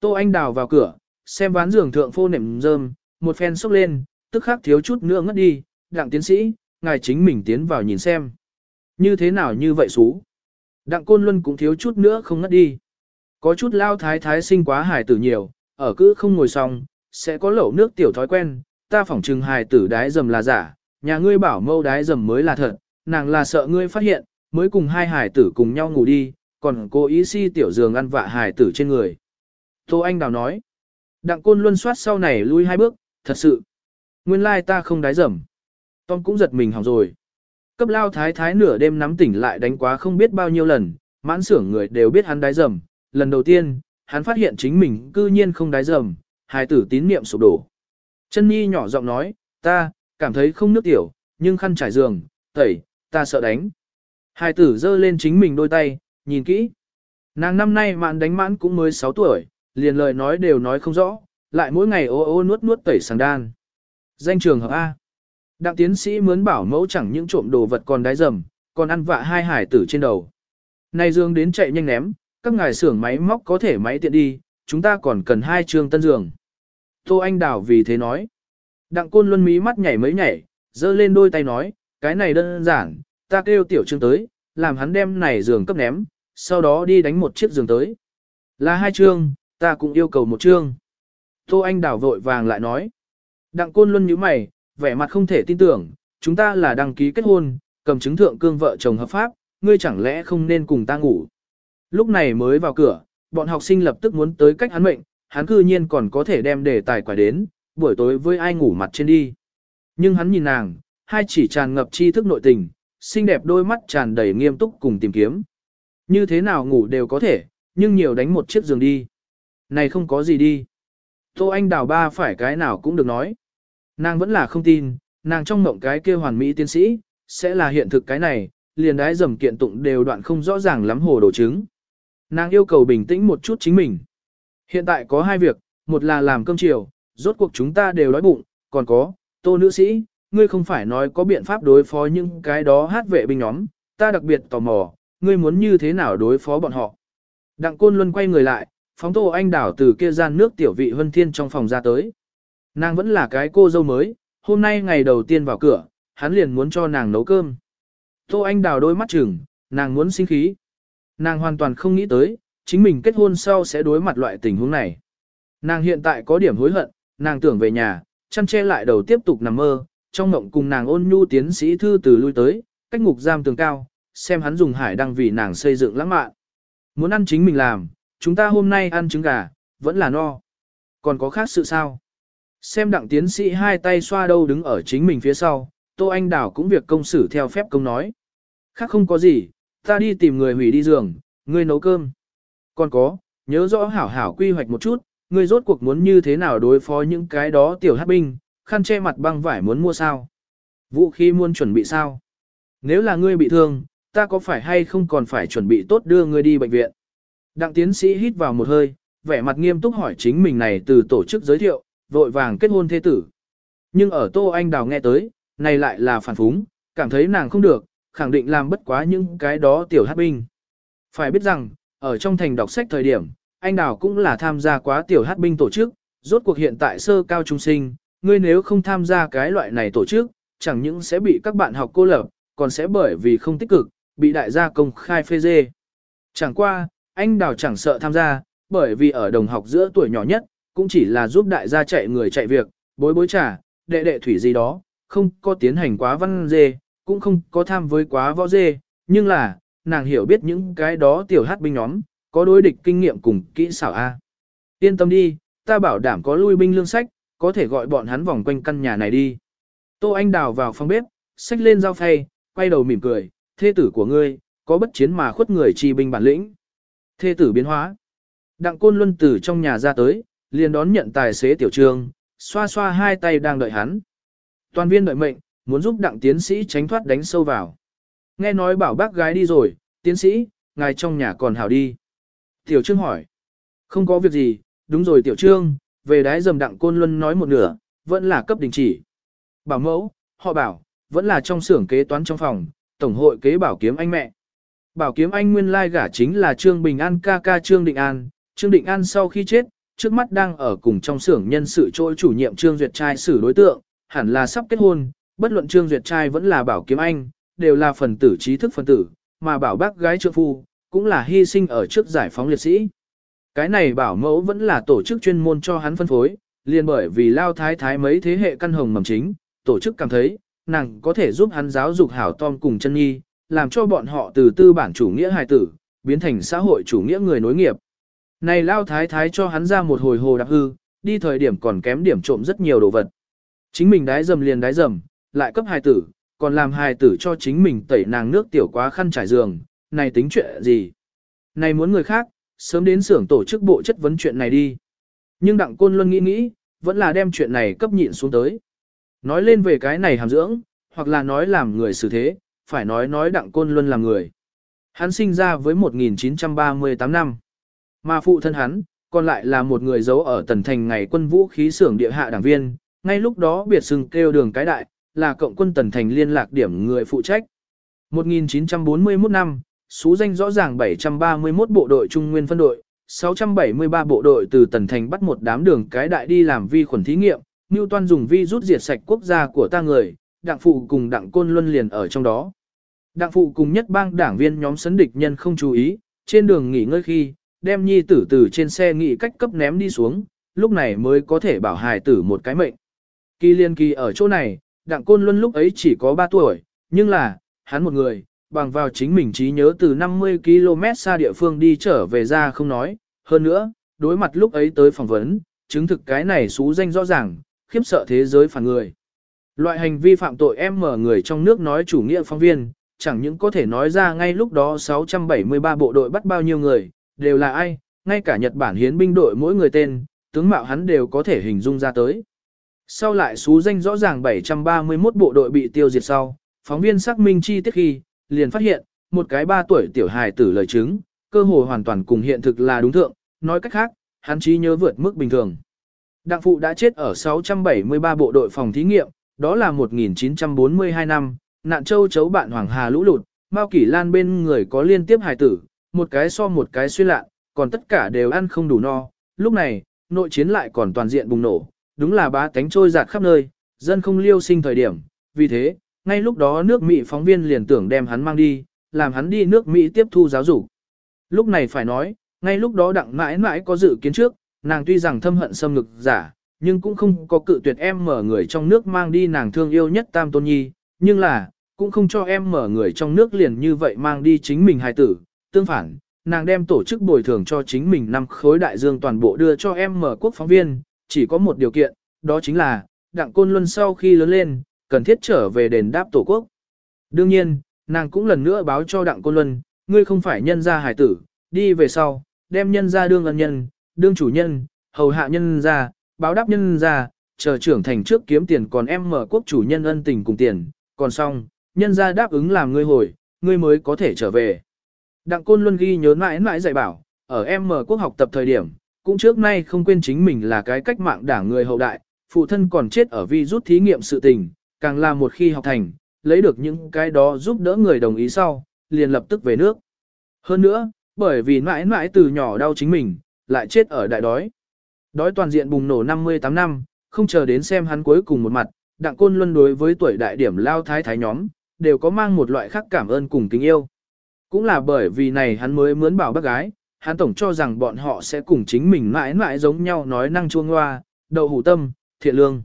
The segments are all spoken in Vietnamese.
Tô Anh đào vào cửa, xem ván giường thượng phô nệm rơm, một phen sốc lên, tức khắc thiếu chút nữa ngất đi, đặng tiến sĩ, ngài chính mình tiến vào nhìn xem. Như thế nào như vậy xú? Đặng Côn Luân cũng thiếu chút nữa không ngất đi. Có chút lao thái thái sinh quá hài tử nhiều, ở cứ không ngồi xong, sẽ có lẩu nước tiểu thói quen, ta phỏng trừng hài tử đái dầm là giả, nhà ngươi bảo mâu đái dầm mới là thật, nàng là sợ ngươi phát hiện, mới cùng hai hài tử cùng nhau ngủ đi, còn cô ý si tiểu giường ăn vạ hài tử trên người. Tô Anh Đào nói, đặng côn luân soát sau này lui hai bước, thật sự, nguyên lai ta không đái dầm. Tom cũng giật mình hỏng rồi. Cấp lao thái thái nửa đêm nắm tỉnh lại đánh quá không biết bao nhiêu lần, mãn xưởng người đều biết hắn đái dầm. Lần đầu tiên, hắn phát hiện chính mình cư nhiên không đái dầm, hài tử tín niệm sụp đổ. Chân Nhi nhỏ giọng nói, ta, cảm thấy không nước tiểu, nhưng khăn trải giường, tẩy, ta sợ đánh. Hài tử giơ lên chính mình đôi tay, nhìn kỹ. Nàng năm nay mạn đánh mãn cũng mới 6 tuổi, liền lời nói đều nói không rõ, lại mỗi ngày ô ô nuốt nuốt tẩy sàng đan. Danh trường hợp A. Đặng tiến sĩ mướn bảo mẫu chẳng những trộm đồ vật còn đái dầm, còn ăn vạ hai hải tử trên đầu. Này dương đến chạy nhanh ném, các ngài xưởng máy móc có thể máy tiện đi, chúng ta còn cần hai trường tân giường. Tô Anh Đào vì thế nói. Đặng côn luân mí mắt nhảy mấy nhảy, giơ lên đôi tay nói, cái này đơn giản, ta kêu tiểu trương tới, làm hắn đem này giường cấp ném, sau đó đi đánh một chiếc giường tới. Là hai trường ta cũng yêu cầu một chương. Tô Anh Đào vội vàng lại nói. Đặng côn luân nhíu mày, vẻ mặt không thể tin tưởng, chúng ta là đăng ký kết hôn, cầm chứng thượng cương vợ chồng hợp pháp, ngươi chẳng lẽ không nên cùng ta ngủ. Lúc này mới vào cửa, bọn học sinh lập tức muốn tới cách hắn mệnh, hắn cư nhiên còn có thể đem đề tài quả đến, buổi tối với ai ngủ mặt trên đi. Nhưng hắn nhìn nàng, hai chỉ tràn ngập tri thức nội tình, xinh đẹp đôi mắt tràn đầy nghiêm túc cùng tìm kiếm. Như thế nào ngủ đều có thể, nhưng nhiều đánh một chiếc giường đi. Này không có gì đi. Tô Anh đào ba phải cái nào cũng được nói. Nàng vẫn là không tin, nàng trong mộng cái kia hoàn mỹ tiến sĩ, sẽ là hiện thực cái này, liền đái dầm kiện tụng đều đoạn không rõ ràng lắm hồ đồ chứng. Nàng yêu cầu bình tĩnh một chút chính mình. Hiện tại có hai việc, một là làm cơm chiều, rốt cuộc chúng ta đều đói bụng, còn có, tô nữ sĩ, ngươi không phải nói có biện pháp đối phó những cái đó hát vệ binh nhóm, ta đặc biệt tò mò, ngươi muốn như thế nào đối phó bọn họ. Đặng Côn Luân quay người lại, phóng tô anh đảo từ kia gian nước tiểu vị huân thiên trong phòng ra tới. Nàng vẫn là cái cô dâu mới, hôm nay ngày đầu tiên vào cửa, hắn liền muốn cho nàng nấu cơm. Tô anh đào đôi mắt chừng, nàng muốn sinh khí. Nàng hoàn toàn không nghĩ tới, chính mình kết hôn sau sẽ đối mặt loại tình huống này. Nàng hiện tại có điểm hối hận, nàng tưởng về nhà, chăn che lại đầu tiếp tục nằm mơ, trong mộng cùng nàng ôn nhu tiến sĩ thư từ lui tới, cách ngục giam tường cao, xem hắn dùng hải đăng vì nàng xây dựng lãng mạn. Muốn ăn chính mình làm, chúng ta hôm nay ăn trứng gà, vẫn là no. Còn có khác sự sao? Xem đặng tiến sĩ hai tay xoa đâu đứng ở chính mình phía sau, Tô Anh Đảo cũng việc công xử theo phép công nói. Khác không có gì, ta đi tìm người hủy đi giường, ngươi nấu cơm. Còn có, nhớ rõ hảo hảo quy hoạch một chút, ngươi rốt cuộc muốn như thế nào đối phó những cái đó tiểu hát binh, khăn che mặt băng vải muốn mua sao? Vũ khí muốn chuẩn bị sao? Nếu là ngươi bị thương, ta có phải hay không còn phải chuẩn bị tốt đưa ngươi đi bệnh viện? Đặng tiến sĩ hít vào một hơi, vẻ mặt nghiêm túc hỏi chính mình này từ tổ chức giới thiệu, vội vàng kết hôn thế tử. Nhưng ở Tô Anh Đào nghe tới, này lại là phản phúng, cảm thấy nàng không được, khẳng định làm bất quá những cái đó tiểu hát binh. Phải biết rằng, ở trong thành đọc sách thời điểm, anh Đào cũng là tham gia quá tiểu hát binh tổ chức, rốt cuộc hiện tại sơ cao trung sinh, ngươi nếu không tham gia cái loại này tổ chức, chẳng những sẽ bị các bạn học cô lập, còn sẽ bởi vì không tích cực, bị đại gia công khai phê dê. Chẳng qua, anh Đào chẳng sợ tham gia, bởi vì ở đồng học giữa tuổi nhỏ nhất, cũng chỉ là giúp đại gia chạy người chạy việc, bối bối trà, đệ đệ thủy gì đó, không có tiến hành quá văn dê, cũng không có tham với quá võ dê, nhưng là, nàng hiểu biết những cái đó tiểu hát binh nhóm, có đối địch kinh nghiệm cùng kỹ xảo A. Yên tâm đi, ta bảo đảm có lui binh lương sách, có thể gọi bọn hắn vòng quanh căn nhà này đi. Tô Anh đào vào phòng bếp, xách lên dao phay, quay đầu mỉm cười, thế tử của ngươi, có bất chiến mà khuất người chi binh bản lĩnh. Thê tử biến hóa. Đặng côn luân từ trong nhà ra tới, liền đón nhận tài xế tiểu trương, xoa xoa hai tay đang đợi hắn. Toàn viên đợi mệnh, muốn giúp đặng tiến sĩ tránh thoát đánh sâu vào. Nghe nói bảo bác gái đi rồi, tiến sĩ, ngài trong nhà còn hảo đi. Tiểu trương hỏi. Không có việc gì, đúng rồi tiểu trương, về đái dầm đặng côn luân nói một nửa, vẫn là cấp đình chỉ. Bảo mẫu, họ bảo, vẫn là trong xưởng kế toán trong phòng, tổng hội kế bảo kiếm anh mẹ. Bảo kiếm anh nguyên lai gả chính là Trương Bình An ca ca Trương Định An, Trương Định An sau khi chết, trước mắt đang ở cùng trong xưởng nhân sự trôi chủ nhiệm Trương Duyệt trai xử đối tượng, hẳn là sắp kết hôn, bất luận Trương Duyệt trai vẫn là Bảo Kiếm Anh, đều là phần tử trí thức phần tử, mà Bảo bác gái trượng phu, cũng là hy sinh ở trước giải phóng liệt sĩ. Cái này Bảo mẫu vẫn là tổ chức chuyên môn cho hắn phân phối, liền bởi vì lao thái thái mấy thế hệ căn hồng mầm chính, tổ chức cảm thấy, nàng có thể giúp hắn giáo dục hảo Tom cùng chân nhi, làm cho bọn họ từ tư bản chủ nghĩa hài tử, biến thành xã hội chủ nghĩa người nối nghiệp. Này lao thái thái cho hắn ra một hồi hồ đạp hư, đi thời điểm còn kém điểm trộm rất nhiều đồ vật. Chính mình đái dầm liền đái dầm, lại cấp hài tử, còn làm hài tử cho chính mình tẩy nàng nước tiểu quá khăn trải giường, này tính chuyện gì? Này muốn người khác, sớm đến xưởng tổ chức bộ chất vấn chuyện này đi. Nhưng Đặng Côn Luân nghĩ nghĩ, vẫn là đem chuyện này cấp nhịn xuống tới. Nói lên về cái này hàm dưỡng, hoặc là nói làm người xử thế, phải nói nói Đặng Côn Luân là người. Hắn sinh ra với 1938 năm. Mà phụ thân hắn, còn lại là một người giấu ở tần thành ngày quân vũ khí xưởng địa hạ đảng viên, ngay lúc đó biệt xưng kêu đường cái đại, là cộng quân tần thành liên lạc điểm người phụ trách. 1941 năm, số danh rõ ràng 731 bộ đội trung nguyên phân đội, 673 bộ đội từ tần thành bắt một đám đường cái đại đi làm vi khuẩn thí nghiệm, Newton dùng vi rút diệt sạch quốc gia của ta người, đặng phụ cùng đặng côn luân liền ở trong đó. Đặng phụ cùng nhất bang đảng viên nhóm sấn địch nhân không chú ý, trên đường nghỉ ngơi khi, đem nhi tử tử trên xe nghỉ cách cấp ném đi xuống, lúc này mới có thể bảo hài tử một cái mệnh. Kỳ liên kỳ ở chỗ này, đặng côn luân lúc ấy chỉ có 3 tuổi, nhưng là, hắn một người, bằng vào chính mình trí nhớ từ 50 km xa địa phương đi trở về ra không nói, hơn nữa, đối mặt lúc ấy tới phỏng vấn, chứng thực cái này xú danh rõ ràng, khiếp sợ thế giới phản người. Loại hành vi phạm tội em mở người trong nước nói chủ nghĩa phóng viên, chẳng những có thể nói ra ngay lúc đó 673 bộ đội bắt bao nhiêu người, đều là ai, ngay cả Nhật Bản hiến binh đội mỗi người tên, tướng mạo hắn đều có thể hình dung ra tới. Sau lại số danh rõ ràng 731 bộ đội bị tiêu diệt sau, phóng viên xác minh chi tiết khi, liền phát hiện, một cái 3 tuổi tiểu hài tử lời chứng, cơ hồ hoàn toàn cùng hiện thực là đúng thượng, nói cách khác, hắn trí nhớ vượt mức bình thường. Đặng phụ đã chết ở 673 bộ đội phòng thí nghiệm, đó là 1942 năm, nạn châu chấu bạn Hoàng Hà lũ lụt, Mao Kỷ Lan bên người có liên tiếp hài tử, một cái so một cái suy lạ, còn tất cả đều ăn không đủ no. Lúc này, nội chiến lại còn toàn diện bùng nổ, đúng là bá tánh trôi giạt khắp nơi, dân không liêu sinh thời điểm. Vì thế, ngay lúc đó nước Mỹ phóng viên liền tưởng đem hắn mang đi, làm hắn đi nước Mỹ tiếp thu giáo dục. Lúc này phải nói, ngay lúc đó đặng mãi mãi có dự kiến trước, nàng tuy rằng thâm hận xâm ngực giả, nhưng cũng không có cự tuyệt em mở người trong nước mang đi nàng thương yêu nhất Tam Tôn Nhi, nhưng là, cũng không cho em mở người trong nước liền như vậy mang đi chính mình hài tử. Tương phản, nàng đem tổ chức bồi thường cho chính mình năm khối đại dương toàn bộ đưa cho em mở quốc phóng viên, chỉ có một điều kiện, đó chính là, đặng côn luân sau khi lớn lên, cần thiết trở về đền đáp tổ quốc. Đương nhiên, nàng cũng lần nữa báo cho đặng côn luân, ngươi không phải nhân gia hải tử, đi về sau, đem nhân gia đương ân nhân, đương chủ nhân, hầu hạ nhân gia, báo đáp nhân gia, chờ trưởng thành trước kiếm tiền còn em mở quốc chủ nhân ân tình cùng tiền, còn xong, nhân ra đáp ứng làm ngươi hồi, ngươi mới có thể trở về. Đặng Côn Luân ghi nhớ mãi mãi dạy bảo, ở em mở quốc học tập thời điểm, cũng trước nay không quên chính mình là cái cách mạng đảng người hậu đại, phụ thân còn chết ở vi rút thí nghiệm sự tình, càng là một khi học thành, lấy được những cái đó giúp đỡ người đồng ý sau, liền lập tức về nước. Hơn nữa, bởi vì mãi mãi từ nhỏ đau chính mình, lại chết ở đại đói. Đói toàn diện bùng nổ 58 năm, không chờ đến xem hắn cuối cùng một mặt, đặng côn luân đối với tuổi đại điểm lao thái thái nhóm, đều có mang một loại khác cảm ơn cùng kính yêu. Cũng là bởi vì này hắn mới mướn bảo bác gái, hắn tổng cho rằng bọn họ sẽ cùng chính mình mãi mãi giống nhau nói năng chuông hoa, đậu hủ tâm, thiện lương.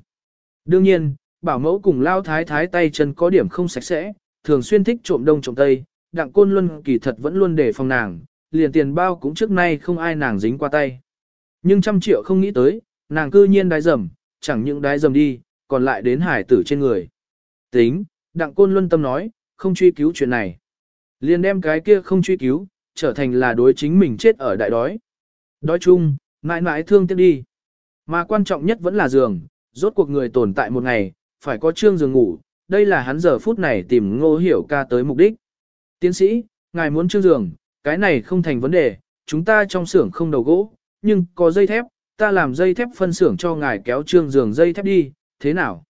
Đương nhiên, bảo mẫu cùng lao thái thái tay chân có điểm không sạch sẽ, thường xuyên thích trộm đông trộm tây, đặng côn luân kỳ thật vẫn luôn để phòng nàng, liền tiền bao cũng trước nay không ai nàng dính qua tay. Nhưng trăm triệu không nghĩ tới, nàng cư nhiên đái dầm, chẳng những đái dầm đi, còn lại đến hải tử trên người. Tính, đặng côn luân tâm nói, không truy cứu chuyện này. Liền đem cái kia không truy cứu, trở thành là đối chính mình chết ở đại đói. Đói chung, mãi mãi thương tiếc đi. Mà quan trọng nhất vẫn là giường, rốt cuộc người tồn tại một ngày, phải có trương giường ngủ, đây là hắn giờ phút này tìm ngô hiểu ca tới mục đích. Tiến sĩ, ngài muốn trương giường, cái này không thành vấn đề, chúng ta trong xưởng không đầu gỗ, nhưng có dây thép, ta làm dây thép phân xưởng cho ngài kéo trương giường dây thép đi, thế nào?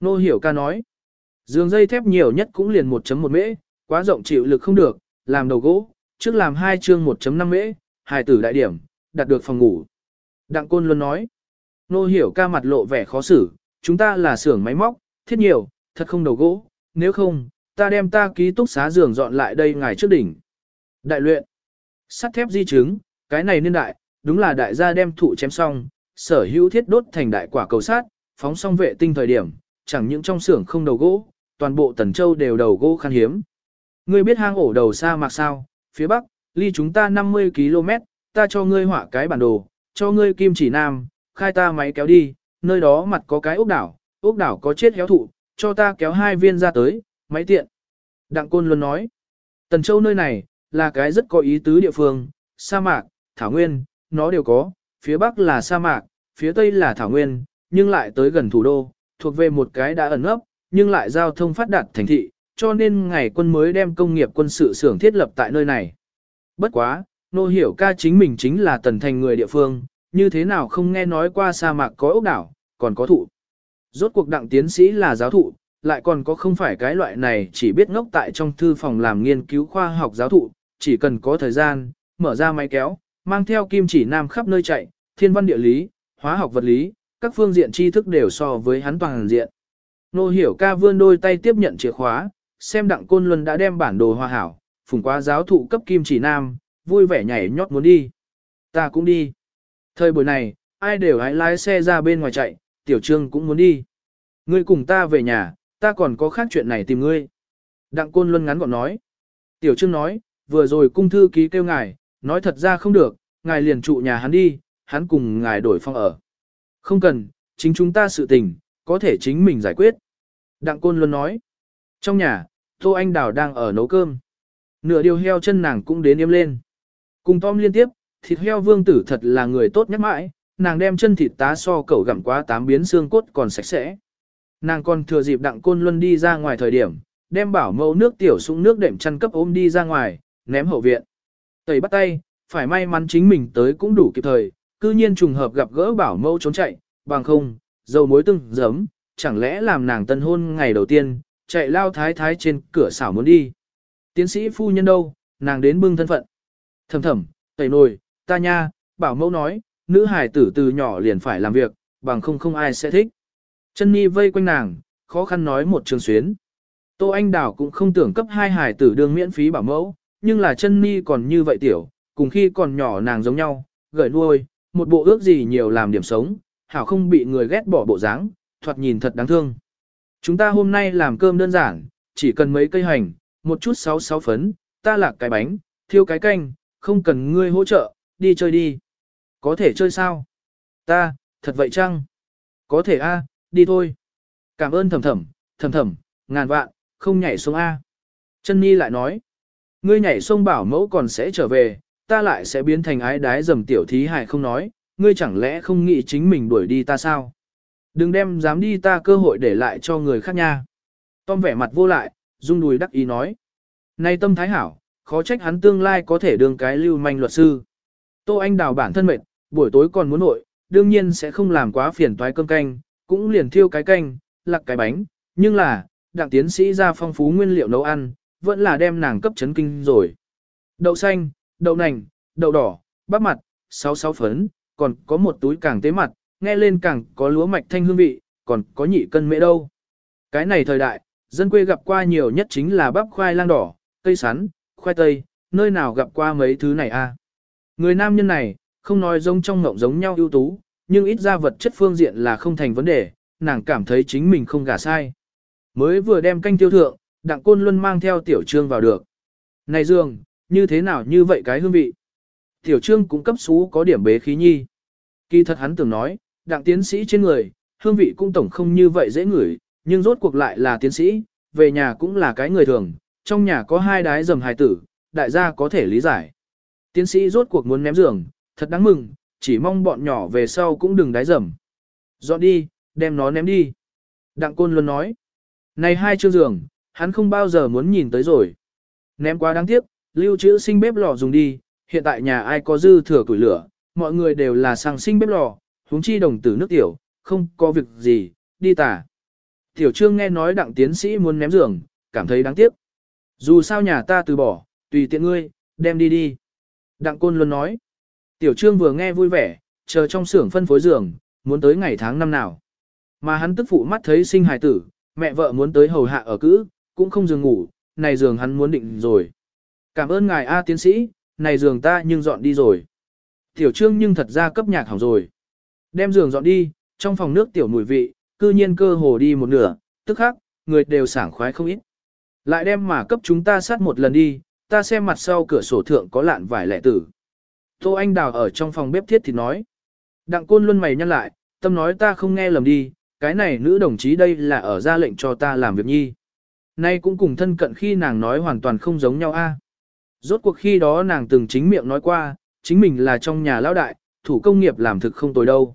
Nô hiểu ca nói, giường dây thép nhiều nhất cũng liền 1.1 mễ, quá rộng chịu lực không được, làm đầu gỗ, trước làm hai chương 1.5 mễ, hài tử đại điểm, đạt được phòng ngủ. Đặng Côn luôn nói. Nô hiểu ca mặt lộ vẻ khó xử, chúng ta là xưởng máy móc, thiết nhiều, thật không đầu gỗ, nếu không, ta đem ta ký túc xá giường dọn lại đây ngài trước đỉnh. Đại luyện, sắt thép di chứng, cái này niên đại, đúng là đại gia đem thụ chém xong, sở hữu thiết đốt thành đại quả cầu sát, phóng xong vệ tinh thời điểm, chẳng những trong xưởng không đầu gỗ, toàn bộ tần châu đều đầu gỗ khan hiếm. Ngươi biết hang ổ đầu sa mạc sao, phía bắc, ly chúng ta 50 km, ta cho ngươi họa cái bản đồ, cho ngươi kim chỉ nam, khai ta máy kéo đi, nơi đó mặt có cái ốc đảo, ốc đảo có chết héo thụ, cho ta kéo hai viên ra tới, máy tiện. Đặng Côn luôn nói, Tần Châu nơi này, là cái rất có ý tứ địa phương, sa mạc, thảo nguyên, nó đều có, phía bắc là sa mạc, phía tây là thảo nguyên, nhưng lại tới gần thủ đô, thuộc về một cái đã ẩn ấp, nhưng lại giao thông phát đạt thành thị, cho nên ngày quân mới đem công nghiệp quân sự xưởng thiết lập tại nơi này. Bất quá, nô hiểu ca chính mình chính là tần thành người địa phương, như thế nào không nghe nói qua sa mạc có ốc đảo, còn có thụ. Rốt cuộc đặng tiến sĩ là giáo thụ, lại còn có không phải cái loại này chỉ biết ngốc tại trong thư phòng làm nghiên cứu khoa học giáo thụ, chỉ cần có thời gian, mở ra máy kéo, mang theo kim chỉ nam khắp nơi chạy, thiên văn địa lý, hóa học vật lý, các phương diện tri thức đều so với hắn toàn diện. Nô hiểu ca vươn đôi tay tiếp nhận chìa khóa, xem đặng côn luân đã đem bản đồ hòa hảo, phùng quá giáo thụ cấp kim chỉ nam, vui vẻ nhảy nhót muốn đi. Ta cũng đi. Thời buổi này, ai đều hãy lái xe ra bên ngoài chạy, tiểu trương cũng muốn đi. Ngươi cùng ta về nhà, ta còn có khác chuyện này tìm ngươi. Đặng côn luân ngắn gọn nói. Tiểu trương nói, vừa rồi cung thư ký kêu ngài, nói thật ra không được, ngài liền trụ nhà hắn đi, hắn cùng ngài đổi phòng ở. Không cần, chính chúng ta sự tình, có thể chính mình giải quyết. Đặng côn luân nói. Trong nhà, Tô Anh Đào đang ở nấu cơm. Nửa điều heo chân nàng cũng đến im lên. Cùng Tom liên tiếp, thịt heo vương tử thật là người tốt nhất mãi, nàng đem chân thịt tá so cẩu gặm quá tám biến xương cốt còn sạch sẽ. Nàng còn thừa dịp đặng côn luân đi ra ngoài thời điểm, đem bảo mẫu nước tiểu súng nước đệm chăn cấp ôm đi ra ngoài, ném hậu viện. Tẩy bắt tay, phải may mắn chính mình tới cũng đủ kịp thời, cư nhiên trùng hợp gặp gỡ bảo mẫu trốn chạy, bằng không, dầu muối từng giấm, chẳng lẽ làm nàng tân hôn ngày đầu tiên, chạy lao thái thái trên cửa xảo muốn đi. Tiến sĩ phu nhân đâu, nàng đến bưng thân phận. Thầm thầm, tẩy nồi, ta nha, bảo mẫu nói, nữ hài tử từ nhỏ liền phải làm việc, bằng không không ai sẽ thích. Chân Nhi vây quanh nàng, khó khăn nói một trường xuyến. Tô Anh Đào cũng không tưởng cấp hai hài tử đường miễn phí bảo mẫu, nhưng là chân ni còn như vậy tiểu, cùng khi còn nhỏ nàng giống nhau, gửi nuôi, một bộ ước gì nhiều làm điểm sống, hảo không bị người ghét bỏ bộ dáng, thoạt nhìn thật đáng thương. Chúng ta hôm nay làm cơm đơn giản, chỉ cần mấy cây hành, một chút sáu sáu phấn, ta lạc cái bánh, thiêu cái canh, không cần ngươi hỗ trợ, đi chơi đi. Có thể chơi sao? Ta, thật vậy chăng? Có thể a, đi thôi. Cảm ơn thầm thầm, thầm thầm, ngàn vạn, không nhảy xuống A. Chân Nhi lại nói, ngươi nhảy sông bảo mẫu còn sẽ trở về, ta lại sẽ biến thành ái đái dầm tiểu thí hại không nói, ngươi chẳng lẽ không nghĩ chính mình đuổi đi ta sao? Đừng đem dám đi ta cơ hội để lại cho người khác nha. Tom vẻ mặt vô lại, rung đùi đắc ý nói. Này tâm thái hảo, khó trách hắn tương lai có thể đương cái lưu manh luật sư. Tô Anh đào bản thân mệt, buổi tối còn muốn nội, đương nhiên sẽ không làm quá phiền toái cơm canh, cũng liền thiêu cái canh, lặc cái bánh, nhưng là, đặng tiến sĩ ra phong phú nguyên liệu nấu ăn, vẫn là đem nàng cấp chấn kinh rồi. Đậu xanh, đậu nành, đậu đỏ, bắp mặt, sáu sáu phấn, còn có một túi càng tế mặt, nghe lên càng có lúa mạch thanh hương vị, còn có nhị cân mễ đâu. Cái này thời đại, dân quê gặp qua nhiều nhất chính là bắp khoai lang đỏ, cây sắn, khoai tây, nơi nào gặp qua mấy thứ này a? Người nam nhân này, không nói giống trong ngộng giống nhau ưu tú, nhưng ít ra vật chất phương diện là không thành vấn đề, nàng cảm thấy chính mình không gả sai. Mới vừa đem canh tiêu thượng, đặng côn luân mang theo tiểu trương vào được. Này Dương, như thế nào như vậy cái hương vị? Tiểu trương cũng cấp xú có điểm bế khí nhi. Kỳ thật hắn tưởng nói, đặng tiến sĩ trên người, hương vị cũng tổng không như vậy dễ ngửi, nhưng rốt cuộc lại là tiến sĩ, về nhà cũng là cái người thường, trong nhà có hai đái dầm hài tử, đại gia có thể lý giải. Tiến sĩ rốt cuộc muốn ném giường, thật đáng mừng, chỉ mong bọn nhỏ về sau cũng đừng đái dầm. Dọn đi, đem nó ném đi. Đặng Côn luôn nói. Này hai chương giường, hắn không bao giờ muốn nhìn tới rồi. Ném quá đáng tiếc, lưu trữ sinh bếp lò dùng đi, hiện tại nhà ai có dư thừa củi lửa, mọi người đều là sang sinh bếp lò, huống chi đồng tử nước tiểu, không có việc gì, đi tả. Tiểu trương nghe nói đặng tiến sĩ muốn ném giường, cảm thấy đáng tiếc. Dù sao nhà ta từ bỏ, tùy tiện ngươi, đem đi đi. Đặng côn luôn nói. Tiểu trương vừa nghe vui vẻ, chờ trong xưởng phân phối giường, muốn tới ngày tháng năm nào. Mà hắn tức phụ mắt thấy sinh hài tử, mẹ vợ muốn tới hầu hạ ở cữ, cũng không giường ngủ, này giường hắn muốn định rồi. Cảm ơn ngài A tiến sĩ, này giường ta nhưng dọn đi rồi. Tiểu trương nhưng thật ra cấp nhạc hỏng rồi. Đem giường dọn đi, trong phòng nước tiểu mùi vị, cư nhiên cơ hồ đi một nửa, tức khắc, người đều sảng khoái không ít. Lại đem mà cấp chúng ta sát một lần đi, ta xem mặt sau cửa sổ thượng có lạn vải lẻ tử. Tô Anh Đào ở trong phòng bếp thiết thì nói. Đặng côn luôn mày nhăn lại, tâm nói ta không nghe lầm đi, cái này nữ đồng chí đây là ở ra lệnh cho ta làm việc nhi. Nay cũng cùng thân cận khi nàng nói hoàn toàn không giống nhau a. Rốt cuộc khi đó nàng từng chính miệng nói qua, chính mình là trong nhà lão đại, thủ công nghiệp làm thực không tồi đâu.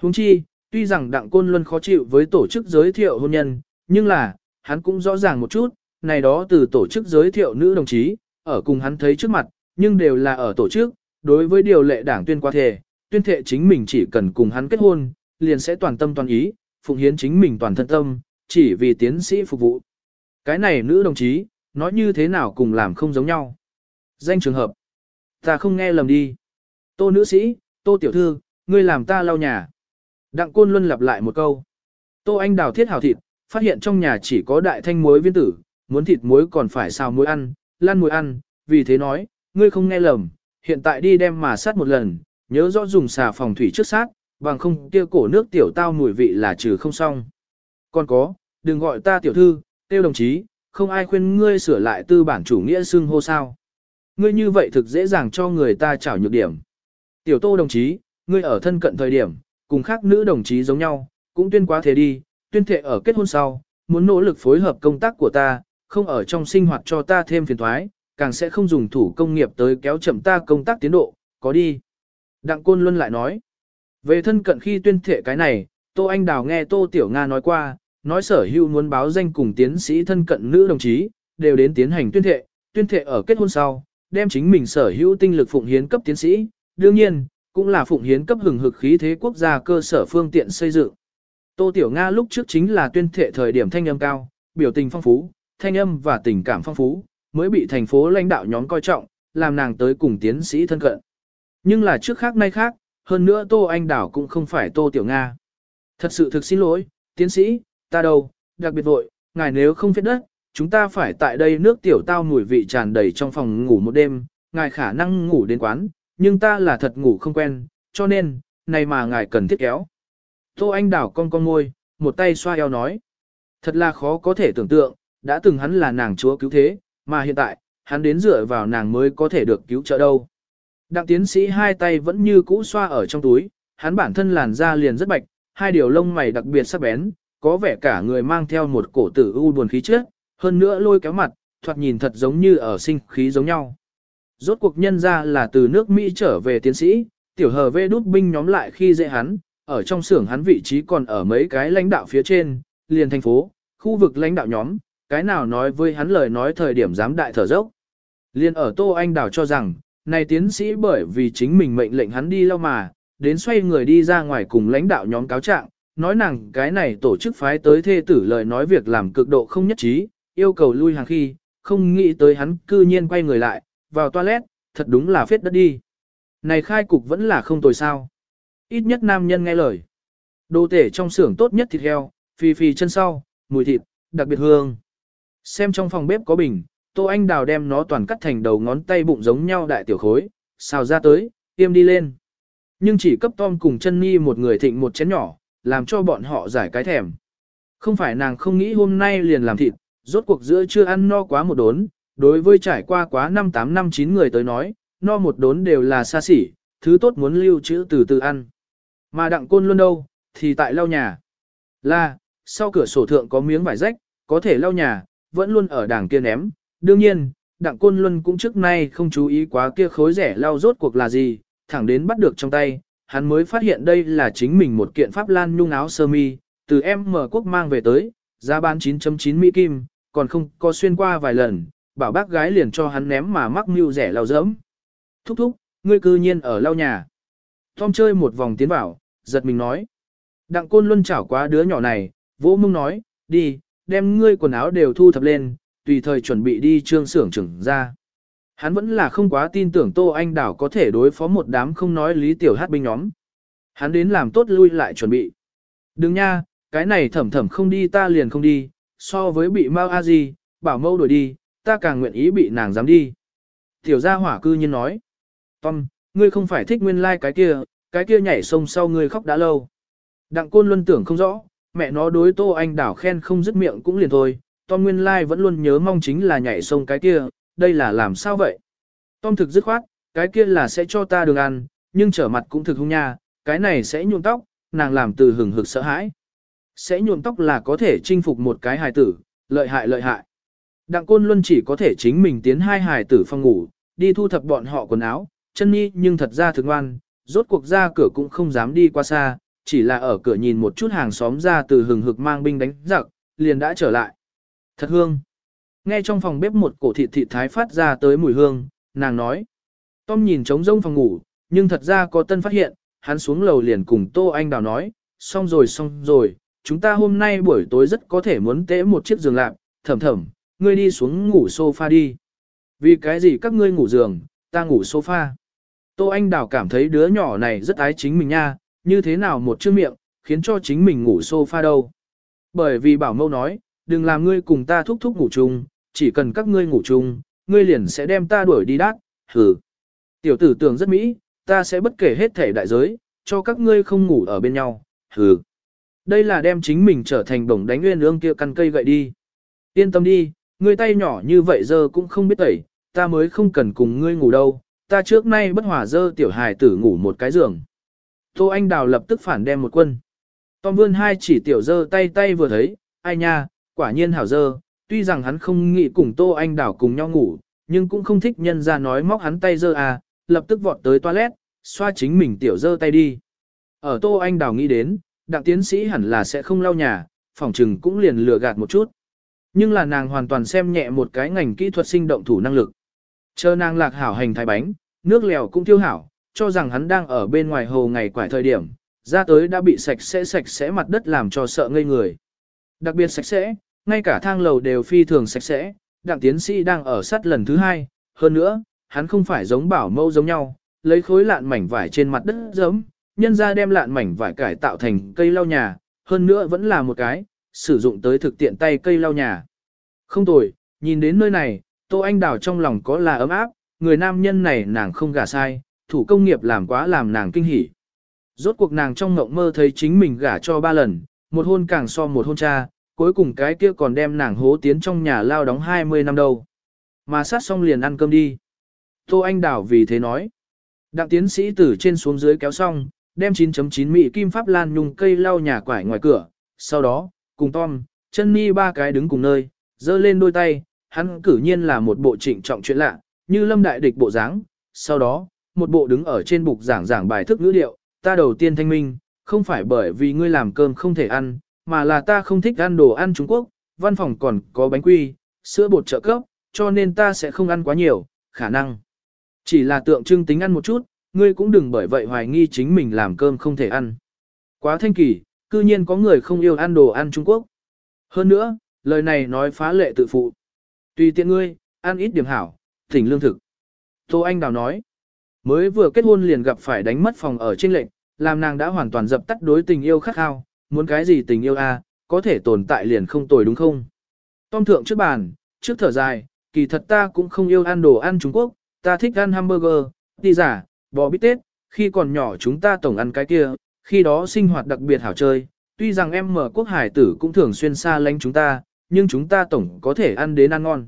Huống chi, tuy rằng Đặng Côn Luân khó chịu với tổ chức giới thiệu hôn nhân, nhưng là, hắn cũng rõ ràng một chút, này đó từ tổ chức giới thiệu nữ đồng chí, ở cùng hắn thấy trước mặt, nhưng đều là ở tổ chức, đối với điều lệ đảng tuyên qua thề, tuyên thệ chính mình chỉ cần cùng hắn kết hôn, liền sẽ toàn tâm toàn ý, phụng hiến chính mình toàn thân tâm, chỉ vì tiến sĩ phục vụ. Cái này nữ đồng chí, nói như thế nào cùng làm không giống nhau. Danh trường hợp. Ta không nghe lầm đi. Tô nữ sĩ, tô tiểu thư, ngươi làm ta lau nhà. Đặng Côn Luân lặp lại một câu. Tô Anh đào thiết hảo thịt, phát hiện trong nhà chỉ có đại thanh muối viên tử, muốn thịt muối còn phải xào muối ăn, lan muối ăn, vì thế nói, ngươi không nghe lầm, hiện tại đi đem mà sát một lần, nhớ rõ dùng xà phòng thủy trước sát, bằng không kia cổ nước tiểu tao mùi vị là trừ không xong. Còn có, đừng gọi ta tiểu thư, tiêu đồng chí, không ai khuyên ngươi sửa lại tư bản chủ nghĩa xưng hô sao. Ngươi như vậy thực dễ dàng cho người ta trảo nhược điểm. Tiểu tô đồng chí, ngươi ở thân cận thời điểm, cùng khác nữ đồng chí giống nhau, cũng tuyên quá thế đi, tuyên thệ ở kết hôn sau, muốn nỗ lực phối hợp công tác của ta, không ở trong sinh hoạt cho ta thêm phiền thoái, càng sẽ không dùng thủ công nghiệp tới kéo chậm ta công tác tiến độ, có đi. Đặng Côn Luân lại nói, về thân cận khi tuyên thệ cái này, Tô Anh Đào nghe Tô Tiểu Nga nói qua, nói sở hữu muốn báo danh cùng tiến sĩ thân cận nữ đồng chí, đều đến tiến hành tuyên thệ, tuyên thệ ở kết hôn sau, đem chính mình sở hữu tinh lực phụng hiến cấp tiến sĩ, đương nhiên, cũng là phụng hiến cấp hừng hực khí thế quốc gia cơ sở phương tiện xây dựng. Tô Tiểu Nga lúc trước chính là tuyên thệ thời điểm thanh âm cao, biểu tình phong phú, thanh âm và tình cảm phong phú, mới bị thành phố lãnh đạo nhóm coi trọng, làm nàng tới cùng tiến sĩ thân cận. Nhưng là trước khác nay khác, hơn nữa Tô Anh Đảo cũng không phải Tô Tiểu Nga. Thật sự thực xin lỗi, tiến sĩ, ta đâu, đặc biệt vội, ngài nếu không phết đất, chúng ta phải tại đây nước tiểu tao mùi vị tràn đầy trong phòng ngủ một đêm, ngài khả năng ngủ đến quán, nhưng ta là thật ngủ không quen, cho nên, này mà ngài cần thiết kéo. Tô Anh đảo con con môi, một tay xoa eo nói. Thật là khó có thể tưởng tượng, đã từng hắn là nàng chúa cứu thế, mà hiện tại, hắn đến dựa vào nàng mới có thể được cứu trợ đâu. Đặng tiến sĩ hai tay vẫn như cũ xoa ở trong túi, hắn bản thân làn da liền rất bạch, hai điều lông mày đặc biệt sắc bén, có vẻ cả người mang theo một cổ tử u buồn khí trước, hơn nữa lôi kéo mặt, thoạt nhìn thật giống như ở sinh khí giống nhau. Rốt cuộc nhân ra là từ nước Mỹ trở về tiến sĩ, tiểu hờ vê đút binh nhóm lại khi dễ hắn, ở trong xưởng hắn vị trí còn ở mấy cái lãnh đạo phía trên, liền thành phố, khu vực lãnh đạo nhóm, cái nào nói với hắn lời nói thời điểm dám đại thở dốc. Liên ở Tô Anh Đào cho rằng, này tiến sĩ bởi vì chính mình mệnh lệnh hắn đi lâu mà, đến xoay người đi ra ngoài cùng lãnh đạo nhóm cáo trạng, nói nàng cái này tổ chức phái tới thê tử lời nói việc làm cực độ không nhất trí, yêu cầu lui hàng khi, không nghĩ tới hắn cư nhiên quay người lại, vào toilet, thật đúng là phết đất đi. Này khai cục vẫn là không tồi sao. Ít nhất nam nhân nghe lời. Đồ tể trong xưởng tốt nhất thịt heo, phì phì chân sau, mùi thịt, đặc biệt hương. Xem trong phòng bếp có bình, Tô Anh Đào đem nó toàn cắt thành đầu ngón tay bụng giống nhau đại tiểu khối, xào ra tới, tiêm đi lên. Nhưng chỉ cấp Tom cùng chân Nhi một người thịnh một chén nhỏ, làm cho bọn họ giải cái thèm. Không phải nàng không nghĩ hôm nay liền làm thịt, rốt cuộc giữa chưa ăn no quá một đốn, đối với trải qua quá năm tám năm chín người tới nói, no một đốn đều là xa xỉ, thứ tốt muốn lưu trữ từ từ ăn. Mà đặng côn luôn đâu, thì tại lau nhà. Là, sau cửa sổ thượng có miếng vải rách, có thể lau nhà, vẫn luôn ở đảng kia ném. Đương nhiên, đặng côn luân cũng trước nay không chú ý quá kia khối rẻ lau rốt cuộc là gì, thẳng đến bắt được trong tay, hắn mới phát hiện đây là chính mình một kiện pháp lan nhung áo sơ mi, từ em mở quốc mang về tới, giá bán 9.9 Mỹ Kim, còn không có xuyên qua vài lần, bảo bác gái liền cho hắn ném mà mắc mưu rẻ lau dẫm. Thúc thúc, ngươi cư nhiên ở lau nhà. Tom chơi một vòng tiến vào, giật mình nói. Đặng côn luân chảo quá đứa nhỏ này, vỗ mông nói, đi, đem ngươi quần áo đều thu thập lên, tùy thời chuẩn bị đi trương xưởng trưởng ra. Hắn vẫn là không quá tin tưởng Tô Anh Đảo có thể đối phó một đám không nói lý tiểu hát binh nhóm. Hắn đến làm tốt lui lại chuẩn bị. Đừng nha, cái này thẩm thẩm không đi ta liền không đi, so với bị Mao A Di, bảo mâu đuổi đi, ta càng nguyện ý bị nàng dám đi. Tiểu gia hỏa cư nhiên nói. Tom, ngươi không phải thích nguyên lai like cái kia, cái kia nhảy sông sau ngươi khóc đã lâu. Đặng côn luân tưởng không rõ, mẹ nó đối tô anh đảo khen không dứt miệng cũng liền thôi, Tom nguyên lai like vẫn luôn nhớ mong chính là nhảy sông cái kia, đây là làm sao vậy? Tom thực dứt khoát, cái kia là sẽ cho ta đường ăn, nhưng trở mặt cũng thực hung nha, cái này sẽ nhuộm tóc, nàng làm từ hừng hực sợ hãi. Sẽ nhuộm tóc là có thể chinh phục một cái hài tử, lợi hại lợi hại. Đặng Côn Luân chỉ có thể chính mình tiến hai hài tử phòng ngủ, đi thu thập bọn họ quần áo, chân nhi nhưng thật ra thực ngoan, rốt cuộc ra cửa cũng không dám đi qua xa, chỉ là ở cửa nhìn một chút hàng xóm ra từ hừng hực mang binh đánh giặc, liền đã trở lại. Thật hương. Nghe trong phòng bếp một cổ thịt thịt thái phát ra tới mùi hương, nàng nói. Tom nhìn trống rông phòng ngủ, nhưng thật ra có tân phát hiện, hắn xuống lầu liền cùng Tô Anh Đào nói, xong rồi xong rồi, chúng ta hôm nay buổi tối rất có thể muốn tễ một chiếc giường lạc, thầm thầm, ngươi đi xuống ngủ sofa đi. Vì cái gì các ngươi ngủ giường, ta ngủ sofa. Tô Anh Đào cảm thấy đứa nhỏ này rất ái chính mình nha, như thế nào một chữ miệng, khiến cho chính mình ngủ sofa đâu. Bởi vì bảo mâu nói, đừng làm ngươi cùng ta thúc thúc ngủ chung, chỉ cần các ngươi ngủ chung, ngươi liền sẽ đem ta đuổi đi đát, hừ. Tiểu tử tưởng rất mỹ, ta sẽ bất kể hết thể đại giới, cho các ngươi không ngủ ở bên nhau, hừ. Đây là đem chính mình trở thành bổng đánh nguyên ương kia căn cây gậy đi. Yên tâm đi, ngươi tay nhỏ như vậy giờ cũng không biết tẩy, ta mới không cần cùng ngươi ngủ đâu, ta trước nay bất hòa dơ tiểu hài tử ngủ một cái giường. Tô Anh Đào lập tức phản đem một quân. Tom vươn hai chỉ tiểu dơ tay tay vừa thấy, ai nha, quả nhiên hảo dơ, tuy rằng hắn không nghĩ cùng Tô Anh Đào cùng nhau ngủ, nhưng cũng không thích nhân ra nói móc hắn tay dơ à, lập tức vọt tới toilet, xoa chính mình tiểu dơ tay đi. Ở Tô Anh Đào nghĩ đến, đặng tiến sĩ hẳn là sẽ không lau nhà, phòng trừng cũng liền lừa gạt một chút. Nhưng là nàng hoàn toàn xem nhẹ một cái ngành kỹ thuật sinh động thủ năng lực. Chờ nàng lạc hảo hành thái bánh, nước lèo cũng tiêu hảo, cho rằng hắn đang ở bên ngoài hồ ngày quải thời điểm, ra tới đã bị sạch sẽ sạch sẽ mặt đất làm cho sợ ngây người. Đặc biệt sạch sẽ, ngay cả thang lầu đều phi thường sạch sẽ, đặng tiến sĩ đang ở sát lần thứ hai, hơn nữa, hắn không phải giống bảo mâu giống nhau, lấy khối lạn mảnh vải trên mặt đất giống, nhân ra đem lạn mảnh vải cải tạo thành cây lau nhà, hơn nữa vẫn là một cái, sử dụng tới thực tiện tay cây lau nhà. Không tồi, nhìn đến nơi này, Tô Anh Đào trong lòng có là ấm áp, người nam nhân này nàng không gả sai, thủ công nghiệp làm quá làm nàng kinh hỉ. Rốt cuộc nàng trong mộng mơ thấy chính mình gả cho ba lần, một hôn càng so một hôn cha, cuối cùng cái kia còn đem nàng hố tiến trong nhà lao đóng 20 năm đâu. Mà sát xong liền ăn cơm đi. Tô Anh Đào vì thế nói. Đặng tiến sĩ từ trên xuống dưới kéo xong, đem 9.9 mỹ kim pháp lan nhung cây lau nhà quải ngoài cửa. Sau đó, cùng Tom, chân mi ba cái đứng cùng nơi, giơ lên đôi tay, hắn cử nhiên là một bộ trịnh trọng chuyện lạ, như lâm đại địch bộ dáng. Sau đó, một bộ đứng ở trên bục giảng giảng bài thức ngữ điệu, ta đầu tiên thanh minh, không phải bởi vì ngươi làm cơm không thể ăn, mà là ta không thích ăn đồ ăn Trung Quốc, văn phòng còn có bánh quy, sữa bột trợ cấp, cho nên ta sẽ không ăn quá nhiều, khả năng. Chỉ là tượng trưng tính ăn một chút, ngươi cũng đừng bởi vậy hoài nghi chính mình làm cơm không thể ăn. Quá thanh kỳ, cư nhiên có người không yêu ăn đồ ăn Trung Quốc. Hơn nữa, lời này nói phá lệ tự phụ. Tùy tiện ngươi, ăn ít điểm hảo, thỉnh lương thực. Tô Anh Đào nói, mới vừa kết hôn liền gặp phải đánh mất phòng ở trên lệnh, làm nàng đã hoàn toàn dập tắt đối tình yêu khắc khao, muốn cái gì tình yêu a, có thể tồn tại liền không tồi đúng không? Tom thượng trước bàn, trước thở dài, kỳ thật ta cũng không yêu ăn đồ ăn Trung Quốc, ta thích ăn hamburger, đi giả, bò bít tết, khi còn nhỏ chúng ta tổng ăn cái kia, khi đó sinh hoạt đặc biệt hảo chơi, tuy rằng em mở quốc hải tử cũng thường xuyên xa lánh chúng ta, nhưng chúng ta tổng có thể ăn đến ăn ngon.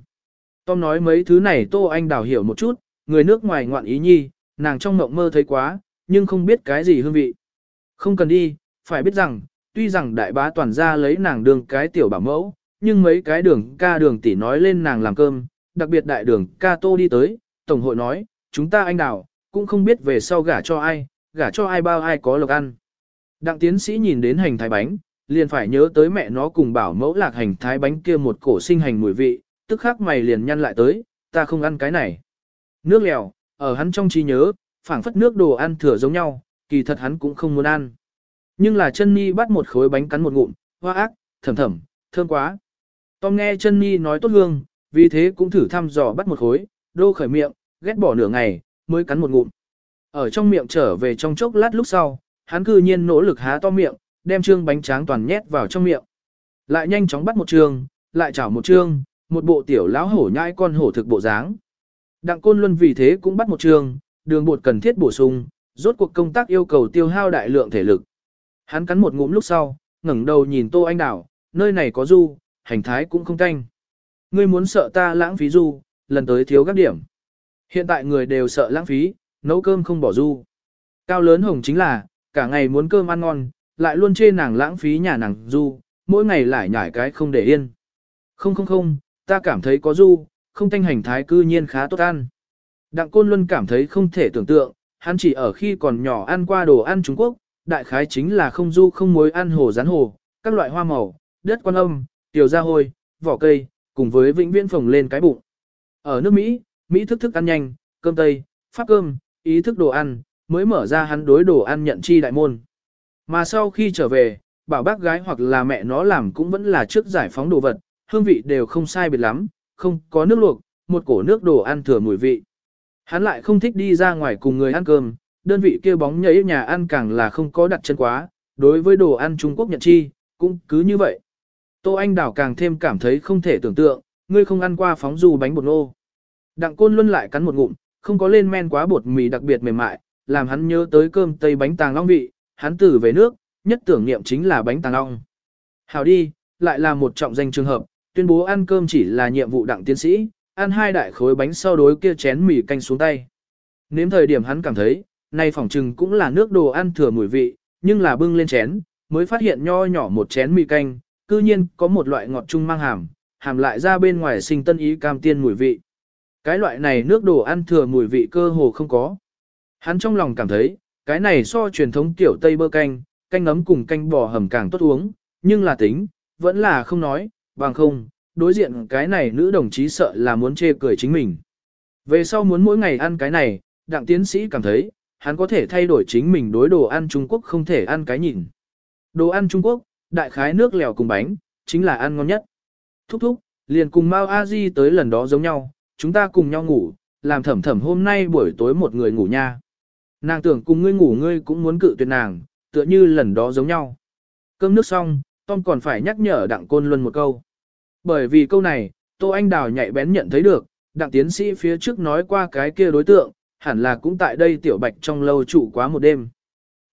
Tom nói mấy thứ này Tô Anh đào hiểu một chút, người nước ngoài ngoạn ý nhi, nàng trong mộng mơ thấy quá, nhưng không biết cái gì hương vị. Không cần đi, phải biết rằng, tuy rằng đại bá toàn ra lấy nàng đường cái tiểu bảo mẫu, nhưng mấy cái đường ca đường tỷ nói lên nàng làm cơm, đặc biệt đại đường ca tô đi tới, tổng hội nói, chúng ta anh đào, cũng không biết về sau gả cho ai, gả cho ai bao ai có lộc ăn. Đặng tiến sĩ nhìn đến hành thái bánh, liền phải nhớ tới mẹ nó cùng bảo mẫu lạc hành thái bánh kia một cổ sinh hành mùi vị, tức khắc mày liền nhăn lại tới, ta không ăn cái này. Nước lèo, ở hắn trong trí nhớ, phảng phất nước đồ ăn thừa giống nhau, kỳ thật hắn cũng không muốn ăn. Nhưng là chân ni bắt một khối bánh cắn một ngụm, hoa ác, thầm thầm, thơm quá. Tom nghe chân ni nói tốt hương, vì thế cũng thử thăm dò bắt một khối, đô khởi miệng, ghét bỏ nửa ngày, mới cắn một ngụm. Ở trong miệng trở về trong chốc lát lúc sau, hắn cư nhiên nỗ lực há to miệng, đem trương bánh tráng toàn nhét vào trong miệng. Lại nhanh chóng bắt một trương, lại chảo một trương, một bộ tiểu lão hổ nhai con hổ thực bộ dáng. Đặng Côn Luân vì thế cũng bắt một trương, đường bột cần thiết bổ sung, rốt cuộc công tác yêu cầu tiêu hao đại lượng thể lực. Hắn cắn một ngụm lúc sau, ngẩng đầu nhìn Tô Anh Đảo, nơi này có du, hành thái cũng không canh. Ngươi muốn sợ ta lãng phí du, lần tới thiếu gấp điểm. Hiện tại người đều sợ lãng phí, nấu cơm không bỏ du. Cao lớn hồng chính là, cả ngày muốn cơm ăn ngon, lại luôn chê nàng lãng phí nhà nàng du, mỗi ngày lại nhải cái không để yên. Không không không, ta cảm thấy có du, không thanh hành thái cư nhiên khá tốt ăn. Đặng Côn Luân cảm thấy không thể tưởng tượng, hắn chỉ ở khi còn nhỏ ăn qua đồ ăn Trung Quốc, đại khái chính là không du không muối ăn hồ rán hồ, các loại hoa màu, đất quan âm, tiểu gia hôi, vỏ cây, cùng với vĩnh viễn phồng lên cái bụng. Ở nước Mỹ, Mỹ thức thức ăn nhanh, cơm tây, pháp cơm, ý thức đồ ăn, mới mở ra hắn đối đồ ăn nhận chi đại môn. Mà sau khi trở về, bảo bác gái hoặc là mẹ nó làm cũng vẫn là trước giải phóng đồ vật, hương vị đều không sai biệt lắm, không có nước luộc, một cổ nước đồ ăn thừa mùi vị. Hắn lại không thích đi ra ngoài cùng người ăn cơm, đơn vị kia bóng nhảy nhà ăn càng là không có đặt chân quá, đối với đồ ăn Trung Quốc nhận chi, cũng cứ như vậy. Tô Anh Đảo càng thêm cảm thấy không thể tưởng tượng, ngươi không ăn qua phóng du bánh bột nô. Đặng Côn Luân lại cắn một ngụm, không có lên men quá bột mì đặc biệt mềm mại, làm hắn nhớ tới cơm tây bánh tàng long vị, hắn tử về nước, nhất tưởng niệm chính là bánh tàng long. Hào đi, lại là một trọng danh trường hợp, tuyên bố ăn cơm chỉ là nhiệm vụ đặng tiến sĩ, ăn hai đại khối bánh sau đối kia chén mì canh xuống tay. Nếm thời điểm hắn cảm thấy, nay phỏng trừng cũng là nước đồ ăn thừa mùi vị, nhưng là bưng lên chén, mới phát hiện nho nhỏ một chén mì canh, cư nhiên có một loại ngọt chung mang hàm, hàm lại ra bên ngoài sinh tân ý cam tiên mùi vị. Cái loại này nước đồ ăn thừa mùi vị cơ hồ không có. Hắn trong lòng cảm thấy, cái này so truyền thống tiểu Tây bơ canh, canh ngấm cùng canh bò hầm càng tốt uống, nhưng là tính, vẫn là không nói, bằng không, đối diện cái này nữ đồng chí sợ là muốn chê cười chính mình. Về sau muốn mỗi ngày ăn cái này, đặng tiến sĩ cảm thấy, hắn có thể thay đổi chính mình đối đồ ăn Trung Quốc không thể ăn cái nhìn. Đồ ăn Trung Quốc, đại khái nước lèo cùng bánh, chính là ăn ngon nhất. Thúc thúc, liền cùng Mao A Di tới lần đó giống nhau, chúng ta cùng nhau ngủ, làm thẩm thẩm hôm nay buổi tối một người ngủ nha. Nàng tưởng cùng ngươi ngủ ngươi cũng muốn cự tuyệt nàng, tựa như lần đó giống nhau. Cơm nước xong, Tom còn phải nhắc nhở Đặng Côn Luân một câu. Bởi vì câu này, Tô Anh Đào nhạy bén nhận thấy được, Đặng tiến sĩ phía trước nói qua cái kia đối tượng, hẳn là cũng tại đây tiểu bạch trong lâu trụ quá một đêm.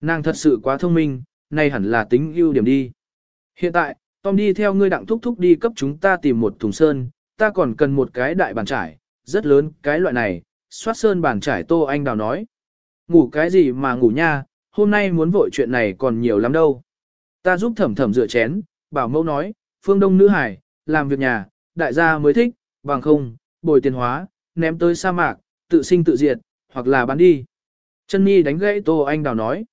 Nàng thật sự quá thông minh, này hẳn là tính ưu điểm đi. Hiện tại, Tom đi theo ngươi đặng thúc thúc đi cấp chúng ta tìm một thùng sơn, ta còn cần một cái đại bàn trải, rất lớn, cái loại này, soát sơn bàn trải Tô Anh Đào nói. Ngủ cái gì mà ngủ nha, hôm nay muốn vội chuyện này còn nhiều lắm đâu. Ta giúp thẩm thẩm rửa chén, bảo mẫu nói, phương đông nữ hải, làm việc nhà, đại gia mới thích, bằng không, bồi tiền hóa, ném tới sa mạc, tự sinh tự diệt, hoặc là bán đi. Chân Nhi đánh gãy Tô Anh Đào nói.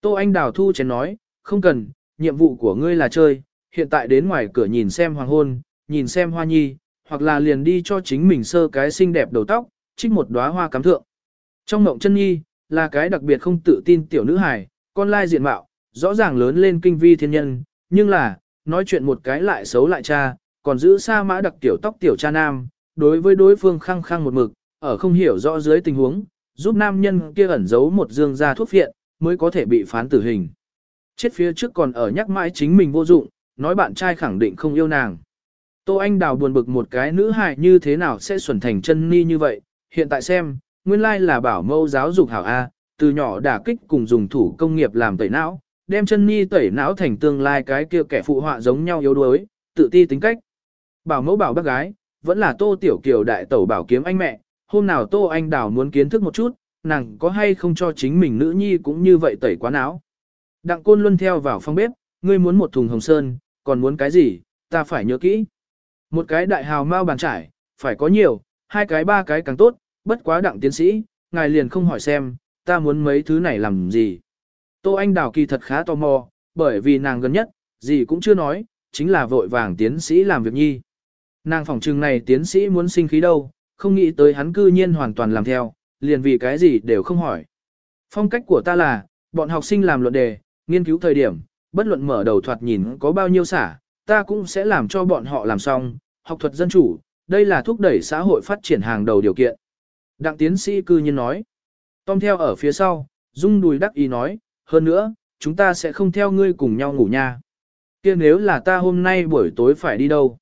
Tô Anh Đào thu chén nói, không cần, nhiệm vụ của ngươi là chơi, hiện tại đến ngoài cửa nhìn xem hoàng hôn, nhìn xem hoa nhi, hoặc là liền đi cho chính mình sơ cái xinh đẹp đầu tóc, trích một đóa hoa cắm thượng. Trong mộng chân nhi, là cái đặc biệt không tự tin tiểu nữ hài, con lai diện mạo, rõ ràng lớn lên kinh vi thiên nhân, nhưng là, nói chuyện một cái lại xấu lại cha, còn giữ xa mã đặc tiểu tóc tiểu cha nam, đối với đối phương khăng khăng một mực, ở không hiểu rõ dưới tình huống, giúp nam nhân kia ẩn giấu một dương gia thuốc viện, mới có thể bị phán tử hình. Chết phía trước còn ở nhắc mãi chính mình vô dụng, nói bạn trai khẳng định không yêu nàng. Tô Anh Đào buồn bực một cái nữ hài như thế nào sẽ xuẩn thành chân ni như vậy, hiện tại xem, nguyên lai là bảo mâu giáo dục hảo A, từ nhỏ đả kích cùng dùng thủ công nghiệp làm tẩy não, đem chân ni tẩy não thành tương lai cái kia kẻ phụ họa giống nhau yếu đuối, tự ti tính cách. Bảo mẫu bảo bác gái, vẫn là tô tiểu kiều đại tẩu bảo kiếm anh mẹ, hôm nào tô anh đào muốn kiến thức một chút, nàng có hay không cho chính mình nữ nhi cũng như vậy tẩy quá não. Đặng côn luân theo vào phòng bếp, ngươi muốn một thùng hồng sơn, còn muốn cái gì, ta phải nhớ kỹ. Một cái đại hào mau bàn trải, phải có nhiều, hai cái ba cái càng tốt, bất quá đặng tiến sĩ, ngài liền không hỏi xem, ta muốn mấy thứ này làm gì. Tô Anh Đào kỳ thật khá tò mò, bởi vì nàng gần nhất, gì cũng chưa nói, chính là vội vàng tiến sĩ làm việc nhi. Nàng phỏng trừng này tiến sĩ muốn sinh khí đâu, không nghĩ tới hắn cư nhiên hoàn toàn làm theo, liền vì cái gì đều không hỏi. Phong cách của ta là, bọn học sinh làm luận đề, nghiên cứu thời điểm, bất luận mở đầu thoạt nhìn có bao nhiêu xả, ta cũng sẽ làm cho bọn họ làm xong, học thuật dân chủ, đây là thúc đẩy xã hội phát triển hàng đầu điều kiện. Đặng tiến sĩ cư nhiên nói. Tom theo ở phía sau, rung đùi đắc ý nói, hơn nữa, chúng ta sẽ không theo ngươi cùng nhau ngủ nha. kia nếu là ta hôm nay buổi tối phải đi đâu?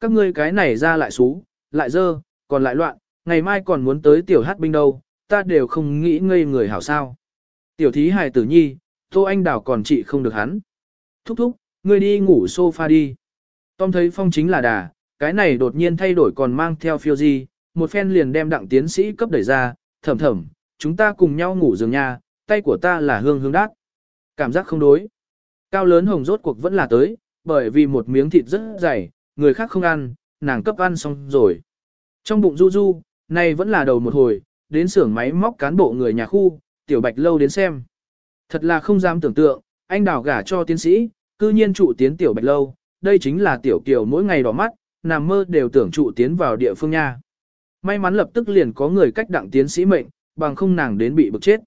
Các ngươi cái này ra lại xú, lại dơ, còn lại loạn, ngày mai còn muốn tới tiểu hát binh đâu, ta đều không nghĩ ngây người hảo sao. Tiểu thí hài tử nhi, Tô Anh Đào còn trị không được hắn. Thúc thúc, ngươi đi ngủ sofa đi. Tom thấy phong chính là đà, cái này đột nhiên thay đổi còn mang theo phiêu di, một phen liền đem đặng tiến sĩ cấp đẩy ra, thầm thầm, chúng ta cùng nhau ngủ giường nha, tay của ta là hương hương đát. Cảm giác không đối. Cao lớn hồng rốt cuộc vẫn là tới, bởi vì một miếng thịt rất dày, người khác không ăn, nàng cấp ăn xong rồi. Trong bụng du du, nay vẫn là đầu một hồi, đến xưởng máy móc cán bộ người nhà khu, tiểu bạch lâu đến xem. Thật là không dám tưởng tượng, anh đào gả cho tiến sĩ, cư nhiên trụ tiến tiểu bạch lâu, đây chính là tiểu kiều mỗi ngày đỏ mắt, nằm mơ đều tưởng trụ tiến vào địa phương nha. May mắn lập tức liền có người cách đặng tiến sĩ mệnh, bằng không nàng đến bị bực chết.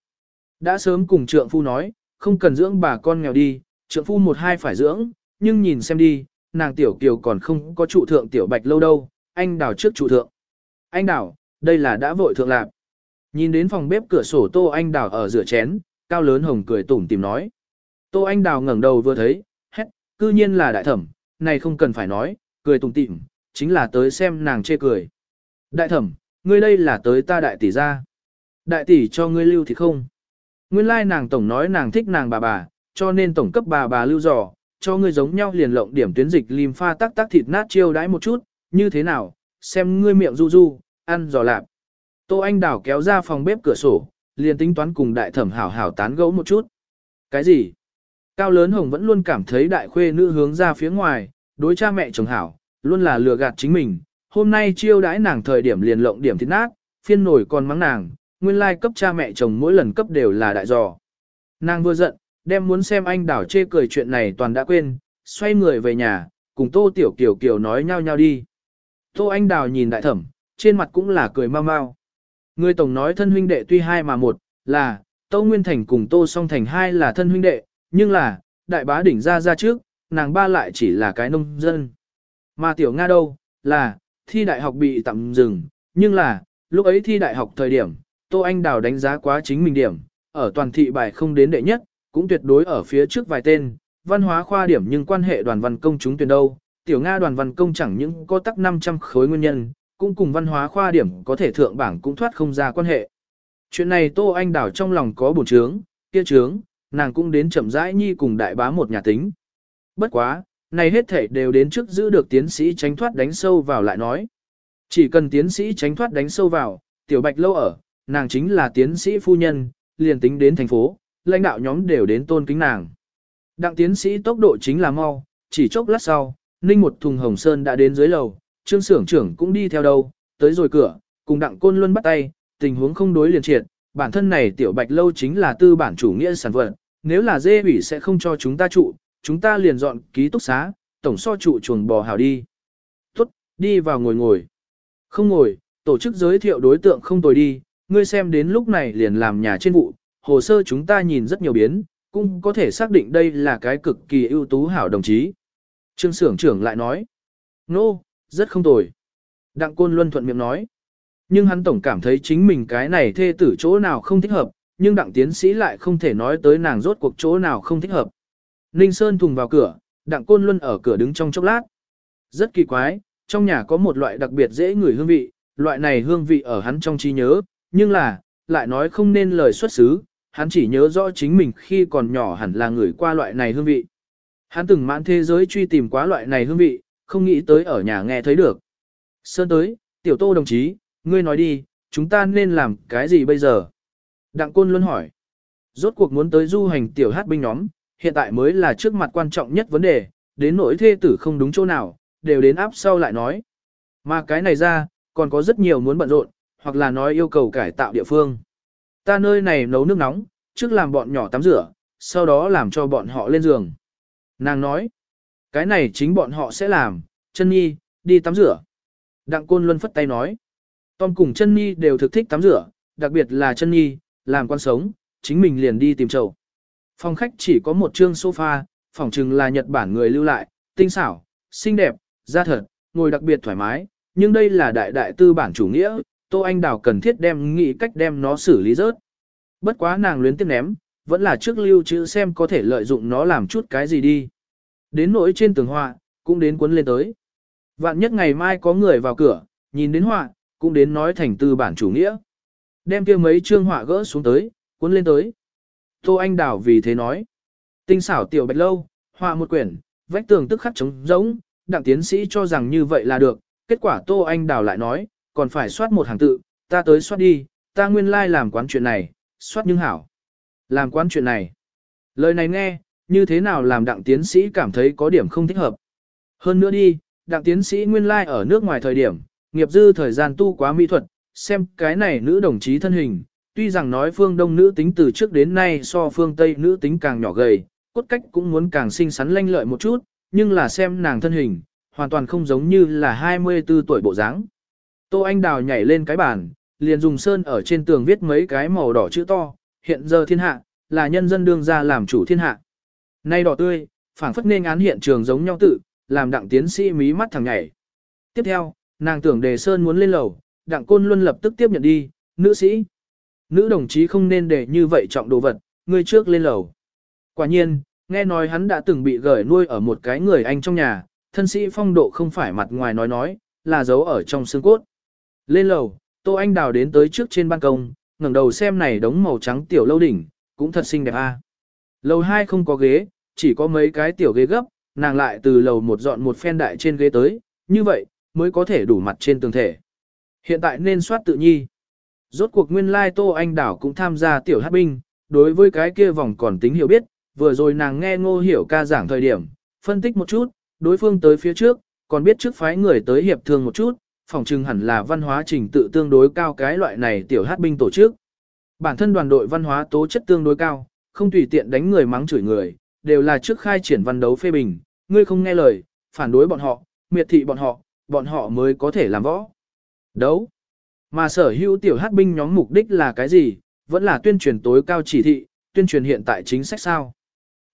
Đã sớm cùng trượng phu nói, không cần dưỡng bà con nghèo đi, trượng phu một hai phải dưỡng, nhưng nhìn xem đi, nàng tiểu kiều còn không có trụ thượng tiểu bạch lâu đâu, anh đào trước trụ thượng. Anh đào, đây là đã vội thượng lạc. Nhìn đến phòng bếp cửa sổ tô anh đào ở rửa chén, cao lớn hồng cười tủm tìm nói. Tô anh đào ngẩng đầu vừa thấy, cư nhiên là đại thẩm, này không cần phải nói, cười tùng tịm, chính là tới xem nàng chê cười. Đại thẩm, ngươi đây là tới ta đại tỷ ra. Đại tỷ cho ngươi lưu thì không. Nguyên lai nàng tổng nói nàng thích nàng bà bà, cho nên tổng cấp bà bà lưu dò, cho ngươi giống nhau liền lộng điểm tuyến dịch lim pha tắc tắc thịt nát chiêu đãi một chút, như thế nào, xem ngươi miệng du du, ăn giò lạp. Tô Anh Đào kéo ra phòng bếp cửa sổ, liền tính toán cùng đại thẩm hảo hảo tán gẫu một chút. Cái gì? Cao lớn hồng vẫn luôn cảm thấy đại khuê nữ hướng ra phía ngoài, đối cha mẹ chồng hảo, luôn là lừa gạt chính mình. Hôm nay chiêu đãi nàng thời điểm liền lộng điểm thịt nát, phiên nổi còn mắng nàng, nguyên lai cấp cha mẹ chồng mỗi lần cấp đều là đại dò. Nàng vừa giận, đem muốn xem anh đảo chê cười chuyện này toàn đã quên, xoay người về nhà, cùng tô tiểu kiều kiều nói nhau nhau đi. Tô anh đào nhìn đại thẩm, trên mặt cũng là cười mau mau. Người tổng nói thân huynh đệ tuy hai mà một, là, Tô Nguyên Thành cùng Tô Song Thành hai là thân huynh đệ, nhưng là, đại bá đỉnh ra ra trước, nàng ba lại chỉ là cái nông dân. Mà tiểu Nga đâu, là, thi đại học bị tạm dừng, nhưng là, lúc ấy thi đại học thời điểm, Tô Anh Đào đánh giá quá chính mình điểm, ở toàn thị bài không đến đệ nhất, cũng tuyệt đối ở phía trước vài tên, văn hóa khoa điểm nhưng quan hệ đoàn văn công chúng tuyển đâu, tiểu Nga đoàn văn công chẳng những có tắc 500 khối nguyên nhân, cũng cùng văn hóa khoa điểm có thể thượng bảng cũng thoát không ra quan hệ. Chuyện này Tô Anh Đảo trong lòng có bổn trướng, kia trướng, nàng cũng đến chậm rãi nhi cùng đại bá một nhà tính. Bất quá, này hết thể đều đến trước giữ được tiến sĩ tránh thoát đánh sâu vào lại nói. Chỉ cần tiến sĩ tránh thoát đánh sâu vào, tiểu bạch lâu ở, nàng chính là tiến sĩ phu nhân, liền tính đến thành phố, lãnh đạo nhóm đều đến tôn kính nàng. Đặng tiến sĩ tốc độ chính là mau, chỉ chốc lát sau, ninh một thùng hồng sơn đã đến dưới lầu, trương xưởng trưởng cũng đi theo đâu, tới rồi cửa, cùng đặng côn luân bắt tay, tình huống không đối liền triệt, bản thân này tiểu bạch lâu chính là tư bản chủ nghĩa sản vật, nếu là dê ủy sẽ không cho chúng ta trụ, chúng ta liền dọn ký túc xá, tổng so trụ chuồng bò hào đi. Tốt, đi vào ngồi ngồi. Không ngồi, tổ chức giới thiệu đối tượng không tồi đi, ngươi xem đến lúc này liền làm nhà trên vụ, hồ sơ chúng ta nhìn rất nhiều biến, cũng có thể xác định đây là cái cực kỳ ưu tú hảo đồng chí. Trương xưởng trưởng lại nói, nô, no, rất không tồi. Đặng Côn Luân thuận miệng nói, nhưng hắn tổng cảm thấy chính mình cái này thê tử chỗ nào không thích hợp, nhưng đặng tiến sĩ lại không thể nói tới nàng rốt cuộc chỗ nào không thích hợp. Ninh Sơn thùng vào cửa, đặng Côn Luân ở cửa đứng trong chốc lát. Rất kỳ quái, trong nhà có một loại đặc biệt dễ ngửi hương vị, loại này hương vị ở hắn trong trí nhớ, nhưng là, lại nói không nên lời xuất xứ, hắn chỉ nhớ rõ chính mình khi còn nhỏ hẳn là người qua loại này hương vị. Hắn từng mãn thế giới truy tìm quá loại này hương vị, không nghĩ tới ở nhà nghe thấy được. Sơn tới, tiểu tô đồng chí, ngươi nói đi, chúng ta nên làm cái gì bây giờ? Đặng Côn luôn hỏi. Rốt cuộc muốn tới du hành tiểu hát binh nhóm, hiện tại mới là trước mặt quan trọng nhất vấn đề, đến nỗi thê tử không đúng chỗ nào, đều đến áp sau lại nói. Mà cái này ra, còn có rất nhiều muốn bận rộn, hoặc là nói yêu cầu cải tạo địa phương. Ta nơi này nấu nước nóng, trước làm bọn nhỏ tắm rửa, sau đó làm cho bọn họ lên giường. Nàng nói, cái này chính bọn họ sẽ làm, chân nhi, đi tắm rửa. Đặng Côn Luân phất tay nói, Tom cùng chân nhi đều thực thích tắm rửa, đặc biệt là chân nhi, làm quan sống, chính mình liền đi tìm chậu. Phòng khách chỉ có một chương sofa, phòng trừng là Nhật Bản người lưu lại, tinh xảo, xinh đẹp, da thật, ngồi đặc biệt thoải mái, nhưng đây là đại đại tư bản chủ nghĩa, Tô Anh Đào cần thiết đem nghĩ cách đem nó xử lý rớt. Bất quá nàng luyến tiếp ném, vẫn là trước lưu trữ xem có thể lợi dụng nó làm chút cái gì đi. Đến nỗi trên tường họa, cũng đến cuốn lên tới. Vạn nhất ngày mai có người vào cửa, nhìn đến họa, cũng đến nói thành tư bản chủ nghĩa. Đem kia mấy chương họa gỡ xuống tới, cuốn lên tới. Tô Anh Đảo vì thế nói. Tinh xảo tiểu bạch lâu, họa một quyển, vách tường tức khắc trống rỗng, đặng tiến sĩ cho rằng như vậy là được. Kết quả Tô Anh Đảo lại nói, còn phải soát một hàng tự, ta tới soát đi, ta nguyên lai like làm quán chuyện này, soát nhưng hảo. Làm quán chuyện này. Lời này nghe, như thế nào làm đặng tiến sĩ cảm thấy có điểm không thích hợp. Hơn nữa đi, đặng tiến sĩ nguyên lai like ở nước ngoài thời điểm, nghiệp dư thời gian tu quá mỹ thuật, xem cái này nữ đồng chí thân hình, tuy rằng nói phương đông nữ tính từ trước đến nay so phương tây nữ tính càng nhỏ gầy, cốt cách cũng muốn càng xinh xắn lanh lợi một chút, nhưng là xem nàng thân hình, hoàn toàn không giống như là 24 tuổi bộ dáng. Tô Anh Đào nhảy lên cái bàn, liền dùng sơn ở trên tường viết mấy cái màu đỏ chữ to, hiện giờ thiên hạ, là nhân dân đương ra làm chủ thiên hạ. Nay đỏ tươi, phảng phất nên án hiện trường giống nhau tự, làm đặng tiến sĩ mí mắt thằng nhảy. Tiếp theo, nàng tưởng đề sơn muốn lên lầu, đặng côn luân lập tức tiếp nhận đi, nữ sĩ. Nữ đồng chí không nên để như vậy trọng đồ vật, người trước lên lầu. Quả nhiên, nghe nói hắn đã từng bị gửi nuôi ở một cái người anh trong nhà, thân sĩ phong độ không phải mặt ngoài nói nói, là giấu ở trong xương cốt. Lên lầu, Tô Anh Đào đến tới trước trên ban công, ngẩng đầu xem này đống màu trắng tiểu lâu đỉnh, cũng thật xinh đẹp a. Lầu 2 không có ghế, chỉ có mấy cái tiểu ghế gấp, nàng lại từ lầu một dọn một phen đại trên ghế tới, như vậy, mới có thể đủ mặt trên tường thể. Hiện tại nên soát tự nhi. Rốt cuộc nguyên lai Tô Anh Đảo cũng tham gia tiểu hát binh, đối với cái kia vòng còn tính hiểu biết, vừa rồi nàng nghe ngô hiểu ca giảng thời điểm, phân tích một chút, đối phương tới phía trước, còn biết trước phái người tới hiệp thương một chút, phòng trừng hẳn là văn hóa trình tự tương đối cao cái loại này tiểu hát binh tổ chức. Bản thân đoàn đội văn hóa tố chất tương đối cao, không tùy tiện đánh người mắng chửi người, đều là trước khai triển văn đấu phê bình, ngươi không nghe lời, phản đối bọn họ, miệt thị bọn họ, bọn họ mới có thể làm võ. Đấu. Mà sở hữu tiểu hát binh nhóm mục đích là cái gì, vẫn là tuyên truyền tối cao chỉ thị, tuyên truyền hiện tại chính sách sao.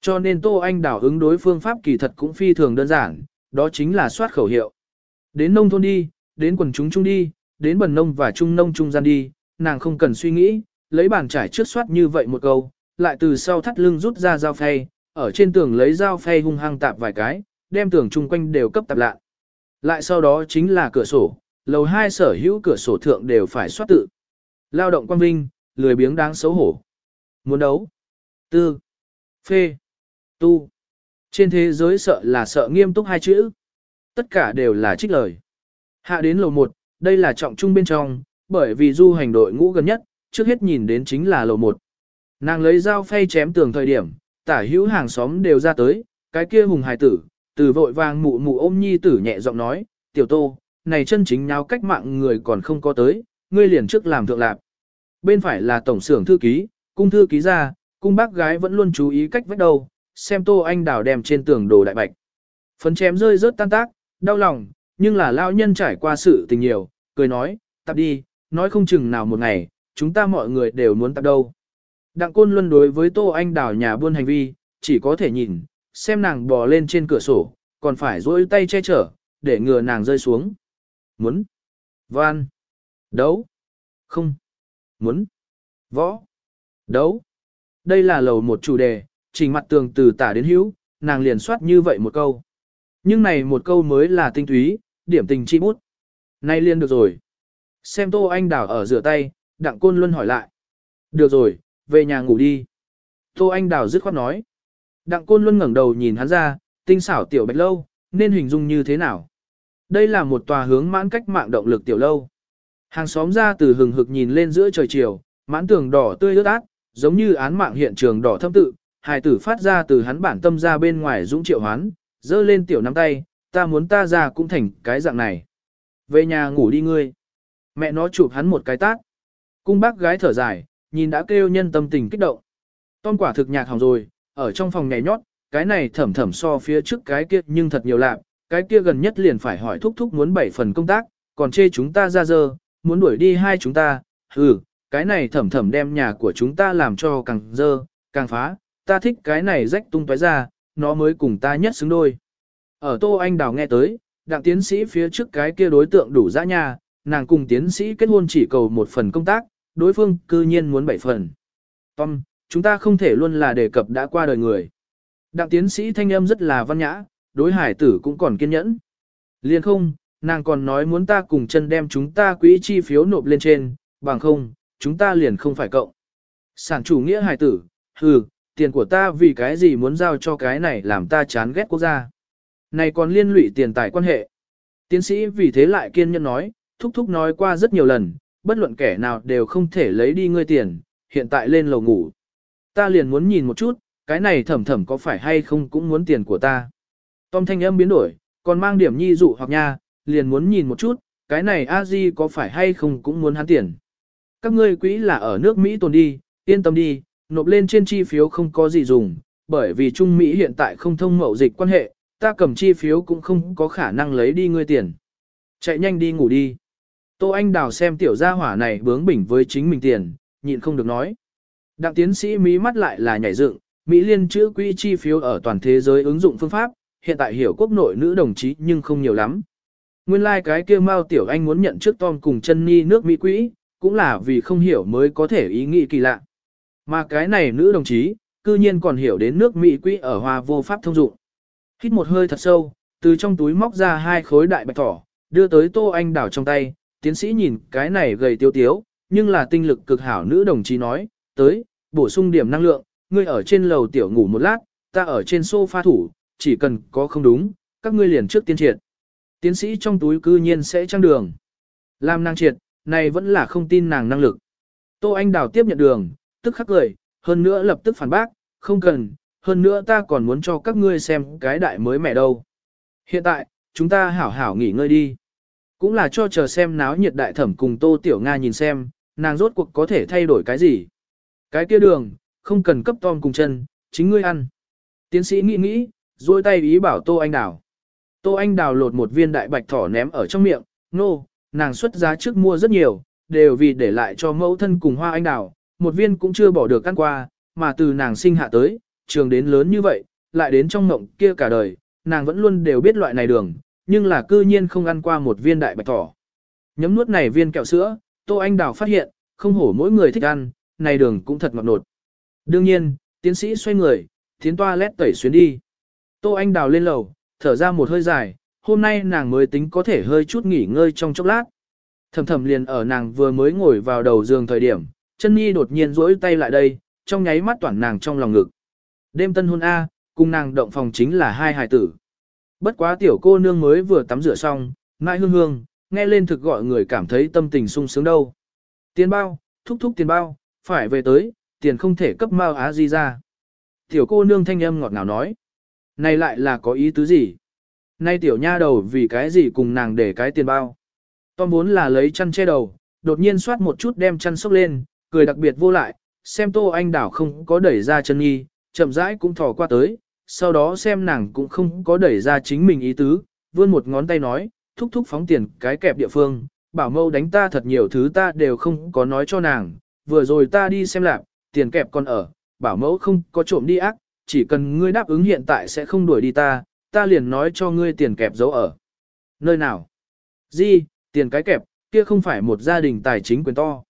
Cho nên Tô Anh đảo ứng đối phương pháp kỳ thật cũng phi thường đơn giản, đó chính là soát khẩu hiệu. Đến nông thôn đi, đến quần chúng trung đi, đến bần nông và trung nông trung gian đi, nàng không cần suy nghĩ, lấy bàn trải trước soát như vậy một câu, lại từ sau thắt lưng rút ra dao phay, ở trên tường lấy dao phay hung hăng tạp vài cái, đem tường chung quanh đều cấp tạp lạ. Lại sau đó chính là cửa sổ, lầu hai sở hữu cửa sổ thượng đều phải soát tự. Lao động quan vinh, lười biếng đáng xấu hổ. Muốn đấu. Tư. Phê. Tu. Trên thế giới sợ là sợ nghiêm túc hai chữ. Tất cả đều là trích lời. Hạ đến lầu một, đây là trọng trung bên trong, bởi vì du hành đội ngũ gần nhất, trước hết nhìn đến chính là lầu một. Nàng lấy dao phay chém tường thời điểm, tả hữu hàng xóm đều ra tới, cái kia hùng hài tử, từ vội vàng mụ mụ ôm nhi tử nhẹ giọng nói, tiểu tô, này chân chính nháo cách mạng người còn không có tới, ngươi liền trước làm thượng lạc. Bên phải là tổng xưởng thư ký, cung thư ký ra, cung bác gái vẫn luôn chú ý cách vách đầu, xem tô anh đào đem trên tường đồ đại bạch. Phấn chém rơi rớt tan tác, đau lòng, nhưng là lao nhân trải qua sự tình nhiều, cười nói, tập đi, nói không chừng nào một ngày, chúng ta mọi người đều muốn tập đâu. Đặng Côn Luân đối với Tô Anh Đào nhà buôn hành vi, chỉ có thể nhìn, xem nàng bò lên trên cửa sổ, còn phải dỗi tay che chở, để ngừa nàng rơi xuống. Muốn. Van. Đấu. Không. Muốn. Võ. Đấu. Đây là lầu một chủ đề, trình mặt tường từ tả đến hữu, nàng liền soát như vậy một câu. Nhưng này một câu mới là tinh túy, điểm tình chi bút. Nay liền được rồi. Xem Tô Anh Đào ở rửa tay, Đặng Côn Luân hỏi lại. Được rồi, về nhà ngủ đi. Tô Anh Đào dứt khoát nói. Đặng Côn Luân ngẩng đầu nhìn hắn ra, tinh xảo tiểu bạch lâu, nên hình dung như thế nào. Đây là một tòa hướng mãn cách mạng động lực tiểu lâu. Hàng xóm ra từ hừng hực nhìn lên giữa trời chiều, mãn tường đỏ tươi ướt át, giống như án mạng hiện trường đỏ thâm tự, hài tử phát ra từ hắn bản tâm ra bên ngoài dũng triệu hoán, dơ lên tiểu nắm tay, ta muốn ta ra cũng thành cái dạng này. Về nhà ngủ đi ngươi. Mẹ nó chụp hắn một cái tát. Cung bác gái thở dài, nhìn đã kêu nhân tâm tình kích động. Tom quả thực nhạc hỏng rồi, ở trong phòng nhảy nhót, cái này thẩm thẩm so phía trước cái kia nhưng thật nhiều lạc, cái kia gần nhất liền phải hỏi thúc thúc muốn bảy phần công tác, còn chê chúng ta ra dơ, muốn đuổi đi hai chúng ta, hừ, cái này thẩm thẩm đem nhà của chúng ta làm cho càng dơ, càng phá, ta thích cái này rách tung tói ra, nó mới cùng ta nhất xứng đôi. Ở Tô Anh Đào nghe tới, đặng tiến sĩ phía trước cái kia đối tượng đủ dã nhà, nàng cùng tiến sĩ kết hôn chỉ cầu một phần công tác, đối phương cư nhiên muốn bảy phần. Tom, chúng ta không thể luôn là đề cập đã qua đời người. Đặng tiến sĩ thanh âm rất là văn nhã, đối hải tử cũng còn kiên nhẫn. Liên không, nàng còn nói muốn ta cùng chân đem chúng ta quỹ chi phiếu nộp lên trên, bằng không, chúng ta liền không phải cộng. Sản chủ nghĩa hải tử, hừ, tiền của ta vì cái gì muốn giao cho cái này làm ta chán ghét quốc gia. Này còn liên lụy tiền tài quan hệ. Tiến sĩ vì thế lại kiên nhẫn nói, thúc thúc nói qua rất nhiều lần, bất luận kẻ nào đều không thể lấy đi ngươi tiền, hiện tại lên lầu ngủ. Ta liền muốn nhìn một chút, cái này thẩm thẩm có phải hay không cũng muốn tiền của ta. Tom thanh âm biến đổi, còn mang điểm nhi dụ hoặc nha, liền muốn nhìn một chút, cái này a di có phải hay không cũng muốn hắn tiền. Các ngươi quỹ là ở nước Mỹ tồn đi, yên tâm đi, nộp lên trên chi phiếu không có gì dùng, bởi vì Trung Mỹ hiện tại không thông mậu dịch quan hệ, ta cầm chi phiếu cũng không có khả năng lấy đi ngươi tiền. Chạy nhanh đi ngủ đi. Tô Anh Đào xem tiểu gia hỏa này bướng bỉnh với chính mình tiền, nhịn không được nói. Đặng tiến sĩ Mỹ mắt lại là nhảy dựng, Mỹ liên chữ quỹ chi phiếu ở toàn thế giới ứng dụng phương pháp, hiện tại hiểu quốc nội nữ đồng chí nhưng không nhiều lắm. Nguyên lai like cái kia Mao Tiểu Anh muốn nhận trước Tom cùng chân ni nước Mỹ quỹ, cũng là vì không hiểu mới có thể ý nghĩ kỳ lạ. Mà cái này nữ đồng chí, cư nhiên còn hiểu đến nước Mỹ quỹ ở hoa vô pháp thông dụng. Hít một hơi thật sâu, từ trong túi móc ra hai khối đại bạch thỏ, đưa tới Tô Anh đảo trong tay, tiến sĩ nhìn cái này gầy tiêu tiếu, nhưng là tinh lực cực hảo nữ đồng chí nói, tới, bổ sung điểm năng lượng, ngươi ở trên lầu tiểu ngủ một lát, ta ở trên sofa thủ, chỉ cần có không đúng, các ngươi liền trước tiên triệt. Tiến sĩ trong túi cư nhiên sẽ trang đường. Làm nàng triệt, này vẫn là không tin nàng năng lực. Tô Anh Đào tiếp nhận đường, tức khắc cười, hơn nữa lập tức phản bác, không cần, hơn nữa ta còn muốn cho các ngươi xem cái đại mới mẹ đâu. Hiện tại, chúng ta hảo hảo nghỉ ngơi đi. Cũng là cho chờ xem náo nhiệt đại thẩm cùng Tô Tiểu Nga nhìn xem, nàng rốt cuộc có thể thay đổi cái gì. Cái kia đường, không cần cấp Tom cùng chân, chính ngươi ăn. Tiến sĩ nghĩ nghĩ, duỗi tay ý bảo Tô Anh Đào. Tô Anh Đào lột một viên đại bạch thỏ ném ở trong miệng, nô, no, nàng xuất giá trước mua rất nhiều, đều vì để lại cho mẫu thân cùng hoa anh đào, một viên cũng chưa bỏ được ăn qua, mà từ nàng sinh hạ tới, trường đến lớn như vậy, lại đến trong ngộng kia cả đời, nàng vẫn luôn đều biết loại này đường, nhưng là cư nhiên không ăn qua một viên đại bạch thỏ. Nhấm nuốt này viên kẹo sữa, Tô Anh Đào phát hiện, không hổ mỗi người thích ăn, này đường cũng thật ngọt nột. Đương nhiên, tiến sĩ xoay người, tiến toa lét tẩy xuyến đi. Tô Anh Đào lên lầu, thở ra một hơi dài, hôm nay nàng mới tính có thể hơi chút nghỉ ngơi trong chốc lát. Thầm thầm liền ở nàng vừa mới ngồi vào đầu giường thời điểm, chân nhi đột nhiên rỗi tay lại đây, trong nháy mắt toàn nàng trong lòng ngực. Đêm tân hôn A, cùng nàng động phòng chính là hai hài tử. Bất quá tiểu cô nương mới vừa tắm rửa xong, ngại hương hương, nghe lên thực gọi người cảm thấy tâm tình sung sướng đâu. Tiền bao, thúc thúc tiền bao, phải về tới, tiền không thể cấp mau á di ra. Tiểu cô nương thanh âm ngọt ngào nói. Này lại là có ý tứ gì? Nay tiểu nha đầu vì cái gì cùng nàng để cái tiền bao. Tom vốn là lấy chăn che đầu, đột nhiên xoát một chút đem chăn sốc lên, cười đặc biệt vô lại, xem tô anh đảo không có đẩy ra chân nghi, chậm rãi cũng thò qua tới, sau đó xem nàng cũng không có đẩy ra chính mình ý tứ, vươn một ngón tay nói, thúc thúc phóng tiền cái kẹp địa phương, bảo mâu đánh ta thật nhiều thứ ta đều không có nói cho nàng, vừa rồi ta đi xem lạc, tiền kẹp còn ở, bảo mẫu không có trộm đi ác, chỉ cần ngươi đáp ứng hiện tại sẽ không đuổi đi ta, ta liền nói cho ngươi tiền kẹp giấu ở. Nơi nào? Di, tiền cái kẹp, kia không phải một gia đình tài chính quyền to.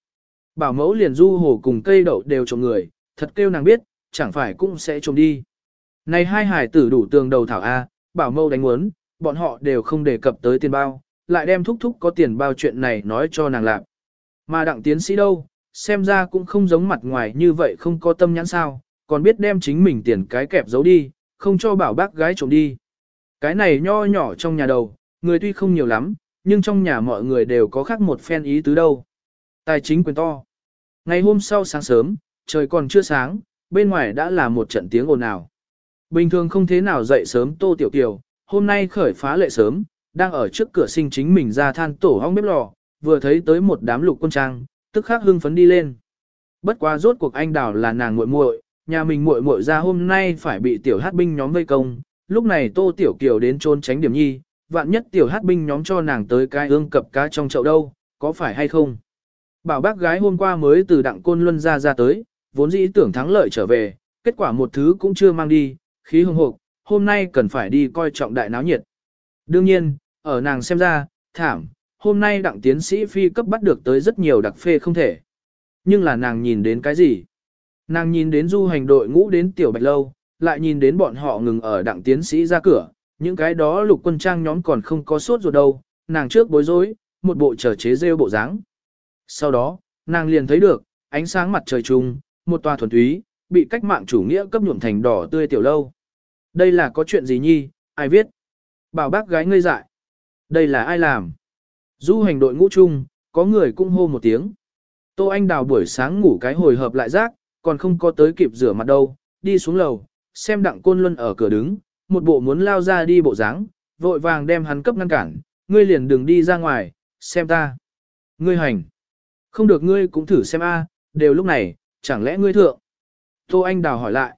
Bảo mẫu liền du hồ cùng cây đậu đều trộm người, thật kêu nàng biết, chẳng phải cũng sẽ trộm đi. Này hai hải tử đủ tường đầu thảo A, bảo mẫu đánh muốn, bọn họ đều không đề cập tới tiền bao, lại đem thúc thúc có tiền bao chuyện này nói cho nàng làm. Mà đặng tiến sĩ đâu, xem ra cũng không giống mặt ngoài như vậy không có tâm nhãn sao, còn biết đem chính mình tiền cái kẹp giấu đi, không cho bảo bác gái trộm đi. Cái này nho nhỏ trong nhà đầu, người tuy không nhiều lắm, nhưng trong nhà mọi người đều có khác một phen ý tứ đâu. Tài chính quyền to. Ngày hôm sau sáng sớm, trời còn chưa sáng, bên ngoài đã là một trận tiếng ồn ào. Bình thường không thế nào dậy sớm Tô Tiểu Kiều, hôm nay khởi phá lệ sớm, đang ở trước cửa sinh chính mình ra than tổ hong bếp lò, vừa thấy tới một đám lục quân trang, tức khắc hưng phấn đi lên. Bất quá rốt cuộc anh đảo là nàng muội muội, nhà mình muội muội ra hôm nay phải bị tiểu hát binh nhóm vây công, lúc này Tô Tiểu Kiều đến trốn tránh điểm nhi, vạn nhất tiểu hát binh nhóm cho nàng tới cái ương cập cá trong chậu đâu, có phải hay không? Bảo bác gái hôm qua mới từ đặng côn luân ra ra tới, vốn dĩ tưởng thắng lợi trở về, kết quả một thứ cũng chưa mang đi, khí hưng hộp, hôm nay cần phải đi coi trọng đại náo nhiệt. Đương nhiên, ở nàng xem ra, thảm, hôm nay đặng tiến sĩ phi cấp bắt được tới rất nhiều đặc phê không thể. Nhưng là nàng nhìn đến cái gì? Nàng nhìn đến du hành đội ngũ đến tiểu bạch lâu, lại nhìn đến bọn họ ngừng ở đặng tiến sĩ ra cửa, những cái đó lục quân trang nhóm còn không có sốt ruột đâu, nàng trước bối rối, một bộ trở chế rêu bộ dáng. Sau đó, nàng liền thấy được, ánh sáng mặt trời trùng, một tòa thuần túy, bị cách mạng chủ nghĩa cấp nhuộm thành đỏ tươi tiểu lâu. Đây là có chuyện gì nhi, ai viết? Bảo bác gái ngây dại. Đây là ai làm? Du hành đội ngũ chung, có người cũng hô một tiếng. Tô Anh Đào buổi sáng ngủ cái hồi hợp lại rác, còn không có tới kịp rửa mặt đâu, đi xuống lầu, xem đặng côn luân ở cửa đứng, một bộ muốn lao ra đi bộ dáng, vội vàng đem hắn cấp ngăn cản, ngươi liền đừng đi ra ngoài, xem ta. Ngươi hành. Không được ngươi cũng thử xem a, đều lúc này, chẳng lẽ ngươi thượng. Tô Anh Đào hỏi lại.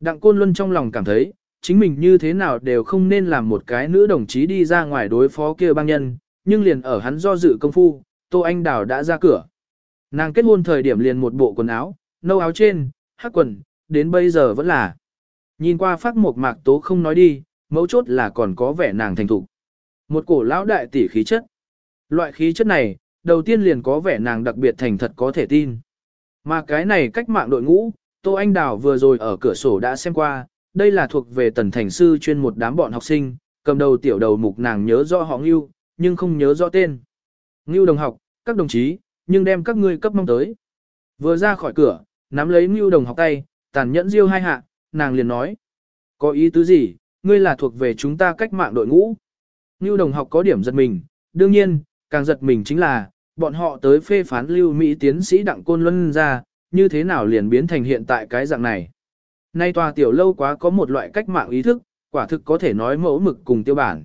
Đặng Côn Luân trong lòng cảm thấy, chính mình như thế nào đều không nên làm một cái nữ đồng chí đi ra ngoài đối phó kia băng nhân, nhưng liền ở hắn do dự công phu, Tô Anh Đào đã ra cửa. Nàng kết hôn thời điểm liền một bộ quần áo, nâu áo trên, hắc quần, đến bây giờ vẫn là. Nhìn qua phát một mạc tố không nói đi, mấu chốt là còn có vẻ nàng thành thục. Một cổ lão đại tỷ khí chất. Loại khí chất này, đầu tiên liền có vẻ nàng đặc biệt thành thật có thể tin. Mà cái này cách mạng đội ngũ, Tô Anh Đào vừa rồi ở cửa sổ đã xem qua, đây là thuộc về tần thành sư chuyên một đám bọn học sinh, cầm đầu tiểu đầu mục nàng nhớ rõ họ Ngưu, nhưng không nhớ rõ tên. Ngưu đồng học, các đồng chí, nhưng đem các ngươi cấp mong tới. Vừa ra khỏi cửa, nắm lấy Ngưu đồng học tay, tàn nhẫn riêu hai hạ, nàng liền nói. Có ý tứ gì, ngươi là thuộc về chúng ta cách mạng đội ngũ. Ngưu đồng học có điểm giật mình, đương nhiên, càng giật mình chính là, bọn họ tới phê phán lưu Mỹ tiến sĩ Đặng Côn Luân ra, như thế nào liền biến thành hiện tại cái dạng này. Nay tòa tiểu lâu quá có một loại cách mạng ý thức, quả thực có thể nói mẫu mực cùng tiêu bản.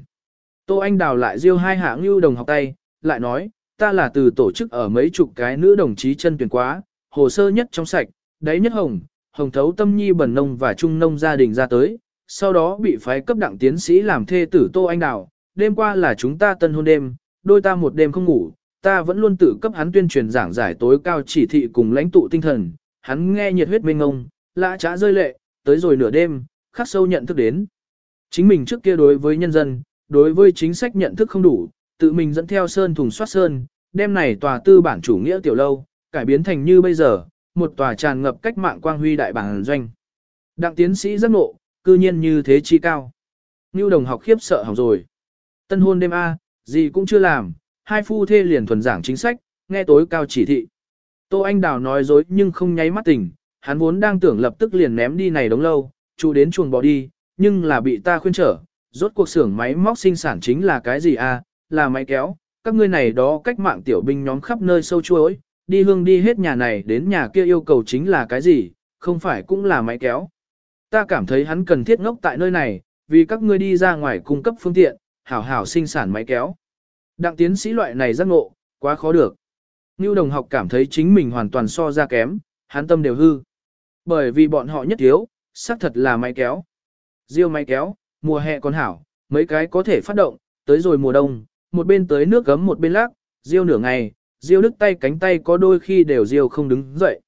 Tô Anh Đào lại riêu hai hạ lưu đồng học tay, lại nói, ta là từ tổ chức ở mấy chục cái nữ đồng chí chân tuyển quá, hồ sơ nhất trong sạch, đáy nhất hồng, hồng thấu tâm nhi bẩn nông và trung nông gia đình ra tới, sau đó bị phái cấp đặng tiến sĩ làm thê tử Tô Anh Đào, đêm qua là chúng ta tân hôn đêm, đôi ta một đêm không ngủ, ta vẫn luôn tự cấp hắn tuyên truyền giảng giải tối cao chỉ thị cùng lãnh tụ tinh thần, hắn nghe nhiệt huyết mênh ngông, lã trá rơi lệ, tới rồi nửa đêm, khắc sâu nhận thức đến. Chính mình trước kia đối với nhân dân, đối với chính sách nhận thức không đủ, tự mình dẫn theo sơn thùng soát sơn, đêm này tòa tư bản chủ nghĩa tiểu lâu, cải biến thành như bây giờ, một tòa tràn ngập cách mạng quang huy đại bản doanh. Đặng tiến sĩ giác ngộ, cư nhiên như thế chi cao. Ngưu đồng học khiếp sợ hỏng rồi. Tân hôn đêm A, gì cũng chưa làm, hai phu thê liền thuần giảng chính sách, nghe tối cao chỉ thị. Tô Anh Đào nói dối nhưng không nháy mắt tỉnh, hắn vốn đang tưởng lập tức liền ném đi này đống lâu, chú đến chuồng bỏ đi, nhưng là bị ta khuyên trở, rốt cuộc xưởng máy móc sinh sản chính là cái gì a? là máy kéo, các ngươi này đó cách mạng tiểu binh nhóm khắp nơi sâu chuối, đi hương đi hết nhà này đến nhà kia yêu cầu chính là cái gì, không phải cũng là máy kéo. Ta cảm thấy hắn cần thiết ngốc tại nơi này, vì các ngươi đi ra ngoài cung cấp phương tiện, hảo hảo sinh sản máy kéo. Đặng tiến sĩ loại này giác ngộ, quá khó được. Ngưu đồng học cảm thấy chính mình hoàn toàn so ra kém, hắn tâm đều hư. Bởi vì bọn họ nhất thiếu, xác thật là máy kéo. Riêu máy kéo, mùa hè còn hảo, mấy cái có thể phát động, tới rồi mùa đông, một bên tới nước gấm một bên lác, riêu nửa ngày, Diêu đứt tay cánh tay có đôi khi đều Diêu không đứng dậy.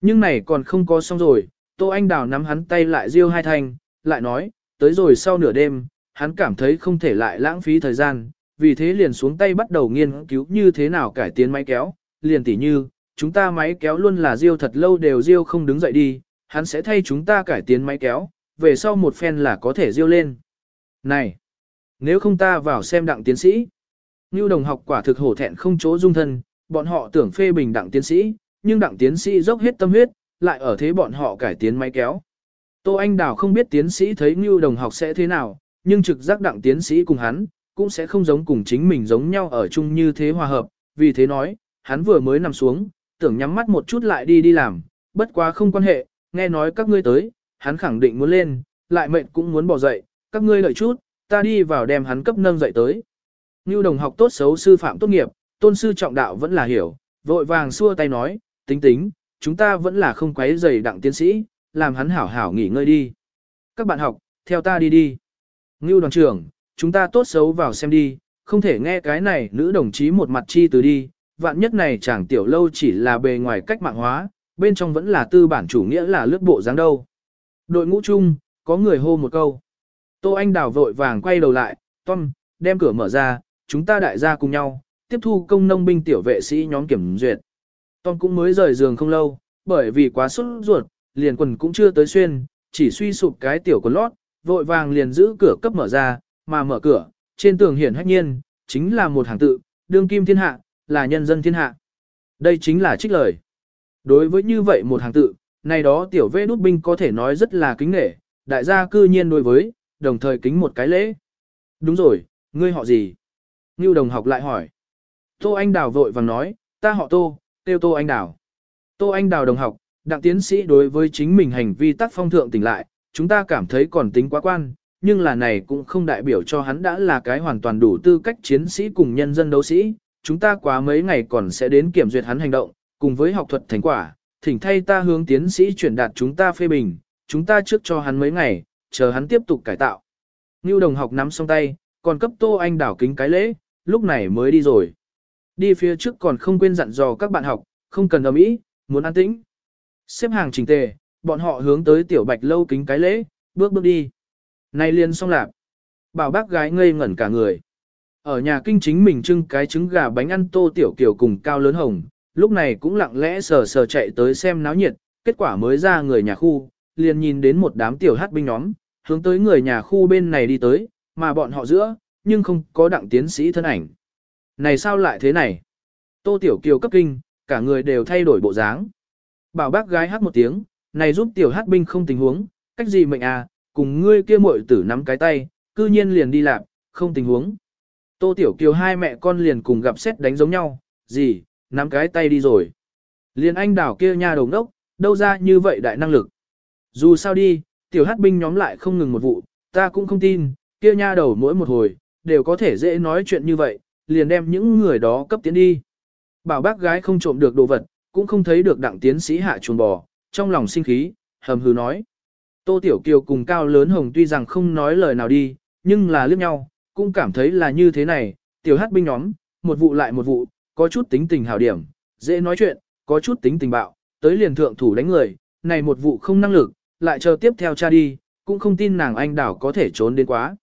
Nhưng này còn không có xong rồi, Tô Anh Đào nắm hắn tay lại Diêu hai thành, lại nói, tới rồi sau nửa đêm, hắn cảm thấy không thể lại lãng phí thời gian, vì thế liền xuống tay bắt đầu nghiên cứu như thế nào cải tiến máy kéo, liền tỉ như, chúng ta máy kéo luôn là Diêu thật lâu đều Diêu không đứng dậy đi, hắn sẽ thay chúng ta cải tiến máy kéo, về sau một phen là có thể Diêu lên. Này, nếu không ta vào xem đặng tiến sĩ, Ngưu đồng học quả thực hổ thẹn không chỗ dung thân, bọn họ tưởng phê bình đặng tiến sĩ, nhưng đặng tiến sĩ dốc hết tâm huyết, lại ở thế bọn họ cải tiến máy kéo. Tô Anh Đào không biết tiến sĩ thấy Ngưu đồng học sẽ thế nào, nhưng trực giác đặng tiến sĩ cùng hắn, cũng sẽ không giống cùng chính mình giống nhau ở chung như thế hòa hợp, vì thế nói, hắn vừa mới nằm xuống, tưởng nhắm mắt một chút lại đi đi làm, bất quá không quan hệ, nghe nói các ngươi tới, hắn khẳng định muốn lên, lại mệnh cũng muốn bỏ dậy, các ngươi đợi chút, ta đi vào đem hắn cấp nâng dậy tới. Như đồng học tốt xấu sư phạm tốt nghiệp, tôn sư trọng đạo vẫn là hiểu, vội vàng xua tay nói, tính tính, chúng ta vẫn là không quấy rầy đặng tiến sĩ, làm hắn hảo hảo nghỉ ngơi đi. Các bạn học, theo ta đi đi. Ngưu đoàn trưởng, chúng ta tốt xấu vào xem đi, không thể nghe cái này nữ đồng chí một mặt chi từ đi, vạn nhất này chẳng tiểu lâu chỉ là bề ngoài cách mạng hóa, bên trong vẫn là tư bản chủ nghĩa là lướt bộ dáng đâu. Đội ngũ chung, có người hô một câu. Tô Anh Đào vội vàng quay đầu lại, Tom, đem cửa mở ra, chúng ta đại gia cùng nhau, tiếp thu công nông binh tiểu vệ sĩ nhóm kiểm duyệt. Tom cũng mới rời giường không lâu, bởi vì quá sốt ruột, liền quần cũng chưa tới xuyên, chỉ suy sụp cái tiểu quần lót, vội vàng liền giữ cửa cấp mở ra, mà mở cửa, trên tường hiển hách nhiên, chính là một hàng tự, đương kim thiên hạ, là nhân dân thiên hạ. Đây chính là trích lời. Đối với như vậy một hàng tự, này đó tiểu vệ đút binh có thể nói rất là kính nể, đại gia cư nhiên đối với, đồng thời kính một cái lễ. Đúng rồi, ngươi họ gì? Ngưu đồng học lại hỏi. Tô Anh Đào vội vàng nói, ta họ Tô, tiêu Tô Anh Đào. Tô Anh Đào đồng học, đặng tiến sĩ đối với chính mình hành vi tác phong thượng tỉnh lại, chúng ta cảm thấy còn tính quá quan, nhưng là này cũng không đại biểu cho hắn đã là cái hoàn toàn đủ tư cách chiến sĩ cùng nhân dân đấu sĩ. Chúng ta quá mấy ngày còn sẽ đến kiểm duyệt hắn hành động, cùng với học thuật thành quả, thỉnh thay ta hướng tiến sĩ chuyển đạt chúng ta phê bình, chúng ta trước cho hắn mấy ngày, chờ hắn tiếp tục cải tạo. Ngưu đồng học nắm xong tay, còn cấp Tô Anh đảo kính cái lễ, lúc này mới đi rồi. Đi phía trước còn không quên dặn dò các bạn học, không cần ầm ĩ, muốn an tĩnh. Xếp hàng chỉnh tề, bọn họ hướng tới tiểu bạch lâu kính cái lễ, bước bước đi. Này liền xong lạc. Bảo bác gái ngây ngẩn cả người. Ở nhà kinh chính mình trưng cái trứng gà bánh ăn tô tiểu kiểu cùng cao lớn hồng, lúc này cũng lặng lẽ sờ sờ chạy tới xem náo nhiệt, kết quả mới ra người nhà khu, liền nhìn đến một đám tiểu hát binh nhóm, hướng tới người nhà khu bên này đi tới, mà bọn họ giữa, nhưng không có đặng tiến sĩ thân ảnh. Này sao lại thế này? Tô Tiểu Kiều cấp kinh, cả người đều thay đổi bộ dáng. Bảo bác gái hát một tiếng, này giúp tiểu hát binh không tình huống, cách gì mệnh à, cùng ngươi kia muội tử nắm cái tay, cư nhiên liền đi làm, không tình huống. Tô Tiểu Kiều hai mẹ con liền cùng gặp xét đánh giống nhau, gì, nắm cái tay đi rồi. Liền anh đảo kia nha đồng đốc, đâu ra như vậy đại năng lực. Dù sao đi, tiểu hát binh nhóm lại không ngừng một vụ, ta cũng không tin, kia nha đầu mỗi một hồi, đều có thể dễ nói chuyện như vậy, liền đem những người đó cấp tiến đi. Bảo bác gái không trộm được đồ vật, cũng không thấy được đặng tiến sĩ hạ chuồn bò, trong lòng sinh khí, hầm hừ nói. Tô Tiểu Kiều cùng Cao Lớn Hồng tuy rằng không nói lời nào đi, nhưng là liếc nhau, cũng cảm thấy là như thế này, tiểu hát binh nhóm, một vụ lại một vụ, có chút tính tình hảo điểm, dễ nói chuyện, có chút tính tình bạo, tới liền thượng thủ đánh người, này một vụ không năng lực, lại chờ tiếp theo cha đi, cũng không tin nàng anh đảo có thể trốn đến quá.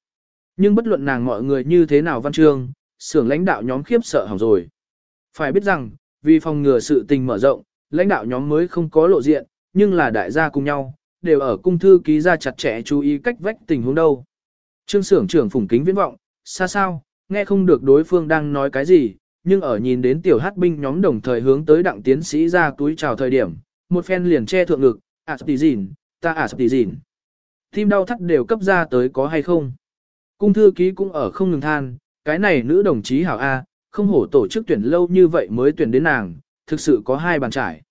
Nhưng bất luận nàng mọi người như thế nào văn chương, xưởng lãnh đạo nhóm khiếp sợ hỏng rồi. Phải biết rằng, vì phòng ngừa sự tình mở rộng, lãnh đạo nhóm mới không có lộ diện, nhưng là đại gia cùng nhau, đều ở cung thư ký ra chặt chẽ chú ý cách vách tình huống đâu. Trương xưởng trưởng phủng kính viễn vọng, xa sao, nghe không được đối phương đang nói cái gì, nhưng ở nhìn đến tiểu hát binh nhóm đồng thời hướng tới đặng tiến sĩ ra túi chào thời điểm, một phen liền che thượng ngực, à tí dìn ta à tí dìn Tim đau thắt đều cấp ra tới có hay không. Cung thư ký cũng ở không ngừng than, cái này nữ đồng chí hảo A, không hổ tổ chức tuyển lâu như vậy mới tuyển đến nàng, thực sự có hai bàn trải.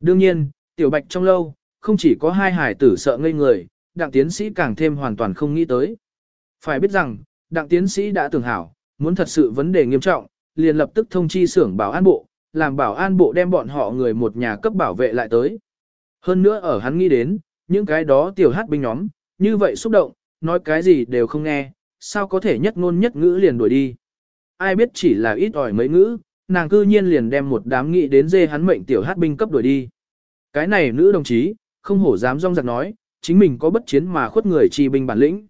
Đương nhiên, tiểu bạch trong lâu, không chỉ có hai hải tử sợ ngây người, đặng tiến sĩ càng thêm hoàn toàn không nghĩ tới. Phải biết rằng, đặng tiến sĩ đã tưởng hảo, muốn thật sự vấn đề nghiêm trọng, liền lập tức thông chi xưởng bảo an bộ, làm bảo an bộ đem bọn họ người một nhà cấp bảo vệ lại tới. Hơn nữa ở hắn nghĩ đến, những cái đó tiểu hát binh nhóm, như vậy xúc động, nói cái gì đều không nghe, sao có thể nhất ngôn nhất ngữ liền đuổi đi. Ai biết chỉ là ít ỏi mấy ngữ, nàng cư nhiên liền đem một đám nghị đến dê hắn mệnh tiểu hát binh cấp đuổi đi. Cái này nữ đồng chí, không hổ dám rong giặc nói, chính mình có bất chiến mà khuất người chi binh bản lĩnh.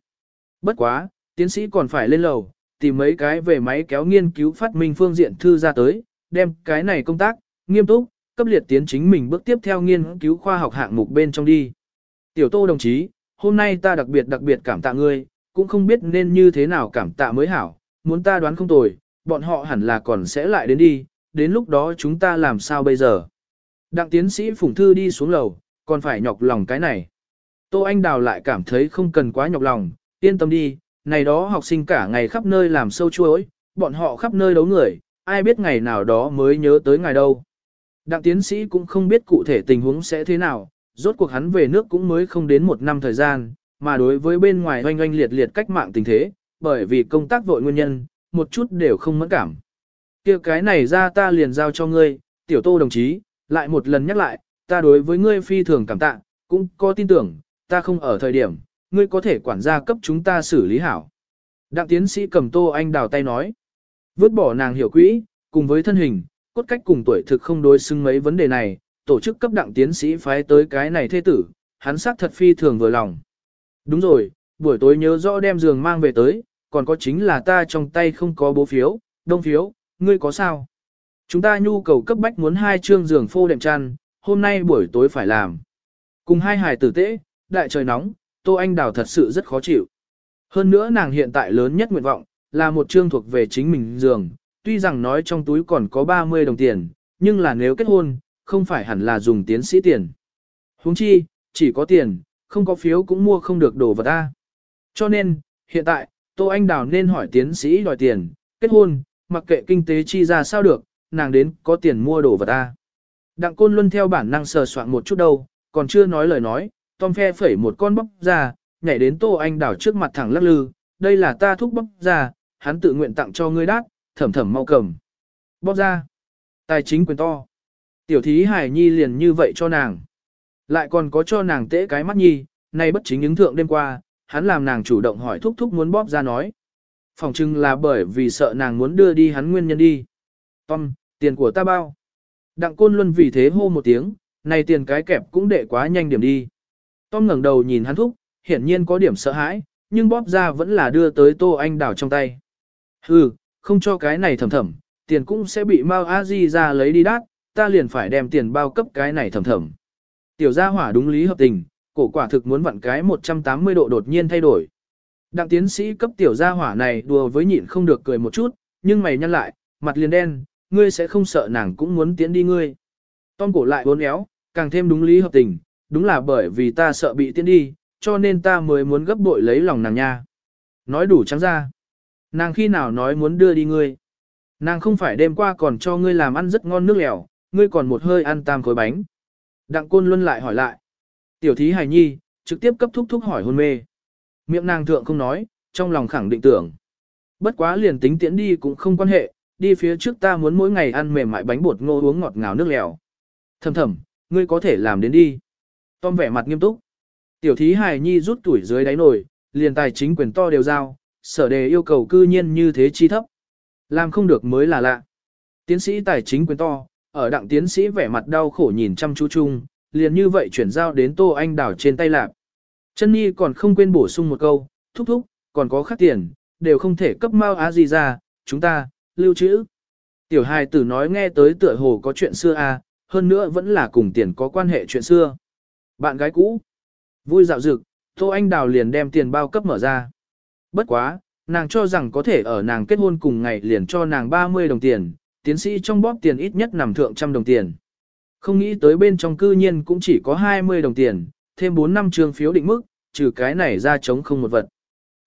Bất quá, tiến sĩ còn phải lên lầu, tìm mấy cái về máy kéo nghiên cứu phát minh phương diện thư ra tới, đem cái này công tác, nghiêm túc, cấp liệt tiến chính mình bước tiếp theo nghiên cứu khoa học hạng mục bên trong đi. Tiểu tô đồng chí, hôm nay ta đặc biệt đặc biệt cảm tạ ngươi, cũng không biết nên như thế nào cảm tạ mới hảo, muốn ta đoán không tồi, bọn họ hẳn là còn sẽ lại đến đi, đến lúc đó chúng ta làm sao bây giờ. Đặng tiến sĩ Phùng Thư đi xuống lầu, còn phải nhọc lòng cái này. Tô Anh Đào lại cảm thấy không cần quá nhọc lòng, yên tâm đi, này đó học sinh cả ngày khắp nơi làm sâu chuối, bọn họ khắp nơi đấu người, ai biết ngày nào đó mới nhớ tới ngày đâu. Đặng tiến sĩ cũng không biết cụ thể tình huống sẽ thế nào, rốt cuộc hắn về nước cũng mới không đến một năm thời gian, mà đối với bên ngoài oanh oanh liệt liệt cách mạng tình thế, bởi vì công tác vội nguyên nhân, một chút đều không mẫn cảm. kia cái này ra ta liền giao cho ngươi, tiểu tô đồng chí, lại một lần nhắc lại, ta đối với ngươi phi thường cảm tạ, cũng có tin tưởng, ta không ở thời điểm, ngươi có thể quản gia cấp chúng ta xử lý hảo. Đặng tiến sĩ cầm tô anh đào tay nói, vứt bỏ nàng hiểu quỹ, cùng với thân hình, cốt cách cùng tuổi thực không đối xứng mấy vấn đề này, tổ chức cấp đặng tiến sĩ phái tới cái này thế tử, hắn xác thật phi thường vừa lòng. Đúng rồi, buổi tối nhớ rõ đem giường mang về tới, còn có chính là ta trong tay không có bố phiếu, đông phiếu, ngươi có sao? Chúng ta nhu cầu cấp bách muốn hai chương giường phô đệm chăn, hôm nay buổi tối phải làm. Cùng hai hài tử tế, đại trời nóng, Tô Anh Đào thật sự rất khó chịu. Hơn nữa nàng hiện tại lớn nhất nguyện vọng, là một chương thuộc về chính mình giường, tuy rằng nói trong túi còn có 30 đồng tiền, nhưng là nếu kết hôn, không phải hẳn là dùng tiến sĩ tiền. huống chi, chỉ có tiền, không có phiếu cũng mua không được đồ vật ta. Cho nên, hiện tại, Tô Anh Đào nên hỏi tiến sĩ đòi tiền, kết hôn, mặc kệ kinh tế chi ra sao được, nàng đến có tiền mua đồ vật ta. Đặng Côn Luân theo bản năng sờ soạn một chút đâu, còn chưa nói lời nói, Tom phe phẩy một con bóc ra, nhảy đến Tô Anh Đào trước mặt thẳng lắc lư, đây là ta thúc bóc ra, hắn tự nguyện tặng cho ngươi đát, thẩm thẩm mau cầm. Bóc ra. Tài chính quyền to. Tiểu thí hải nhi liền như vậy cho nàng. Lại còn có cho nàng tễ cái mắt nhi, nay bất chính ứng thượng đêm qua, hắn làm nàng chủ động hỏi thúc thúc muốn bóp ra nói. Phòng trưng là bởi vì sợ nàng muốn đưa đi hắn nguyên nhân đi. Tom, tiền của ta bao. Đặng côn luân vì thế hô một tiếng, này tiền cái kẹp cũng đệ quá nhanh điểm đi. Tom ngẩng đầu nhìn hắn thúc, hiển nhiên có điểm sợ hãi, nhưng bóp ra vẫn là đưa tới tô anh đảo trong tay. Hừ, không cho cái này thầm thầm, tiền cũng sẽ bị Mao A Di ra lấy đi đát, ta liền phải đem tiền bao cấp cái này thầm thầm. Tiểu gia hỏa đúng lý hợp tình, cổ quả thực muốn vặn cái 180 độ đột nhiên thay đổi. Đặng tiến sĩ cấp tiểu gia hỏa này đùa với nhịn không được cười một chút, nhưng mày nhăn lại, mặt liền đen, ngươi sẽ không sợ nàng cũng muốn tiến đi ngươi. Tom cổ lại uốn éo, càng thêm đúng lý hợp tình, đúng là bởi vì ta sợ bị tiến đi, cho nên ta mới muốn gấp bội lấy lòng nàng nha. Nói đủ trắng ra. Nàng khi nào nói muốn đưa đi ngươi. Nàng không phải đêm qua còn cho ngươi làm ăn rất ngon nước lèo, ngươi còn một hơi ăn tam khối bánh. Đặng Côn Luân lại hỏi lại. Tiểu thí hài nhi, trực tiếp cấp thúc thúc hỏi hôn mê. Miệng nàng thượng không nói, trong lòng khẳng định tưởng. Bất quá liền tính tiễn đi cũng không quan hệ, đi phía trước ta muốn mỗi ngày ăn mềm mại bánh bột ngô uống ngọt ngào nước lèo. Thầm thầm, ngươi có thể làm đến đi. Tom vẻ mặt nghiêm túc. Tiểu thí hài nhi rút tuổi dưới đáy nồi, liền tài chính quyền to đều giao, sở đề yêu cầu cư nhiên như thế chi thấp. Làm không được mới là lạ. Tiến sĩ tài chính quyền to, ở đặng tiến sĩ vẻ mặt đau khổ nhìn chăm chú chung, liền như vậy chuyển giao đến Tô Anh Đào trên tay lạp. Chân Nhi còn không quên bổ sung một câu, thúc thúc, còn có khắc tiền, đều không thể cấp mau á gì ra, chúng ta, lưu trữ. Tiểu hài tử nói nghe tới tựa hồ có chuyện xưa à, hơn nữa vẫn là cùng tiền có quan hệ chuyện xưa. Bạn gái cũ, vui dạo dực, Tô Anh Đào liền đem tiền bao cấp mở ra. Bất quá, nàng cho rằng có thể ở nàng kết hôn cùng ngày liền cho nàng 30 đồng tiền, tiến sĩ trong bóp tiền ít nhất nằm thượng trăm đồng tiền. Không nghĩ tới bên trong cư nhiên cũng chỉ có 20 đồng tiền, thêm 4 năm trường phiếu định mức, trừ cái này ra chống không một vật.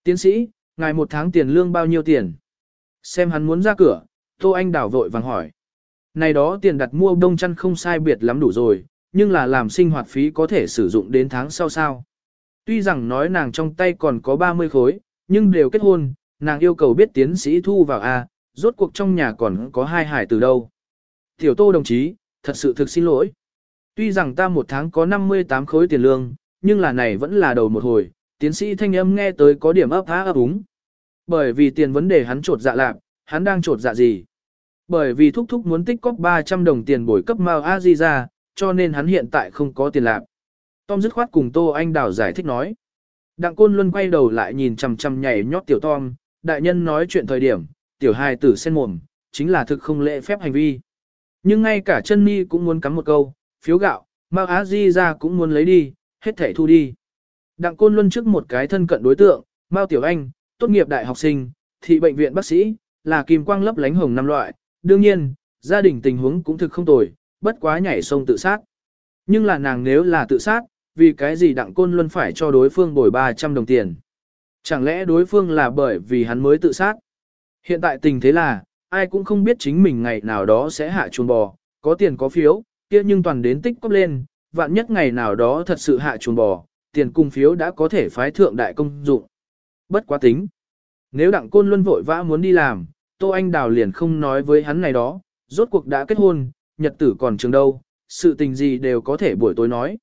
Tiến sĩ, ngài một tháng tiền lương bao nhiêu tiền? Xem hắn muốn ra cửa, Tô Anh đảo vội vàng hỏi. Này đó tiền đặt mua đông chăn không sai biệt lắm đủ rồi, nhưng là làm sinh hoạt phí có thể sử dụng đến tháng sau sao. Tuy rằng nói nàng trong tay còn có 30 khối, nhưng đều kết hôn, nàng yêu cầu biết tiến sĩ thu vào A, rốt cuộc trong nhà còn có hai hải từ đâu. Tiểu tô đồng chí, thật sự thực xin lỗi. Tuy rằng ta một tháng có 58 khối tiền lương, nhưng là này vẫn là đầu một hồi, tiến sĩ thanh âm nghe tới có điểm ấp há ấp úng. Bởi vì tiền vấn đề hắn trột dạ lạc, hắn đang trột dạ gì? Bởi vì thúc thúc muốn tích cóp 300 đồng tiền bồi cấp Mao A Di ra, cho nên hắn hiện tại không có tiền lạc. Tom dứt khoát cùng Tô Anh Đào giải thích nói. Đặng Côn Luân quay đầu lại nhìn chằm chằm nhảy nhót tiểu Tom, đại nhân nói chuyện thời điểm, tiểu hài tử sen mồm, chính là thực không lễ phép hành vi. Nhưng ngay cả chân mi cũng muốn cắm một câu, phiếu gạo, Mao Á Di ra cũng muốn lấy đi, hết thể thu đi. Đặng Côn Luân trước một cái thân cận đối tượng, Mao Tiểu Anh, tốt nghiệp đại học sinh, thị bệnh viện bác sĩ, là kim quang lấp lánh hồng năm loại, đương nhiên, gia đình tình huống cũng thực không tồi, bất quá nhảy sông tự sát. Nhưng là nàng nếu là tự sát, vì cái gì Đặng Côn Luân phải cho đối phương bồi 300 đồng tiền? Chẳng lẽ đối phương là bởi vì hắn mới tự sát? Hiện tại tình thế là, ai cũng không biết chính mình ngày nào đó sẽ hạ chuồng bò, có tiền có phiếu, kia nhưng toàn đến tích cóp lên, vạn nhất ngày nào đó thật sự hạ chuồng bò, tiền cung phiếu đã có thể phái thượng đại công dụng. Bất quá tính. Nếu đặng côn luân vội vã muốn đi làm, Tô Anh Đào liền không nói với hắn này đó, rốt cuộc đã kết hôn, nhật tử còn trường đâu, sự tình gì đều có thể buổi tối nói.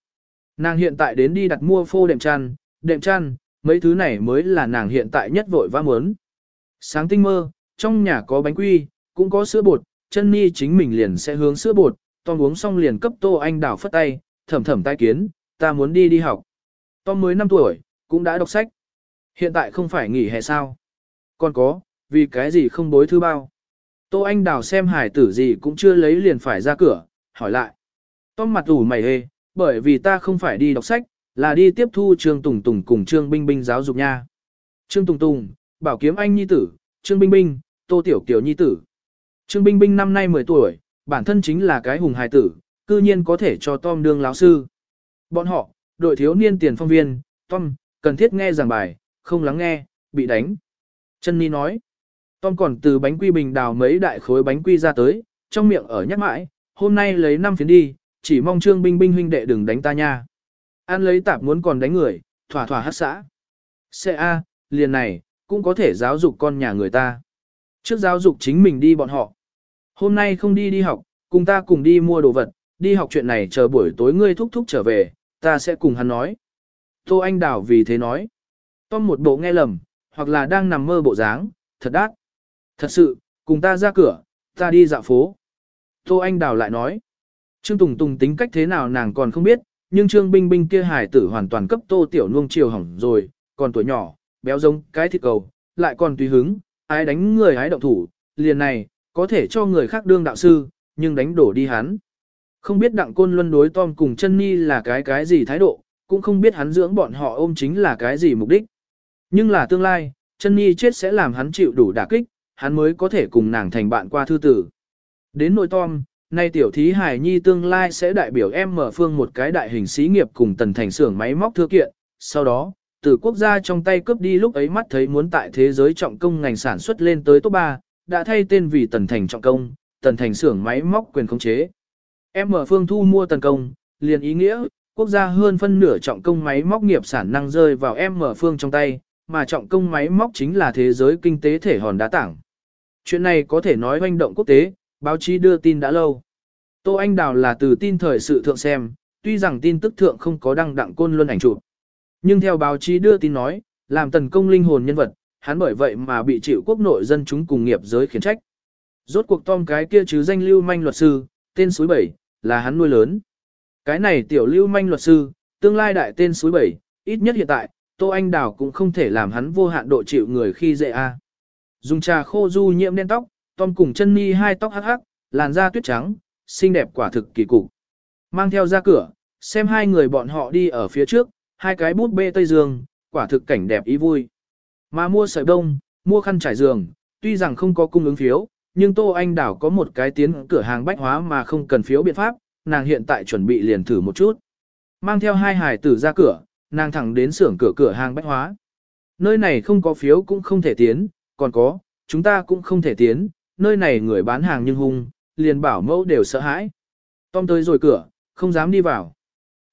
Nàng hiện tại đến đi đặt mua phô đệm chăn, đệm chăn, mấy thứ này mới là nàng hiện tại nhất vội vã muốn. Sáng tinh mơ, trong nhà có bánh quy, cũng có sữa bột, chân ni chính mình liền sẽ hướng sữa bột, Tom uống xong liền cấp Tô Anh Đào phất tay, thầm thầm tai kiến, ta muốn đi đi học. Tom mới 5 tuổi, cũng đã đọc sách. Hiện tại không phải nghỉ hè sao. Còn có, vì cái gì không bối thư bao. Tô Anh Đào xem hải tử gì cũng chưa lấy liền phải ra cửa, hỏi lại. Tom mặt ủ mày hê, Bởi vì ta không phải đi đọc sách, là đi tiếp thu Trương Tùng Tùng cùng Trương Binh Binh giáo dục nha. Trương Tùng Tùng, Bảo Kiếm Anh Nhi Tử, Trương Binh Binh, Tô Tiểu Kiều Nhi Tử. Trương Binh Binh năm nay 10 tuổi, bản thân chính là cái hùng hài tử, cư nhiên có thể cho Tom đương lão sư. Bọn họ, đội thiếu niên tiền phong viên, Tom, cần thiết nghe giảng bài, không lắng nghe, bị đánh. Chân Ni nói, Tom còn từ bánh quy bình đào mấy đại khối bánh quy ra tới, trong miệng ở nhắc mãi, hôm nay lấy 5 phiến đi, chỉ mong Trương Binh Binh huynh đệ đừng đánh ta nha. An lấy tạp muốn còn đánh người, thỏa thỏa hát xã. Xe A, liền này, cũng có thể giáo dục con nhà người ta. Trước giáo dục chính mình đi bọn họ. Hôm nay không đi đi học, cùng ta cùng đi mua đồ vật, đi học chuyện này chờ buổi tối ngươi thúc thúc trở về, ta sẽ cùng hắn nói. Tô Anh Đào vì thế nói. Tom một bộ nghe lầm, hoặc là đang nằm mơ bộ dáng, thật đắt. Thật sự, cùng ta ra cửa, ta đi dạo phố. Tô Anh Đào lại nói. Trương Tùng Tùng tính cách thế nào nàng còn không biết, nhưng Trương Binh Binh kia hài tử hoàn toàn cấp Tô Tiểu Nuông chiều hỏng rồi, còn tuổi nhỏ, béo giống cái thịt cầu, lại còn tùy hứng, ai đánh người hái động thủ, liền này, có thể cho người khác đương đạo sư, nhưng đánh đổ đi hắn. Không biết đặng côn luân đối Tom cùng chân Ni là cái cái gì thái độ, cũng không biết hắn dưỡng bọn họ ôm chính là cái gì mục đích. Nhưng là tương lai, chân Ni chết sẽ làm hắn chịu đủ đả kích, hắn mới có thể cùng nàng thành bạn qua thư tử. Đến nội Tom, nay tiểu thí hải nhi tương lai sẽ đại biểu em mở phương một cái đại hình xí nghiệp cùng tần thành xưởng máy móc thư kiện, sau đó, từ quốc gia trong tay cướp đi lúc ấy mắt thấy muốn tại thế giới trọng công ngành sản xuất lên tới top 3, đã thay tên vì tần thành trọng công, tần thành xưởng máy móc quyền khống chế. Em mở phương thu mua tần công, liền ý nghĩa, quốc gia hơn phân nửa trọng công máy móc nghiệp sản năng rơi vào em mở phương trong tay, mà trọng công máy móc chính là thế giới kinh tế thể hòn đá tảng. Chuyện này có thể nói hoành động quốc tế, báo chí đưa tin đã lâu. Tô Anh Đào là từ tin thời sự thượng xem, tuy rằng tin tức thượng không có đăng đặng côn luân ảnh chụp. Nhưng theo báo chí đưa tin nói, làm tần công linh hồn nhân vật, hắn bởi vậy mà bị chịu quốc nội dân chúng cùng nghiệp giới khiển trách. Rốt cuộc Tom cái kia chứ danh lưu manh luật sư, tên suối bảy, là hắn nuôi lớn. Cái này tiểu lưu manh luật sư, tương lai đại tên suối bảy, ít nhất hiện tại, Tô Anh Đào cũng không thể làm hắn vô hạn độ chịu người khi dễ a. Dùng trà khô du nhiễm đen tóc, Tom cùng chân mi hai tóc hắc hắc, làn da tuyết trắng, xinh đẹp quả thực kỳ cục. Mang theo ra cửa, xem hai người bọn họ đi ở phía trước, hai cái bút bê Tây Dương, quả thực cảnh đẹp ý vui. Mà mua sợi đông, mua khăn trải giường, tuy rằng không có cung ứng phiếu, nhưng Tô Anh Đảo có một cái tiến cửa hàng bách hóa mà không cần phiếu biện pháp, nàng hiện tại chuẩn bị liền thử một chút. Mang theo hai hải tử ra cửa, nàng thẳng đến xưởng cửa cửa hàng bách hóa. Nơi này không có phiếu cũng không thể tiến, còn có, chúng ta cũng không thể tiến, nơi này người bán hàng nhưng hung, liền bảo mẫu đều sợ hãi. Tom tới rồi cửa, không dám đi vào.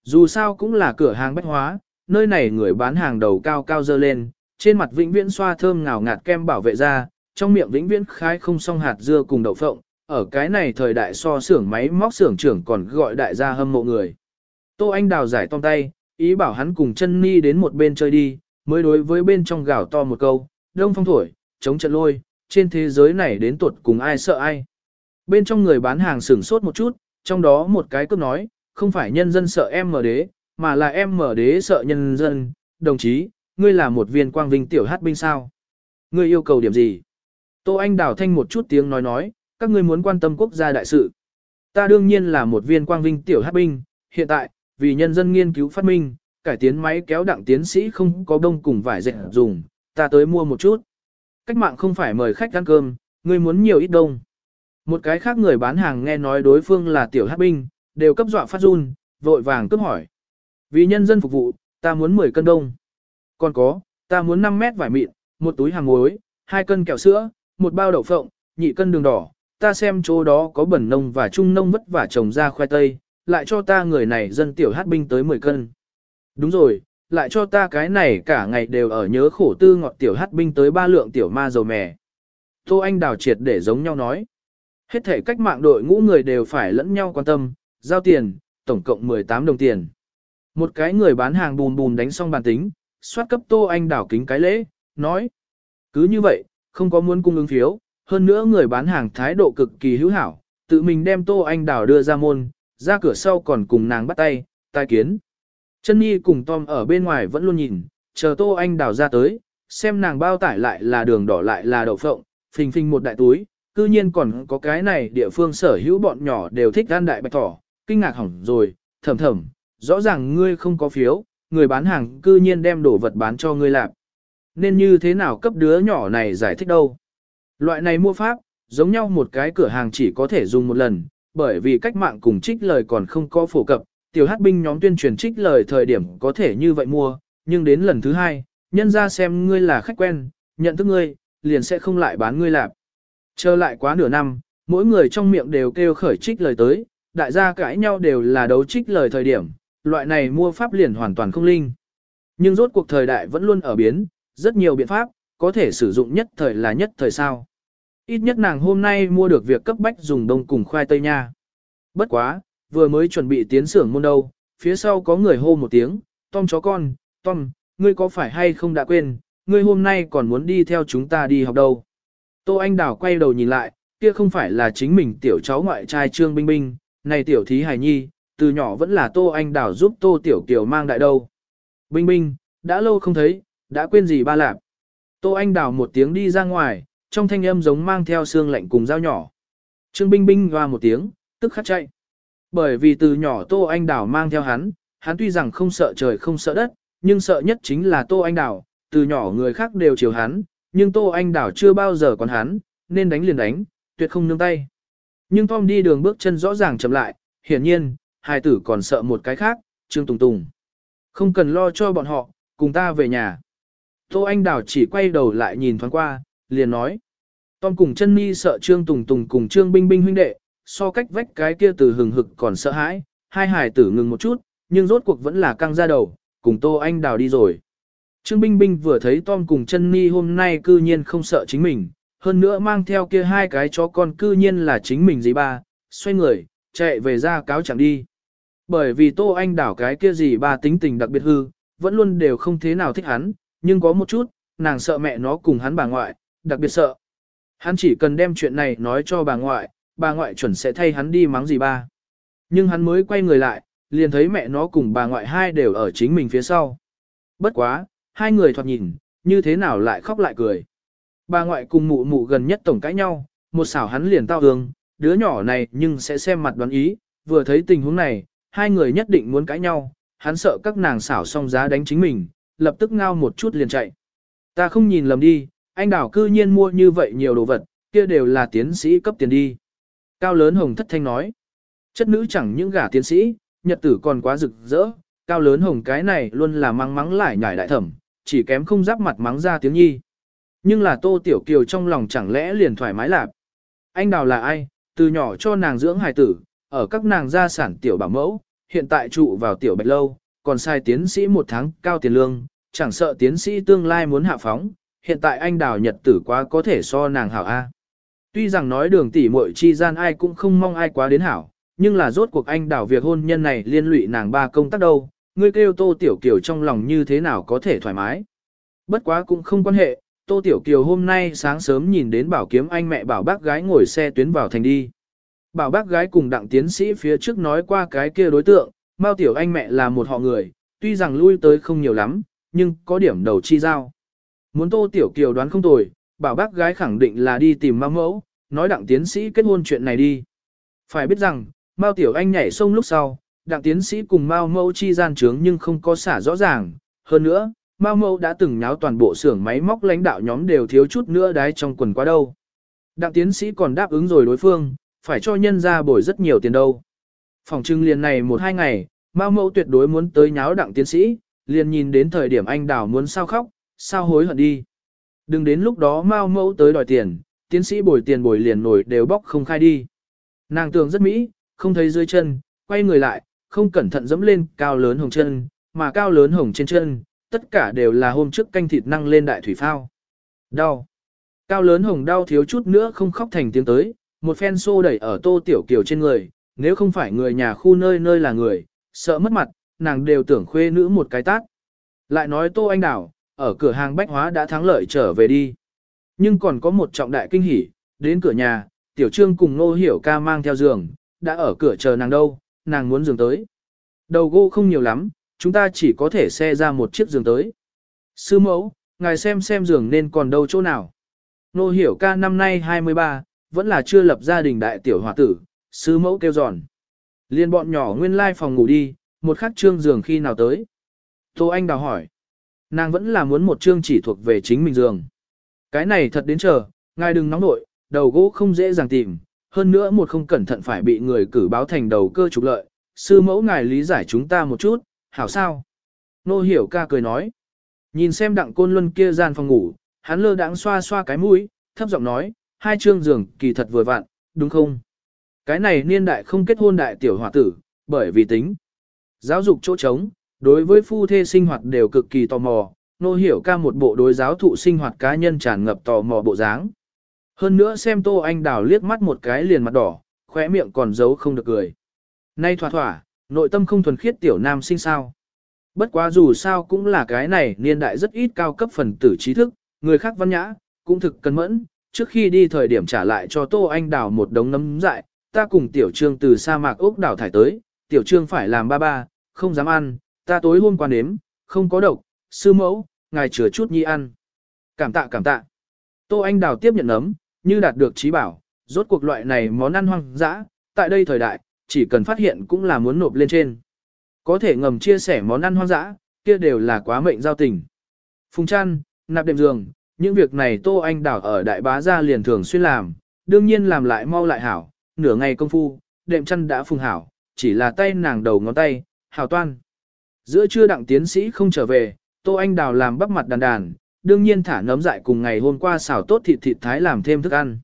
Dù sao cũng là cửa hàng bách hóa, nơi này người bán hàng đầu cao cao dơ lên, trên mặt vĩnh viễn xoa thơm ngào ngạt kem bảo vệ da, trong miệng vĩnh viễn khai không xong hạt dưa cùng đậu phộng, ở cái này thời đại so xưởng máy móc xưởng trưởng còn gọi đại gia hâm mộ người. Tô Anh Đào giải tom tay, ý bảo hắn cùng chân ni đến một bên chơi đi, mới đối với bên trong gào to một câu, đông phong thổi, chống trận lôi, trên thế giới này đến tuột cùng ai sợ ai. Bên trong người bán hàng sửng sốt một chút, trong đó một cái cướp nói, không phải nhân dân sợ em mở đế, mà là em mở đế sợ nhân dân, đồng chí, ngươi là một viên quang vinh tiểu hát binh sao? Ngươi yêu cầu điểm gì? Tô Anh đào thanh một chút tiếng nói nói, các ngươi muốn quan tâm quốc gia đại sự. Ta đương nhiên là một viên quang vinh tiểu hát binh, hiện tại, vì nhân dân nghiên cứu phát minh, cải tiến máy kéo đặng tiến sĩ không có đông cùng vải dệt dùng, ta tới mua một chút. Cách mạng không phải mời khách ăn cơm, ngươi muốn nhiều ít đông. Một cái khác người bán hàng nghe nói đối phương là tiểu hát binh, đều cấp dọa phát run, vội vàng cướp hỏi. Vì nhân dân phục vụ, ta muốn 10 cân đông. Còn có, ta muốn 5 mét vải mịn, một túi hàng muối, hai cân kẹo sữa, một bao đậu phộng, nhị cân đường đỏ. Ta xem chỗ đó có bẩn nông và trung nông vất vả trồng ra khoai tây, lại cho ta người này dân tiểu hát binh tới 10 cân. Đúng rồi, lại cho ta cái này cả ngày đều ở nhớ khổ tư ngọt tiểu hát binh tới ba lượng tiểu ma dầu mè. Tô Anh đào triệt để giống nhau nói. Hết thể cách mạng đội ngũ người đều phải lẫn nhau quan tâm, giao tiền, tổng cộng 18 đồng tiền. Một cái người bán hàng bùn bùn đánh xong bàn tính, soát cấp Tô Anh đảo kính cái lễ, nói. Cứ như vậy, không có muốn cung ứng phiếu, hơn nữa người bán hàng thái độ cực kỳ hữu hảo, tự mình đem Tô Anh đảo đưa ra môn, ra cửa sau còn cùng nàng bắt tay, tai kiến. Chân Nhi cùng Tom ở bên ngoài vẫn luôn nhìn, chờ Tô Anh đảo ra tới, xem nàng bao tải lại là đường đỏ lại là đậu phộng, phình phình một đại túi, cư nhiên còn có cái này địa phương sở hữu bọn nhỏ đều thích ăn đại bạch thỏ, kinh ngạc hỏng rồi, thầm thầm, rõ ràng ngươi không có phiếu, người bán hàng cư nhiên đem đồ vật bán cho ngươi làm. Nên như thế nào cấp đứa nhỏ này giải thích đâu. Loại này mua pháp, giống nhau một cái cửa hàng chỉ có thể dùng một lần, bởi vì cách mạng cùng trích lời còn không có phổ cập, tiểu hát binh nhóm tuyên truyền trích lời thời điểm có thể như vậy mua, nhưng đến lần thứ hai, nhân ra xem ngươi là khách quen, nhận thức ngươi, liền sẽ không lại bán ngươi lạp. Chờ lại quá nửa năm, mỗi người trong miệng đều kêu khởi trích lời tới, đại gia cãi nhau đều là đấu trích lời thời điểm, loại này mua pháp liền hoàn toàn không linh. Nhưng rốt cuộc thời đại vẫn luôn ở biến, rất nhiều biện pháp, có thể sử dụng nhất thời là nhất thời sao. Ít nhất nàng hôm nay mua được việc cấp bách dùng đông cùng khoai tây nha. Bất quá, vừa mới chuẩn bị tiến xưởng môn đâu, phía sau có người hô một tiếng, Tom chó con, Tom, ngươi có phải hay không đã quên, ngươi hôm nay còn muốn đi theo chúng ta đi học đâu. Tô Anh Đào quay đầu nhìn lại, kia không phải là chính mình tiểu cháu ngoại trai Trương Binh Binh, này tiểu thí hài nhi, từ nhỏ vẫn là Tô Anh Đào giúp Tô Tiểu Kiều mang đại đâu. Binh Binh, đã lâu không thấy, đã quên gì ba lạp. Tô Anh Đào một tiếng đi ra ngoài, trong thanh âm giống mang theo xương lạnh cùng dao nhỏ. Trương Binh Binh hoa một tiếng, tức khắc chạy. Bởi vì từ nhỏ Tô Anh Đào mang theo hắn, hắn tuy rằng không sợ trời không sợ đất, nhưng sợ nhất chính là Tô Anh Đào, từ nhỏ người khác đều chiều hắn, nhưng Tô Anh Đào chưa bao giờ còn hắn, nên đánh liền đánh, tuyệt không nương tay. Nhưng Tom đi đường bước chân rõ ràng chậm lại, hiển nhiên, hai tử còn sợ một cái khác, Trương Tùng Tùng. Không cần lo cho bọn họ, cùng ta về nhà. Tô Anh Đào chỉ quay đầu lại nhìn thoáng qua, liền nói. Tom cùng chân mi sợ Trương Tùng Tùng cùng Trương Binh Binh huynh đệ, so cách vách cái kia từ hừng hực còn sợ hãi, hai hải tử ngừng một chút, nhưng rốt cuộc vẫn là căng ra đầu, cùng Tô Anh Đào đi rồi. Trương Binh Binh vừa thấy Tom cùng chân mi hôm nay cư nhiên không sợ chính mình, hơn nữa mang theo kia hai cái chó con cư nhiên là chính mình dì ba, xoay người, chạy về ra cáo chẳng đi. Bởi vì Tô Anh Đảo cái kia dì ba tính tình đặc biệt hư, vẫn luôn đều không thế nào thích hắn, nhưng có một chút, nàng sợ mẹ nó cùng hắn bà ngoại, đặc biệt sợ. Hắn chỉ cần đem chuyện này nói cho bà ngoại, bà ngoại chuẩn sẽ thay hắn đi mắng dì ba. Nhưng hắn mới quay người lại, liền thấy mẹ nó cùng bà ngoại hai đều ở chính mình phía sau. Bất quá, hai người thoạt nhìn, như thế nào lại khóc lại cười. Bà ngoại cùng mụ mụ gần nhất tổng cãi nhau, một xảo hắn liền tao hương, đứa nhỏ này nhưng sẽ xem mặt đoán ý, vừa thấy tình huống này, hai người nhất định muốn cãi nhau, hắn sợ các nàng xảo xong giá đánh chính mình, lập tức ngao một chút liền chạy. Ta không nhìn lầm đi, anh đảo cư nhiên mua như vậy nhiều đồ vật, kia đều là tiến sĩ cấp tiền đi. Cao lớn hồng thất thanh nói, chất nữ chẳng những gả tiến sĩ, nhật tử còn quá rực rỡ, cao lớn hồng cái này luôn là mắng mắng lại nhảy đại thẩm, chỉ kém không giáp mặt mắng ra tiếng nhi. Nhưng là tô tiểu kiều trong lòng chẳng lẽ liền thoải mái lạc. Anh đào là ai, từ nhỏ cho nàng dưỡng hài tử, ở các nàng gia sản tiểu bảo mẫu, hiện tại trụ vào tiểu bạch lâu, còn sai tiến sĩ một tháng cao tiền lương, chẳng sợ tiến sĩ tương lai muốn hạ phóng, hiện tại anh đào nhật tử quá có thể so nàng hảo A. Tuy rằng nói đường tỷ muội chi gian ai cũng không mong ai quá đến hảo, nhưng là rốt cuộc anh đào việc hôn nhân này liên lụy nàng ba công tác đâu, ngươi kêu tô tiểu kiều trong lòng như thế nào có thể thoải mái. Bất quá cũng không quan hệ, tô tiểu kiều hôm nay sáng sớm nhìn đến bảo kiếm anh mẹ bảo bác gái ngồi xe tuyến vào thành đi. Bảo bác gái cùng đặng tiến sĩ phía trước nói qua cái kia đối tượng, Mao tiểu anh mẹ là một họ người, tuy rằng lui tới không nhiều lắm, nhưng có điểm đầu chi giao. Muốn tô tiểu kiều đoán không tồi, bảo bác gái khẳng định là đi tìm Mao mẫu, nói đặng tiến sĩ kết hôn chuyện này đi. Phải biết rằng, Mao tiểu anh nhảy sông lúc sau, đặng tiến sĩ cùng Mao mẫu chi gian trướng nhưng không có xả rõ ràng. Hơn nữa, Mao Mâu đã từng nháo toàn bộ xưởng máy móc lãnh đạo nhóm đều thiếu chút nữa đái trong quần quá đâu. Đặng tiến sĩ còn đáp ứng rồi đối phương, phải cho nhân ra bồi rất nhiều tiền đâu. Phòng trưng liền này một hai ngày, Mao Mâu tuyệt đối muốn tới nháo đặng tiến sĩ, liền nhìn đến thời điểm anh đào muốn sao khóc, sao hối hận đi. Đừng đến lúc đó Mao Mâu tới đòi tiền, tiến sĩ bồi tiền bồi liền nổi đều bóc không khai đi. Nàng tưởng rất mỹ, không thấy dưới chân, quay người lại, không cẩn thận dẫm lên cao lớn hồng chân, mà cao lớn hồng trên chân, tất cả đều là hôm trước canh thịt năng lên đại thủy phao. Đau. Cao lớn hồng đau thiếu chút nữa không khóc thành tiếng tới, một phen xô đẩy ở tô tiểu kiều trên người, nếu không phải người nhà khu nơi nơi là người, sợ mất mặt, nàng đều tưởng khuê nữ một cái tát. Lại nói tô anh đảo, ở cửa hàng bách hóa đã thắng lợi trở về đi. Nhưng còn có một trọng đại kinh hỉ, đến cửa nhà, tiểu trương cùng nô hiểu ca mang theo giường, đã ở cửa chờ nàng đâu, nàng muốn giường tới. Đầu gỗ không nhiều lắm, chúng ta chỉ có thể xe ra một chiếc giường tới. Sư mẫu, ngài xem xem giường nên còn đâu chỗ nào. Nô hiểu ca năm nay 23, vẫn là chưa lập gia đình đại tiểu hòa tử, sư mẫu kêu giòn. Liên bọn nhỏ nguyên lai phòng ngủ đi, một khắc trương giường khi nào tới. Tô Anh đào hỏi. Nàng vẫn là muốn một chương chỉ thuộc về chính mình giường. Cái này thật đến chờ, ngài đừng nóng nội, đầu gỗ không dễ dàng tìm, hơn nữa một không cẩn thận phải bị người cử báo thành đầu cơ trục lợi, sư mẫu ngài lý giải chúng ta một chút, hảo sao? Nô hiểu ca cười nói. Nhìn xem đặng côn luân kia gian phòng ngủ, hắn lơ đãng xoa xoa cái mũi, thấp giọng nói, hai chương giường kỳ thật vừa vặn, đúng không? Cái này niên đại không kết hôn đại tiểu hòa tử, bởi vì tính. Giáo dục chỗ trống, đối với phu thê sinh hoạt đều cực kỳ tò mò, nô hiểu ca một bộ đối giáo thụ sinh hoạt cá nhân tràn ngập tò mò bộ dáng. Hơn nữa xem Tô Anh Đào liếc mắt một cái liền mặt đỏ, khóe miệng còn giấu không được cười. Nay thỏa thỏa, nội tâm không thuần khiết tiểu nam sinh sao. Bất quá dù sao cũng là cái này niên đại rất ít cao cấp phần tử trí thức, người khác văn nhã, cũng thực cân mẫn, trước khi đi thời điểm trả lại cho Tô Anh Đào một đống nấm dại, ta cùng tiểu trương từ sa mạc ốc đảo thải tới, tiểu trương phải làm ba ba, không dám ăn, ta tối hôm qua nếm, không có độc, sư mẫu, ngài chừa chút nhi ăn. Cảm tạ cảm tạ. Tô Anh Đào tiếp nhận nấm, như đạt được trí bảo, rốt cuộc loại này món ăn hoang dã, tại đây thời đại, chỉ cần phát hiện cũng là muốn nộp lên trên. Có thể ngầm chia sẻ món ăn hoang dã, kia đều là quá mệnh giao tình. Phùng chăn, nạp đệm giường, những việc này Tô Anh Đào ở Đại Bá Gia liền thường xuyên làm, đương nhiên làm lại mau lại hảo, nửa ngày công phu, đệm chăn đã phùng hảo, chỉ là tay nàng đầu ngón tay, hảo toan. Giữa trưa đặng tiến sĩ không trở về, Tô Anh Đào làm bắp mặt đàn đàn, đương nhiên thả nấm dại cùng ngày hôm qua xào tốt thịt thịt thái làm thêm thức ăn.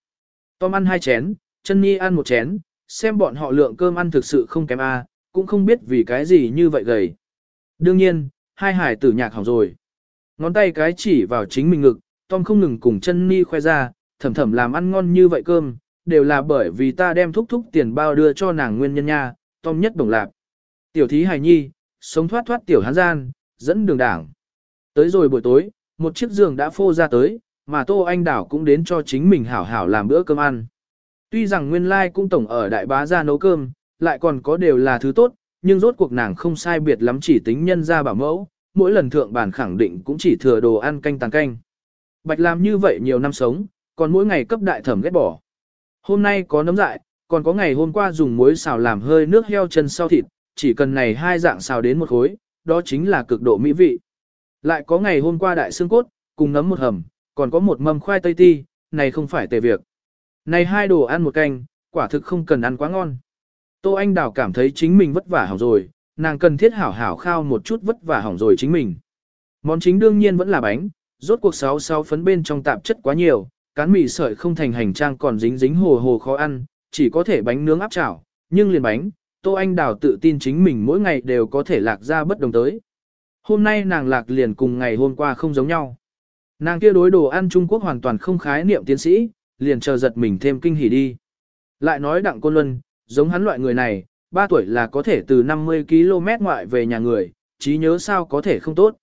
Tom ăn hai chén, chân nhi ăn một chén, xem bọn họ lượng cơm ăn thực sự không kém a, cũng không biết vì cái gì như vậy gầy. Đương nhiên, hai hải tử nhạc hỏng rồi. Ngón tay cái chỉ vào chính mình ngực, Tom không ngừng cùng chân ni khoe ra, thầm thầm làm ăn ngon như vậy cơm, đều là bởi vì ta đem thúc thúc tiền bao đưa cho nàng nguyên nhân nha, Tom nhất đồng lạc. Tiểu thí hài nhi, sống thoát thoát tiểu hán gian, dẫn đường đảng. Tới rồi buổi tối, một chiếc giường đã phô ra tới, mà Tô Anh Đảo cũng đến cho chính mình hảo hảo làm bữa cơm ăn. Tuy rằng nguyên lai cũng tổng ở đại bá ra nấu cơm, lại còn có đều là thứ tốt, nhưng rốt cuộc nàng không sai biệt lắm chỉ tính nhân ra bảo mẫu, mỗi lần thượng bản khẳng định cũng chỉ thừa đồ ăn canh tàn canh. Bạch làm như vậy nhiều năm sống, còn mỗi ngày cấp đại thẩm ghét bỏ. Hôm nay có nấm dại, còn có ngày hôm qua dùng muối xào làm hơi nước heo chân sau thịt, chỉ cần này hai dạng xào đến một khối, đó chính là cực độ mỹ vị. Lại có ngày hôm qua đại xương cốt, cùng nấm một hầm, còn có một mâm khoai tây ti, này không phải tề việc. Này hai đồ ăn một canh, quả thực không cần ăn quá ngon. Tô Anh Đào cảm thấy chính mình vất vả hỏng rồi, nàng cần thiết hảo hảo khao một chút vất vả hỏng rồi chính mình. Món chính đương nhiên vẫn là bánh, rốt cuộc sáu sáu phấn bên trong tạp chất quá nhiều, cán mì sợi không thành hành trang còn dính dính hồ hồ khó ăn, chỉ có thể bánh nướng áp chảo, nhưng liền bánh, Tô Anh Đào tự tin chính mình mỗi ngày đều có thể lạc ra bất đồng tới. Hôm nay nàng lạc liền cùng ngày hôm qua không giống nhau. Nàng kia đối đồ ăn Trung Quốc hoàn toàn không khái niệm tiến sĩ, liền chờ giật mình thêm kinh hỉ đi. Lại nói đặng côn luân, giống hắn loại người này, 3 tuổi là có thể từ 50 km ngoại về nhà người, trí nhớ sao có thể không tốt.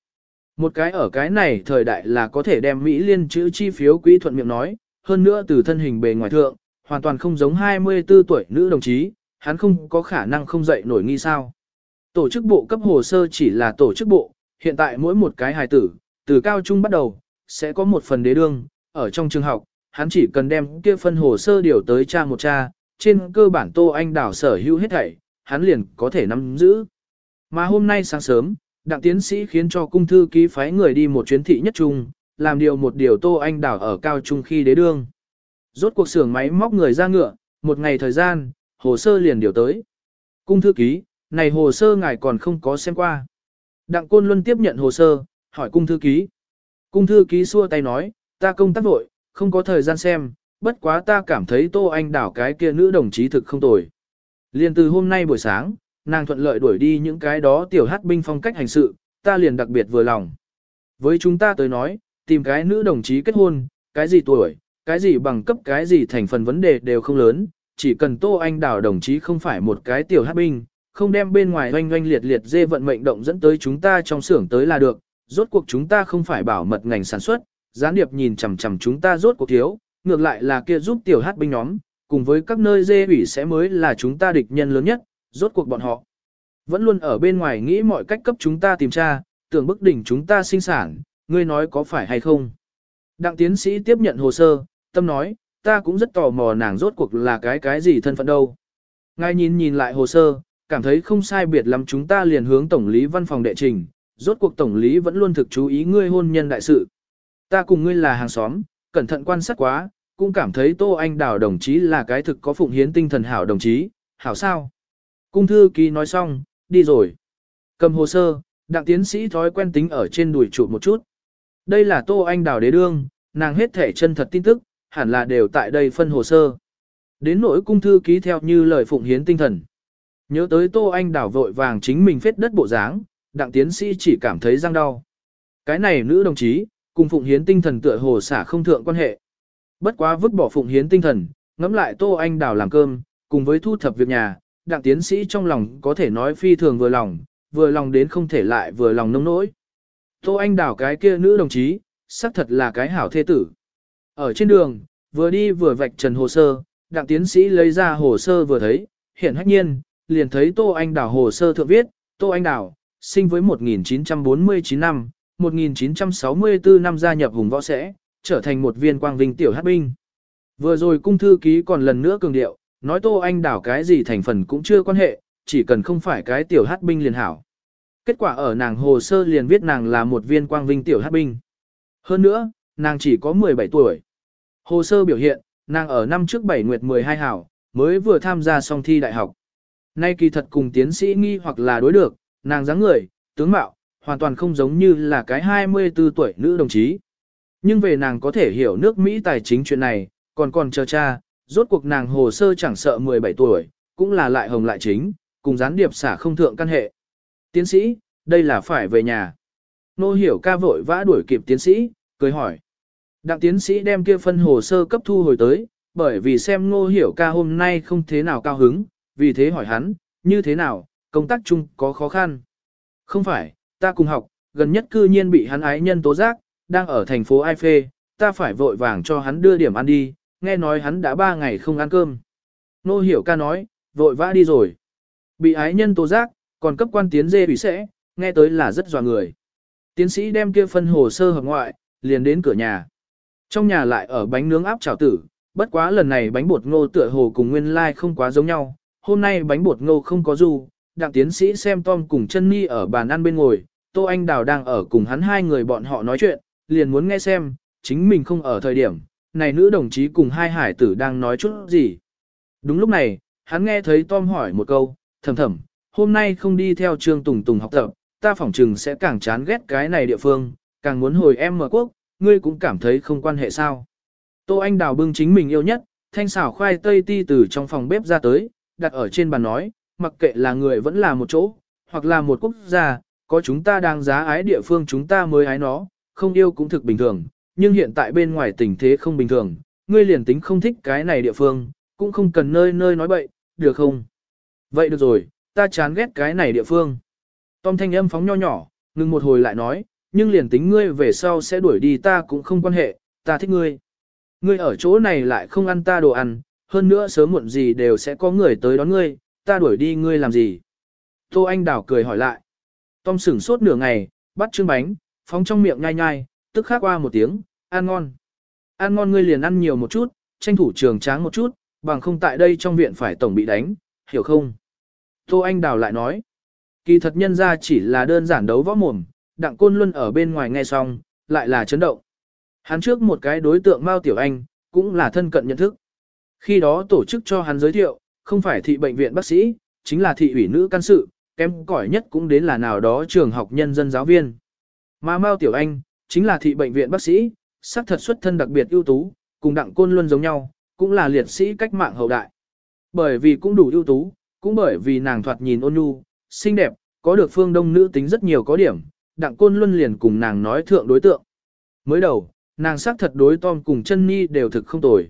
Một cái ở cái này thời đại là có thể đem Mỹ liên chữ chi phiếu quỹ thuận miệng nói, hơn nữa từ thân hình bề ngoài thượng, hoàn toàn không giống 24 tuổi nữ đồng chí, hắn không có khả năng không dậy nổi nghi sao. Tổ chức bộ cấp hồ sơ chỉ là tổ chức bộ, hiện tại mỗi một cái hài tử, từ cao trung bắt đầu, sẽ có một phần đế đương, ở trong trường học, hắn chỉ cần đem kia phân hồ sơ điều tới cha một cha, trên cơ bản Tô Anh đảo sở hữu hết thảy, hắn liền có thể nắm giữ. Mà hôm nay sáng sớm, đặng tiến sĩ khiến cho cung thư ký phái người đi một chuyến thị nhất trung, làm điều một điều Tô Anh đảo ở cao trung khi đế đương. Rốt cuộc xưởng máy móc người ra ngựa, một ngày thời gian, hồ sơ liền điều tới. Cung thư ký, này hồ sơ ngài còn không có xem qua. Đặng Côn Luân tiếp nhận hồ sơ, hỏi cung thư ký. Cung thư ký xua tay nói, ta công tác vội, không có thời gian xem, bất quá ta cảm thấy Tô Anh đảo cái kia nữ đồng chí thực không tồi. liền từ hôm nay buổi sáng, nàng thuận lợi đuổi đi những cái đó tiểu hát binh phong cách hành sự, ta liền đặc biệt vừa lòng. Với chúng ta tới nói, tìm cái nữ đồng chí kết hôn, cái gì tuổi, cái gì bằng cấp cái gì thành phần vấn đề đều không lớn, chỉ cần Tô Anh đảo đồng chí không phải một cái tiểu hát binh, không đem bên ngoài oanh oanh liệt liệt dê vận mệnh động dẫn tới chúng ta trong xưởng tới là được, rốt cuộc chúng ta không phải bảo mật ngành sản xuất, gián điệp nhìn chằm chằm chúng ta rốt cuộc thiếu, ngược lại là kia giúp tiểu hát binh nhóm, cùng với các nơi dê ủy sẽ mới là chúng ta địch nhân lớn nhất, rốt cuộc bọn họ. Vẫn luôn ở bên ngoài nghĩ mọi cách cấp chúng ta tìm tra, tưởng bức đỉnh chúng ta sinh sản, ngươi nói có phải hay không. Đặng tiến sĩ tiếp nhận hồ sơ, tâm nói, ta cũng rất tò mò nàng rốt cuộc là cái cái gì thân phận đâu. Ngài nhìn nhìn lại hồ sơ, cảm thấy không sai biệt lắm chúng ta liền hướng tổng lý văn phòng đệ trình, rốt cuộc tổng lý vẫn luôn thực chú ý ngươi hôn nhân đại sự. Ta cùng ngươi là hàng xóm, cẩn thận quan sát quá, cũng cảm thấy Tô Anh Đào đồng chí là cái thực có phụng hiến tinh thần hảo đồng chí, hảo sao. Cung thư ký nói xong, đi rồi. Cầm hồ sơ, đặng tiến sĩ thói quen tính ở trên đùi chụp một chút. Đây là Tô Anh Đào đế đương, nàng hết thể chân thật tin tức, hẳn là đều tại đây phân hồ sơ. Đến nỗi cung thư ký theo như lời phụng hiến tinh thần. Nhớ tới Tô Anh Đào vội vàng chính mình phết đất bộ dáng, đặng tiến sĩ chỉ cảm thấy răng đau. Cái này nữ đồng chí, cùng phụng hiến tinh thần tựa hồ xả không thượng quan hệ. Bất quá vứt bỏ phụng hiến tinh thần, ngẫm lại Tô Anh Đào làm cơm, cùng với thu thập việc nhà, đặng tiến sĩ trong lòng có thể nói phi thường vừa lòng, vừa lòng đến không thể lại vừa lòng nông nỗi. Tô Anh Đào cái kia nữ đồng chí, xác thật là cái hảo thê tử. Ở trên đường, vừa đi vừa vạch trần hồ sơ, đặng tiến sĩ lấy ra hồ sơ vừa thấy, hiện hách nhiên, liền thấy Tô Anh Đào hồ sơ thượng viết, Tô Anh Đào, sinh với 1949 năm, 1964 năm gia nhập hùng võ sẽ, trở thành một viên quang vinh tiểu hát binh. Vừa rồi cung thư ký còn lần nữa cường điệu, nói Tô Anh Đào cái gì thành phần cũng chưa quan hệ, chỉ cần không phải cái tiểu hát binh liền hảo. Kết quả ở nàng hồ sơ liền viết nàng là một viên quang vinh tiểu hát binh. Hơn nữa, nàng chỉ có 17 tuổi. Hồ sơ biểu hiện, nàng ở năm trước 7 nguyệt 12 hảo, mới vừa tham gia xong thi đại học. Nay kỳ thật cùng tiến sĩ nghi hoặc là đối được, nàng dáng người, tướng mạo, hoàn toàn không giống như là cái 24 tuổi nữ đồng chí. Nhưng về nàng có thể hiểu nước Mỹ tài chính chuyện này, còn còn chờ cha, rốt cuộc nàng hồ sơ chẳng sợ 17 tuổi, cũng là lại hồng lại chính, cùng gián điệp xả không thượng căn hệ. Tiến sĩ, đây là phải về nhà. Nô hiểu ca vội vã đuổi kịp tiến sĩ, cười hỏi. Đặng tiến sĩ đem kia phân hồ sơ cấp thu hồi tới, bởi vì xem ngô hiểu ca hôm nay không thế nào cao hứng, vì thế hỏi hắn, như thế nào, công tác chung có khó khăn. Không phải, ta cùng học, gần nhất cư nhiên bị hắn ái nhân tố giác, đang ở thành phố Ai Phê, ta phải vội vàng cho hắn đưa điểm ăn đi, nghe nói hắn đã ba ngày không ăn cơm. Nô hiểu ca nói, vội vã đi rồi. Bị ái nhân tố giác, còn cấp quan tiến dê bị sẽ, nghe tới là rất dọa người. Tiến sĩ đem kia phân hồ sơ hợp ngoại, liền đến cửa nhà. Trong nhà lại ở bánh nướng áp chảo tử, bất quá lần này bánh bột ngô tựa hồ cùng nguyên lai like không quá giống nhau. Hôm nay bánh bột ngô không có du, đặng tiến sĩ xem Tom cùng chân ni ở bàn ăn bên ngồi, Tô Anh Đào đang ở cùng hắn hai người bọn họ nói chuyện, liền muốn nghe xem, chính mình không ở thời điểm, này nữ đồng chí cùng hai hải tử đang nói chút gì. Đúng lúc này, hắn nghe thấy Tom hỏi một câu, thầm thầm, hôm nay không đi theo Trương Tùng Tùng học tập, ta phỏng chừng sẽ càng chán ghét cái này địa phương, càng muốn hồi em mở quốc, ngươi cũng cảm thấy không quan hệ sao. Tô Anh Đào bưng chính mình yêu nhất, thanh xảo khoai tây ti từ trong phòng bếp ra tới, đặt ở trên bàn nói, mặc kệ là người vẫn là một chỗ, hoặc là một quốc gia, có chúng ta đang giá ái địa phương chúng ta mới ái nó, không yêu cũng thực bình thường, nhưng hiện tại bên ngoài tình thế không bình thường, ngươi liền tính không thích cái này địa phương, cũng không cần nơi nơi nói bậy, được không? Vậy được rồi, ta chán ghét cái này địa phương. Tom thanh âm phóng nho nhỏ, ngừng một hồi lại nói, nhưng liền tính ngươi về sau sẽ đuổi đi ta cũng không quan hệ, ta thích ngươi. Ngươi ở chỗ này lại không ăn ta đồ ăn, hơn nữa sớm muộn gì đều sẽ có người tới đón ngươi, ta đuổi đi ngươi làm gì? Tô Anh Đào cười hỏi lại. Tom sửng sốt nửa ngày, bắt chương bánh, phóng trong miệng nhai nhai, tức khắc qua một tiếng, ăn ngon. Ăn ngon ngươi liền ăn nhiều một chút, tranh thủ trường tráng một chút, bằng không tại đây trong viện phải tổng bị đánh, hiểu không? Tô Anh Đào lại nói. Kỳ thật nhân ra chỉ là đơn giản đấu võ mồm, đặng côn luân ở bên ngoài nghe xong, lại là chấn động. Hắn trước một cái đối tượng Mao Tiểu Anh, cũng là thân cận nhận thức. Khi đó tổ chức cho hắn giới thiệu, không phải thị bệnh viện bác sĩ, chính là thị ủy nữ can sự, kém cỏi nhất cũng đến là nào đó trường học nhân dân giáo viên. Mà Mao Tiểu Anh, chính là thị bệnh viện bác sĩ, sắc thật xuất thân đặc biệt ưu tú, cùng đặng côn luân giống nhau, cũng là liệt sĩ cách mạng hậu đại. Bởi vì cũng đủ ưu tú, cũng bởi vì nàng thoạt nhìn ôn nhu, xinh đẹp, có được phương đông nữ tính rất nhiều có điểm, đặng côn luân liền cùng nàng nói thượng đối tượng. Mới đầu, nàng xác thật đối Tom cùng chân Nhi đều thực không tồi.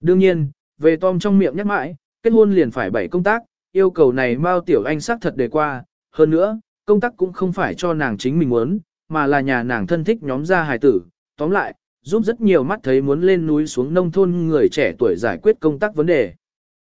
Đương nhiên, về Tom trong miệng nhắc mãi, kết hôn liền phải bảy công tác, yêu cầu này Mao Tiểu Anh xác thật đề qua, hơn nữa, công tác cũng không phải cho nàng chính mình muốn, mà là nhà nàng thân thích nhóm gia hài tử, tóm lại, giúp rất nhiều mắt thấy muốn lên núi xuống nông thôn người trẻ tuổi giải quyết công tác vấn đề.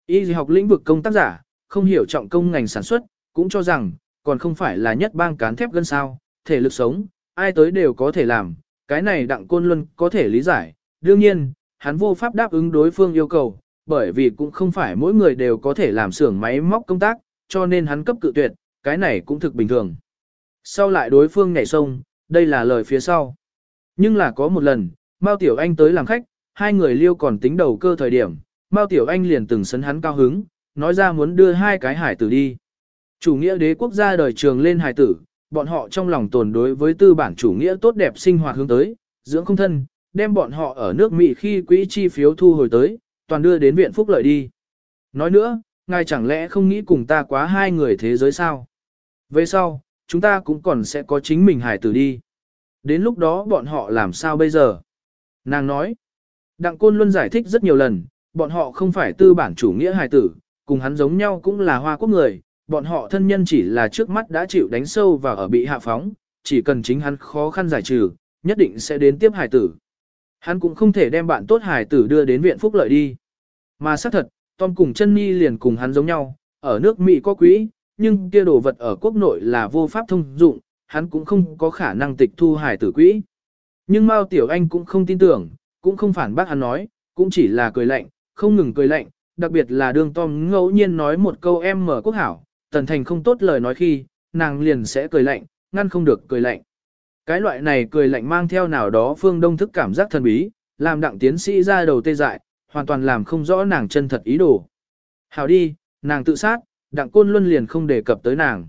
Y học lĩnh vực công tác giả, không hiểu trọng công ngành sản xuất, cũng cho rằng, còn không phải là nhất bang cán thép gân sao, thể lực sống, ai tới đều có thể làm, cái này đặng côn luân có thể lý giải. Đương nhiên, hắn vô pháp đáp ứng đối phương yêu cầu, bởi vì cũng không phải mỗi người đều có thể làm xưởng máy móc công tác, cho nên hắn cấp cự tuyệt, cái này cũng thực bình thường. Sau lại đối phương nhảy sông, đây là lời phía sau. Nhưng là có một lần, Mao Tiểu Anh tới làm khách, hai người liêu còn tính đầu cơ thời điểm, Mao Tiểu Anh liền từng sấn hắn cao hứng, nói ra muốn đưa hai cái hải tử đi. Chủ nghĩa đế quốc gia đời trường lên hải tử, bọn họ trong lòng tồn đối với tư bản chủ nghĩa tốt đẹp sinh hoạt hướng tới, dưỡng không thân, đem bọn họ ở nước Mỹ khi quỹ chi phiếu thu hồi tới, toàn đưa đến viện phúc lợi đi. Nói nữa, ngài chẳng lẽ không nghĩ cùng ta quá hai người thế giới sao? Về sau, chúng ta cũng còn sẽ có chính mình hải tử đi. Đến lúc đó bọn họ làm sao bây giờ? Nàng nói, Đặng Côn Luân giải thích rất nhiều lần, bọn họ không phải tư bản chủ nghĩa hải tử, cùng hắn giống nhau cũng là hoa quốc người, bọn họ thân nhân chỉ là trước mắt đã chịu đánh sâu và ở bị hạ phóng, chỉ cần chính hắn khó khăn giải trừ, nhất định sẽ đến tiếp hải tử. Hắn cũng không thể đem bạn tốt hải tử đưa đến viện phúc lợi đi. Mà xác thật, Tom cùng chân Nhi liền cùng hắn giống nhau, ở nước Mỹ có quỹ, nhưng kia đồ vật ở quốc nội là vô pháp thông dụng, hắn cũng không có khả năng tịch thu hải tử quỹ. Nhưng Mao Tiểu Anh cũng không tin tưởng, cũng không phản bác hắn nói, cũng chỉ là cười lạnh, không ngừng cười lạnh, đặc biệt là đường Tom ngẫu nhiên nói một câu em mở quốc hảo, Tần Thành không tốt lời nói khi, nàng liền sẽ cười lạnh, ngăn không được cười lạnh. Cái loại này cười lạnh mang theo nào đó phương đông thức cảm giác thần bí, làm đặng tiến sĩ ra đầu tê dại, hoàn toàn làm không rõ nàng chân thật ý đồ. Hảo đi, nàng tự sát, đặng côn luân liền không đề cập tới nàng.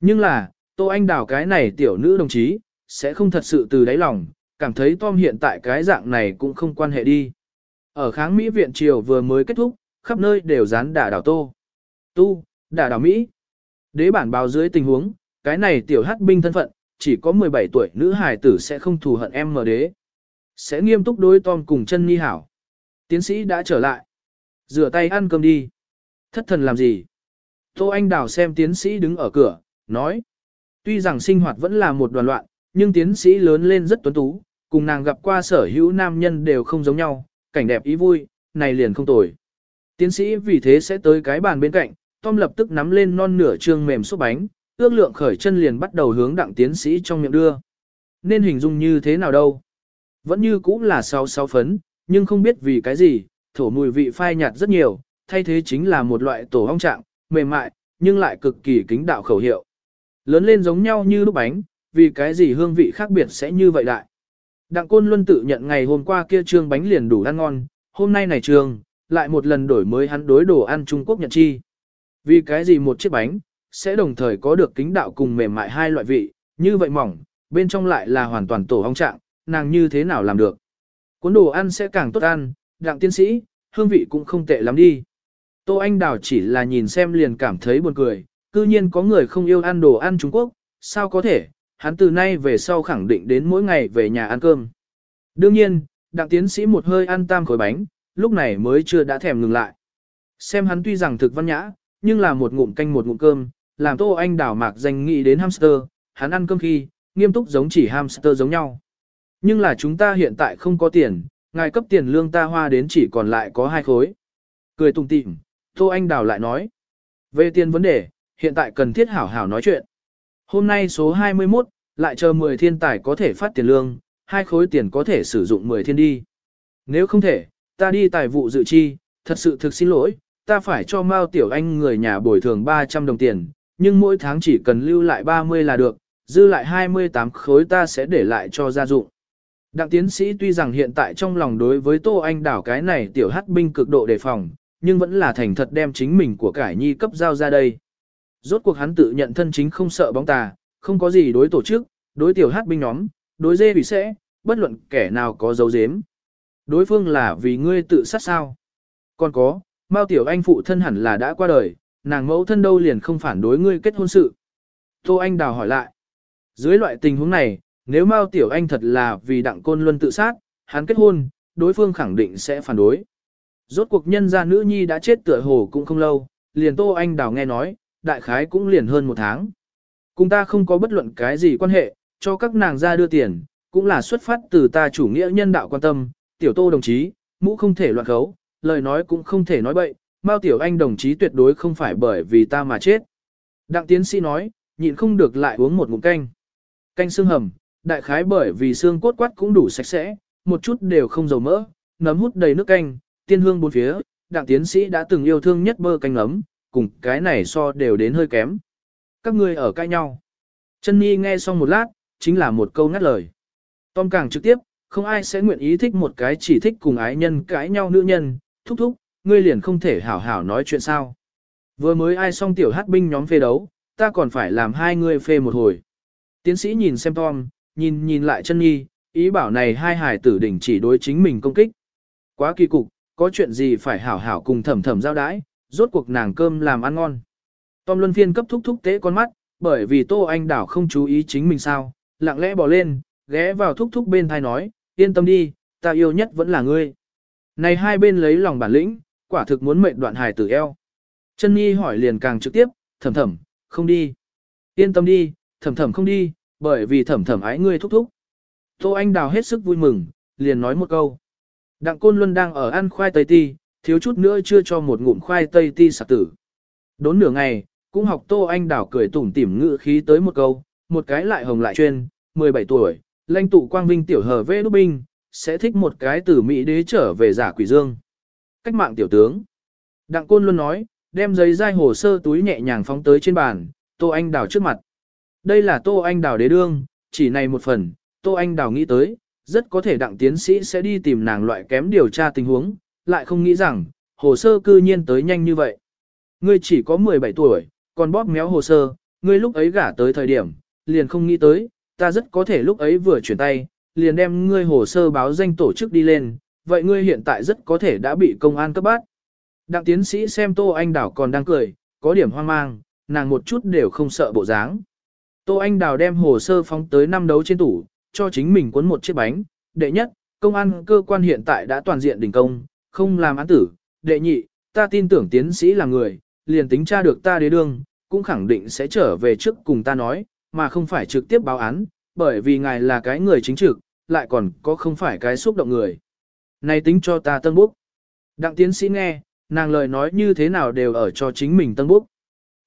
Nhưng là, Tô Anh Đào cái này tiểu nữ đồng chí, sẽ không thật sự từ đáy lòng, cảm thấy Tom hiện tại cái dạng này cũng không quan hệ đi. Ở kháng Mỹ viện triều vừa mới kết thúc, khắp nơi đều dán đả đảo Tô. Tu, đả đảo Mỹ. Đế bản báo dưới tình huống, cái này tiểu hát binh thân phận, chỉ có 17 tuổi nữ hài tử sẽ không thù hận em mờ đế. Sẽ nghiêm túc đối Tom cùng chân nhi hảo. Tiến sĩ đã trở lại. Rửa tay ăn cơm đi. Thất thần làm gì? Tô Anh Đào xem tiến sĩ đứng ở cửa, nói. Tuy rằng sinh hoạt vẫn là một đoàn loạn, nhưng tiến sĩ lớn lên rất tuấn tú, cùng nàng gặp qua sở hữu nam nhân đều không giống nhau, cảnh đẹp ý vui, này liền không tồi. Tiến sĩ vì thế sẽ tới cái bàn bên cạnh, Tom lập tức nắm lên non nửa trương mềm xúc bánh, ước lượng khởi chân liền bắt đầu hướng đặng tiến sĩ trong miệng đưa. Nên hình dung như thế nào đâu? Vẫn như cũ là sáu sáu phấn, nhưng không biết vì cái gì, thổ mùi vị phai nhạt rất nhiều, thay thế chính là một loại tổ hong trạng, mềm mại, nhưng lại cực kỳ kính đạo khẩu hiệu. Lớn lên giống nhau như lúc bánh, vì cái gì hương vị khác biệt sẽ như vậy đại. Đặng Côn Luân tự nhận ngày hôm qua kia trương bánh liền đủ ăn ngon, hôm nay này trương, lại một lần đổi mới hắn đối đồ ăn Trung Quốc nhận chi. Vì cái gì một chiếc bánh, sẽ đồng thời có được kính đạo cùng mềm mại hai loại vị, như vậy mỏng, bên trong lại là hoàn toàn tổ hong trạng, nàng như thế nào làm được. Cuốn đồ ăn sẽ càng tốt ăn, đặng tiên sĩ, hương vị cũng không tệ lắm đi. Tô Anh Đào chỉ là nhìn xem liền cảm thấy buồn cười, cư nhiên có người không yêu ăn đồ ăn Trung Quốc, sao có thể, hắn từ nay về sau khẳng định đến mỗi ngày về nhà ăn cơm. Đương nhiên, đặng tiến sĩ một hơi ăn tam khối bánh, lúc này mới chưa đã thèm ngừng lại. Xem hắn tuy rằng thực văn nhã, nhưng là một ngụm canh một ngụm cơm, làm Tô Anh đảo mạc danh nghĩ đến hamster, hắn ăn cơm khi, nghiêm túc giống chỉ hamster giống nhau. Nhưng là chúng ta hiện tại không có tiền, ngài cấp tiền lương ta hoa đến chỉ còn lại có hai khối. Cười tùng tịm, Tô Anh đào lại nói. Về tiền vấn đề, hiện tại cần thiết hảo hảo nói chuyện. Hôm nay số 21, lại chờ 10 thiên tài có thể phát tiền lương, hai khối tiền có thể sử dụng 10 thiên đi. Nếu không thể, ta đi tài vụ dự chi, thật sự thực xin lỗi, ta phải cho Mao Tiểu Anh người nhà bồi thường 300 đồng tiền, nhưng mỗi tháng chỉ cần lưu lại 30 là được, dư lại 28 khối ta sẽ để lại cho gia dụng. Đặng tiến sĩ tuy rằng hiện tại trong lòng đối với Tô Anh đảo cái này tiểu hắc binh cực độ đề phòng, nhưng vẫn là thành thật đem chính mình của cải nhi cấp giao ra đây. Rốt cuộc hắn tự nhận thân chính không sợ bóng tà, không có gì đối tổ chức, đối tiểu hắc binh nhóm, đối dê bị sẽ, bất luận kẻ nào có dấu dếm. Đối phương là vì ngươi tự sát sao. Còn có, Mao Tiểu Anh phụ thân hẳn là đã qua đời, nàng mẫu thân đâu liền không phản đối ngươi kết hôn sự. Tô Anh Đào hỏi lại. Dưới loại tình huống này, nếu Mao Tiểu Anh thật là vì đặng côn luân tự sát, hắn kết hôn, đối phương khẳng định sẽ phản đối. Rốt cuộc nhân gia nữ nhi đã chết tựa hồ cũng không lâu, liền Tô Anh Đào nghe nói, đại khái cũng liền hơn một tháng. Cùng ta không có bất luận cái gì quan hệ, cho các nàng ra đưa tiền, cũng là xuất phát từ ta chủ nghĩa nhân đạo quan tâm, tiểu tô đồng chí, mũ không thể loạn khấu, lời nói cũng không thể nói bậy, Mao Tiểu Anh đồng chí tuyệt đối không phải bởi vì ta mà chết. Đặng tiến sĩ nói, nhịn không được lại uống một ngụm canh. Canh xương hầm, đại khái bởi vì xương cốt quát cũng đủ sạch sẽ, một chút đều không dầu mỡ, nấm hút đầy nước canh, tiên hương bốn phía, đặng tiến sĩ đã từng yêu thương nhất bơ canh nấm, cùng cái này so đều đến hơi kém. Các ngươi ở cãi nhau. Chân Nhi nghe xong một lát, chính là một câu ngắt lời. Tom càng trực tiếp, không ai sẽ nguyện ý thích một cái chỉ thích cùng ái nhân cãi nhau nữ nhân, thúc thúc, ngươi liền không thể hảo hảo nói chuyện sao. Vừa mới ai xong tiểu hát binh nhóm phê đấu, ta còn phải làm hai ngươi phê một hồi. Tiến sĩ nhìn xem Tom, nhìn nhìn lại chân nhi, ý bảo này hai hải tử đỉnh chỉ đối chính mình công kích. Quá kỳ cục, có chuyện gì phải hảo hảo cùng thầm thầm giao đái, rốt cuộc nàng cơm làm ăn ngon. Tom Luân Phiên cấp thúc thúc tế con mắt, bởi vì Tô Anh Đảo không chú ý chính mình sao, lặng lẽ bỏ lên, ghé vào thúc thúc bên thai nói, yên tâm đi, ta yêu nhất vẫn là ngươi. Này hai bên lấy lòng bản lĩnh, quả thực muốn mệnh đoạn hài tử eo. Chân Nhi hỏi liền càng trực tiếp, thầm thầm, không đi. Yên tâm đi, thầm thầm không đi, bởi vì thầm thầm ái ngươi thúc thúc. Tô Anh Đào hết sức vui mừng, liền nói một câu. Đặng Côn Luân đang ở ăn khoai tây ti, thiếu chút nữa chưa cho một ngụm khoai tây ti sạc tử. Đốn nửa ngày, cũng học Tô Anh Đào cười tủm tỉm ngự khí tới một câu, một cái lại hồng lại chuyên, 17 tuổi, lãnh tụ quang vinh tiểu hờ vê đúc binh, sẽ thích một cái từ Mỹ đế trở về giả quỷ dương. Cách mạng tiểu tướng. Đặng Côn luôn nói, đem giấy dai hồ sơ túi nhẹ nhàng phóng tới trên bàn, Tô Anh Đào trước mặt. Đây là Tô Anh Đào đế đương, chỉ này một phần, Tô Anh Đào nghĩ tới, rất có thể đặng tiến sĩ sẽ đi tìm nàng loại kém điều tra tình huống, lại không nghĩ rằng, hồ sơ cư nhiên tới nhanh như vậy. Ngươi chỉ có 17 tuổi, còn bóp méo hồ sơ, ngươi lúc ấy gả tới thời điểm, liền không nghĩ tới, ta rất có thể lúc ấy vừa chuyển tay, liền đem ngươi hồ sơ báo danh tổ chức đi lên, vậy ngươi hiện tại rất có thể đã bị công an cấp bắt. Đặng tiến sĩ xem Tô Anh Đào còn đang cười, có điểm hoang mang, nàng một chút đều không sợ bộ dáng. Tô Anh Đào đem hồ sơ phóng tới năm đấu trên tủ, cho chính mình cuốn một chiếc bánh. Đệ nhất, công an cơ quan hiện tại đã toàn diện đình công, không làm án tử. Đệ nhị, ta tin tưởng tiến sĩ là người, liền tính tra được ta đế đương, cũng khẳng định sẽ trở về trước cùng ta nói, mà không phải trực tiếp báo án, bởi vì ngài là cái người chính trực, lại còn có không phải cái xúc động người. Này tính cho ta tân búc. Đặng tiến sĩ nghe, nàng lời nói như thế nào đều ở cho chính mình tân búc.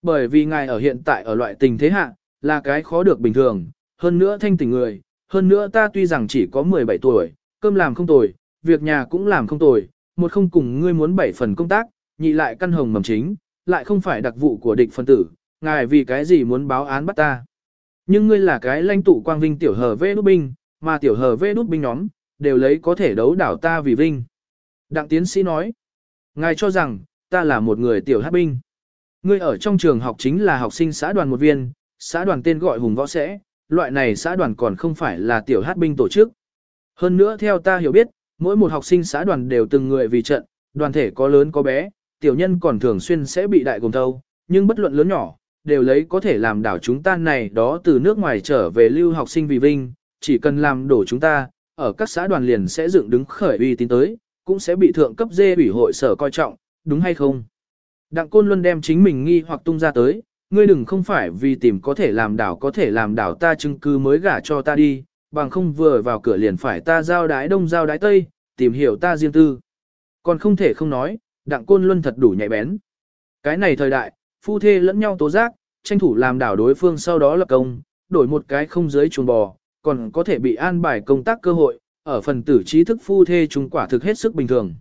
Bởi vì ngài ở hiện tại ở loại tình thế hạ, là cái khó được bình thường, hơn nữa thanh tình người, hơn nữa ta tuy rằng chỉ có 17 tuổi, cơm làm không tồi, việc nhà cũng làm không tồi, một không cùng ngươi muốn bảy phần công tác, nhị lại căn hồng mầm chính, lại không phải đặc vụ của địch phân tử, ngài vì cái gì muốn báo án bắt ta. Nhưng ngươi là cái lãnh tụ quang vinh tiểu hờ vê đút binh, mà tiểu hờ vê đút binh nhóm, đều lấy có thể đấu đảo ta vì vinh. Đặng tiến sĩ nói, ngài cho rằng, ta là một người tiểu hát binh. Ngươi ở trong trường học chính là học sinh xã đoàn một viên, xã đoàn tên gọi hùng võ sẽ, loại này xã đoàn còn không phải là tiểu hát binh tổ chức. Hơn nữa theo ta hiểu biết, mỗi một học sinh xã đoàn đều từng người vì trận, đoàn thể có lớn có bé, tiểu nhân còn thường xuyên sẽ bị đại gồm thâu, nhưng bất luận lớn nhỏ, đều lấy có thể làm đảo chúng ta này đó từ nước ngoài trở về lưu học sinh vì vinh, chỉ cần làm đổ chúng ta, ở các xã đoàn liền sẽ dựng đứng khởi uy tín tới, cũng sẽ bị thượng cấp dê ủy hội sở coi trọng, đúng hay không? Đặng Côn Luân đem chính mình nghi hoặc tung ra tới, ngươi đừng không phải vì tìm có thể làm đảo có thể làm đảo ta chứng cứ mới gả cho ta đi, bằng không vừa vào cửa liền phải ta giao đái đông giao đái tây, tìm hiểu ta riêng tư. Còn không thể không nói, Đặng Côn Luân thật đủ nhạy bén. Cái này thời đại, phu thê lẫn nhau tố giác, tranh thủ làm đảo đối phương sau đó lập công, đổi một cái không dưới chuồng bò, còn có thể bị an bài công tác cơ hội, ở phần tử trí thức phu thê chúng quả thực hết sức bình thường.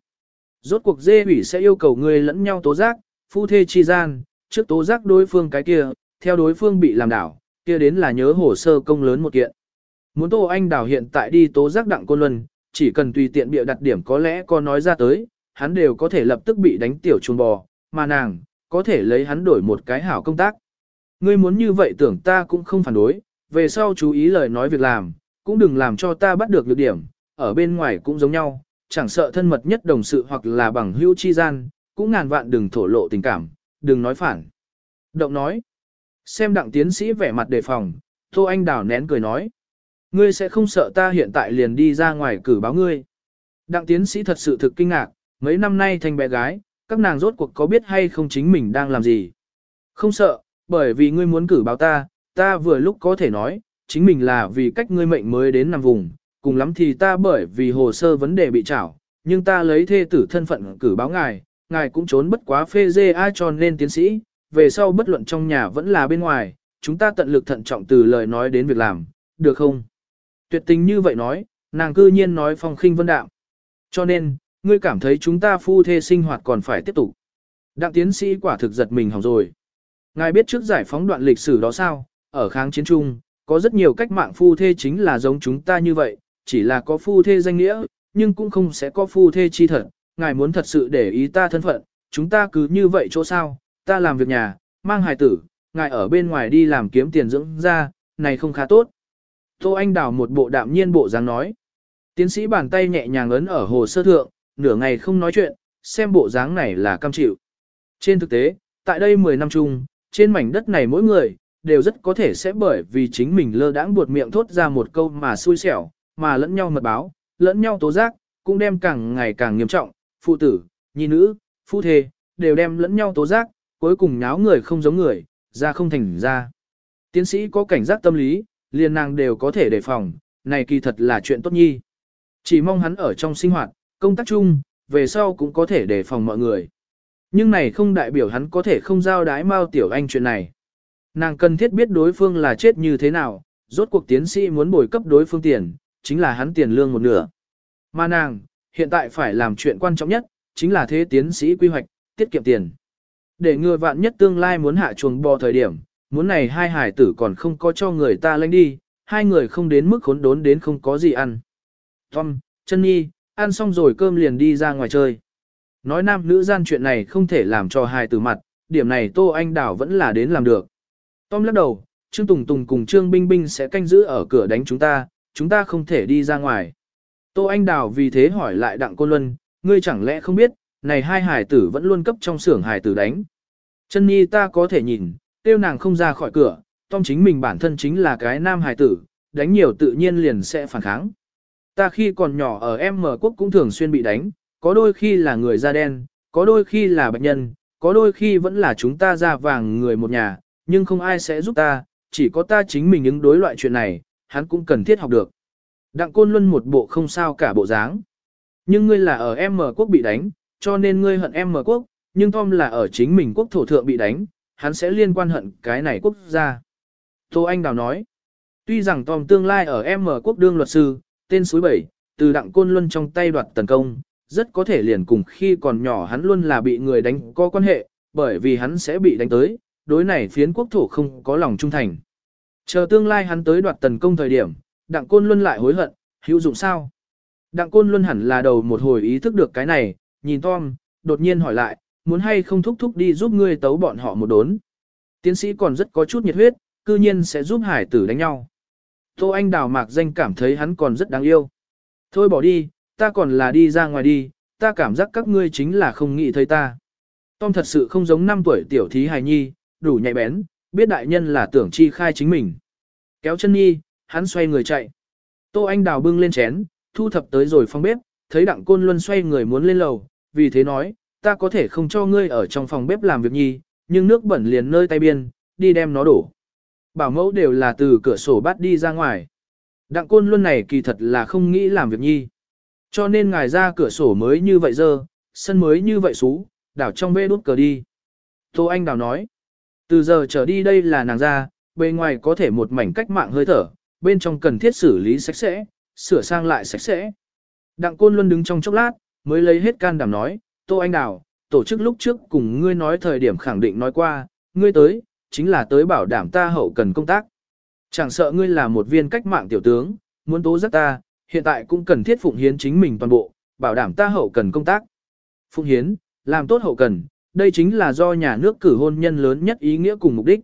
Rốt cuộc dê ủy sẽ yêu cầu người lẫn nhau tố giác, phu thê chi gian, trước tố giác đối phương cái kia, theo đối phương bị làm đảo, kia đến là nhớ hồ sơ công lớn một kiện. Muốn Tô Anh Đào hiện tại đi tố giác đặng côn luân, chỉ cần tùy tiện bịa đặt điểm có lẽ có nói ra tới, hắn đều có thể lập tức bị đánh tiểu chuồng bò, mà nàng, có thể lấy hắn đổi một cái hảo công tác. Ngươi muốn như vậy tưởng ta cũng không phản đối, về sau chú ý lời nói việc làm, cũng đừng làm cho ta bắt được nhược điểm, ở bên ngoài cũng giống nhau, chẳng sợ thân mật nhất đồng sự hoặc là bằng hữu chi gian, cũng ngàn vạn đừng thổ lộ tình cảm, đừng nói phản. Động nói, xem đặng tiến sĩ vẻ mặt đề phòng, Tô Anh Đào nén cười nói, ngươi sẽ không sợ ta hiện tại liền đi ra ngoài cử báo ngươi. Đặng tiến sĩ thật sự thực kinh ngạc, mấy năm nay thành bé gái, các nàng rốt cuộc có biết hay không chính mình đang làm gì. Không sợ, bởi vì ngươi muốn cử báo ta, ta vừa lúc có thể nói, chính mình là vì cách ngươi mệnh mới đến nằm vùng, cùng lắm thì ta bởi vì hồ sơ vấn đề bị trảo, nhưng ta lấy thê tử thân phận cử báo ngài, ngài cũng trốn bất quá phê dê ai cho nên tiến sĩ, về sau bất luận trong nhà vẫn là bên ngoài, chúng ta tận lực thận trọng từ lời nói đến việc làm, được không? Tuyệt tình như vậy nói, nàng cư nhiên nói phong khinh vân đạo, Cho nên, ngươi cảm thấy chúng ta phu thê sinh hoạt còn phải tiếp tục. Đặng tiến sĩ quả thực giật mình hỏng rồi. Ngài biết trước giải phóng đoạn lịch sử đó sao, ở kháng chiến chung có rất nhiều cách mạng phu thê chính là giống chúng ta như vậy, chỉ là có phu thê danh nghĩa, nhưng cũng không sẽ có phu thê chi thật. Ngài muốn thật sự để ý ta thân phận, chúng ta cứ như vậy chỗ sao, ta làm việc nhà, mang hài tử, ngài ở bên ngoài đi làm kiếm tiền dưỡng ra, này không khá tốt. Tô Anh đào một bộ đạm nhiên bộ dáng nói. Tiến sĩ bàn tay nhẹ nhàng ấn ở hồ sơ thượng, nửa ngày không nói chuyện, xem bộ dáng này là cam chịu. Trên thực tế, tại đây 10 năm chung, trên mảnh đất này mỗi người, đều rất có thể sẽ bởi vì chính mình lơ đãng buột miệng thốt ra một câu mà xui xẻo, mà lẫn nhau mật báo, lẫn nhau tố giác, cũng đem càng ngày càng nghiêm trọng, phụ tử, nhi nữ, phu thê, đều đem lẫn nhau tố giác, cuối cùng nháo người không giống người, ra không thành ra. Tiến sĩ có cảnh giác tâm lý, liền nàng đều có thể đề phòng, này kỳ thật là chuyện tốt nhi. Chỉ mong hắn ở trong sinh hoạt, công tác chung, về sau cũng có thể đề phòng mọi người. Nhưng này không đại biểu hắn có thể không giao đái Mao Tiểu Anh chuyện này. Nàng cần thiết biết đối phương là chết như thế nào, rốt cuộc tiến sĩ muốn bồi cấp đối phương tiền, chính là hắn tiền lương một nửa. Mà nàng, hiện tại phải làm chuyện quan trọng nhất, chính là thế tiến sĩ quy hoạch, tiết kiệm tiền. Để ngừa vạn nhất tương lai muốn hạ chuồng bò thời điểm, muốn này hai hải tử còn không có cho người ta lánh đi, hai người không đến mức khốn đốn đến không có gì ăn. Tom, chân nhi, ăn xong rồi cơm liền đi ra ngoài chơi. Nói nam nữ gian chuyện này không thể làm cho hai tử mặt, điểm này Tô Anh Đảo vẫn là đến làm được. Tom lắc đầu, Trương Tùng Tùng cùng Trương Binh Binh sẽ canh giữ ở cửa đánh chúng ta, chúng ta không thể đi ra ngoài. Tô Anh Đào vì thế hỏi lại Đặng Côn Luân, ngươi chẳng lẽ không biết, này hai hải tử vẫn luôn cấp trong xưởng hải tử đánh. Chân nhi ta có thể nhìn, tiêu nàng không ra khỏi cửa, Tom chính mình bản thân chính là cái nam hải tử, đánh nhiều tự nhiên liền sẽ phản kháng. Ta khi còn nhỏ ở M quốc cũng thường xuyên bị đánh, có đôi khi là người da đen, có đôi khi là bệnh nhân, có đôi khi vẫn là chúng ta da vàng người một nhà, nhưng không ai sẽ giúp ta, chỉ có ta chính mình ứng đối loại chuyện này, hắn cũng cần thiết học được. Đặng Côn Luân một bộ không sao cả bộ dáng. Nhưng ngươi là ở M quốc bị đánh, cho nên ngươi hận M quốc, nhưng Tom là ở chính mình quốc thổ thượng bị đánh, hắn sẽ liên quan hận cái này quốc gia. Tô Anh Đào nói, tuy rằng Tom tương lai ở M quốc đương luật sư, tên suối bảy, từ Đặng Côn Luân trong tay đoạt tấn công, rất có thể liền cùng khi còn nhỏ hắn luôn là bị người đánh có quan hệ, bởi vì hắn sẽ bị đánh tới, đối này phiến quốc thổ không có lòng trung thành. Chờ tương lai hắn tới đoạt tần công thời điểm, Đặng Côn Luân lại hối hận, hữu dụng sao? Đặng Côn Luân hẳn là đầu một hồi ý thức được cái này, nhìn Tom, đột nhiên hỏi lại, muốn hay không thúc thúc đi giúp ngươi tấu bọn họ một đốn. Tiến sĩ còn rất có chút nhiệt huyết, cư nhiên sẽ giúp hải tử đánh nhau. Tô Anh đào mạc danh cảm thấy hắn còn rất đáng yêu. Thôi bỏ đi, ta còn là đi ra ngoài đi, ta cảm giác các ngươi chính là không nghĩ thấy ta. Tom thật sự không giống 5 tuổi tiểu thí hài nhi, đủ nhạy bén, biết đại nhân là tưởng chi khai chính mình. Kéo chân nhi, hắn xoay người chạy. Tô Anh đào bưng lên chén, thu thập tới rồi phong bếp, thấy đặng côn luân xoay người muốn lên lầu, vì thế nói, ta có thể không cho ngươi ở trong phòng bếp làm việc nhi, nhưng nước bẩn liền nơi tay biên, đi đem nó đổ. Bảo mẫu đều là từ cửa sổ bắt đi ra ngoài. Đặng côn luân này kỳ thật là không nghĩ làm việc nhi. Cho nên ngài ra cửa sổ mới như vậy dơ, sân mới như vậy xú, đảo trong bê đút cờ đi. Tô Anh Đào nói, từ giờ trở đi đây là nàng ra, bề ngoài có thể một mảnh cách mạng hơi thở, bên trong cần thiết xử lý sạch sẽ, sửa sang lại sạch sẽ. Đặng Côn Luân đứng trong chốc lát, mới lấy hết can đảm nói, Tô Anh Đào, tổ chức lúc trước cùng ngươi nói thời điểm khẳng định nói qua, ngươi tới, chính là tới bảo đảm ta hậu cần công tác. Chẳng sợ ngươi là một viên cách mạng tiểu tướng, muốn tố giác ta, hiện tại cũng cần thiết phụng hiến chính mình toàn bộ, bảo đảm ta hậu cần công tác. Phụng hiến, làm tốt hậu cần, đây chính là do nhà nước cử hôn nhân lớn nhất ý nghĩa cùng mục đích.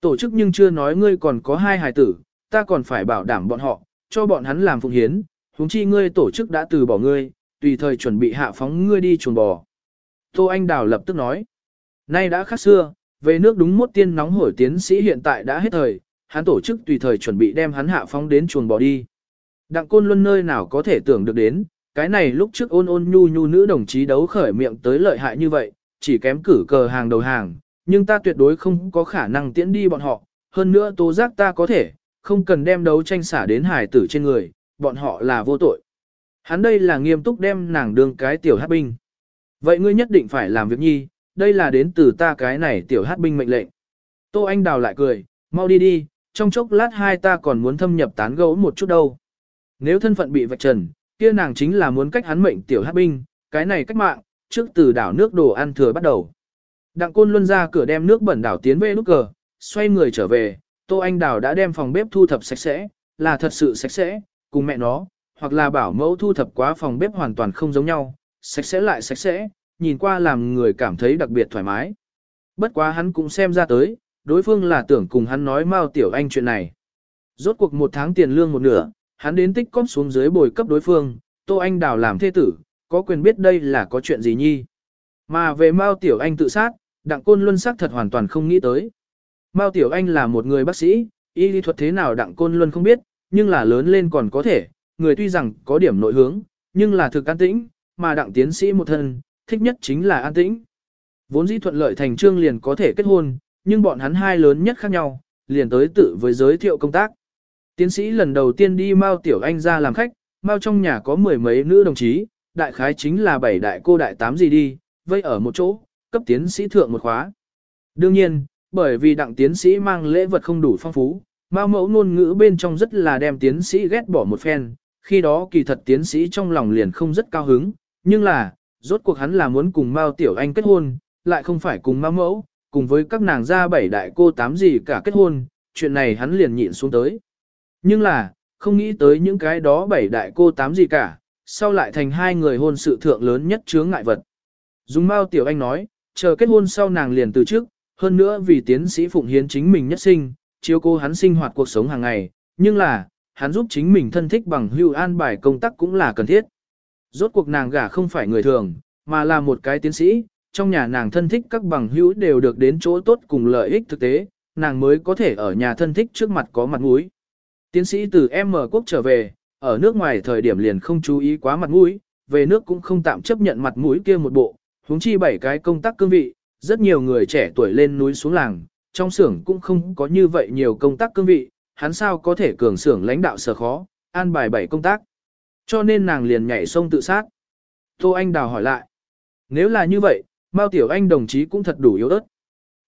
Tổ chức nhưng chưa nói ngươi còn có hai hài tử, ta còn phải bảo đảm bọn họ, cho bọn hắn làm phụng hiến, huống chi ngươi tổ chức đã từ bỏ ngươi, tùy thời chuẩn bị hạ phóng ngươi đi chuồng bò. Tô Anh Đào lập tức nói, nay đã khác xưa, về nước đúng mốt tiên nóng hổi tiến sĩ hiện tại đã hết thời, hắn tổ chức tùy thời chuẩn bị đem hắn hạ phóng đến chuồng bò đi. Đặng côn luân nơi nào có thể tưởng được đến, cái này lúc trước ôn ôn nhu nhu nữ đồng chí đấu khởi miệng tới lợi hại như vậy, chỉ kém cử cờ hàng đầu hàng, nhưng ta tuyệt đối không có khả năng tiễn đi bọn họ, hơn nữa tố giác ta có thể, không cần đem đấu tranh xả đến hải tử trên người, bọn họ là vô tội. Hắn đây là nghiêm túc đem nàng đương cái tiểu hát binh. Vậy ngươi nhất định phải làm việc nhi, đây là đến từ ta cái này tiểu hát binh mệnh lệnh. Tô Anh Đào lại cười, mau đi đi, trong chốc lát hai ta còn muốn thâm nhập tán gẫu một chút đâu. Nếu thân phận bị vạch trần, kia nàng chính là muốn cách hắn mệnh tiểu hát binh, cái này cách mạng, trước từ đảo nước đồ ăn thừa bắt đầu. Đặng Côn Luân ra cửa đem nước bẩn đảo tiến về nút cờ, xoay người trở về, Tô Anh Đào đã đem phòng bếp thu thập sạch sẽ, là thật sự sạch sẽ, cùng mẹ nó, hoặc là bảo mẫu thu thập quá phòng bếp hoàn toàn không giống nhau, sạch sẽ lại sạch sẽ, nhìn qua làm người cảm thấy đặc biệt thoải mái. Bất quá hắn cũng xem ra tới, đối phương là tưởng cùng hắn nói Mao Tiểu Anh chuyện này. Rốt cuộc một tháng tiền lương một nửa, hắn đến tích cóp xuống dưới bồi cấp đối phương, Tô Anh Đào làm thê tử, có quyền biết đây là có chuyện gì nhi. Mà về Mao Tiểu Anh tự sát, Đặng Côn Luân xác thật hoàn toàn không nghĩ tới. Mao Tiểu Anh là một người bác sĩ, y lý thuật thế nào Đặng Côn Luân không biết, nhưng là lớn lên còn có thể, người tuy rằng có điểm nội hướng, nhưng là thực an tĩnh, mà Đặng tiến sĩ một thân, thích nhất chính là an tĩnh. Vốn dĩ thuận lợi thành trương liền có thể kết hôn, nhưng bọn hắn hai lớn nhất khác nhau, liền tới tự với giới thiệu công tác. Tiến sĩ lần đầu tiên đi Mao Tiểu Anh ra làm khách, Mao trong nhà có mười mấy nữ đồng chí, đại khái chính là bảy đại cô đại tám gì đi, vây ở một chỗ, cấp tiến sĩ thượng một khóa. Đương nhiên, bởi vì đặng tiến sĩ mang lễ vật không đủ phong phú, Mao mẫu ngôn ngữ bên trong rất là đem tiến sĩ ghét bỏ một phen, khi đó kỳ thật tiến sĩ trong lòng liền không rất cao hứng, nhưng là, rốt cuộc hắn là muốn cùng Mao Tiểu Anh kết hôn, lại không phải cùng Mao mẫu, cùng với các nàng gia bảy đại cô tám gì cả kết hôn, chuyện này hắn liền nhịn xuống tới. Nhưng là, không nghĩ tới những cái đó bảy đại cô tám gì cả, sau lại thành hai người hôn sự thượng lớn nhất chướng ngại vật. Dùng Mao Tiểu Anh nói, chờ kết hôn sau nàng liền từ trước, hơn nữa vì tiến sĩ phụng hiến chính mình nhất sinh, chiếu cô hắn sinh hoạt cuộc sống hàng ngày, nhưng là, hắn giúp chính mình thân thích bằng hưu an bài công tác cũng là cần thiết. Rốt cuộc nàng gả không phải người thường, mà là một cái tiến sĩ, trong nhà nàng thân thích các bằng hữu đều được đến chỗ tốt cùng lợi ích thực tế, nàng mới có thể ở nhà thân thích trước mặt có mặt mũi. Tiến sĩ từ M quốc trở về, ở nước ngoài thời điểm liền không chú ý quá mặt mũi, về nước cũng không tạm chấp nhận mặt mũi kia một bộ, huống chi bảy cái công tác cương vị, rất nhiều người trẻ tuổi lên núi xuống làng, trong xưởng cũng không có như vậy nhiều công tác cương vị, hắn sao có thể cường xưởng lãnh đạo sở khó, an bài bảy công tác. Cho nên nàng liền nhảy sông tự sát. Tô Anh Đào hỏi lại. Nếu là như vậy, Mao Tiểu Anh đồng chí cũng thật đủ yếu ớt.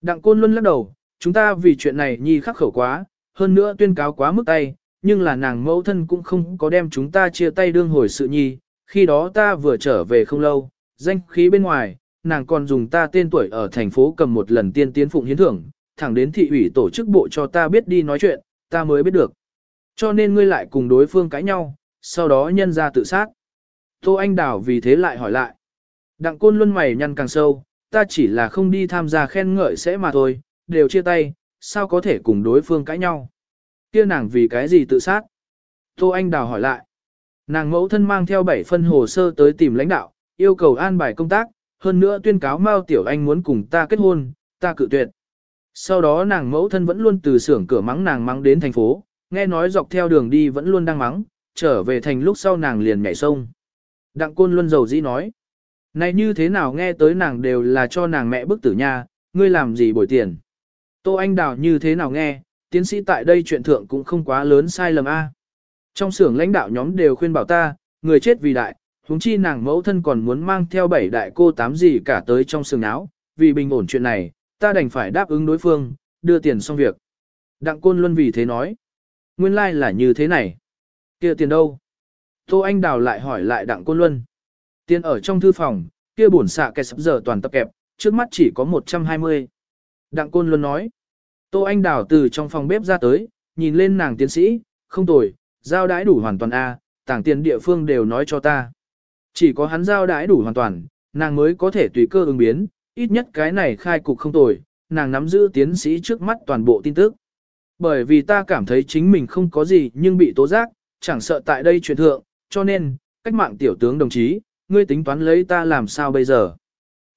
Đặng Côn Luân lắc đầu, chúng ta vì chuyện này nhi khắc khẩu quá, hơn nữa tuyên cáo quá mức tay, nhưng là nàng mẫu thân cũng không có đem chúng ta chia tay đương hồi sự nhi, khi đó ta vừa trở về không lâu, danh khí bên ngoài, nàng còn dùng ta tên tuổi ở thành phố cầm một lần tiên tiến phụng hiến thưởng, thẳng đến thị ủy tổ chức bộ cho ta biết đi nói chuyện, ta mới biết được. Cho nên ngươi lại cùng đối phương cãi nhau, sau đó nhân ra tự sát. Tô Anh Đào vì thế lại hỏi lại. Đặng côn luân mày nhăn càng sâu, ta chỉ là không đi tham gia khen ngợi sẽ mà thôi, đều chia tay, sao có thể cùng đối phương cãi nhau kia nàng vì cái gì tự sát? Tô Anh Đào hỏi lại. Nàng mẫu thân mang theo 7 phân hồ sơ tới tìm lãnh đạo, yêu cầu an bài công tác, hơn nữa tuyên cáo Mao Tiểu Anh muốn cùng ta kết hôn, ta cự tuyệt. Sau đó nàng mẫu thân vẫn luôn từ xưởng cửa mắng nàng mắng đến thành phố, nghe nói dọc theo đường đi vẫn luôn đang mắng, trở về thành lúc sau nàng liền nhảy sông. Đặng Côn Luân dầu dĩ nói, này như thế nào nghe tới nàng đều là cho nàng mẹ bức tử nha, ngươi làm gì bồi tiền. Tô Anh Đào như thế nào nghe, tiến sĩ tại đây chuyện thượng cũng không quá lớn sai lầm a. Trong xưởng lãnh đạo nhóm đều khuyên bảo ta, người chết vì đại, huống chi nàng mẫu thân còn muốn mang theo bảy đại cô tám gì cả tới trong xưởng áo, vì bình ổn chuyện này, ta đành phải đáp ứng đối phương, đưa tiền xong việc. Đặng Côn Luân vì thế nói, nguyên lai like là như thế này. kia tiền đâu? Tô Anh Đào lại hỏi lại Đặng Côn Luân. Tiền ở trong thư phòng, kia bổn xạ kẹt sắp giờ toàn tập kẹp, trước mắt chỉ có 120. Đặng Côn Luân nói. Tô Anh Đào từ trong phòng bếp ra tới, nhìn lên nàng tiến sĩ, không tồi, giao đãi đủ hoàn toàn A, tảng tiền địa phương đều nói cho ta. Chỉ có hắn giao đãi đủ hoàn toàn, nàng mới có thể tùy cơ ứng biến, ít nhất cái này khai cục không tồi, nàng nắm giữ tiến sĩ trước mắt toàn bộ tin tức. Bởi vì ta cảm thấy chính mình không có gì nhưng bị tố giác, chẳng sợ tại đây truyền thượng, cho nên, cách mạng tiểu tướng đồng chí, ngươi tính toán lấy ta làm sao bây giờ.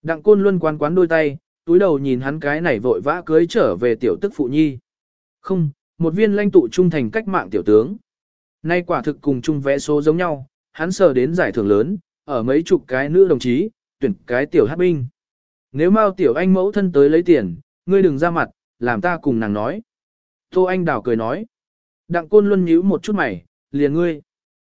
Đặng côn luân quán quán đôi tay, túi đầu nhìn hắn cái này vội vã cưới trở về tiểu tức phụ nhi. Không, một viên lãnh tụ trung thành cách mạng tiểu tướng. Nay quả thực cùng chung vẽ số giống nhau, hắn sờ đến giải thưởng lớn, ở mấy chục cái nữ đồng chí, tuyển cái tiểu hát binh. Nếu mau tiểu anh mẫu thân tới lấy tiền, ngươi đừng ra mặt, làm ta cùng nàng nói. Tô Anh Đào cười nói. Đặng côn luân nhíu một chút mày, liền ngươi.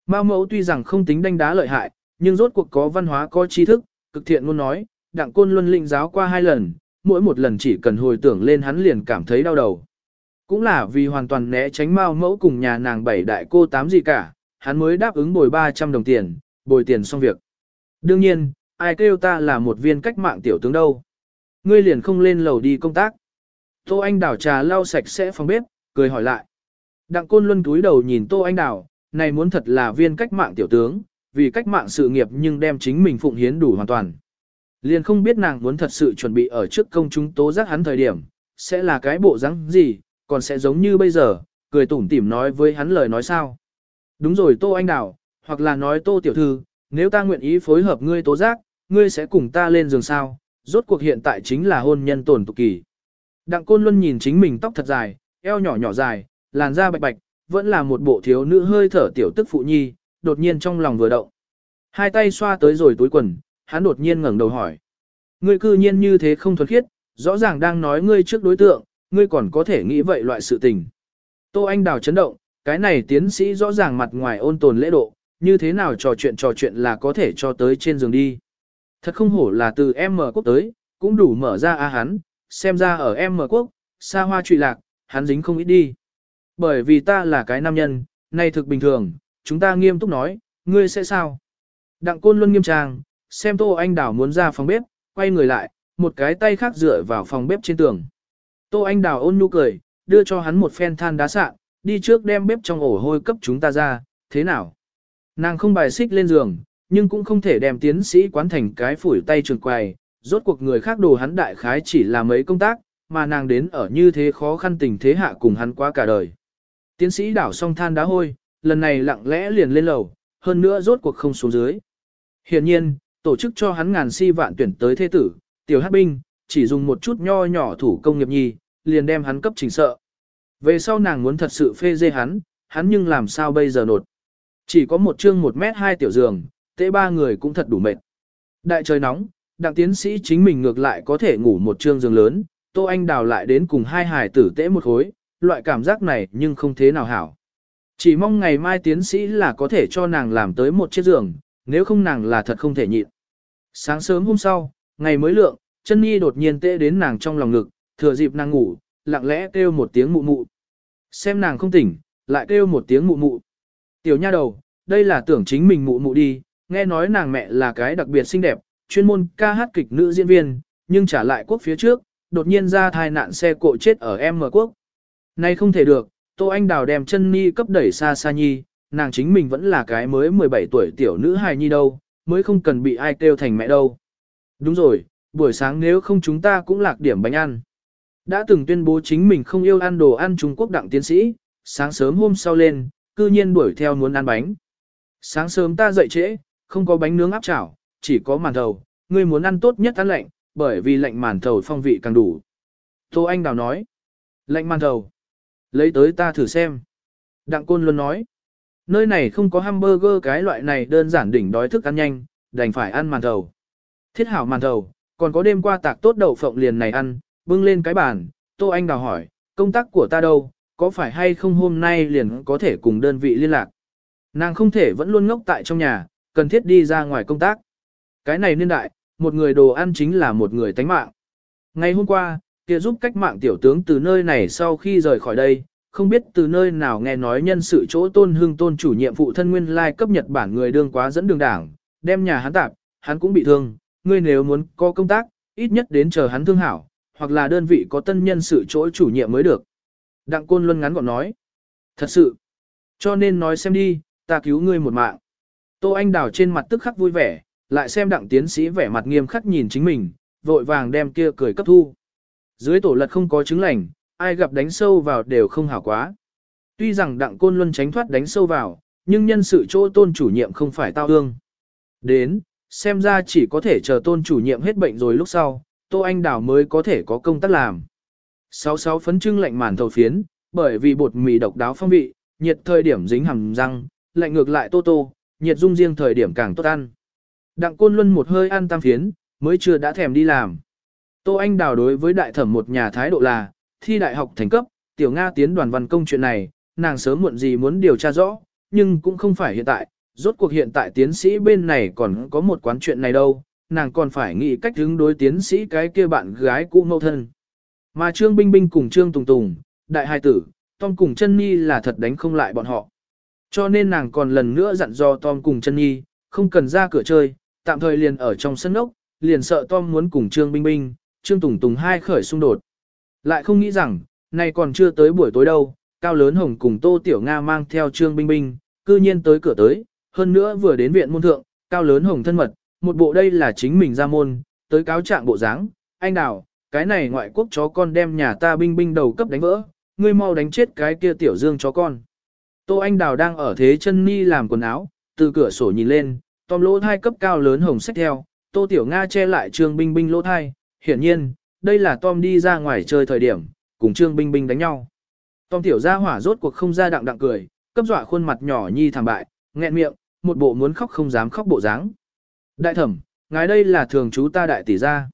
Mao mẫu tuy rằng không tính đánh đá lợi hại, nhưng rốt cuộc có văn hóa có tri thức, cực thiện luôn nói, đặng côn luân linh giáo qua hai lần, mỗi một lần chỉ cần hồi tưởng lên hắn liền cảm thấy đau đầu. Cũng là vì hoàn toàn né tránh Mao mẫu cùng nhà nàng bảy đại cô tám gì cả, hắn mới đáp ứng bồi 300 đồng tiền, bồi tiền xong việc. Đương nhiên, ai kêu ta là một viên cách mạng tiểu tướng đâu. ngươi liền không lên lầu đi công tác. Tô Anh Đào trà lau sạch sẽ phòng bếp, cười hỏi lại. Đặng Côn Luân túi đầu nhìn Tô Anh Đào, này muốn thật là viên cách mạng tiểu tướng, vì cách mạng sự nghiệp nhưng đem chính mình phụng hiến đủ hoàn toàn. Liền không biết nàng muốn thật sự chuẩn bị ở trước công chúng tố giác hắn thời điểm, sẽ là cái bộ dáng gì, còn sẽ giống như bây giờ, cười tủm tỉm nói với hắn lời nói sao. Đúng rồi Tô Anh Đào, hoặc là nói Tô Tiểu Thư, nếu ta nguyện ý phối hợp ngươi tố giác, ngươi sẽ cùng ta lên giường sao, rốt cuộc hiện tại chính là hôn nhân tổn tục kỳ. Đặng Côn Luân nhìn chính mình tóc thật dài, eo nhỏ nhỏ dài, làn da bạch bạch, vẫn là một bộ thiếu nữ hơi thở tiểu tức phụ nhi, đột nhiên trong lòng vừa động. Hai tay xoa tới rồi túi quần, hắn đột nhiên ngẩng đầu hỏi. Ngươi cư nhiên như thế không thuần khiết, rõ ràng đang nói ngươi trước đối tượng, ngươi còn có thể nghĩ vậy loại sự tình. Tô Anh Đào chấn động, cái này tiến sĩ rõ ràng mặt ngoài ôn tồn lễ độ, như thế nào trò chuyện trò chuyện là có thể cho tới trên giường đi. Thật không hổ là từ M quốc tới, cũng đủ mở ra a hắn, xem ra ở M quốc, xa hoa trụy lạc, hắn dính không ít đi. Bởi vì ta là cái nam nhân, này thực bình thường, chúng ta nghiêm túc nói, ngươi sẽ sao? Đặng côn luôn nghiêm trang, xem Tô Anh Đào muốn ra phòng bếp, quay người lại, một cái tay khác dựa vào phòng bếp trên tường. Tô Anh Đào ôn nhu cười, đưa cho hắn một phen than đá sạn, đi trước đem bếp trong ổ hôi cấp chúng ta ra, thế nào? Nàng không bài xích lên giường, nhưng cũng không thể đem tiến sĩ quán thành cái phủi tay trường quài, rốt cuộc người khác đồ hắn đại khái chỉ là mấy công tác, mà nàng đến ở như thế khó khăn tình thế hạ cùng hắn qua cả đời. Tiến sĩ đảo xong than đá hôi, lần này lặng lẽ liền lên lầu, hơn nữa rốt cuộc không xuống dưới. Hiện nhiên, tổ chức cho hắn ngàn si vạn tuyển tới thế tử, tiểu hát binh, chỉ dùng một chút nho nhỏ thủ công nghiệp nhi, liền đem hắn cấp trình sợ. Về sau nàng muốn thật sự phê dê hắn, hắn nhưng làm sao bây giờ nột. Chỉ có một chương một mét hai tiểu giường, tế ba người cũng thật đủ mệt. Đại trời nóng, đặng tiến sĩ chính mình ngược lại có thể ngủ một chương giường lớn, Tô Anh đào lại đến cùng hai hải tử tễ một khối, loại cảm giác này nhưng không thế nào hảo. Chỉ mong ngày mai tiến sĩ là có thể cho nàng làm tới một chiếc giường, nếu không nàng là thật không thể nhịn. Sáng sớm hôm sau, ngày mới lượng, chân nhi đột nhiên tê đến nàng trong lòng ngực, thừa dịp nàng ngủ, lặng lẽ kêu một tiếng mụ mụ. Xem nàng không tỉnh, lại kêu một tiếng mụ mụ. Tiểu nha đầu, đây là tưởng chính mình mụ mụ đi, nghe nói nàng mẹ là cái đặc biệt xinh đẹp, chuyên môn ca hát kịch nữ diễn viên, nhưng trả lại quốc phía trước, đột nhiên ra thai nạn xe cộ chết ở M quốc. Nay không thể được, Tô Anh Đào đem chân Nhi cấp đẩy xa xa nhi, nàng chính mình vẫn là cái mới 17 tuổi tiểu nữ hài nhi đâu, mới không cần bị ai kêu thành mẹ đâu. Đúng rồi, buổi sáng nếu không chúng ta cũng lạc điểm bánh ăn. Đã từng tuyên bố chính mình không yêu ăn đồ ăn Trung Quốc đặng tiến sĩ, sáng sớm hôm sau lên, cư nhiên đuổi theo muốn ăn bánh. Sáng sớm ta dậy trễ, không có bánh nướng áp chảo, chỉ có màn thầu, ngươi muốn ăn tốt nhất ăn lạnh, bởi vì lạnh màn thầu phong vị càng đủ. Tô Anh Đào nói, lạnh màn thầu, lấy tới ta thử xem. Đặng Côn luôn nói, nơi này không có hamburger cái loại này đơn giản đỉnh đói thức ăn nhanh, đành phải ăn màn thầu. Thiết hảo màn thầu, còn có đêm qua tạc tốt đậu phộng liền này ăn, bưng lên cái bàn, Tô Anh Đào hỏi, công tác của ta đâu, có phải hay không hôm nay liền có thể cùng đơn vị liên lạc. Nàng không thể vẫn luôn ngốc tại trong nhà, cần thiết đi ra ngoài công tác. Cái này niên đại, một người đồ ăn chính là một người tánh mạng. Ngày hôm qua, kia giúp cách mạng tiểu tướng từ nơi này sau khi rời khỏi đây, không biết từ nơi nào nghe nói nhân sự chỗ tôn hương tôn chủ nhiệm phụ thân nguyên lai cấp Nhật Bản người đương quá dẫn đường đảng, đem nhà hắn tạp, hắn cũng bị thương, ngươi nếu muốn có công tác, ít nhất đến chờ hắn thương hảo, hoặc là đơn vị có tân nhân sự chỗ chủ nhiệm mới được. Đặng Côn Luân ngắn gọn nói. Thật sự. Cho nên nói xem đi, ta cứu ngươi một mạng. Tô Anh Đào trên mặt tức khắc vui vẻ, lại xem đặng tiến sĩ vẻ mặt nghiêm khắc nhìn chính mình, vội vàng đem kia cười cấp thu. Dưới tổ lật không có chứng lành, ai gặp đánh sâu vào đều không hảo quá. Tuy rằng đặng côn luân tránh thoát đánh sâu vào, nhưng nhân sự chỗ tôn chủ nhiệm không phải tao ương. Đến, xem ra chỉ có thể chờ tôn chủ nhiệm hết bệnh rồi lúc sau, Tô Anh Đào mới có thể có công tác làm. Sáu sáu phấn trưng lạnh màn thầu phiến, bởi vì bột mì độc đáo phong vị, nhiệt thời điểm dính hầm răng, lạnh ngược lại tô tô, nhiệt dung riêng thời điểm càng tốt ăn. Đặng Côn Luân một hơi ăn tam phiến, mới chưa đã thèm đi làm. Tô Anh Đào đối với đại thẩm một nhà thái độ là, thi đại học thành cấp, tiểu Nga tiến đoàn văn công chuyện này, nàng sớm muộn gì muốn điều tra rõ, nhưng cũng không phải hiện tại, rốt cuộc hiện tại tiến sĩ bên này còn có một quán chuyện này đâu, nàng còn phải nghĩ cách hướng đối tiến sĩ cái kia bạn gái cũ mâu thân. Mà Trương Binh Binh cùng Trương Tùng Tùng, đại hai tử, Tom cùng chân Nhi là thật đánh không lại bọn họ. Cho nên nàng còn lần nữa dặn dò Tom cùng chân Nhi, không cần ra cửa chơi, tạm thời liền ở trong sân ốc, liền sợ Tom muốn cùng Trương Binh Binh, Trương Tùng Tùng hai khởi xung đột. Lại không nghĩ rằng, nay còn chưa tới buổi tối đâu, Cao Lớn Hồng cùng Tô Tiểu Nga mang theo Trương Binh Binh, cư nhiên tới cửa tới, hơn nữa vừa đến viện môn thượng, Cao Lớn Hồng thân mật, một bộ đây là chính mình ra môn, tới cáo trạng bộ dáng, anh đào, cái này ngoại quốc chó con đem nhà ta Binh Binh đầu cấp đánh vỡ, ngươi mau đánh chết cái kia tiểu dương chó con. Tô Anh Đào đang ở thế chân ni làm quần áo, từ cửa sổ nhìn lên, Tom lỗ thai cấp cao lớn hồng sách theo, Tô Tiểu Nga che lại Trương Binh Binh lỗ thai, hiển nhiên, đây là Tom đi ra ngoài chơi thời điểm, cùng Trương Binh Binh đánh nhau. Tom Tiểu ra hỏa rốt cuộc không ra đặng đặng cười, cấp dọa khuôn mặt nhỏ nhi thảm bại, nghẹn miệng, một bộ muốn khóc không dám khóc bộ dáng. Đại thẩm, ngài đây là thường chú ta đại tỷ ra.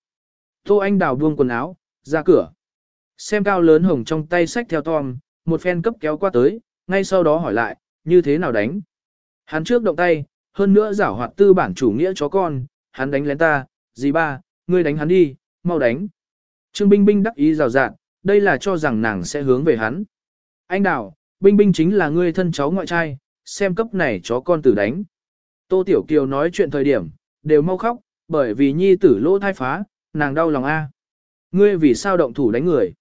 Tô Anh Đào buông quần áo, ra cửa. Xem cao lớn hồng trong tay sách theo Tom, một phen cấp kéo qua tới, ngay sau đó hỏi lại, như thế nào đánh? Hắn trước động tay, hơn nữa giảo hoạt tư bản chủ nghĩa chó con, hắn đánh lén ta, gì ba, ngươi đánh hắn đi, mau đánh. Trương Binh Binh đắc ý rào rạt, đây là cho rằng nàng sẽ hướng về hắn. Anh Đào, Binh Binh chính là ngươi thân cháu ngoại trai, xem cấp này chó con tử đánh. Tô Tiểu Kiều nói chuyện thời điểm, đều mau khóc, bởi vì nhi tử lỗ thai phá, nàng đau lòng a. Ngươi vì sao động thủ đánh người?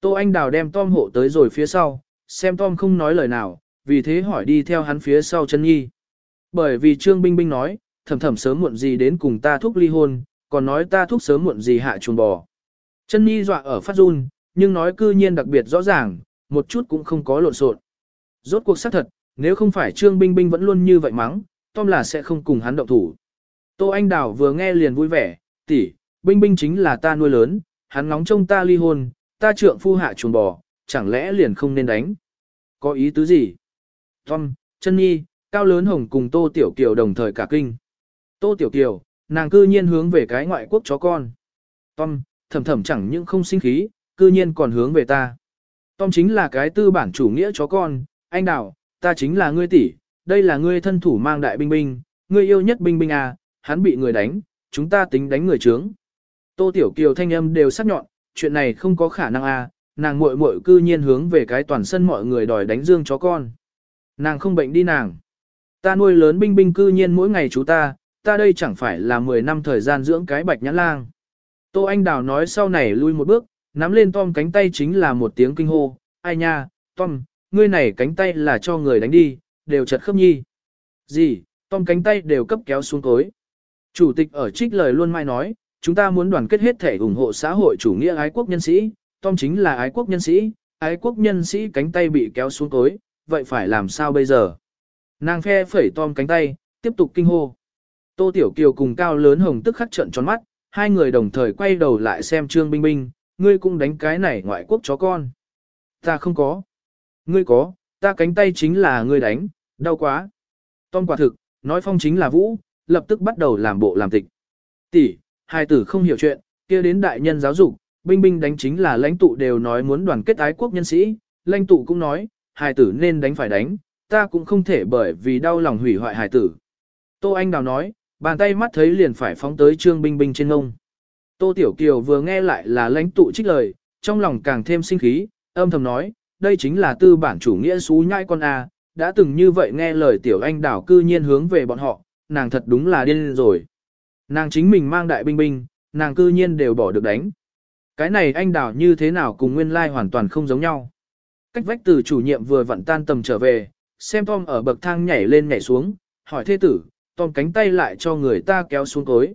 Tô Anh Đào đem Tom hộ tới rồi phía sau, xem Tom không nói lời nào, vì thế hỏi đi theo hắn phía sau chân nhi. Bởi vì Trương Binh Binh nói, thầm thầm sớm muộn gì đến cùng ta thúc ly hôn, còn nói ta thúc sớm muộn gì hạ chuồng bò. Chân nhi dọa ở phát run, nhưng nói cư nhiên đặc biệt rõ ràng, một chút cũng không có lộn xộn. Rốt cuộc xác thật, nếu không phải Trương Binh Binh vẫn luôn như vậy mắng, Tom là sẽ không cùng hắn động thủ. Tô Anh Đào vừa nghe liền vui vẻ, tỷ, Binh Binh chính là ta nuôi lớn, hắn ngóng trông ta ly hôn, ta trượng phu hạ chuồng bò, chẳng lẽ liền không nên đánh? Có ý tứ gì? Tom, chân nhi, cao lớn hồng cùng Tô Tiểu Kiều đồng thời cả kinh. Tô Tiểu Kiều, nàng cư nhiên hướng về cái ngoại quốc chó con. Tom, thầm thầm chẳng những không sinh khí, cư nhiên còn hướng về ta. Tom chính là cái tư bản chủ nghĩa chó con, anh đào, ta chính là ngươi tỷ, đây là ngươi thân thủ mang đại binh binh, ngươi yêu nhất binh binh à, hắn bị người đánh, chúng ta tính đánh người trướng. Tô Tiểu Kiều thanh âm đều sắc nhọn, chuyện này không có khả năng à, nàng muội muội cư nhiên hướng về cái toàn sân mọi người đòi đánh dương chó con. Nàng không bệnh đi nàng. Ta nuôi lớn binh binh cư nhiên mỗi ngày chú ta, ta đây chẳng phải là 10 năm thời gian dưỡng cái bạch nhãn lang. Tô Anh Đào nói sau này lui một bước, nắm lên Tom cánh tay chính là một tiếng kinh hô, ai nha, Tom, ngươi này cánh tay là cho người đánh đi, đều chật khớp nhi. Gì, Tom cánh tay đều cấp kéo xuống cối. Chủ tịch ở trích lời luôn mai nói, chúng ta muốn đoàn kết hết thể ủng hộ xã hội chủ nghĩa ái quốc nhân sĩ, Tom chính là ái quốc nhân sĩ, ái quốc nhân sĩ cánh tay bị kéo xuống tối, vậy phải làm sao bây giờ? Nàng phe phẩy Tom cánh tay, tiếp tục kinh hô. Tô Tiểu Kiều cùng Cao Lớn Hồng tức khắc trận tròn mắt, hai người đồng thời quay đầu lại xem Trương Binh Binh, ngươi cũng đánh cái này ngoại quốc chó con. Ta không có. Ngươi có, ta cánh tay chính là ngươi đánh, đau quá. Tom quả thực, nói phong chính là vũ, lập tức bắt đầu làm bộ làm tịch. Tỷ, hai tử không hiểu chuyện, kia đến đại nhân giáo dục, binh binh đánh chính là lãnh tụ đều nói muốn đoàn kết ái quốc nhân sĩ, lãnh tụ cũng nói, hài tử nên đánh phải đánh, ta cũng không thể bởi vì đau lòng hủy hoại hài tử. Tô Anh Đào nói, bàn tay mắt thấy liền phải phóng tới trương binh binh trên ngông. Tô Tiểu Kiều vừa nghe lại là lãnh tụ trích lời, trong lòng càng thêm sinh khí, âm thầm nói, đây chính là tư bản chủ nghĩa xú nhai con A, đã từng như vậy nghe lời Tiểu Anh Đào cư nhiên hướng về bọn họ, nàng thật đúng là điên rồi. Nàng chính mình mang đại binh binh, nàng cư nhiên đều bỏ được đánh. Cái này anh đào như thế nào cùng nguyên lai hoàn toàn không giống nhau. Cách vách từ chủ nhiệm vừa vặn tan tầm trở về, xem Tom ở bậc thang nhảy lên nhảy xuống, hỏi thê tử, Tom cánh tay lại cho người ta kéo xuống tối,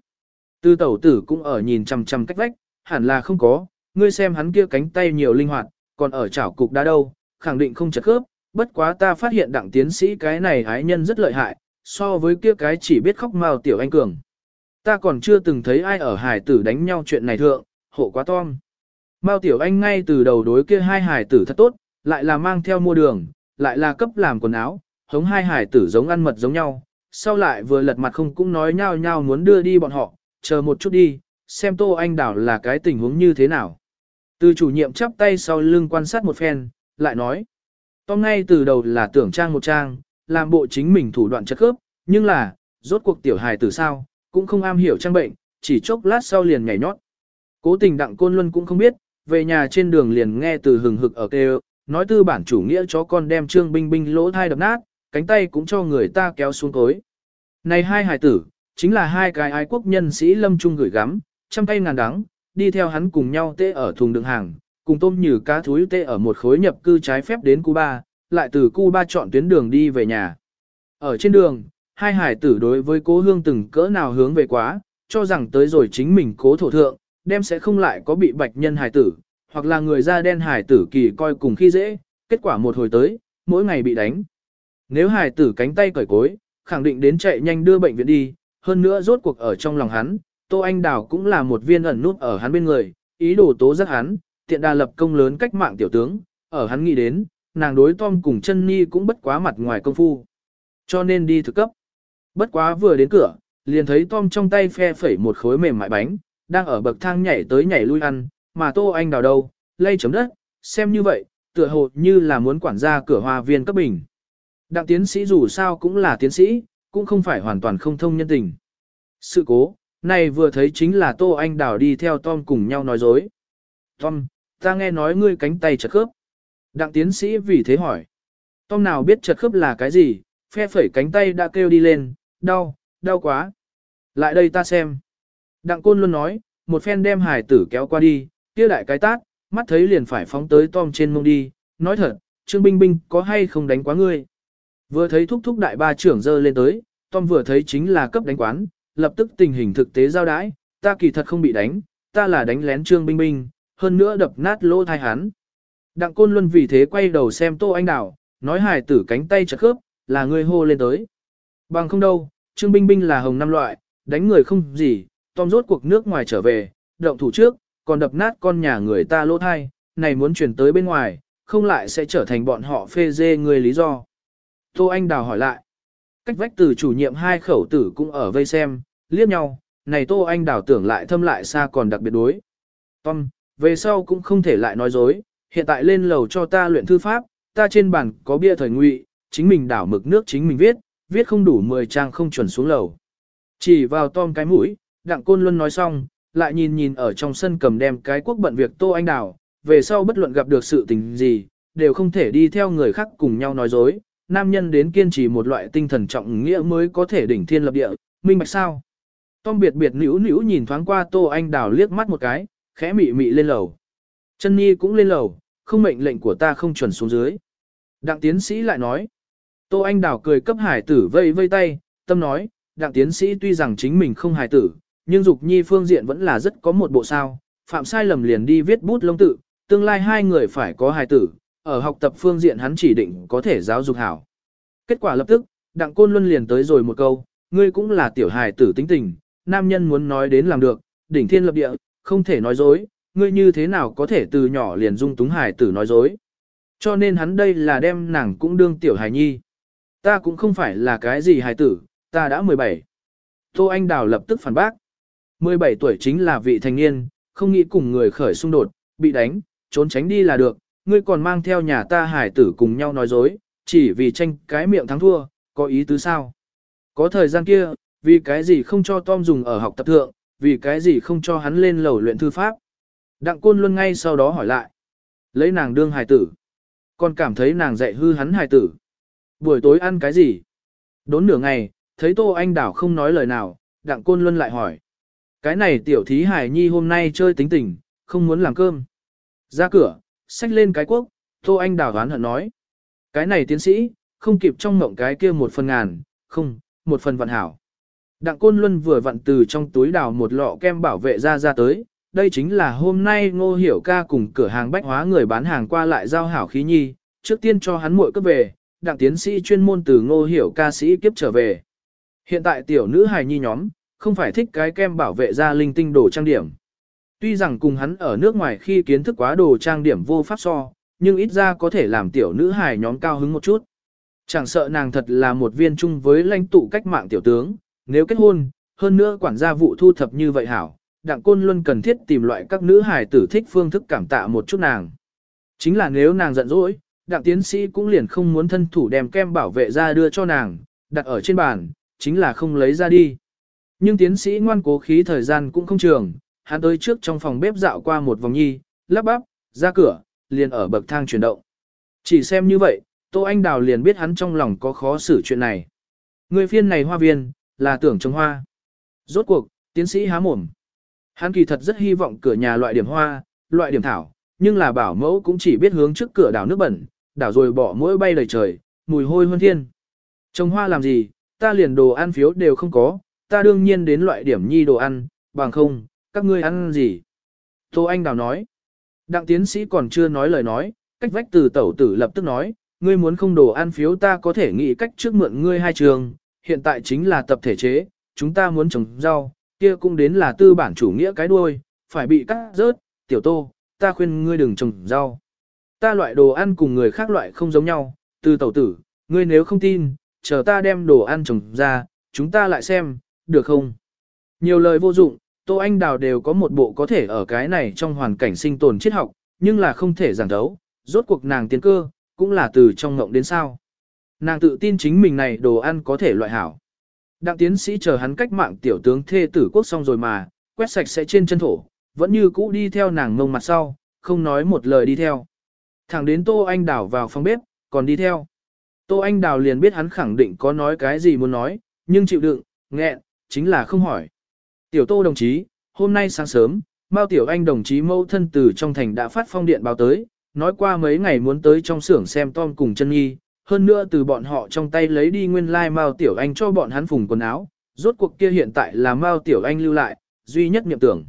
Tư tẩu tử cũng ở nhìn chằm chằm cách vách, hẳn là không có, ngươi xem hắn kia cánh tay nhiều linh hoạt, còn ở chảo cục đá đâu, khẳng định không chật khớp, bất quá ta phát hiện đặng tiến sĩ cái này ái nhân rất lợi hại, so với kia cái chỉ biết khóc mào tiểu anh cường. Ta còn chưa từng thấy ai ở hải tử đánh nhau chuyện này thượng, hộ quá Tom. Mao Tiểu Anh ngay từ đầu đối kia hai hải tử thật tốt, lại là mang theo mua đường, lại là cấp làm quần áo, hống hai hải tử giống ăn mật giống nhau, sau lại vừa lật mặt không cũng nói nhau nhau muốn đưa đi bọn họ, chờ một chút đi, xem Tô Anh Đảo là cái tình huống như thế nào. Từ chủ nhiệm chắp tay sau lưng quan sát một phen, lại nói. Tom ngay từ đầu là tưởng trang một trang, làm bộ chính mình thủ đoạn chất khớp, nhưng là, rốt cuộc tiểu hài từ sao, cũng không am hiểu trang bệnh, chỉ chốc lát sau liền nhảy nhót. Cố tình đặng côn luân cũng không biết, về nhà trên đường liền nghe từ hừng hực ở kêu, nói tư bản chủ nghĩa chó con đem trương binh binh lỗ thai đập nát, cánh tay cũng cho người ta kéo xuống tối Này hai hài tử, chính là hai cái ái quốc nhân sĩ lâm trung gửi gắm, trăm tay ngàn đắng, đi theo hắn cùng nhau tê ở thùng đựng hàng, cùng tôm như cá thúi tê ở một khối nhập cư trái phép đến Cuba, lại từ Cuba chọn tuyến đường đi về nhà. Ở trên đường, hai hải tử đối với cố hương từng cỡ nào hướng về quá, cho rằng tới rồi chính mình cố thổ thượng, đem sẽ không lại có bị bạch nhân hải tử, hoặc là người da đen hải tử kỳ coi cùng khi dễ, kết quả một hồi tới, mỗi ngày bị đánh. Nếu hải tử cánh tay cởi cối, khẳng định đến chạy nhanh đưa bệnh viện đi, hơn nữa rốt cuộc ở trong lòng hắn, Tô Anh Đào cũng là một viên ẩn nút ở hắn bên người, ý đồ tố giác hắn, tiện đà lập công lớn cách mạng tiểu tướng, ở hắn nghĩ đến, nàng đối Tom cùng chân Ni cũng bất quá mặt ngoài công phu. Cho nên đi thực cấp. Bất quá vừa đến cửa, liền thấy Tom trong tay phe phẩy một khối mềm mại bánh, đang ở bậc thang nhảy tới nhảy lui ăn, mà Tô Anh Đào đâu, lay chấm đất, xem như vậy, tựa hồ như là muốn quản gia cửa hoa viên cấp bình. Đặng tiến sĩ dù sao cũng là tiến sĩ, cũng không phải hoàn toàn không thông nhân tình. Sự cố, này vừa thấy chính là Tô Anh Đào đi theo Tom cùng nhau nói dối. Tom, ta nghe nói ngươi cánh tay chật khớp. Đặng tiến sĩ vì thế hỏi. Tom nào biết chật khớp là cái gì, phe phẩy cánh tay đã kêu đi lên, đau, đau quá. Lại đây ta xem. Đặng côn luôn nói, một phen đem hải tử kéo qua đi, kia đại cái tát, mắt thấy liền phải phóng tới Tom trên mông đi, nói thật, Trương Binh Binh có hay không đánh quá ngươi. Vừa thấy thúc thúc đại ba trưởng dơ lên tới, Tom vừa thấy chính là cấp đánh quán, lập tức tình hình thực tế giao đãi, ta kỳ thật không bị đánh, ta là đánh lén Trương Binh Binh, hơn nữa đập nát lỗ thai hắn. Đặng Côn Luân vì thế quay đầu xem Tô Anh Đào, nói hài tử cánh tay chật khớp, là ngươi hô lên tới. Bằng không đâu, Trương Binh Binh là hồng năm loại, đánh người không gì, Tom rốt cuộc nước ngoài trở về, động thủ trước, còn đập nát con nhà người ta lỗ thai, này muốn chuyển tới bên ngoài, không lại sẽ trở thành bọn họ phê dê người lý do. Tô Anh Đào hỏi lại. Cách vách từ chủ nhiệm hai khẩu tử cũng ở vây xem, liếc nhau, này Tô Anh Đào tưởng lại thâm lại xa còn đặc biệt đối. Tom, về sau cũng không thể lại nói dối, hiện tại lên lầu cho ta luyện thư pháp, ta trên bàn có bia thời ngụy, chính mình đảo mực nước chính mình viết, viết không đủ 10 trang không chuẩn xuống lầu. Chỉ vào Tom cái mũi, Đặng Côn Luân nói xong, lại nhìn nhìn ở trong sân cầm đem cái quốc bận việc Tô Anh Đào, về sau bất luận gặp được sự tình gì, đều không thể đi theo người khác cùng nhau nói dối, nam nhân đến kiên trì một loại tinh thần trọng nghĩa mới có thể đỉnh thiên lập địa, minh bạch sao. Tom biệt biệt nữu nữu nhìn thoáng qua Tô Anh Đào liếc mắt một cái, khẽ mị mị lên lầu. Chân Nhi cũng lên lầu, không mệnh lệnh của ta không chuẩn xuống dưới. Đặng tiến sĩ lại nói. Tô Anh Đào cười cấp hải tử vây vây tay, tâm nói, đặng tiến sĩ tuy rằng chính mình không hải tử, nhưng Dục Nhi phương diện vẫn là rất có một bộ sao, phạm sai lầm liền đi viết bút lông tự, tương lai hai người phải có hải tử, ở học tập phương diện hắn chỉ định có thể giáo dục hảo. Kết quả lập tức, Đặng Côn Luân liền tới rồi một câu, ngươi cũng là tiểu hài tử tính tình, nam nhân muốn nói đến làm được, đỉnh thiên lập địa, không thể nói dối, ngươi như thế nào có thể từ nhỏ liền dung túng hài tử nói dối. Cho nên hắn đây là đem nàng cũng đương tiểu hài nhi. Ta cũng không phải là cái gì hài tử, ta đã 17. Tô Anh Đào lập tức phản bác. 17 tuổi chính là vị thành niên, không nghĩ cùng người khởi xung đột, bị đánh, trốn tránh đi là được, ngươi còn mang theo nhà ta hải tử cùng nhau nói dối, chỉ vì tranh cái miệng thắng thua, có ý tứ sao? Có thời gian kia, vì cái gì không cho Tom dùng ở học tập thượng, vì cái gì không cho hắn lên lầu luyện thư pháp? Đặng Côn luôn ngay sau đó hỏi lại. Lấy nàng đương Hải tử. Còn cảm thấy nàng dạy hư hắn Hải tử. Buổi tối ăn cái gì? Đốn nửa ngày, thấy Tô Anh Đảo không nói lời nào, Đặng Côn Luân lại hỏi. Cái này tiểu thí hải nhi hôm nay chơi tính tình, không muốn làm cơm. Ra cửa, xách lên cái quốc, Tô Anh Đào đoán hận nói. Cái này tiến sĩ, không kịp trong mộng cái kia một phần ngàn, không, một phần vạn hảo. Đặng Côn Luân vừa vặn từ trong túi đào một lọ kem bảo vệ ra ra tới, đây chính là hôm nay ngô hiểu ca cùng cửa hàng bách hóa người bán hàng qua lại giao hảo khí nhi, trước tiên cho hắn muội cấp về, đặng tiến sĩ chuyên môn từ ngô hiểu ca sĩ kiếp trở về. Hiện tại tiểu nữ hài nhi nhóm, không phải thích cái kem bảo vệ ra linh tinh đồ trang điểm. Tuy rằng cùng hắn ở nước ngoài khi kiến thức quá đồ trang điểm vô pháp so, nhưng ít ra có thể làm tiểu nữ hài nhóm cao hứng một chút. Chẳng sợ nàng thật là một viên chung với lãnh tụ cách mạng tiểu tướng, nếu kết hôn, hơn nữa quản gia vụ thu thập như vậy hảo, đặng côn luôn cần thiết tìm loại các nữ hài tử thích phương thức cảm tạ một chút nàng. Chính là nếu nàng giận dỗi, đặng tiến sĩ cũng liền không muốn thân thủ đem kem bảo vệ ra đưa cho nàng, đặt ở trên bàn, chính là không lấy ra đi. Nhưng tiến sĩ ngoan cố khí thời gian cũng không trường, hắn tới trước trong phòng bếp dạo qua một vòng nhi, lắp bắp, ra cửa, liền ở bậc thang chuyển động. Chỉ xem như vậy, Tô Anh Đào liền biết hắn trong lòng có khó xử chuyện này. Người phiên này hoa viên, là tưởng trồng hoa. Rốt cuộc, tiến sĩ há mồm. Hắn kỳ thật rất hy vọng cửa nhà loại điểm hoa, loại điểm thảo, nhưng là bảo mẫu cũng chỉ biết hướng trước cửa đảo nước bẩn, đảo rồi bỏ mũi bay đầy trời, mùi hôi hơn thiên. Trồng hoa làm gì, ta liền đồ ăn phiếu đều không có, ta đương nhiên đến loại điểm nhi đồ ăn, bằng không, các ngươi ăn gì. Tô Anh Đào nói, đặng tiến sĩ còn chưa nói lời nói, cách vách từ tẩu tử lập tức nói, ngươi muốn không đồ ăn phiếu ta có thể nghĩ cách trước mượn ngươi hai trường, hiện tại chính là tập thể chế, chúng ta muốn trồng rau, kia cũng đến là tư bản chủ nghĩa cái đuôi, phải bị cắt rớt, tiểu tô, ta khuyên ngươi đừng trồng rau. Ta loại đồ ăn cùng người khác loại không giống nhau, từ tẩu tử, ngươi nếu không tin, chờ ta đem đồ ăn trồng ra, chúng ta lại xem, được không? Nhiều lời vô dụng, Tô Anh Đào đều có một bộ có thể ở cái này trong hoàn cảnh sinh tồn triết học, nhưng là không thể giảng đấu, rốt cuộc nàng tiến cơ, cũng là từ trong ngộng đến sao. Nàng tự tin chính mình này đồ ăn có thể loại hảo. Đặng tiến sĩ chờ hắn cách mạng tiểu tướng thê tử quốc xong rồi mà, quét sạch sẽ trên chân thổ, vẫn như cũ đi theo nàng ngông mặt sau, không nói một lời đi theo. Thẳng đến Tô Anh Đào vào phòng bếp, còn đi theo. Tô Anh Đào liền biết hắn khẳng định có nói cái gì muốn nói, nhưng chịu đựng, nghẹn, chính là không hỏi. Tiểu Tô đồng chí, hôm nay sáng sớm, Mao Tiểu Anh đồng chí mâu thân từ trong thành đã phát phong điện báo tới, nói qua mấy ngày muốn tới trong xưởng xem Tom cùng chân nghi, hơn nữa từ bọn họ trong tay lấy đi nguyên lai like Mao Tiểu Anh cho bọn hắn phùng quần áo, rốt cuộc kia hiện tại là Mao Tiểu Anh lưu lại, duy nhất niệm tưởng.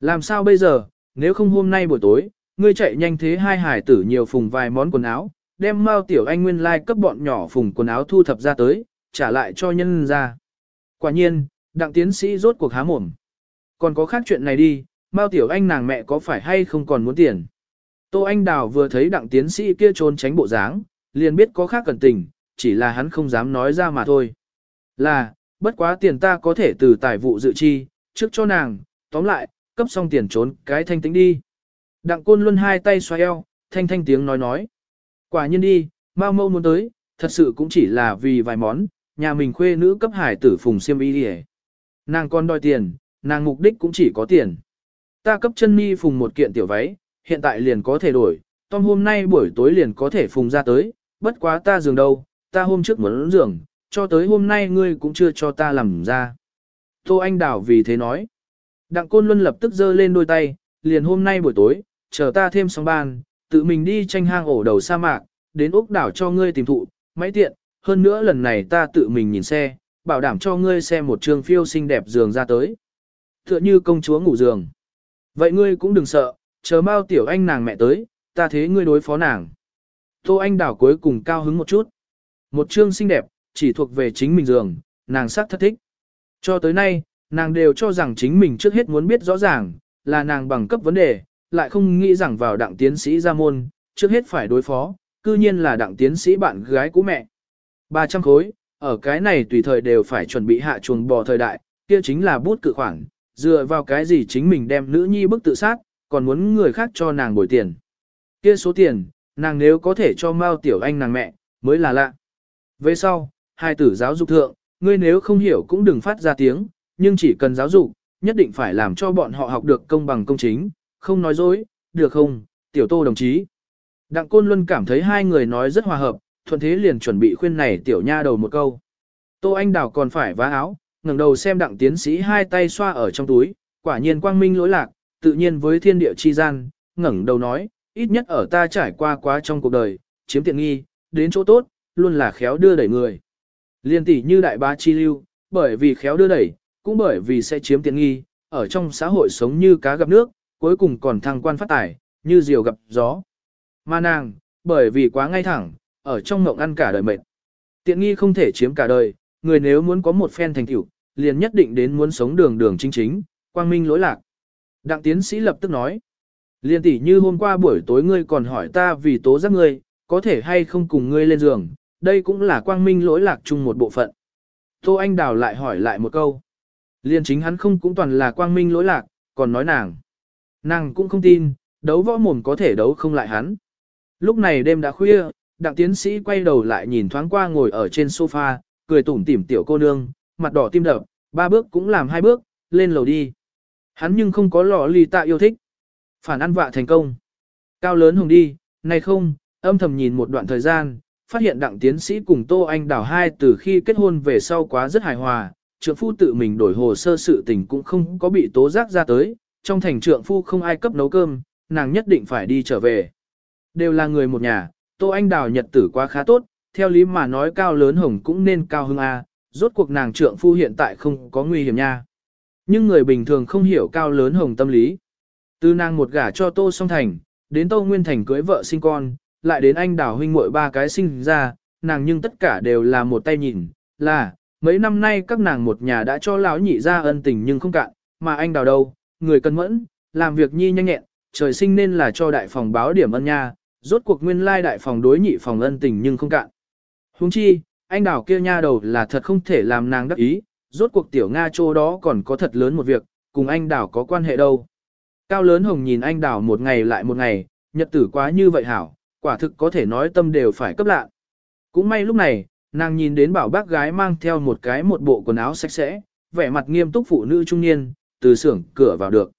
Làm sao bây giờ, nếu không hôm nay buổi tối, ngươi chạy nhanh thế hai hải tử nhiều phùng vài món quần áo, đem Mao Tiểu Anh nguyên lai like cấp bọn nhỏ phùng quần áo thu thập ra tới, trả lại cho nhân ra. Quả nhiên, đặng tiến sĩ rốt cuộc há mồm. Còn có khác chuyện này đi, Mao Tiểu Anh nàng mẹ có phải hay không còn muốn tiền. Tô Anh Đào vừa thấy đặng tiến sĩ kia trốn tránh bộ dáng, liền biết có khác cẩn tình, chỉ là hắn không dám nói ra mà thôi. Là, bất quá tiền ta có thể từ tài vụ dự chi, trước cho nàng, tóm lại, cấp xong tiền trốn cái thanh tĩnh đi. Đặng côn luôn hai tay xoay eo, thanh thanh tiếng nói nói. Quả nhiên đi, Mao mâu muốn tới, thật sự cũng chỉ là vì vài món, nhà mình khuê nữ cấp hải tử phùng siêm y đi Nàng còn đòi tiền, nàng mục đích cũng chỉ có tiền. Ta cấp chân mi phùng một kiện tiểu váy, hiện tại liền có thể đổi, Tom hôm nay buổi tối liền có thể phùng ra tới, bất quá ta giường đâu, ta hôm trước muốn giường, cho tới hôm nay ngươi cũng chưa cho ta làm ra. Tô Anh Đảo vì thế nói. Đặng Côn Luân lập tức giơ lên đôi tay, liền hôm nay buổi tối, chờ ta thêm sóng ban, tự mình đi tranh hang ổ đầu sa mạc, đến Úc đảo cho ngươi tìm thụ, máy tiện, hơn nữa lần này ta tự mình nhìn xe, bảo đảm cho ngươi xem một trường phiêu xinh đẹp giường ra tới. Tựa như công chúa ngủ giường. Vậy ngươi cũng đừng sợ, chờ mau tiểu anh nàng mẹ tới, ta thế ngươi đối phó nàng. Tô Anh đảo cuối cùng cao hứng một chút. Một chương xinh đẹp, chỉ thuộc về chính mình giường, nàng sắc thất thích. Cho tới nay, nàng đều cho rằng chính mình trước hết muốn biết rõ ràng, là nàng bằng cấp vấn đề, lại không nghĩ rằng vào đặng tiến sĩ ra môn, trước hết phải đối phó, cư nhiên là đặng tiến sĩ bạn gái của mẹ. 300 khối, ở cái này tùy thời đều phải chuẩn bị hạ chuồng bò thời đại, kia chính là bút cự khoản, dựa vào cái gì chính mình đem nữ nhi bức tự sát, còn muốn người khác cho nàng bồi tiền. Kia số tiền, nàng nếu có thể cho Mao Tiểu Anh nàng mẹ, mới là lạ. Về sau, hai tử giáo dục thượng, ngươi nếu không hiểu cũng đừng phát ra tiếng, nhưng chỉ cần giáo dục, nhất định phải làm cho bọn họ học được công bằng công chính, không nói dối, được không, Tiểu Tô đồng chí. Đặng Côn Luân cảm thấy hai người nói rất hòa hợp, thuận thế liền chuẩn bị khuyên này Tiểu Nha đầu một câu. Tô Anh Đào còn phải vá áo, ngẩng đầu xem đặng tiến sĩ hai tay xoa ở trong túi, quả nhiên quang minh lỗi lạc, tự nhiên với thiên địa chi gian, ngẩng đầu nói, ít nhất ở ta trải qua quá trong cuộc đời, chiếm tiện nghi, đến chỗ tốt, luôn là khéo đưa đẩy người. Liên tỷ như đại bá chi lưu, bởi vì khéo đưa đẩy, cũng bởi vì sẽ chiếm tiện nghi, ở trong xã hội sống như cá gặp nước, cuối cùng còn thăng quan phát tài, như diều gặp gió. Mà nàng, bởi vì quá ngay thẳng, ở trong ngộng ăn cả đời mệt. Tiện nghi không thể chiếm cả đời, người nếu muốn có một phen thành tựu, liền nhất định đến muốn sống đường đường chính chính, quang minh lỗi lạc. Đặng tiến sĩ lập tức nói, liền tỷ như hôm qua buổi tối ngươi còn hỏi ta vì tố giác ngươi, có thể hay không cùng ngươi lên giường, đây cũng là quang minh lỗi lạc chung một bộ phận. Tô Anh Đào lại hỏi lại một câu. Liên chính hắn không cũng toàn là quang minh lỗi lạc, còn nói nàng. Nàng cũng không tin, đấu võ mồm có thể đấu không lại hắn. Lúc này đêm đã khuya, đặng tiến sĩ quay đầu lại nhìn thoáng qua ngồi ở trên sofa, cười tủm tỉm tiểu cô nương, mặt đỏ tim đập, ba bước cũng làm hai bước, lên lầu đi. Hắn nhưng không có lọ lì tạ yêu thích. Phản ăn vạ thành công. Cao lớn hùng đi, này không, âm thầm nhìn một đoạn thời gian, phát hiện đặng tiến sĩ cùng Tô Anh Đào hai từ khi kết hôn về sau quá rất hài hòa, trượng phu tự mình đổi hồ sơ sự tình cũng không có bị tố giác ra tới, trong thành trượng phu không ai cấp nấu cơm, nàng nhất định phải đi trở về. Đều là người một nhà, Tô Anh Đào nhật tử quá khá tốt, theo lý mà nói cao lớn hồng cũng nên cao hưng A, rốt cuộc nàng trượng phu hiện tại không có nguy hiểm nha. Nhưng người bình thường không hiểu cao lớn hồng tâm lý. Từ nàng một gả cho Tô Song Thành, đến Tô Nguyên Thành cưới vợ sinh con, lại đến anh đào huynh muội ba cái sinh ra, nàng nhưng tất cả đều là một tay nhìn, là, mấy năm nay các nàng một nhà đã cho lão nhị ra ân tình nhưng không cạn, mà anh đào đâu, người cân mẫn, làm việc nhi nhanh nhẹn, trời sinh nên là cho đại phòng báo điểm ân nha, rốt cuộc nguyên lai đại phòng đối nhị phòng ân tình nhưng không cạn. Huống chi, anh đảo kia nha đầu là thật không thể làm nàng đắc ý, rốt cuộc tiểu Nga châu đó còn có thật lớn một việc, cùng anh đảo có quan hệ đâu. Cao lớn hồng nhìn anh đảo một ngày lại một ngày, nhật tử quá như vậy hảo, quả thực có thể nói tâm đều phải cấp lạ. Cũng may lúc này, nàng nhìn đến bảo bác gái mang theo một cái một bộ quần áo sạch sẽ, vẻ mặt nghiêm túc phụ nữ trung niên, từ xưởng cửa vào được.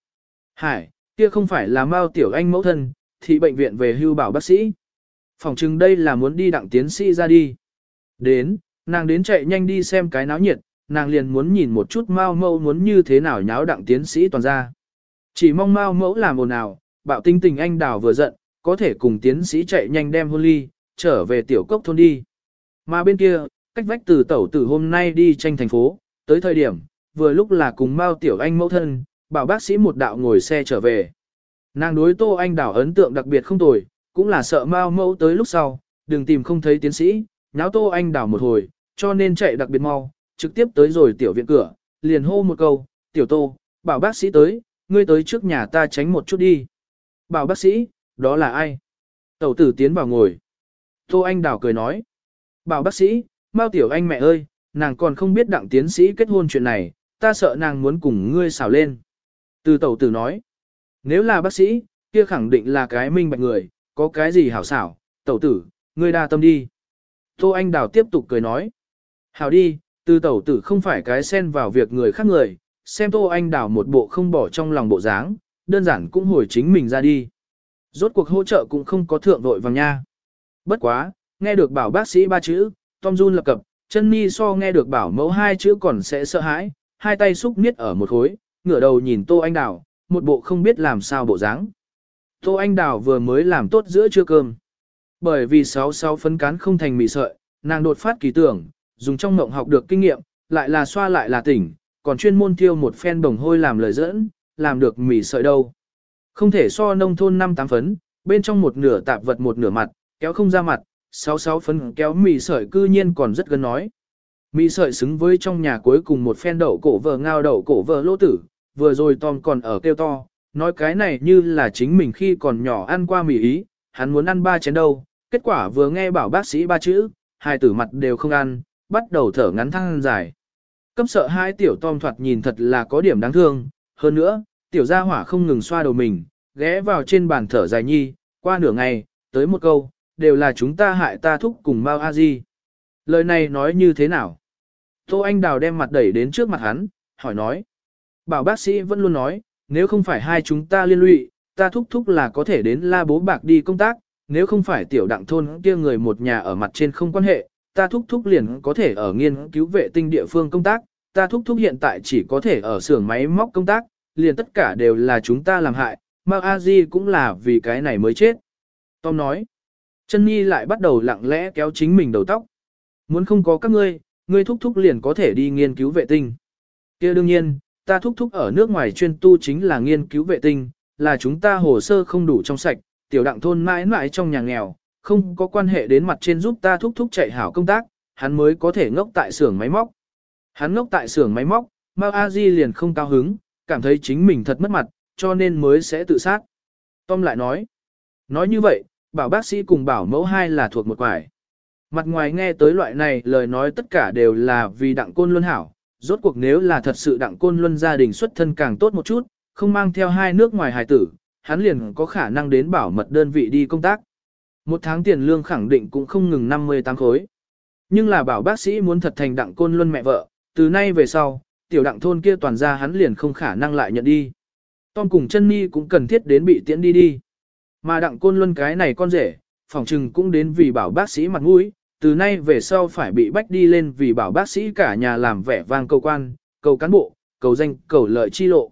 Hải, kia không phải là Mao Tiểu Anh mẫu thân, thị bệnh viện về hưu bảo bác sĩ. Phòng chừng đây là muốn đi đặng tiến sĩ ra đi. Đến, nàng đến chạy nhanh đi xem cái náo nhiệt, nàng liền muốn nhìn một chút Mao mẫu muốn như thế nào nháo đặng tiến sĩ toàn ra. Chỉ mong Mao mẫu làm ồn ào, bạo tinh tình anh đào vừa giận, có thể cùng tiến sĩ chạy nhanh đem hôn ly, trở về tiểu cốc thôn đi. Mà bên kia, cách vách từ tẩu từ hôm nay đi tranh thành phố, tới thời điểm, vừa lúc là cùng Mao Tiểu Anh mẫu thân, bảo bác sĩ một đạo ngồi xe trở về. Nàng đối Tô Anh Đảo ấn tượng đặc biệt không tồi, cũng là sợ mau mẫu tới lúc sau, đừng tìm không thấy tiến sĩ, nháo Tô Anh Đảo một hồi, cho nên chạy đặc biệt mau, trực tiếp tới rồi tiểu viện cửa, liền hô một câu, tiểu Tô, bảo bác sĩ tới, ngươi tới trước nhà ta tránh một chút đi. Bảo bác sĩ, đó là ai? Tẩu tử tiến vào ngồi. Tô Anh Đảo cười nói. Bảo bác sĩ, mau Tiểu Anh mẹ ơi, nàng còn không biết đặng tiến sĩ kết hôn chuyện này, ta sợ nàng muốn cùng ngươi xào lên. Từ tẩu tử nói. Nếu là bác sĩ, kia khẳng định là cái minh bạch người, có cái gì hảo xảo, tẩu tử, ngươi đa tâm đi. Tô Anh Đào tiếp tục cười nói. Hảo đi, từ tẩu tử không phải cái xen vào việc người khác người, xem Tô Anh Đào một bộ không bỏ trong lòng bộ dáng, đơn giản cũng hồi chính mình ra đi. Rốt cuộc hỗ trợ cũng không có thượng vội vàng nha. Bất quá, nghe được bảo bác sĩ ba chữ, Tom Jun lập cập, chân mi so nghe được bảo mẫu hai chữ còn sẽ sợ hãi, hai tay xúc miết ở một khối, ngửa đầu nhìn Tô Anh Đào, một bộ không biết làm sao bộ dáng. Tô Anh Đào vừa mới làm tốt giữa trưa cơm. Bởi vì sáu sáu phấn cán không thành mì sợi, nàng đột phát kỳ tưởng, dùng trong mộng học được kinh nghiệm, lại là xoa lại là tỉnh, còn chuyên môn thiêu một phen bồng hôi làm lời dẫn, làm được mì sợi đâu. Không thể so nông thôn năm tám phấn, bên trong một nửa tạp vật một nửa mặt, kéo không ra mặt, sáu sáu phấn kéo mì sợi cư nhiên còn rất gần nói. Mì sợi xứng với trong nhà cuối cùng một phen đậu cổ vờ ngao đậu cổ vờ lỗ tử, vừa rồi Tom còn ở kêu to, nói cái này như là chính mình khi còn nhỏ ăn qua mì ý, hắn muốn ăn ba chén đâu, kết quả vừa nghe bảo bác sĩ ba chữ, hai tử mặt đều không ăn, bắt đầu thở ngắn thăng dài. Cấp sợ hai tiểu Tom thoạt nhìn thật là có điểm đáng thương, hơn nữa, tiểu gia hỏa không ngừng xoa đầu mình, ghé vào trên bàn thở dài nhi, qua nửa ngày, tới một câu, đều là chúng ta hại ta thúc cùng Mao A Di. Lời này nói như thế nào? Tô Anh Đào đem mặt đẩy đến trước mặt hắn, hỏi nói. Bảo bác sĩ vẫn luôn nói, nếu không phải hai chúng ta liên lụy, ta thúc thúc là có thể đến la bố bạc đi công tác, nếu không phải tiểu đặng thôn kia người một nhà ở mặt trên không quan hệ, ta thúc thúc liền có thể ở nghiên cứu vệ tinh địa phương công tác, ta thúc thúc hiện tại chỉ có thể ở xưởng máy móc công tác, liền tất cả đều là chúng ta làm hại, Mao A Di cũng là vì cái này mới chết. Tom nói, chân nhi lại bắt đầu lặng lẽ kéo chính mình đầu tóc. Muốn không có các ngươi, ngươi thúc thúc liền có thể đi nghiên cứu vệ tinh. kia đương nhiên, ta thúc thúc ở nước ngoài chuyên tu chính là nghiên cứu vệ tinh, là chúng ta hồ sơ không đủ trong sạch, tiểu đặng thôn mãi mãi trong nhà nghèo, không có quan hệ đến mặt trên giúp ta thúc thúc chạy hảo công tác, hắn mới có thể ngốc tại xưởng máy móc. Hắn ngốc tại xưởng máy móc, Mao A Di liền không cao hứng, cảm thấy chính mình thật mất mặt, cho nên mới sẽ tự sát. Tom lại nói, nói như vậy, bảo bác sĩ cùng bảo mẫu hai là thuộc một quải. Mặt ngoài nghe tới loại này lời nói tất cả đều là vì đặng côn luân hảo, rốt cuộc nếu là thật sự đặng côn luân gia đình xuất thân càng tốt một chút, không mang theo hai nước ngoài hài tử, hắn liền có khả năng đến bảo mật đơn vị đi công tác. Một tháng tiền lương khẳng định cũng không ngừng 58 khối. Nhưng là bảo bác sĩ muốn thật thành đặng côn luân mẹ vợ, từ nay về sau, tiểu đặng thôn kia toàn ra hắn liền không khả năng lại nhận đi. Tom cùng chân mi cũng cần thiết đến bị tiễn đi đi. Mà đặng côn luân cái này con rể, phòng trừng cũng đến vì bảo bác sĩ mặt mũi, từ nay về sau phải bị bách đi lên vì bảo bác sĩ cả nhà làm vẻ vang cầu quan, cầu cán bộ, cầu danh, cầu lợi chi lộ.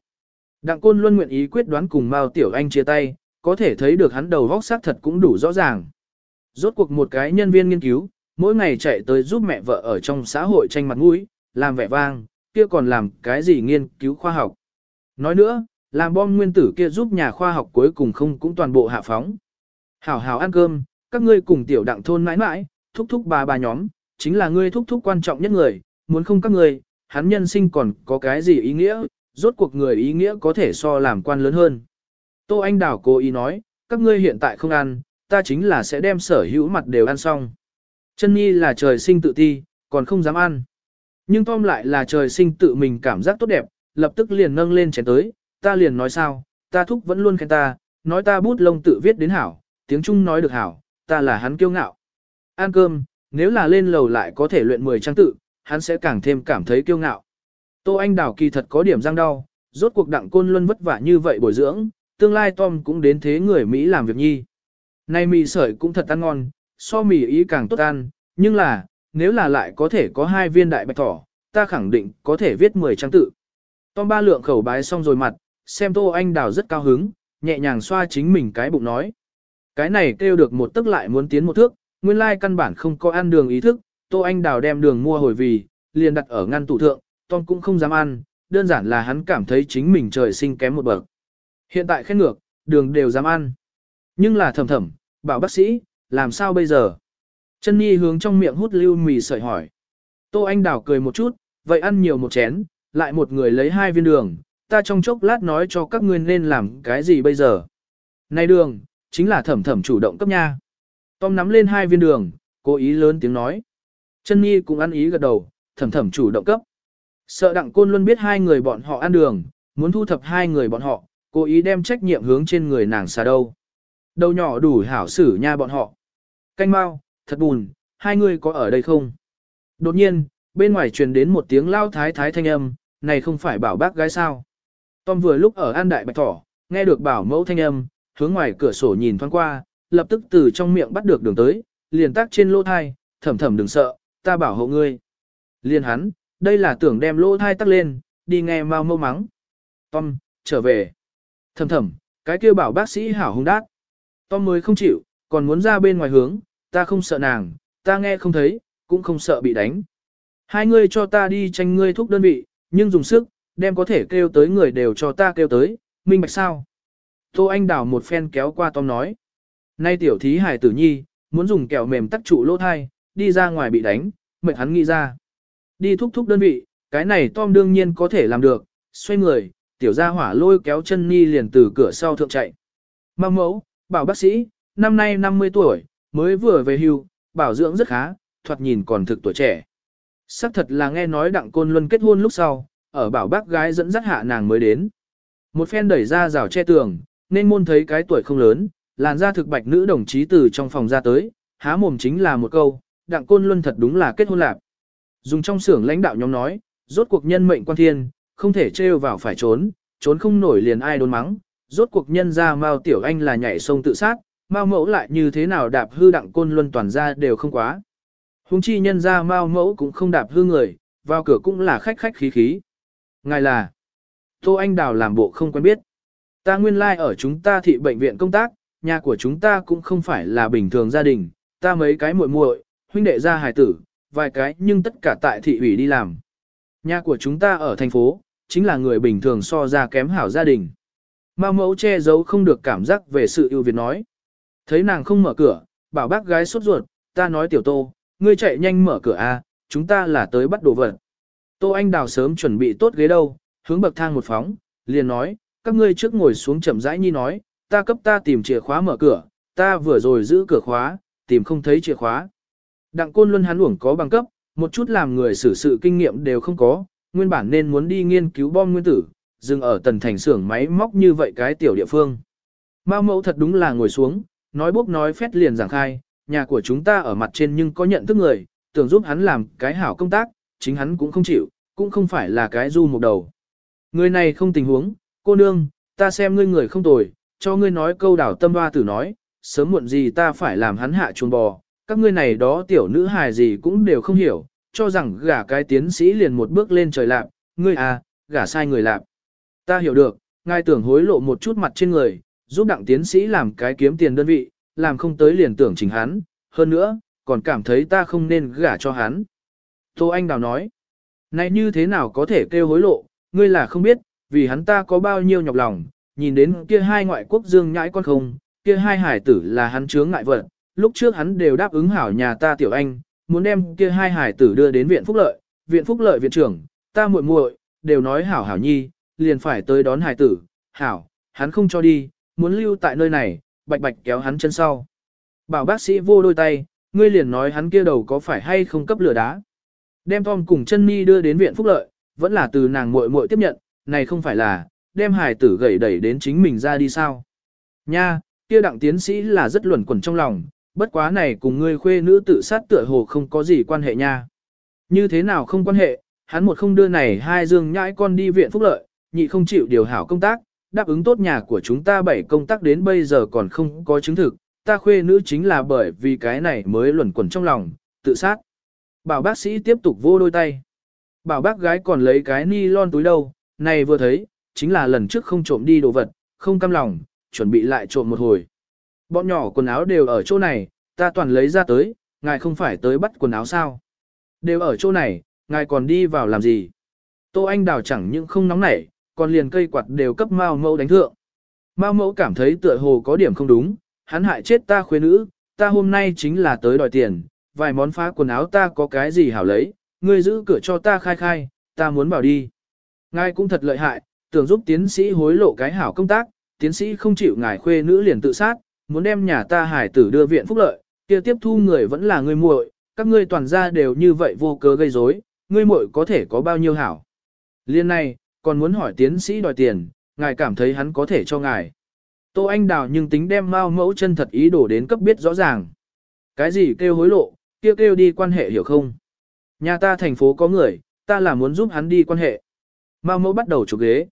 Đặng Côn luôn nguyện ý quyết đoán cùng Mao Tiểu Anh chia tay, có thể thấy được hắn đầu vóc xác thật cũng đủ rõ ràng. Rốt cuộc một cái nhân viên nghiên cứu, mỗi ngày chạy tới giúp mẹ vợ ở trong xã hội tranh mặt mũi, làm vẻ vang, kia còn làm cái gì nghiên cứu khoa học. Nói nữa, làm bom nguyên tử kia giúp nhà khoa học cuối cùng không cũng toàn bộ hạ phóng. Hảo hảo ăn cơm, các ngươi cùng tiểu đặng thôn mãi mãi, thúc thúc bà bà nhóm, chính là ngươi thúc thúc quan trọng nhất người, muốn không các ngươi, hắn nhân sinh còn có cái gì ý nghĩa, rốt cuộc người ý nghĩa có thể so làm quan lớn hơn. Tô Anh Đảo cố ý nói, các ngươi hiện tại không ăn, ta chính là sẽ đem sở hữu mặt đều ăn xong. Chân Nhi là trời sinh tự ti, còn không dám ăn. Nhưng Tom lại là trời sinh tự mình cảm giác tốt đẹp, lập tức liền nâng lên chén tới, ta liền nói sao, ta thúc vẫn luôn khen ta, nói ta bút lông tự viết đến hảo, tiếng Trung nói được hảo, ta là hắn kiêu ngạo. Ăn cơm, nếu là lên lầu lại có thể luyện 10 trang tự, hắn sẽ càng thêm cảm thấy kiêu ngạo. Tô Anh Đào kỳ thật có điểm răng đau, rốt cuộc đặng côn luân vất vả như vậy bồi dưỡng, tương lai Tom cũng đến thế người Mỹ làm việc nhi. Nay mì sợi cũng thật ăn ngon, so mì ý càng tốt ăn, nhưng là, nếu là lại có thể có hai viên đại bạch thỏ, ta khẳng định có thể viết 10 trang tự. Tom ba lượng khẩu bái xong rồi mặt, xem Tô Anh Đào rất cao hứng, nhẹ nhàng xoa chính mình cái bụng nói. Cái này kêu được một tức lại muốn tiến một thước, nguyên lai căn bản không có ăn đường ý thức, Tô Anh Đào đem đường mua hồi vì, liền đặt ở ngăn tủ thượng, Tom cũng không dám ăn, đơn giản là hắn cảm thấy chính mình trời sinh kém một bậc. Hiện tại khét ngược, đường đều dám ăn. Nhưng là thầm thầm, bảo bác sĩ, làm sao bây giờ? Chân Nhi hướng trong miệng hút lưu mì sợi hỏi. Tô Anh Đào cười một chút, vậy ăn nhiều một chén, lại một người lấy hai viên đường, ta trong chốc lát nói cho các ngươi nên làm cái gì bây giờ. Này đường, chính là thẩm thẩm chủ động cấp nha. Tom nắm lên hai viên đường, cố ý lớn tiếng nói. Chân Nhi cũng ăn ý gật đầu, thầm thầm chủ động cấp. Sợ đặng côn luôn biết hai người bọn họ ăn đường, muốn thu thập hai người bọn họ, cố ý đem trách nhiệm hướng trên người nàng xà đâu. Đầu nhỏ đủ hảo xử nha bọn họ. Canh mau, thật buồn, hai người có ở đây không? Đột nhiên, bên ngoài truyền đến một tiếng lao thái thái thanh âm, này không phải bảo bác gái sao? Tom vừa lúc ở an đại bạch thỏ, nghe được bảo mẫu thanh âm, hướng ngoài cửa sổ nhìn thoáng qua, lập tức từ trong miệng bắt được đường tới, liền tác trên lỗ thai, thầm thầm đừng sợ, ta bảo hộ ngươi. Liền hắn, đây là tưởng đem lỗ thai tắc lên, đi nghe mau mâu mắng. Tom, trở về. Thầm thầm, cái kia bảo bác sĩ hảo hung đát. Tom mới không chịu, còn muốn ra bên ngoài hướng, ta không sợ nàng, ta nghe không thấy, cũng không sợ bị đánh. Hai ngươi cho ta đi tranh ngươi thuốc đơn vị, nhưng dùng sức, đem có thể kêu tới người đều cho ta kêu tới, minh bạch sao. Tô Anh đảo một phen kéo qua Tom nói. Nay tiểu thí hải tử nhi, muốn dùng kẹo mềm tắc trụ lỗ thai, đi ra ngoài bị đánh, mệt hắn nghĩ ra. Đi thúc thúc đơn vị, cái này Tom đương nhiên có thể làm được, xoay người, tiểu gia hỏa lôi kéo chân nhi liền từ cửa sau thượng chạy. Mao mẫu, bảo bác sĩ, năm nay 50 tuổi, mới vừa về hưu, bảo dưỡng rất khá, thoạt nhìn còn thực tuổi trẻ. Sắc thật là nghe nói đặng côn luân kết hôn lúc sau, ở bảo bác gái dẫn dắt hạ nàng mới đến. Một phen đẩy ra rào che tường, nên môn thấy cái tuổi không lớn, làn da thực bạch nữ đồng chí từ trong phòng ra tới, há mồm chính là một câu, đặng côn luân thật đúng là kết hôn lạc. Dùng trong xưởng lãnh đạo nhóm nói, rốt cuộc nhân mệnh quan thiên, không thể trêu vào phải trốn, trốn không nổi liền ai đốn mắng, rốt cuộc nhân ra Mao Tiểu Anh là nhảy sông tự sát, Mao Mẫu lại như thế nào đạp hư đặng côn luân toàn ra đều không quá. Hùng chi nhân ra Mao Mẫu cũng không đạp hư người, vào cửa cũng là khách khách khí khí. Ngài là, Tô Anh Đào làm bộ không quen biết. Ta nguyên lai like ở chúng ta thị bệnh viện công tác, nhà của chúng ta cũng không phải là bình thường gia đình, ta mấy cái muội muội, huynh đệ gia hài tử, vài cái nhưng tất cả tại thị ủy đi làm. Nhà của chúng ta ở thành phố, chính là người bình thường so ra kém hảo gia đình. Mao mẫu che giấu không được cảm giác về sự ưu việt nói. Thấy nàng không mở cửa, bảo bác gái sốt ruột, ta nói tiểu tô, ngươi chạy nhanh mở cửa a, chúng ta là tới bắt đồ vật. Tô Anh Đào sớm chuẩn bị tốt ghế đâu, hướng bậc thang một phóng, liền nói, các ngươi trước ngồi xuống chậm rãi nhi nói, ta cấp ta tìm chìa khóa mở cửa, ta vừa rồi giữ cửa khóa, tìm không thấy chìa khóa. Đặng Côn Luân hắn uổng có bằng cấp, một chút làm người xử sự kinh nghiệm đều không có, nguyên bản nên muốn đi nghiên cứu bom nguyên tử, dừng ở tần thành xưởng máy móc như vậy cái tiểu địa phương. Mao mẫu thật đúng là ngồi xuống, nói bốc nói phét liền giảng khai, nhà của chúng ta ở mặt trên nhưng có nhận thức người, tưởng giúp hắn làm cái hảo công tác, chính hắn cũng không chịu, cũng không phải là cái du một đầu. Người này không tình huống, cô nương, ta xem ngươi người không tồi, cho ngươi nói câu đảo tâm hoa tử nói, sớm muộn gì ta phải làm hắn hạ chuồng bò, các ngươi này đó tiểu nữ hài gì cũng đều không hiểu, cho rằng gả cái tiến sĩ liền một bước lên trời lạp, ngươi à, gả sai người lạp. Ta hiểu được, ngài tưởng hối lộ một chút mặt trên người, giúp đặng tiến sĩ làm cái kiếm tiền đơn vị, làm không tới liền tưởng chỉnh hắn, hơn nữa, còn cảm thấy ta không nên gả cho hắn. Tô Anh Đào nói, này như thế nào có thể kêu hối lộ, ngươi là không biết, vì hắn ta có bao nhiêu nhọc lòng, nhìn đến kia hai ngoại quốc dương nhãi con không, kia hai hải tử là hắn chướng ngại vật, lúc trước hắn đều đáp ứng hảo nhà ta tiểu anh, muốn đem kia hai hải tử đưa đến viện phúc lợi, viện phúc lợi viện trưởng, ta muội muội đều nói hảo hảo nhi, liền phải tới đón hải tử, hảo, hắn không cho đi, muốn lưu tại nơi này, bạch bạch kéo hắn chân sau. Bảo bác sĩ vô đôi tay, ngươi liền nói hắn kia đầu có phải hay không cấp lửa đá. Đem Tom cùng chân mi đưa đến viện phúc lợi, vẫn là từ nàng muội muội tiếp nhận, này không phải là, đem hải tử gầy đẩy đến chính mình ra đi sao. Nha, kia đặng tiến sĩ là rất luẩn quẩn trong lòng, bất quá này cùng ngươi khuê nữ tự sát tựa hồ không có gì quan hệ nha. Như thế nào không quan hệ, hắn một không đưa này hai dương nhãi con đi viện phúc lợi, nhị không chịu điều hảo công tác, đáp ứng tốt nhà của chúng ta bảy công tác đến bây giờ còn không có chứng thực, ta khuê nữ chính là bởi vì cái này mới luẩn quẩn trong lòng, tự sát. Bảo bác sĩ tiếp tục vô đôi tay. Bảo bác gái còn lấy cái ni lon túi đâu, này vừa thấy, chính là lần trước không trộm đi đồ vật, không cam lòng, chuẩn bị lại trộm một hồi. Bọn nhỏ quần áo đều ở chỗ này, ta toàn lấy ra tới, ngài không phải tới bắt quần áo sao. Đều ở chỗ này, ngài còn đi vào làm gì. Tô Anh Đào chẳng những không nóng nảy, còn liền cây quạt đều cấp Mao Mẫu đánh thượng. Mao Mẫu cảm thấy tựa hồ có điểm không đúng, hắn hại chết ta khuê nữ, ta hôm nay chính là tới đòi tiền, vài món phá quần áo ta có cái gì hảo lấy, ngươi giữ cửa cho ta khai khai, ta muốn bảo đi. Ngài cũng thật lợi hại, tưởng giúp tiến sĩ hối lộ cái hảo công tác, tiến sĩ không chịu ngài khuê nữ liền tự sát, muốn đem nhà ta hải tử đưa viện phúc lợi, kia tiếp thu người vẫn là người muội, các ngươi toàn gia đều như vậy vô cớ gây rối, ngươi muội có thể có bao nhiêu hảo. Liên này, còn muốn hỏi tiến sĩ đòi tiền, ngài cảm thấy hắn có thể cho ngài. Tô Anh Đào nhưng tính đem mao mẫu chân thật ý đồ đến cấp biết rõ ràng. Cái gì kêu hối lộ, kêu kêu đi quan hệ hiểu không? Nhà ta thành phố có người, ta là muốn giúp hắn đi quan hệ. Mao mẫu bắt đầu chụp ghế.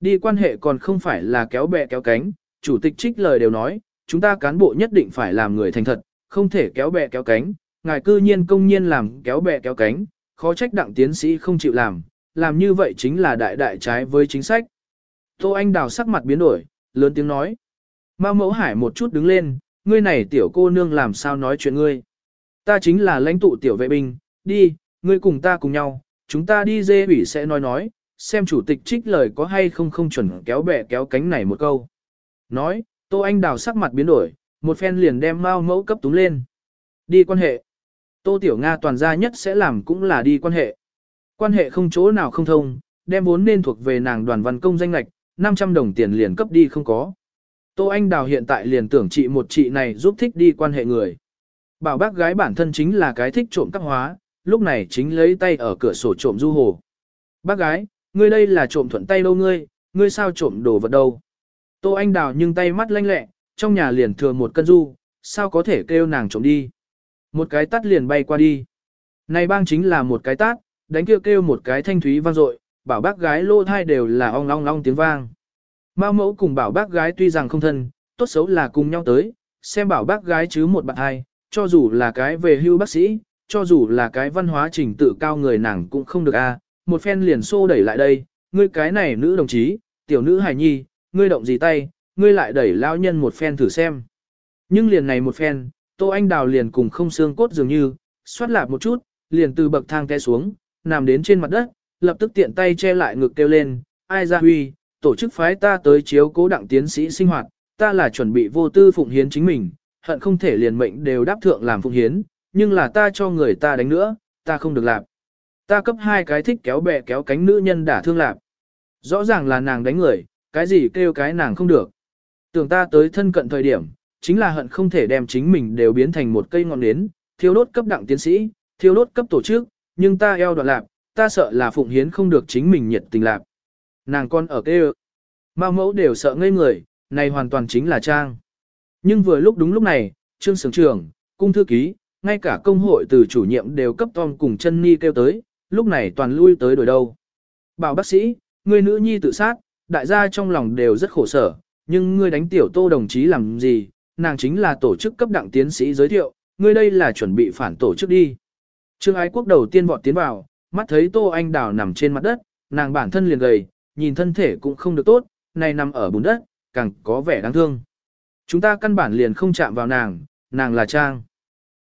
Đi quan hệ còn không phải là kéo bè kéo cánh, chủ tịch trích lời đều nói, chúng ta cán bộ nhất định phải làm người thành thật, không thể kéo bè kéo cánh, ngài cư nhiên công nhiên làm kéo bè kéo cánh, khó trách đặng tiến sĩ không chịu làm, làm như vậy chính là đại đại trái với chính sách. Tô Anh Đào sắc mặt biến đổi, lớn tiếng nói. Mao mẫu hải một chút đứng lên, ngươi này tiểu cô nương làm sao nói chuyện ngươi. Ta chính là lãnh tụ tiểu vệ binh, đi, ngươi cùng ta cùng nhau, chúng ta đi dê ủy sẽ nói nói, xem chủ tịch trích lời có hay không không chuẩn kéo bè kéo cánh này một câu. Nói, Tô Anh Đào sắc mặt biến đổi, một phen liền đem Mao mẫu cấp túng lên. Đi quan hệ. Tô Tiểu Nga toàn gia nhất sẽ làm cũng là đi quan hệ. Quan hệ không chỗ nào không thông, đem vốn nên thuộc về nàng đoàn văn công danh lạch, 500 đồng tiền liền cấp đi không có. Tô Anh Đào hiện tại liền tưởng chị một chị này giúp thích đi quan hệ người. Bảo bác gái bản thân chính là cái thích trộm các hóa, lúc này chính lấy tay ở cửa sổ trộm du hồ. Bác gái, ngươi đây là trộm thuận tay đâu ngươi, ngươi sao trộm đồ vật đâu. Tô Anh Đào nhưng tay mắt lanh lẹ, trong nhà liền thừa một cân du, sao có thể kêu nàng trộm đi. Một cái tắt liền bay qua đi. Này bang chính là một cái tát, đánh kêu kêu một cái thanh thúy vang dội, bảo bác gái lô thai đều là ong long long tiếng vang. Mao mẫu cùng bảo bác gái tuy rằng không thân, tốt xấu là cùng nhau tới, xem bảo bác gái chứ một bạn hai, cho dù là cái về hưu bác sĩ, cho dù là cái văn hóa trình tự cao người nàng cũng không được a một phen liền xô đẩy lại đây, ngươi cái này nữ đồng chí, tiểu nữ hài nhi, ngươi động gì tay, ngươi lại đẩy lao nhân một phen thử xem. Nhưng liền này một phen, Tô Anh Đào liền cùng không xương cốt dường như, xoát lạp một chút, liền từ bậc thang té xuống, nằm đến trên mặt đất, lập tức tiện tay che lại ngực kêu lên, ai ra huy, tổ chức phái ta tới chiếu cố đặng tiến sĩ sinh hoạt, ta là chuẩn bị vô tư phụng hiến chính mình, hận không thể liền mệnh đều đáp thượng làm phụng hiến, nhưng là ta cho người ta đánh nữa, ta không được làm. Ta cấp hai cái thích kéo bè kéo cánh nữ nhân đả thương lạc. Rõ ràng là nàng đánh người, cái gì kêu cái nàng không được. Tưởng ta tới thân cận thời điểm, chính là hận không thể đem chính mình đều biến thành một cây ngọn nến, thiếu đốt cấp đặng tiến sĩ, thiếu đốt cấp tổ chức, nhưng ta eo đoạn lạc, ta sợ là phụng hiến không được chính mình nhiệt tình lạc. Nàng con ở kêu, mao mẫu đều sợ ngây người, này hoàn toàn chính là trang. Nhưng vừa lúc đúng lúc này, trương sướng trưởng, cung thư ký, ngay cả công hội từ chủ nhiệm đều cấp Tom cùng chân ni kêu tới, lúc này toàn lui tới đổi đâu. Bảo bác sĩ, người nữ nhi tự sát, đại gia trong lòng đều rất khổ sở, nhưng ngươi đánh tiểu tô đồng chí làm gì, nàng chính là tổ chức cấp đặng tiến sĩ giới thiệu, ngươi đây là chuẩn bị phản tổ chức đi. Trương ái quốc đầu tiên vọt tiến vào, mắt thấy Tô Anh Đào nằm trên mặt đất, nàng bản thân liền gầy, nhìn thân thể cũng không được tốt, này nằm ở bùn đất, càng có vẻ đáng thương. Chúng ta căn bản liền không chạm vào nàng, nàng là Trang.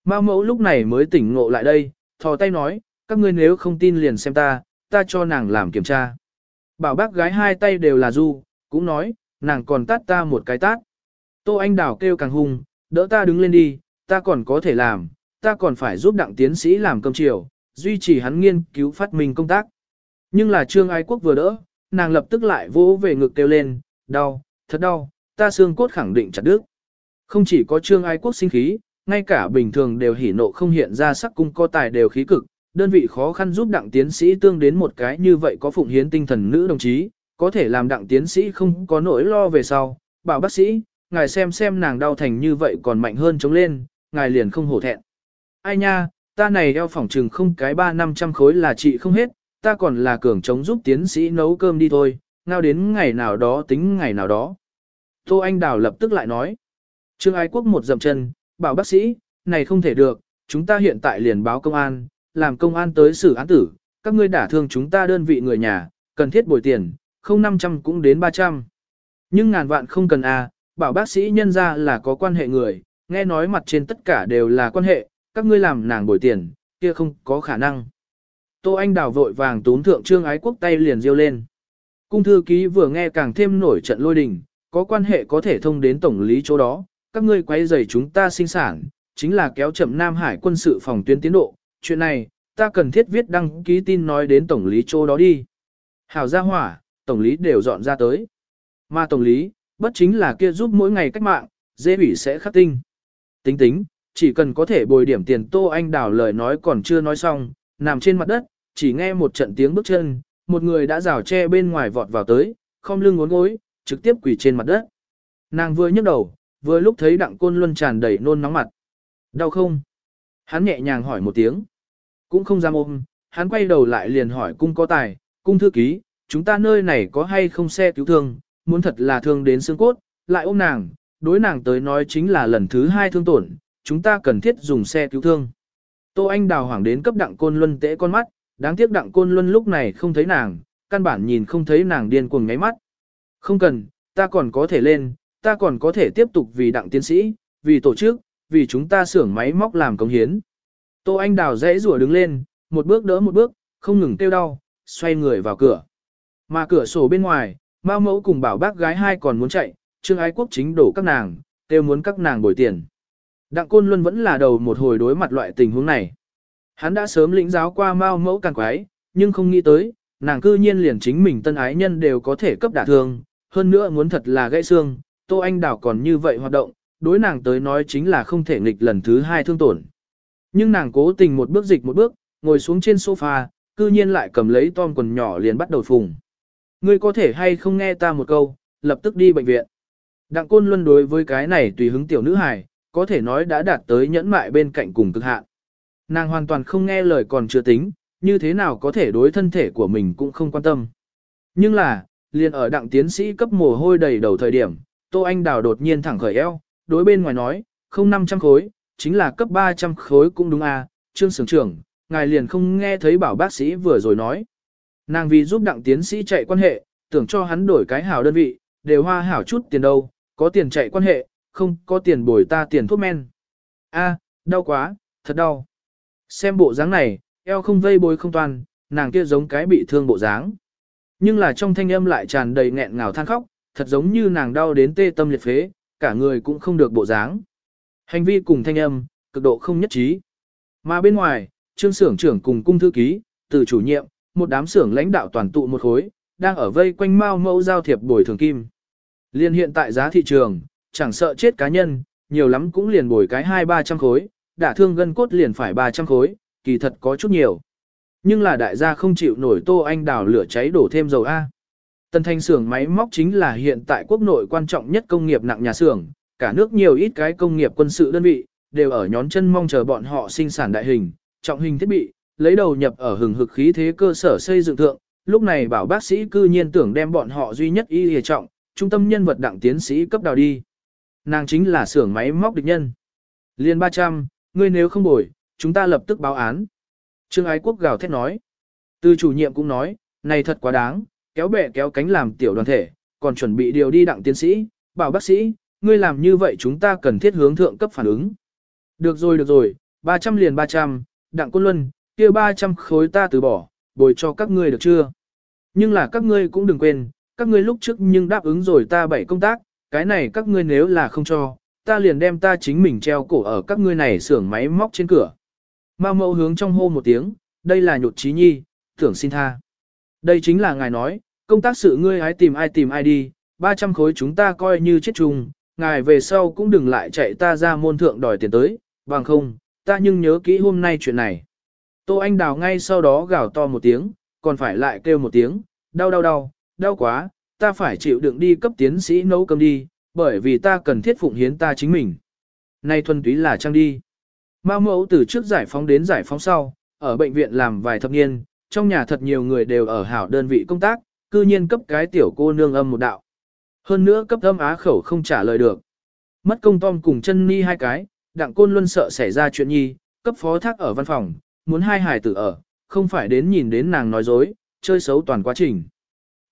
Mao mẫu lúc này mới tỉnh ngộ lại đây, thò tay nói, các ngươi nếu không tin liền xem ta, ta cho nàng làm kiểm tra. Bảo bác gái hai tay đều là du, cũng nói, nàng còn tát ta một cái tát. Tô Anh Đào kêu càng hung, đỡ ta đứng lên đi, ta còn có thể làm, ta còn phải giúp đặng tiến sĩ làm cơm chiều, duy trì hắn nghiên cứu phát minh công tác. Nhưng là trương ái quốc vừa đỡ, nàng lập tức lại vỗ về ngực kêu lên, đau, thật đau, ta xương cốt khẳng định chặt đứt. Không chỉ có trương ái quốc sinh khí, ngay cả bình thường đều hỉ nộ không hiện ra sắc cung co tài đều khí cực, đơn vị khó khăn giúp đặng tiến sĩ tương đến một cái như vậy có phụng hiến tinh thần nữ đồng chí, có thể làm đặng tiến sĩ không có nỗi lo về sau, bảo bác sĩ, ngài xem xem nàng đau thành như vậy còn mạnh hơn chống lên, ngài liền không hổ thẹn. Ai nha, ta này eo phỏng trừng không cái ba năm trăm khối là trị không hết, ta còn là cường chống giúp tiến sĩ nấu cơm đi thôi, ngao đến ngày nào đó tính ngày nào đó. Tô Anh Đào lập tức lại nói. Trương Ái Quốc một dậm chân, bảo bác sĩ, này không thể được, chúng ta hiện tại liền báo công an, làm công an tới xử án tử, các ngươi đả thương chúng ta đơn vị người nhà, cần thiết bồi tiền, không 500 cũng đến 300. Nhưng ngàn vạn không cần à, bảo bác sĩ nhân ra là có quan hệ người, nghe nói mặt trên tất cả đều là quan hệ, các ngươi làm nàng bồi tiền, kia không có khả năng. Tô Anh Đào vội vàng tún thượng trương ái quốc tay liền riêu lên. Cung thư ký vừa nghe càng thêm nổi trận lôi đình, có quan hệ có thể thông đến tổng lý chỗ đó, các ngươi quay rầy chúng ta sinh sản, chính là kéo chậm Nam Hải quân sự phòng tuyến tiến độ, chuyện này, ta cần thiết viết đăng ký tin nói đến tổng lý chỗ đó đi. Hảo gia hỏa, tổng lý đều dọn ra tới. Mà tổng lý, bất chính là kia giúp mỗi ngày cách mạng, dễ bị sẽ khắc tinh. Tính tính, chỉ cần có thể bồi điểm tiền Tô Anh Đào lời nói còn chưa nói xong, nằm trên mặt đất, chỉ nghe một trận tiếng bước chân, một người đã rào che bên ngoài vọt vào tới, không lưng ngốn gối, trực tiếp quỳ trên mặt đất. Nàng vừa nhấc đầu, vừa lúc thấy đặng côn luân tràn đầy nôn nóng mặt. Đau không? Hắn nhẹ nhàng hỏi một tiếng. Cũng không dám ôm, hắn quay đầu lại liền hỏi cung có tài, cung thư ký, chúng ta nơi này có hay không xe cứu thương, muốn thật là thương đến xương cốt, lại ôm nàng, đối nàng tới nói chính là lần thứ hai thương tổn, chúng ta cần thiết dùng xe cứu thương. Tô Anh đào hoảng đến cấp đặng côn luân tễ con mắt, đáng tiếc đặng côn luân lúc này không thấy nàng, căn bản nhìn không thấy nàng điên cuồng ngáy mắt. Không cần, ta còn có thể lên, ta còn có thể tiếp tục vì đặng tiến sĩ, vì tổ chức, vì chúng ta xưởng máy móc làm công hiến. Tô Anh đào dễ rủa đứng lên, một bước đỡ một bước, không ngừng tiêu đau, xoay người vào cửa. Mà cửa sổ bên ngoài, Mao mẫu cùng bảo bác gái hai còn muốn chạy, Trương Ái Quốc chính đổ các nàng, kêu muốn các nàng bồi tiền. Đặng Côn Luân vẫn là đầu một hồi đối mặt loại tình huống này. Hắn đã sớm lĩnh giáo qua Mao mẫu càng quái, nhưng không nghĩ tới, nàng cư nhiên liền chính mình tân ái nhân đều có thể cấp đả thương, hơn nữa muốn thật là gãy xương, Tô Anh Đào còn như vậy hoạt động, đối nàng tới nói chính là không thể nghịch lần thứ hai thương tổn. Nhưng nàng cố tình một bước dịch một bước, ngồi xuống trên sofa, cư nhiên lại cầm lấy tom quần nhỏ liền bắt đầu phùng. Ngươi có thể hay không nghe ta một câu, lập tức đi bệnh viện. Đặng Côn Luân đối với cái này tùy hứng tiểu nữ hài, có thể nói đã đạt tới nhẫn mại bên cạnh cùng cực hạn. Nàng hoàn toàn không nghe lời còn chưa tính, như thế nào có thể đối thân thể của mình cũng không quan tâm. Nhưng là, liền ở đặng tiến sĩ cấp mồ hôi đầy đầu thời điểm, Tô Anh Đào đột nhiên thẳng khởi eo, đối bên ngoài nói, không 500 khối, chính là cấp 300 khối cũng đúng à, trương sưởng trưởng, ngài liền không nghe thấy bảo bác sĩ vừa rồi nói. Nàng vì giúp đặng tiến sĩ chạy quan hệ, tưởng cho hắn đổi cái hảo đơn vị, đều hoa hảo chút tiền đâu, có tiền chạy quan hệ, không có tiền bồi ta tiền thuốc men. A, đau quá, thật đau. Xem bộ dáng này, eo không vây bối không toàn, nàng kia giống cái bị thương bộ dáng. Nhưng là trong thanh âm lại tràn đầy nghẹn ngào than khóc, thật giống như nàng đau đến tê tâm liệt phế, cả người cũng không được bộ dáng. Hành vi cùng thanh âm, cực độ không nhất trí. Mà bên ngoài, trương xưởng trưởng cùng cung thư ký, từ chủ nhiệm, một đám xưởng lãnh đạo toàn tụ một khối, đang ở vây quanh mao mẫu giao thiệp bồi thường kim. Liên hiện tại giá thị trường, chẳng sợ chết cá nhân, nhiều lắm cũng liền bồi cái hai ba trăm khối, đả thương gân cốt liền phải 300 khối, kỳ thật có chút nhiều. Nhưng là đại gia không chịu nổi Tô Anh đào lửa cháy đổ thêm dầu A. Tân thanh xưởng máy móc chính là hiện tại quốc nội quan trọng nhất công nghiệp nặng nhà xưởng, cả nước nhiều ít cái công nghiệp quân sự đơn vị, đều ở nhón chân mong chờ bọn họ sinh sản đại hình, trọng hình thiết bị, lấy đầu nhập ở hừng hực khí thế cơ sở xây dựng thượng, lúc này bảo bác sĩ cư nhiên tưởng đem bọn họ duy nhất y hề trọng, trung tâm nhân vật đặng tiến sĩ cấp đào đi. Nàng chính là xưởng máy móc địch nhân. Liên 300, ngươi nếu không bồi, chúng ta lập tức báo án. Trương Ái Quốc gào thét nói. Từ chủ nhiệm cũng nói, này thật quá đáng, kéo bè kéo cánh làm tiểu đoàn thể, còn chuẩn bị điều đi đặng tiến sĩ, bảo bác sĩ, ngươi làm như vậy chúng ta cần thiết hướng thượng cấp phản ứng. Được rồi được rồi, 300 liền 300, đặng quân luân, kia 300 khối ta từ bỏ, bồi cho các ngươi được chưa? Nhưng là các ngươi cũng đừng quên, các ngươi lúc trước nhưng đáp ứng rồi ta bảy công tác, cái này các ngươi nếu là không cho, ta liền đem ta chính mình treo cổ ở các ngươi này xưởng máy móc trên cửa. Mao mẫu hướng trong hô một tiếng, đây là nhột trí nhi, tưởng xin tha. Đây chính là ngài nói, công tác sự ngươi hãy tìm ai tìm ai đi, 300 khối chúng ta coi như chết chung, ngài về sau cũng đừng lại chạy ta ra môn thượng đòi tiền tới, bằng không, ta nhưng nhớ kỹ hôm nay chuyện này. Tô Anh Đào ngay sau đó gào to một tiếng, còn phải lại kêu một tiếng, đau đau đau, đau quá, ta phải chịu đựng đi cấp tiến sĩ nấu cơm đi, bởi vì ta cần thiết phụng hiến ta chính mình. Nay thuần túy là trang đi. Mao mẫu từ trước giải phóng đến giải phóng sau, ở bệnh viện làm vài thập niên, trong nhà thật nhiều người đều ở hảo đơn vị công tác, cư nhiên cấp cái tiểu cô nương âm một đạo. Hơn nữa cấp âm á khẩu không trả lời được. Mất công tom cùng chân ni hai cái, đặng côn luôn sợ xảy ra chuyện nhi, cấp phó thác ở văn phòng, muốn hai hải tử ở, không phải đến nhìn đến nàng nói dối, chơi xấu toàn quá trình.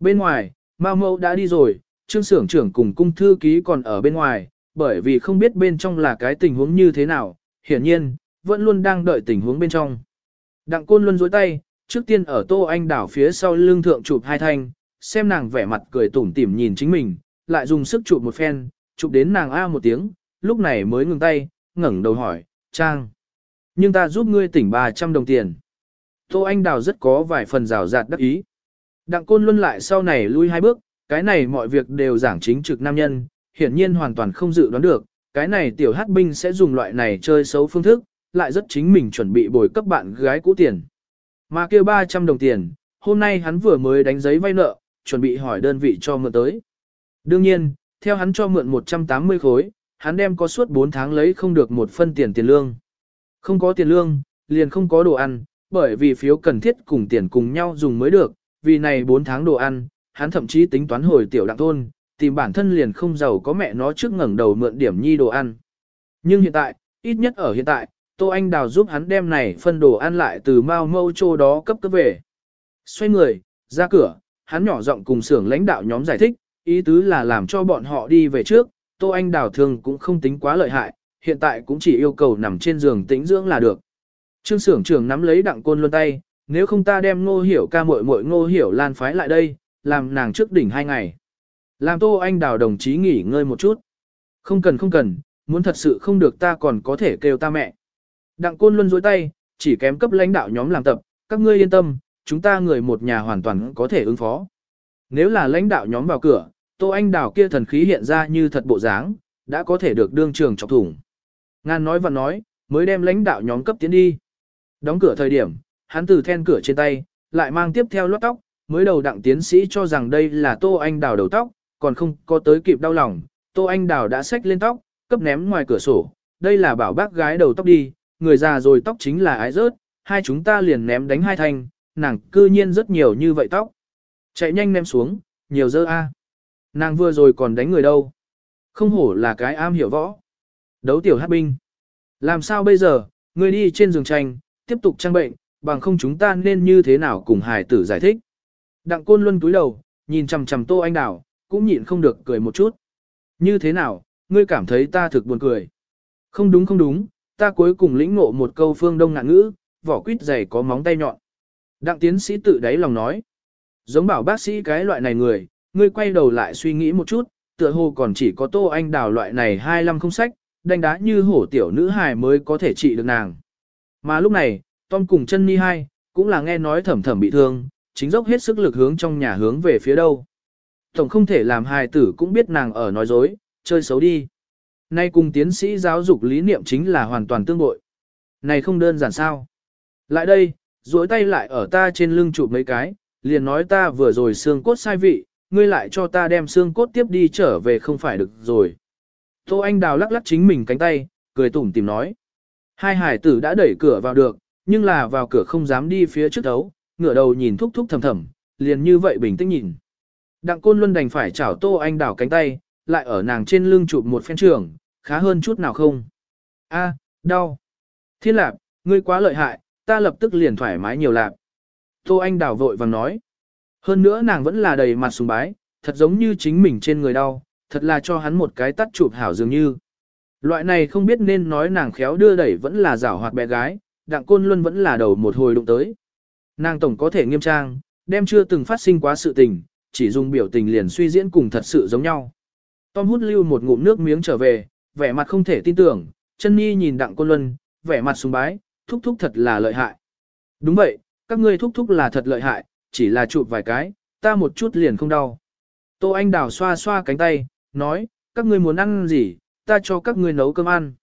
Bên ngoài, Mao mâu đã đi rồi, trương xưởng trưởng cùng cung thư ký còn ở bên ngoài, bởi vì không biết bên trong là cái tình huống như thế nào, hiển nhiên, vẫn luôn đang đợi tình huống bên trong. Đặng côn luôn dối tay, trước tiên ở tô anh đảo phía sau lưng thượng chụp hai thanh, xem nàng vẻ mặt cười tủm tỉm nhìn chính mình, lại dùng sức chụp một phen, chụp đến nàng a một tiếng, lúc này mới ngừng tay, ngẩng đầu hỏi, Trang. Nhưng ta giúp ngươi tỉnh 300 đồng tiền. Tô Anh Đào rất có vài phần rào rạt đắc ý. Đặng Côn Luân lại sau này lui hai bước, cái này mọi việc đều giảng chính trực nam nhân, hiển nhiên hoàn toàn không dự đoán được, cái này tiểu hát binh sẽ dùng loại này chơi xấu phương thức, lại rất chính mình chuẩn bị bồi cấp bạn gái cũ tiền. Mà kêu 300 đồng tiền, hôm nay hắn vừa mới đánh giấy vay nợ, chuẩn bị hỏi đơn vị cho mượn tới. Đương nhiên, theo hắn cho mượn 180 khối, hắn đem có suốt 4 tháng lấy không được một phân tiền tiền lương. Không có tiền lương, liền không có đồ ăn, bởi vì phiếu cần thiết cùng tiền cùng nhau dùng mới được, vì này 4 tháng đồ ăn, hắn thậm chí tính toán hồi tiểu đặng thôn, tìm bản thân liền không giàu có mẹ nó trước ngẩng đầu mượn điểm nhi đồ ăn. Nhưng hiện tại, ít nhất ở hiện tại, Tô Anh Đào giúp hắn đem này phân đồ ăn lại từ Mao Mâu Châu đó cấp cấp về. Xoay người, ra cửa, hắn nhỏ giọng cùng xưởng lãnh đạo nhóm giải thích, ý tứ là làm cho bọn họ đi về trước, Tô Anh Đào thường cũng không tính quá lợi hại, hiện tại cũng chỉ yêu cầu nằm trên giường tĩnh dưỡng là được. Trương xưởng trưởng nắm lấy đặng côn luôn tay, nếu không ta đem ngô hiểu ca muội muội ngô hiểu lan phái lại đây, làm nàng trước đỉnh hai ngày. Làm Tô Anh Đào đồng chí nghỉ ngơi một chút. Không cần không cần, muốn thật sự không được ta còn có thể kêu ta mẹ. Đặng côn luôn dối tay, chỉ kém cấp lãnh đạo nhóm làm tập, các ngươi yên tâm, chúng ta người một nhà hoàn toàn có thể ứng phó. Nếu là lãnh đạo nhóm vào cửa, Tô Anh Đào kia thần khí hiện ra như thật bộ dáng, đã có thể được đương trường chọc thủng. Ngan nói và nói, mới đem lãnh đạo nhóm cấp tiến đi. Đóng cửa thời điểm, hắn từ then cửa trên tay, lại mang tiếp theo lót tóc, mới đầu đặng tiến sĩ cho rằng đây là Tô Anh Đào đầu tóc, còn không có tới kịp đau lòng, Tô Anh Đào đã xách lên tóc, cấp ném ngoài cửa sổ, đây là bảo bác gái đầu tóc đi, người già rồi tóc chính là ái rớt, hai chúng ta liền ném đánh hai thanh, nàng cư nhiên rất nhiều như vậy tóc. Chạy nhanh ném xuống, nhiều dơ a. Nàng vừa rồi còn đánh người đâu. Không hổ là cái am hiểu võ. Đấu tiểu hát binh. Làm sao bây giờ, người đi trên giường tranh, tiếp tục trang bệnh, bằng không chúng ta nên như thế nào cùng hài tử giải thích. Đặng côn luân cúi đầu, nhìn chằm chằm tô anh đảo, cũng nhịn không được cười một chút. Như thế nào, ngươi cảm thấy ta thực buồn cười. Không đúng không đúng, ta cuối cùng lĩnh ngộ một câu phương đông ngạn ngữ, vỏ quýt dày có móng tay nhọn. Đặng tiến sĩ tự đáy lòng nói. Giống bảo bác sĩ cái loại này người, ngươi quay đầu lại suy nghĩ một chút, tựa hồ còn chỉ có tô anh đào loại này hai năm không sách, đánh đá như hổ tiểu nữ hài mới có thể trị được nàng. Mà lúc này, Tom cùng chân ni hai, cũng là nghe nói thầm thầm bị thương, chính dốc hết sức lực hướng trong nhà hướng về phía đâu. Tổng không thể làm hài tử cũng biết nàng ở nói dối, chơi xấu đi. Nay cùng tiến sĩ giáo dục lý niệm chính là hoàn toàn tương bội. Này không đơn giản sao. Lại đây, duỗi tay lại ở ta trên lưng chụp mấy cái, liền nói ta vừa rồi xương cốt sai vị, ngươi lại cho ta đem xương cốt tiếp đi trở về không phải được rồi. Tô Anh Đào lắc lắc chính mình cánh tay, cười tủm tìm nói. Hai hải tử đã đẩy cửa vào được, nhưng là vào cửa không dám đi phía trước đấu, ngửa đầu nhìn thúc thúc thầm thầm, liền như vậy bình tĩnh nhìn. Đặng Côn Luân đành phải chảo Tô Anh Đào cánh tay, lại ở nàng trên lưng chụp một phen trường, khá hơn chút nào không. A, đau. Thiên lạp, ngươi quá lợi hại, ta lập tức liền thoải mái nhiều lạc. Tô Anh đảo vội vàng nói. Hơn nữa nàng vẫn là đầy mặt sùng bái, thật giống như chính mình trên người đau, thật là cho hắn một cái tắt chụp hảo dường như. Loại này không biết nên nói nàng khéo đưa đẩy vẫn là giảo hoạt bé gái, đặng côn luân vẫn là đầu một hồi đụng tới. Nàng tổng có thể nghiêm trang, đem chưa từng phát sinh quá sự tình, chỉ dùng biểu tình liền suy diễn cùng thật sự giống nhau. Tom hút lưu một ngụm nước miếng trở về, vẻ mặt không thể tin tưởng, chân nhi nhìn đặng côn luân, vẻ mặt sùng bái, thúc thúc thật là lợi hại. Đúng vậy, các ngươi thúc thúc là thật lợi hại, chỉ là chụp vài cái, ta một chút liền không đau. Tô Anh Đào xoa xoa cánh tay, nói, các ngươi muốn ăn gì, ta cho các ngươi nấu cơm ăn.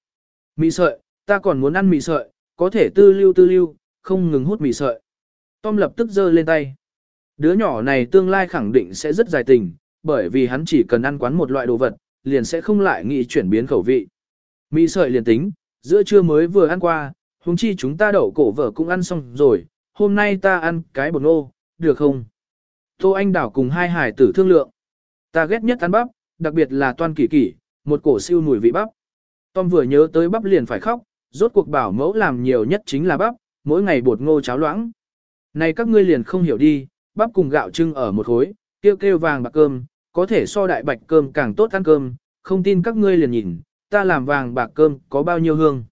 Mì sợi, ta còn muốn ăn mì sợi, có thể tư lưu tư lưu, không ngừng hút mì sợi. Tom lập tức giơ lên tay. Đứa nhỏ này tương lai khẳng định sẽ rất dài tình, bởi vì hắn chỉ cần ăn quán một loại đồ vật, liền sẽ không lại nghĩ chuyển biến khẩu vị. Mì sợi liền tính, giữa trưa mới vừa ăn qua, huống chi chúng ta đậu cổ vợ cũng ăn xong rồi, hôm nay ta ăn cái bột nô, được không? Tô Anh Đảo cùng hai hải tử thương lượng. Ta ghét nhất ăn bắp, đặc biệt là toan kỳ kỳ, một cổ siêu mùi vị bắp. Tom vừa nhớ tới bắp liền phải khóc, rốt cuộc bảo mẫu làm nhiều nhất chính là bắp, mỗi ngày bột ngô cháo loãng. Này các ngươi liền không hiểu đi, bắp cùng gạo trưng ở một khối, kêu kêu vàng bạc cơm, có thể so đại bạch cơm càng tốt ăn cơm, không tin các ngươi liền nhìn, ta làm vàng bạc cơm có bao nhiêu hương.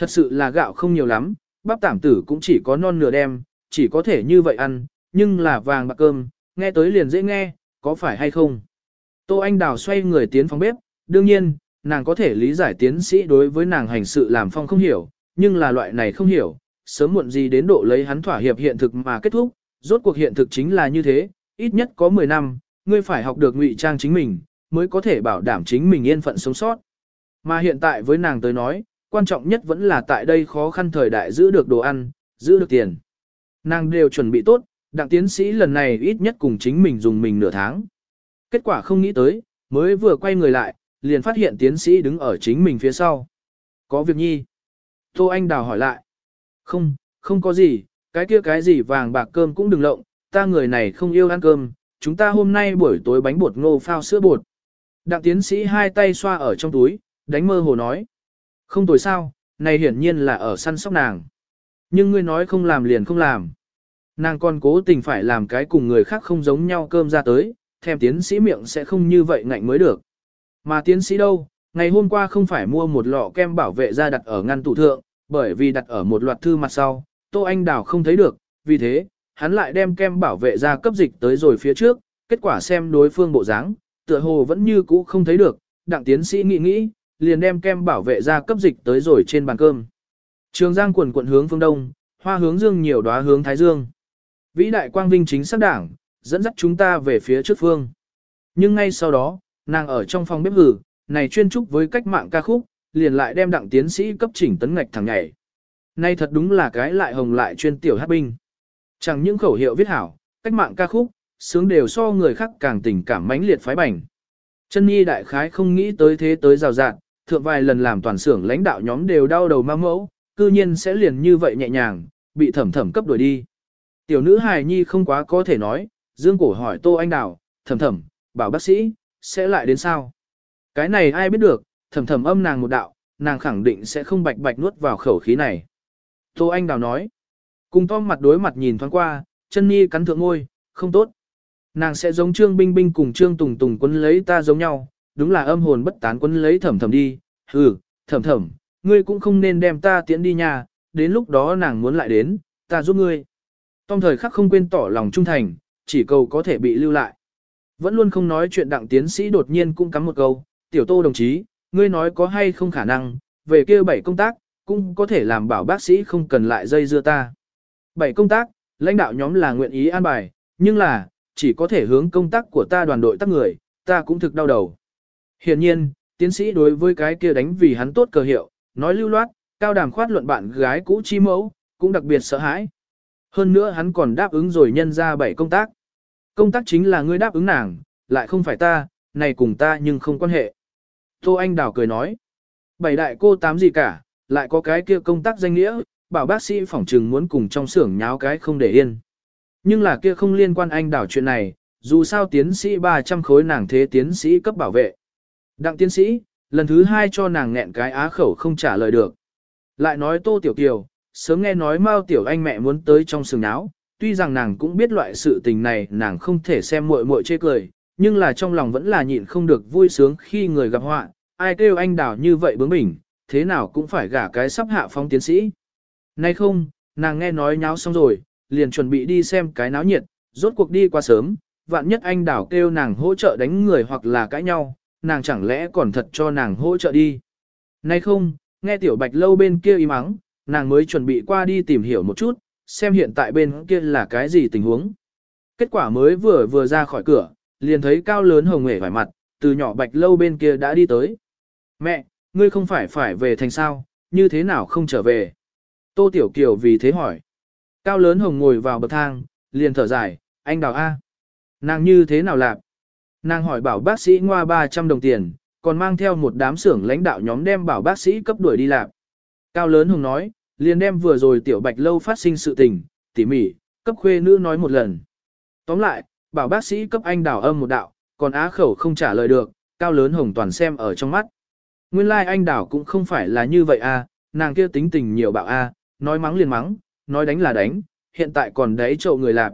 Thật sự là gạo không nhiều lắm, bắp tảm tử cũng chỉ có non nửa đem, chỉ có thể như vậy ăn, nhưng là vàng bạc cơm, nghe tới liền dễ nghe, có phải hay không? Tô Anh Đào xoay người tiến phòng bếp, đương nhiên, nàng có thể lý giải tiến sĩ đối với nàng hành sự làm phong không hiểu, nhưng là loại này không hiểu, sớm muộn gì đến độ lấy hắn thỏa hiệp hiện thực mà kết thúc, rốt cuộc hiện thực chính là như thế, ít nhất có 10 năm, ngươi phải học được ngụy trang chính mình, mới có thể bảo đảm chính mình yên phận sống sót. Mà hiện tại với nàng tới nói, quan trọng nhất vẫn là tại đây khó khăn thời đại giữ được đồ ăn, giữ được tiền. Nàng đều chuẩn bị tốt, đặng tiến sĩ lần này ít nhất cùng chính mình dùng mình nửa tháng. Kết quả không nghĩ tới, mới vừa quay người lại, liền phát hiện tiến sĩ đứng ở chính mình phía sau. Có việc nhi. Tô Anh Đào hỏi lại. Không, không có gì, cái kia cái gì vàng bạc cơm cũng đừng lộng, ta người này không yêu ăn cơm, chúng ta hôm nay buổi tối bánh bột ngô phao sữa bột. Đặng tiến sĩ hai tay xoa ở trong túi, đánh mơ hồ nói. Không tồi sao, này hiển nhiên là ở săn sóc nàng. Nhưng ngươi nói không làm liền không làm. Nàng còn cố tình phải làm cái cùng người khác không giống nhau cơm ra tới, thèm tiến sĩ miệng sẽ không như vậy ngạnh mới được. Mà tiến sĩ đâu, ngày hôm qua không phải mua một lọ kem bảo vệ ra đặt ở ngăn tủ thượng, bởi vì đặt ở một loạt thư mặt sau, Tô Anh Đào không thấy được, vì thế, hắn lại đem kem bảo vệ ra cấp dịch tới rồi phía trước, kết quả xem đối phương bộ dáng, tựa hồ vẫn như cũ không thấy được, đặng tiến sĩ nghĩ nghĩ, liền đem kem bảo vệ ra cấp dịch tới rồi trên bàn cơm. Trường Giang quần quận hướng phương đông, hoa hướng dương nhiều đóa hướng thái dương. Vĩ đại quang vinh chính xác đảng, dẫn dắt chúng ta về phía trước phương. Nhưng ngay sau đó, nàng ở trong phòng bếp hử, này chuyên trúc với cách mạng ca khúc, liền lại đem đặng tiến sĩ cấp chỉnh tấn ngạch thẳng nhảy. Nay thật đúng là cái lại hồng lại chuyên tiểu hát binh. Chẳng những khẩu hiệu viết hảo, cách mạng ca khúc, sướng đều so người khác càng tình cảm mãnh liệt phái bảnh. Chân nhi đại khái không nghĩ tới thế tới rào rạt, thượng vài lần làm toàn xưởng lãnh đạo nhóm đều đau đầu ma mẫu, cư nhiên sẽ liền như vậy nhẹ nhàng, bị thẩm thẩm cấp đuổi đi. Tiểu nữ hài nhi không quá có thể nói, dương cổ hỏi tô anh đào, thẩm thẩm, bảo bác sĩ, sẽ lại đến sao? Cái này ai biết được, thầm thầm âm nàng một đạo, nàng khẳng định sẽ không bạch bạch nuốt vào khẩu khí này. Tô Anh Đào nói, cùng Tom mặt đối mặt nhìn thoáng qua, chân nhi cắn thượng ngôi, không tốt. Nàng sẽ giống Trương Binh Binh cùng Trương Tùng Tùng quân lấy ta giống nhau, đúng là âm hồn bất tán quân lấy thầm thầm đi, hừ, thầm thầm, ngươi cũng không nên đem ta tiễn đi nhà, đến lúc đó nàng muốn lại đến, ta giúp ngươi. Tom thời khắc không quên tỏ lòng trung thành, chỉ cầu có thể bị lưu lại. Vẫn luôn không nói chuyện đặng tiến sĩ đột nhiên cũng cắm một câu, tiểu tô đồng chí, ngươi nói có hay không khả năng, về kia bảy công tác, cũng có thể làm bảo bác sĩ không cần lại dây dưa ta. Bảy công tác, lãnh đạo nhóm là nguyện ý an bài, nhưng là, chỉ có thể hướng công tác của ta đoàn đội tác người, ta cũng thực đau đầu. Hiện nhiên, tiến sĩ đối với cái kia đánh vì hắn tốt cờ hiệu, nói lưu loát, cao đàm khoát luận bạn gái cũ chi mẫu, cũng đặc biệt sợ hãi. Hơn nữa hắn còn đáp ứng rồi nhân ra bảy công tác. Công tác chính là ngươi đáp ứng nàng, lại không phải ta, này cùng ta nhưng không quan hệ. Tô Anh Đào cười nói, bảy đại cô tám gì cả, lại có cái kia công tác danh nghĩa, bảo bác sĩ phỏng trừng muốn cùng trong xưởng nháo cái không để yên. Nhưng là kia không liên quan anh đảo chuyện này, dù sao tiến sĩ 300 khối nàng thế tiến sĩ cấp bảo vệ. Đặng tiến sĩ, lần thứ hai cho nàng nghẹn cái á khẩu không trả lời được. Lại nói Tô Tiểu Kiều, sớm nghe nói Mao Tiểu Anh mẹ muốn tới trong sừng áo, tuy rằng nàng cũng biết loại sự tình này nàng không thể xem muội muội chê cười, nhưng là trong lòng vẫn là nhịn không được vui sướng khi người gặp họa, ai kêu anh đảo như vậy bướng bỉnh, thế nào cũng phải gả cái sắp hạ phong tiến sĩ. Nay không, nàng nghe nói nháo xong rồi, liền chuẩn bị đi xem cái náo nhiệt, rốt cuộc đi qua sớm, vạn nhất anh đảo kêu nàng hỗ trợ đánh người hoặc là cãi nhau, nàng chẳng lẽ còn thật cho nàng hỗ trợ đi. Nay không, nghe tiểu bạch lâu bên kia im mắng, nàng mới chuẩn bị qua đi tìm hiểu một chút, xem hiện tại bên kia là cái gì tình huống. Kết quả mới vừa vừa ra khỏi cửa, liền thấy cao lớn hồng hề vải mặt, từ nhỏ bạch lâu bên kia đã đi tới. Mẹ, ngươi không phải phải về thành sao, như thế nào không trở về? Tô Tiểu Kiều vì thế hỏi. Cao lớn hồng ngồi vào bậc thang, liền thở dài, anh đào A. Nàng như thế nào lạp? Nàng hỏi bảo bác sĩ ngoa 300 đồng tiền, còn mang theo một đám xưởng lãnh đạo nhóm đem bảo bác sĩ cấp đuổi đi làm. Cao lớn hùng nói, liền đem vừa rồi tiểu bạch lâu phát sinh sự tình, tỉ mỉ, cấp khuê nữ nói một lần. Tóm lại, bảo bác sĩ cấp anh đảo âm một đạo, còn á khẩu không trả lời được, cao lớn hồng toàn xem ở trong mắt. Nguyên lai like anh đảo cũng không phải là như vậy a, nàng kia tính tình nhiều bạo a, nói mắng liền mắng, nói đánh là đánh, hiện tại còn đấy trậu người lạp.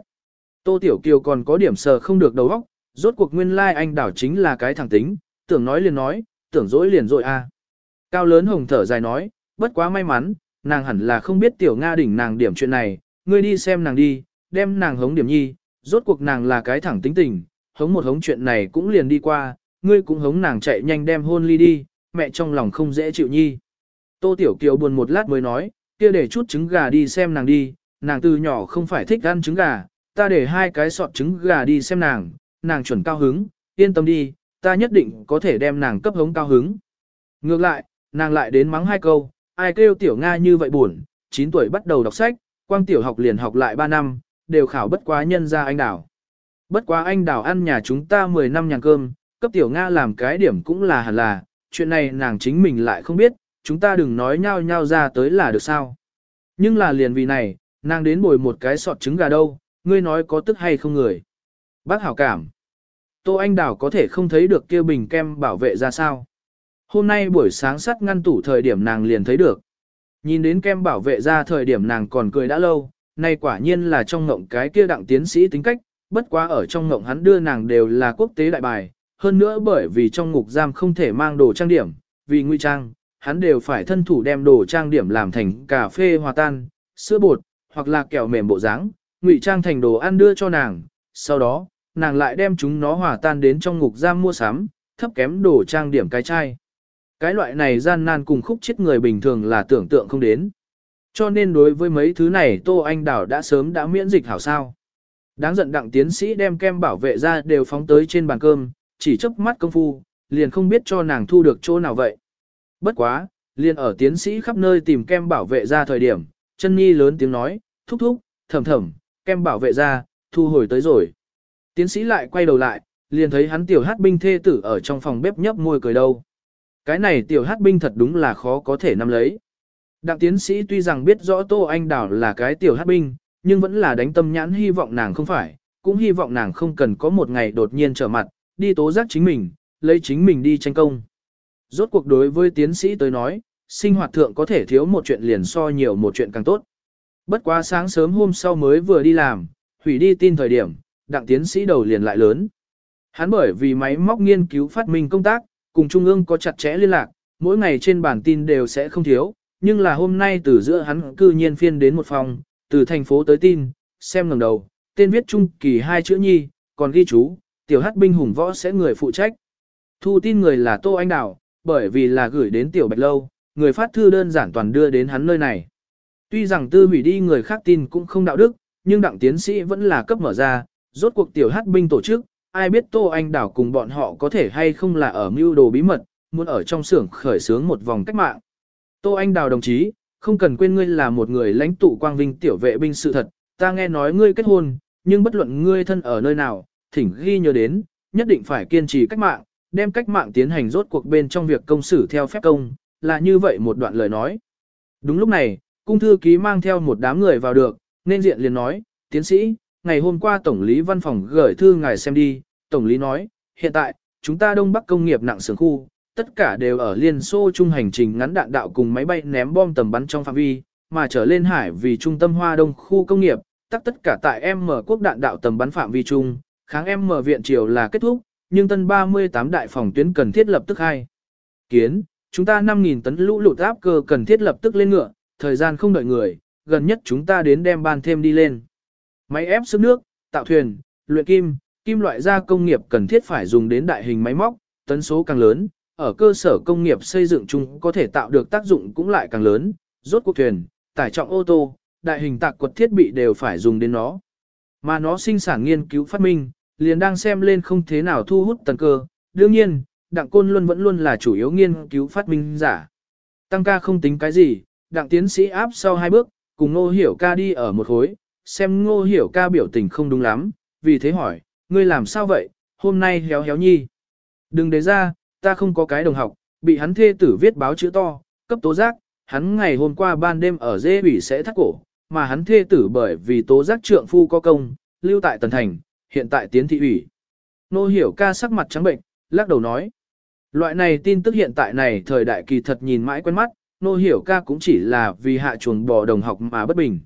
Tô Tiểu Kiều còn có điểm sờ không được đầu óc, rốt cuộc nguyên lai like anh đảo chính là cái thẳng tính, tưởng nói liền nói, tưởng dỗi liền dội a. Cao lớn hồng thở dài nói, bất quá may mắn, nàng hẳn là không biết tiểu Nga đỉnh nàng điểm chuyện này, ngươi đi xem nàng đi, đem nàng hống điểm nhi, rốt cuộc nàng là cái thẳng tính tình, hống một hống chuyện này cũng liền đi qua, ngươi cũng hống nàng chạy nhanh đem hôn ly đi, mẹ trong lòng không dễ chịu nhi. Tô Tiểu Kiều buồn một lát mới nói, kia để chút trứng gà đi xem nàng đi, nàng từ nhỏ không phải thích ăn trứng gà, ta để hai cái sọt trứng gà đi xem nàng, nàng chuẩn cao hứng, yên tâm đi, ta nhất định có thể đem nàng cấp hống cao hứng. Ngược lại, nàng lại đến mắng hai câu, ai kêu tiểu Nga như vậy buồn, 9 tuổi bắt đầu đọc sách, quang tiểu học liền học lại 3 năm, đều khảo bất quá nhân ra anh đảo. Bất quá anh đảo ăn nhà chúng ta 10 năm nhàn cơm, cấp tiểu Nga làm cái điểm cũng là hẳn là, chuyện này nàng chính mình lại không biết, chúng ta đừng nói nhau nhau ra tới là được sao. Nhưng là liền vì này, nàng đến bồi một cái sọt trứng gà đâu, ngươi nói có tức hay không người. Bác hảo cảm. Tô Anh Đào có thể không thấy được kia bình kem bảo vệ ra sao. Hôm nay buổi sáng sắt ngăn tủ thời điểm nàng liền thấy được. Nhìn đến kem bảo vệ ra thời điểm nàng còn cười đã lâu, nay quả nhiên là trong ngộng cái kia đặng tiến sĩ tính cách, bất quá ở trong ngộng hắn đưa nàng đều là quốc tế đại bài, hơn nữa bởi vì trong ngục giam không thể mang đồ trang điểm, vì nguy trang, hắn đều phải thân thủ đem đồ trang điểm làm thành cà phê hòa tan, sữa bột, hoặc là kẹo mềm bộ dáng, ngụy trang thành đồ ăn đưa cho nàng, sau đó, nàng lại đem chúng nó hòa tan đến trong ngục giam mua sắm, thấp kém đồ trang điểm cái chai. Cái loại này gian nan cùng khúc chết người bình thường là tưởng tượng không đến. Cho nên đối với mấy thứ này Tô Anh đảo đã sớm đã miễn dịch hảo sao. Đáng giận đặng tiến sĩ đem kem bảo vệ ra đều phóng tới trên bàn cơm, chỉ chớp mắt công phu, liền không biết cho nàng thu được chỗ nào vậy. Bất quá, liền ở tiến sĩ khắp nơi tìm kem bảo vệ ra thời điểm, chân nhi lớn tiếng nói, thúc thúc, thầm thầm, kem bảo vệ ra, thu hồi tới rồi. Tiến sĩ lại quay đầu lại, liền thấy hắn tiểu hát binh thê tử ở trong phòng bếp nhấp môi cười đâu. Cái này tiểu hát binh thật đúng là khó có thể nắm lấy. Đặng tiến sĩ tuy rằng biết rõ Tô Anh Đảo là cái tiểu hát binh, nhưng vẫn là đánh tâm nhãn hy vọng nàng không phải, cũng hy vọng nàng không cần có một ngày đột nhiên trở mặt, đi tố giác chính mình, lấy chính mình đi tranh công. Rốt cuộc đối với tiến sĩ tới nói, sinh hoạt thượng có thể thiếu một chuyện liền so nhiều một chuyện càng tốt. Bất quá sáng sớm hôm sau mới vừa đi làm, hủy đi tin thời điểm, đặng tiến sĩ đầu liền lại lớn. Hắn bởi vì máy móc nghiên cứu phát minh công tác, cùng Trung ương có chặt chẽ liên lạc, mỗi ngày trên bản tin đều sẽ không thiếu, nhưng là hôm nay từ giữa hắn cư nhiên phiên đến một phòng, từ thành phố tới tin, xem ngẩng đầu, tên viết Trung kỳ hai chữ nhi, còn ghi chú, tiểu hát binh hùng võ sẽ người phụ trách. Thu tin người là Tô Anh Đào, bởi vì là gửi đến tiểu bạch lâu, người phát thư đơn giản toàn đưa đến hắn nơi này. Tuy rằng tư hủy đi người khác tin cũng không đạo đức, nhưng đặng tiến sĩ vẫn là cấp mở ra, rốt cuộc tiểu hát binh tổ chức, ai biết Tô Anh Đảo cùng bọn họ có thể hay không là ở mưu đồ bí mật, muốn ở trong xưởng khởi xướng một vòng cách mạng. Tô Anh Đào đồng chí, không cần quên ngươi là một người lãnh tụ quang vinh tiểu vệ binh sự thật, ta nghe nói ngươi kết hôn, nhưng bất luận ngươi thân ở nơi nào, thỉnh ghi nhớ đến, nhất định phải kiên trì cách mạng, đem cách mạng tiến hành rốt cuộc bên trong việc công xử theo phép công, là như vậy một đoạn lời nói. Đúng lúc này, cung thư ký mang theo một đám người vào được, nên diện liền nói, tiến sĩ, ngày hôm qua Tổng lý văn phòng gửi thư ngài xem đi, Tổng lý nói, hiện tại, chúng ta Đông Bắc công nghiệp nặng sướng khu, tất cả đều ở Liên Xô trung hành trình ngắn đạn đạo cùng máy bay ném bom tầm bắn trong phạm vi, mà trở lên hải vì trung tâm Hoa Đông khu công nghiệp, tất tất cả tại M quốc đạn đạo tầm bắn phạm vi chung kháng M viện triều là kết thúc, nhưng tân 38 đại phòng tuyến cần thiết lập tức hai. Kiến, chúng ta 5.000 tấn lũ lụt áp cơ cần thiết lập tức lên ngựa, thời gian không đợi người, gần nhất chúng ta đến đem ban thêm đi lên. Máy ép sức nước, tạo thuyền, luyện kim, kim loại gia công nghiệp cần thiết phải dùng đến đại hình máy móc, tấn số càng lớn, ở cơ sở công nghiệp xây dựng chung có thể tạo được tác dụng cũng lại càng lớn, rốt cuộc thuyền, tải trọng ô tô, đại hình tạc quật thiết bị đều phải dùng đến nó. Mà nó sinh sản nghiên cứu phát minh, liền đang xem lên không thế nào thu hút tần cơ. Đương nhiên, Đặng Côn luôn vẫn luôn là chủ yếu nghiên cứu phát minh giả. Tăng ca không tính cái gì, Đặng tiến sĩ áp sau hai bước, cùng nô Hiểu ca đi ở một khối, xem Ngô Hiểu ca biểu tình không đúng lắm, vì thế hỏi, ngươi làm sao vậy, hôm nay héo héo nhi. Đừng để ra, ta không có cái đồng học, bị hắn thê tử viết báo chữ to, cấp tố giác, hắn ngày hôm qua ban đêm ở dê ủy sẽ thắt cổ, mà hắn thê tử bởi vì tố giác trượng phu có công, lưu tại Tần Thành, hiện tại tiến thị ủy. Nô hiểu ca sắc mặt trắng bệnh, lắc đầu nói. Loại này tin tức hiện tại này thời đại kỳ thật nhìn mãi quen mắt, nô hiểu ca cũng chỉ là vì hạ chuồng bò đồng học mà bất bình.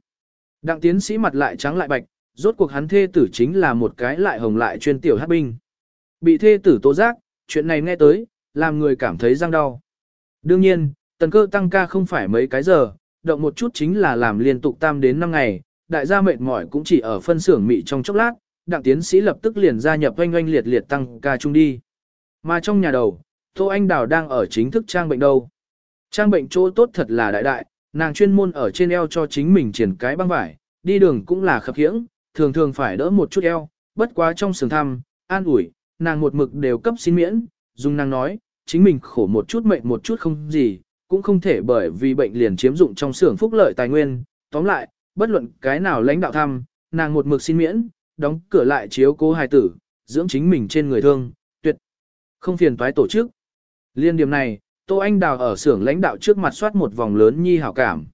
Đặng tiến sĩ mặt lại trắng lại bạch, rốt cuộc hắn thê tử chính là một cái lại hồng lại chuyên tiểu hát binh. Bị thê tử tố giác, chuyện này nghe tới, làm người cảm thấy răng đau. Đương nhiên, tần cơ tăng ca không phải mấy cái giờ, động một chút chính là làm liên tục tam đến 5 ngày, đại gia mệt mỏi cũng chỉ ở phân xưởng mị trong chốc lát, đặng tiến sĩ lập tức liền gia nhập oanh oanh liệt liệt tăng ca chung đi. Mà trong nhà đầu, Tô Anh Đào đang ở chính thức trang bệnh đâu. Trang bệnh chỗ tốt thật là đại đại, nàng chuyên môn ở trên eo cho chính mình triển cái băng vải, đi đường cũng là khập khiễng, thường thường phải đỡ một chút eo, bất quá trong sườn thăm, an ủi, nàng một mực đều cấp xin miễn, dùng nàng nói, chính mình khổ một chút mệnh một chút không gì, cũng không thể bởi vì bệnh liền chiếm dụng trong xưởng phúc lợi tài nguyên, tóm lại, bất luận cái nào lãnh đạo thăm, nàng một mực xin miễn, đóng cửa lại chiếu cố hài tử, dưỡng chính mình trên người thương, tuyệt. Không phiền toái tổ chức. Liên điểm này, Tô Anh Đào ở xưởng lãnh đạo trước mặt soát một vòng lớn nhi hảo cảm.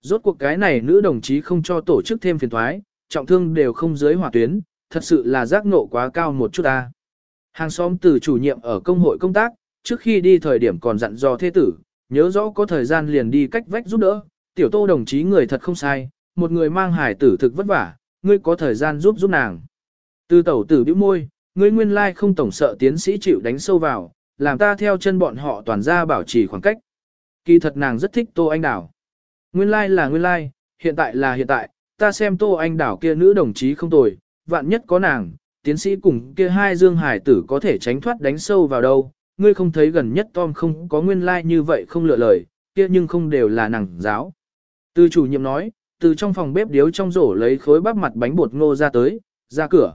Rốt cuộc cái này nữ đồng chí không cho tổ chức thêm phiền toái, trọng thương đều không dưới hỏa tuyến, thật sự là giác ngộ quá cao một chút ta. Hàng xóm từ chủ nhiệm ở công hội công tác, trước khi đi thời điểm còn dặn dò thế tử, nhớ rõ có thời gian liền đi cách vách giúp đỡ, tiểu tô đồng chí người thật không sai, một người mang hải tử thực vất vả, ngươi có thời gian giúp giúp nàng. Từ tẩu tử bĩu môi, ngươi nguyên lai không tổng sợ tiến sĩ chịu đánh sâu vào, làm ta theo chân bọn họ toàn ra bảo trì khoảng cách. Kỳ thật nàng rất thích Tô Anh Đảo. Nguyên lai là nguyên lai, hiện tại là hiện tại, ta xem Tô Anh Đảo kia nữ đồng chí không tồi, vạn nhất có nàng, tiến sĩ cùng kia hai dương hải tử có thể tránh thoát đánh sâu vào đâu. Ngươi không thấy gần nhất Tom không có nguyên lai như vậy không lựa lời, kia nhưng không đều là nàng giáo. Từ chủ nhiệm nói, từ trong phòng bếp điếu trong rổ lấy khối bắp mặt bánh bột ngô ra tới, ra cửa.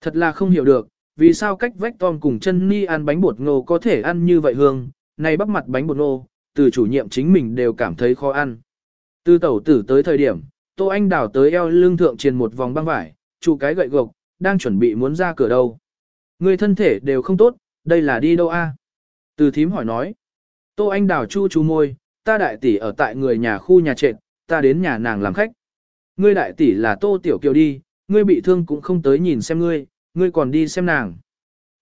Thật là không hiểu được, vì sao cách vách Tom cùng chân ni ăn bánh bột ngô có thể ăn như vậy hương, này bắp mặt bánh bột ngô, từ chủ nhiệm chính mình đều cảm thấy khó ăn. Từ tẩu tử tới thời điểm, Tô Anh đào tới eo lưng thượng truyền một vòng băng vải, trụ cái gậy gộc, đang chuẩn bị muốn ra cửa đâu. Người thân thể đều không tốt, đây là đi đâu a? Từ thím hỏi nói. Tô Anh đào chu chú môi, ta đại tỷ ở tại người nhà khu nhà trệt, ta đến nhà nàng làm khách. Ngươi đại tỷ là Tô Tiểu Kiều đi, ngươi bị thương cũng không tới nhìn xem ngươi, ngươi còn đi xem nàng.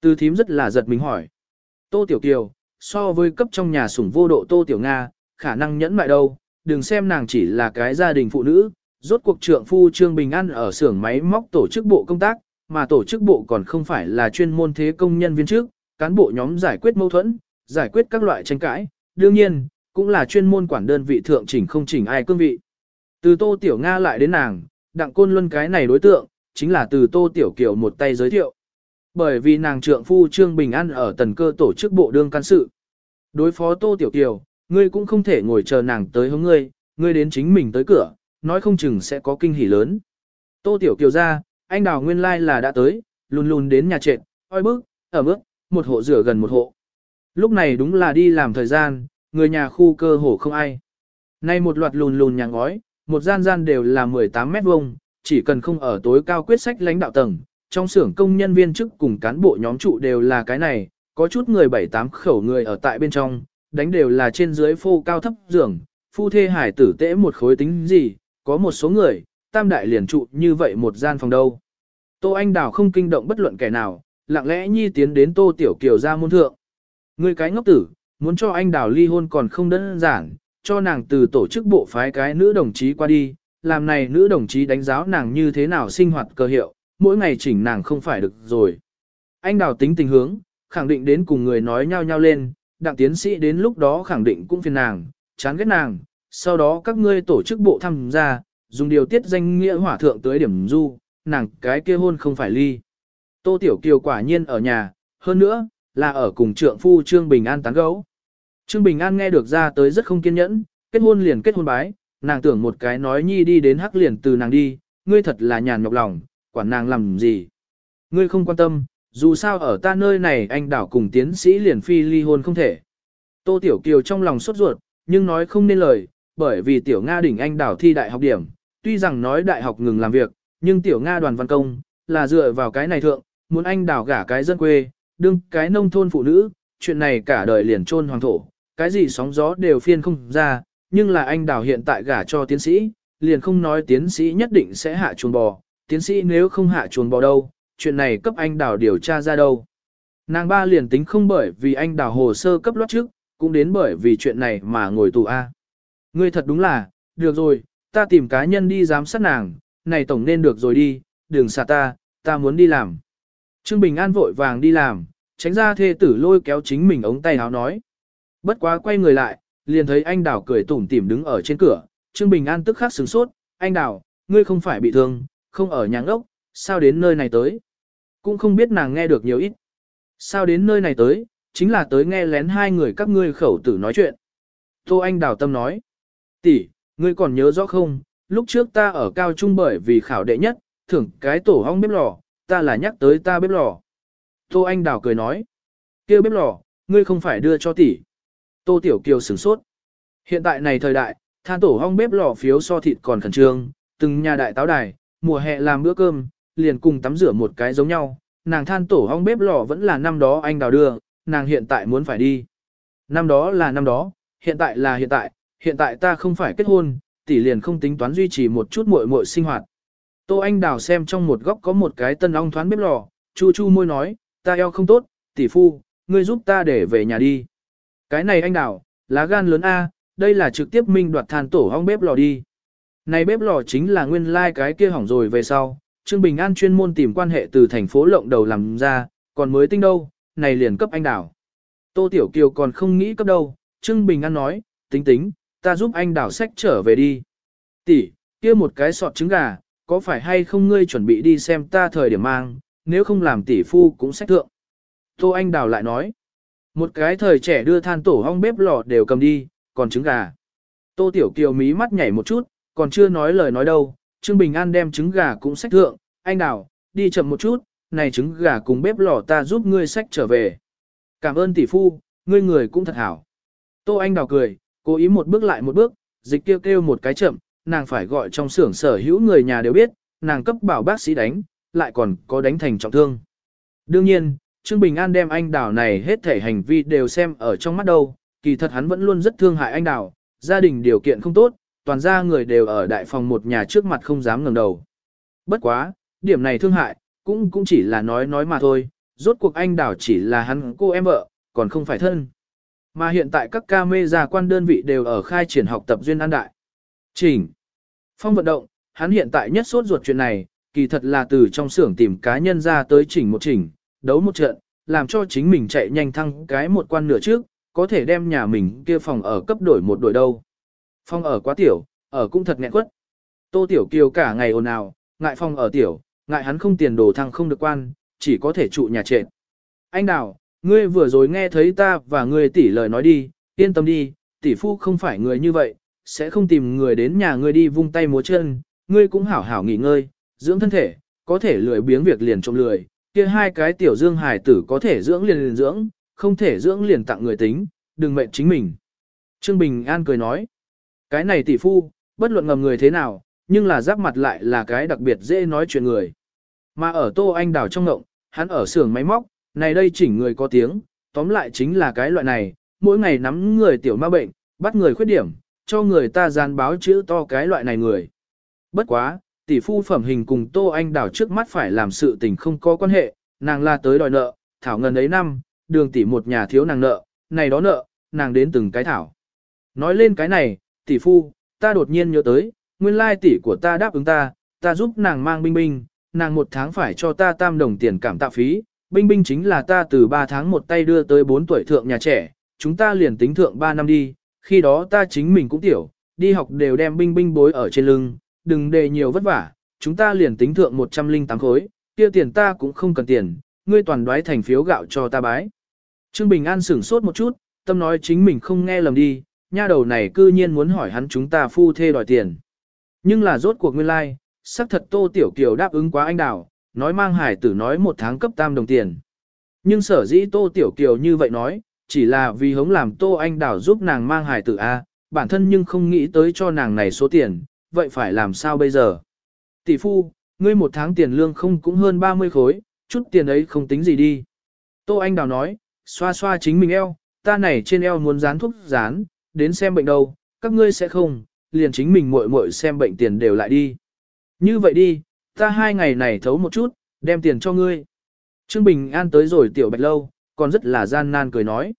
Từ thím rất là giật mình hỏi. Tô Tiểu Kiều, so với cấp trong nhà sủng vô độ Tô Tiểu Nga, khả năng nhẫn mại đâu, đừng xem nàng chỉ là cái gia đình phụ nữ, rốt cuộc trượng phu Trương Bình An ở xưởng máy móc tổ chức bộ công tác, mà tổ chức bộ còn không phải là chuyên môn thế công nhân viên trước, cán bộ nhóm giải quyết mâu thuẫn, giải quyết các loại tranh cãi, đương nhiên, cũng là chuyên môn quản đơn vị thượng chỉnh không chỉnh ai cương vị. Từ Tô Tiểu Nga lại đến nàng, đặng côn luân cái này đối tượng, chính là từ Tô Tiểu Kiều một tay giới thiệu. Bởi vì nàng trượng phu Trương Bình An ở tần cơ tổ chức bộ đương can sự. Đối phó Tô Tiểu Kiều, ngươi cũng không thể ngồi chờ nàng tới hướng ngươi, ngươi đến chính mình tới cửa, nói không chừng sẽ có kinh hỉ lớn. Tô Tiểu Kiều ra, anh đào nguyên lai like là đã tới, lùn lùn đến nhà trệt, oi bức, ở bước, một hộ rửa gần một hộ. Lúc này đúng là đi làm thời gian, người nhà khu cơ hồ không ai. Nay một loạt lùn lùn nhà ngói, một gian gian đều là 18 mét vuông, chỉ cần không ở tối cao quyết sách lãnh đạo tầng, trong xưởng công nhân viên chức cùng cán bộ nhóm trụ đều là cái này, có chút người bảy tám khẩu người ở tại bên trong, đánh đều là trên dưới phô cao thấp giường, phu thê hải tử tễ một khối tính gì, có một số người, tam đại liền trụ như vậy một gian phòng đâu. Tô Anh Đào không kinh động bất luận kẻ nào, lặng lẽ nhi tiến đến Tô Tiểu Kiều ra môn thượng. Ngươi cái ngốc tử, muốn cho anh đào ly hôn còn không đơn giản, cho nàng từ tổ chức bộ phái cái nữ đồng chí qua đi, làm này nữ đồng chí đánh giáo nàng như thế nào sinh hoạt cơ hiệu, mỗi ngày chỉnh nàng không phải được rồi. Anh đào tính tình hướng, khẳng định đến cùng người nói nhau nhau lên, đặng tiến sĩ đến lúc đó khẳng định cũng phiền nàng, chán ghét nàng, sau đó các ngươi tổ chức bộ tham gia, dùng điều tiết danh nghĩa hỏa thượng tới điểm du, nàng cái kia hôn không phải ly. Tô Tiểu Kiều quả nhiên ở nhà, hơn nữa, là ở cùng trượng phu Trương Bình An tán gấu. Trương Bình An nghe được ra tới rất không kiên nhẫn, kết hôn liền kết hôn bái, nàng tưởng một cái nói nhi đi đến hắc liền từ nàng đi, ngươi thật là nhàn nhọc lòng, quản nàng làm gì. Ngươi không quan tâm, dù sao ở ta nơi này anh đảo cùng tiến sĩ liền phi ly hôn không thể. Tô Tiểu Kiều trong lòng sốt ruột, nhưng nói không nên lời, bởi vì Tiểu Nga đỉnh anh đảo thi đại học điểm, tuy rằng nói đại học ngừng làm việc, nhưng Tiểu Nga đoàn văn công, là dựa vào cái này thượng, muốn anh đảo gả cái dân quê, đương cái nông thôn phụ nữ, chuyện này cả đời liền trôn hoàng thổ, cái gì sóng gió đều phiên không ra, nhưng là anh đào hiện tại gả cho tiến sĩ, liền không nói tiến sĩ nhất định sẽ hạ chuồn bò, tiến sĩ nếu không hạ chuồn bò đâu, chuyện này cấp anh đào điều tra ra đâu. Nàng ba liền tính không bởi vì anh đào hồ sơ cấp lót trước, cũng đến bởi vì chuyện này mà ngồi tù A. Ngươi thật đúng là, được rồi, ta tìm cá nhân đi giám sát nàng, này tổng nên được rồi đi, đừng xả ta, ta muốn đi làm. Trương Bình An vội vàng đi làm, tránh ra thê tử lôi kéo chính mình ống tay áo nói. Bất quá quay người lại, liền thấy anh Đào cười tủm tỉm đứng ở trên cửa, Trương Bình An tức khắc sửng sốt, anh Đào, ngươi không phải bị thương, không ở nhà ốc, sao đến nơi này tới? Cũng không biết nàng nghe được nhiều ít. Sao đến nơi này tới, chính là tới nghe lén hai người các ngươi khẩu tử nói chuyện. Tô Anh Đào tâm nói, tỷ, ngươi còn nhớ rõ không, lúc trước ta ở cao trung bởi vì khảo đệ nhất, thưởng cái tổ hong bếp lò, ta là nhắc tới ta bếp lò. Tô Anh Đào cười nói, kia bếp lò, ngươi không phải đưa cho tỷ. Tô Tiểu Kiều sửng sốt. Hiện tại này thời đại, than tổ hong bếp lò phiếu so thịt còn khẩn trương, từng nhà đại táo đài, mùa hè làm bữa cơm, liền cùng tắm rửa một cái giống nhau. Nàng than tổ hong bếp lò vẫn là năm đó anh đào đưa, nàng hiện tại muốn phải đi. Năm đó là năm đó, hiện tại là hiện tại, hiện tại ta không phải kết hôn, tỷ liền không tính toán duy trì một chút muội muội sinh hoạt. Tô Anh Đào xem trong một góc có một cái tân ong thoáng bếp lò, chu chu môi nói, ta eo không tốt, tỷ phu, ngươi giúp ta để về nhà đi. Cái này anh Đào, lá gan lớn A, đây là trực tiếp minh đoạt than tổ hong bếp lò đi. Này bếp lò chính là nguyên lai like cái kia hỏng rồi về sau, Trương Bình An chuyên môn tìm quan hệ từ thành phố lộng đầu làm ra, còn mới tinh đâu, này liền cấp anh Đào. Tô Tiểu Kiều còn không nghĩ cấp đâu, Trương Bình An nói, tính tính, ta giúp anh Đào sách trở về đi. Tỷ, kia một cái sọt trứng gà, có phải hay không ngươi chuẩn bị đi xem ta thời điểm mang, nếu không làm tỷ phu cũng sách thượng. Tô Anh Đào lại nói, một cái thời trẻ đưa than tổ hong bếp lò đều cầm đi, còn trứng gà. Tô Tiểu Kiều mí mắt nhảy một chút, còn chưa nói lời nói đâu, Trương Bình An đem trứng gà cũng sách thượng, anh Đào, đi chậm một chút, này trứng gà cùng bếp lò ta giúp ngươi sách trở về. Cảm ơn tỷ phu, ngươi người cũng thật hảo. Tô Anh Đào cười, cố ý một bước lại một bước, dịch kêu kêu một cái chậm, nàng phải gọi trong xưởng sở hữu người nhà đều biết, nàng cấp bảo bác sĩ đánh, lại còn có đánh thành trọng thương. Đương nhiên, Trương Bình An đem anh Đào này hết thể hành vi đều xem ở trong mắt đâu, kỳ thật hắn vẫn luôn rất thương hại anh Đào, gia đình điều kiện không tốt, toàn gia người đều ở đại phòng một nhà trước mặt không dám ngẩng đầu. Bất quá, điểm này thương hại, cũng cũng chỉ là nói nói mà thôi, rốt cuộc anh Đào chỉ là hắn cô em vợ, còn không phải thân. Mà hiện tại các ca mê gia quan đơn vị đều ở khai triển học tập duyên an đại. Chỉnh. Phong vận động, hắn hiện tại nhất sốt ruột chuyện này, kỳ thật là từ trong xưởng tìm cá nhân ra tới chỉnh một chỉnh, đấu một trận, làm cho chính mình chạy nhanh thăng cái một quan nửa trước, có thể đem nhà mình kia phòng ở cấp đổi một đổi đâu. Phòng ở quá tiểu, ở cũng thật nghẹn quất. Tô Tiểu Kiều cả ngày ồn ào, ngại phòng ở tiểu, ngại hắn không tiền đồ thăng không được quan, chỉ có thể trụ nhà trệt. Anh Đào, ngươi vừa rồi nghe thấy ta và ngươi tỷ lời nói đi, yên tâm đi, tỷ phu không phải người như vậy, sẽ không tìm người đến nhà ngươi đi vung tay múa chân, ngươi cũng hảo hảo nghỉ ngơi, dưỡng thân thể, có thể lười biếng việc liền trong lười, kia hai cái tiểu dương hài tử có thể dưỡng liền liền dưỡng, không thể dưỡng liền tặng người tính, đừng mệnh chính mình. Trương Bình An cười nói, cái này tỷ phu, bất luận ngầm người thế nào, nhưng là giáp mặt lại là cái đặc biệt dễ nói chuyện người. Mà ở Tô Anh Đào trong ngộng, hắn ở xưởng máy móc, này đây chỉnh người có tiếng, tóm lại chính là cái loại này, mỗi ngày nắm người tiểu ma bệnh, bắt người khuyết điểm, cho người ta gian báo chữ to cái loại này người. Bất quá, tỷ phu phẩm hình cùng Tô Anh đảo trước mắt phải làm sự tình không có quan hệ, nàng là tới đòi nợ, thảo ngần ấy năm, đường tỷ một nhà thiếu nàng nợ, này đó nợ, nàng đến từng cái thảo. Nói lên cái này, tỷ phu, ta đột nhiên nhớ tới, nguyên lai tỷ của ta đáp ứng ta, ta giúp nàng mang binh binh, nàng một tháng phải cho ta tam đồng tiền cảm tạ phí, binh binh chính là ta từ 3 tháng một tay đưa tới 4 tuổi thượng nhà trẻ, chúng ta liền tính thượng 3 năm đi, khi đó ta chính mình cũng tiểu, đi học đều đem binh binh bối ở trên lưng, đừng đề nhiều vất vả, chúng ta liền tính thượng 108 khối, kia tiền ta cũng không cần tiền, ngươi toàn đoái thành phiếu gạo cho ta bái. Trương Bình An sửng sốt một chút, tâm nói chính mình không nghe lầm đi, nha đầu này cư nhiên muốn hỏi hắn chúng ta phu thê đòi tiền. Nhưng là rốt cuộc nguyên lai, like, xác thật Tô Tiểu Kiều đáp ứng quá anh đào, nói mang hải tử nói một tháng cấp tam đồng tiền. Nhưng sở dĩ Tô Tiểu Kiều như vậy nói, chỉ là vì hống làm Tô Anh Đào giúp nàng mang hải tử A, bản thân nhưng không nghĩ tới cho nàng này số tiền, vậy phải làm sao bây giờ? Tỷ phu, ngươi một tháng tiền lương không cũng hơn 30 khối, chút tiền ấy không tính gì đi. Tô Anh Đào nói, xoa xoa chính mình eo, ta này trên eo muốn dán thuốc dán, đến xem bệnh đâu, các ngươi sẽ không, liền chính mình muội muội xem bệnh tiền đều lại đi. Như vậy đi, ta hai ngày này thấu một chút, đem tiền cho ngươi. Trương Bình An tới rồi tiểu bạch lâu, còn rất là gian nan cười nói.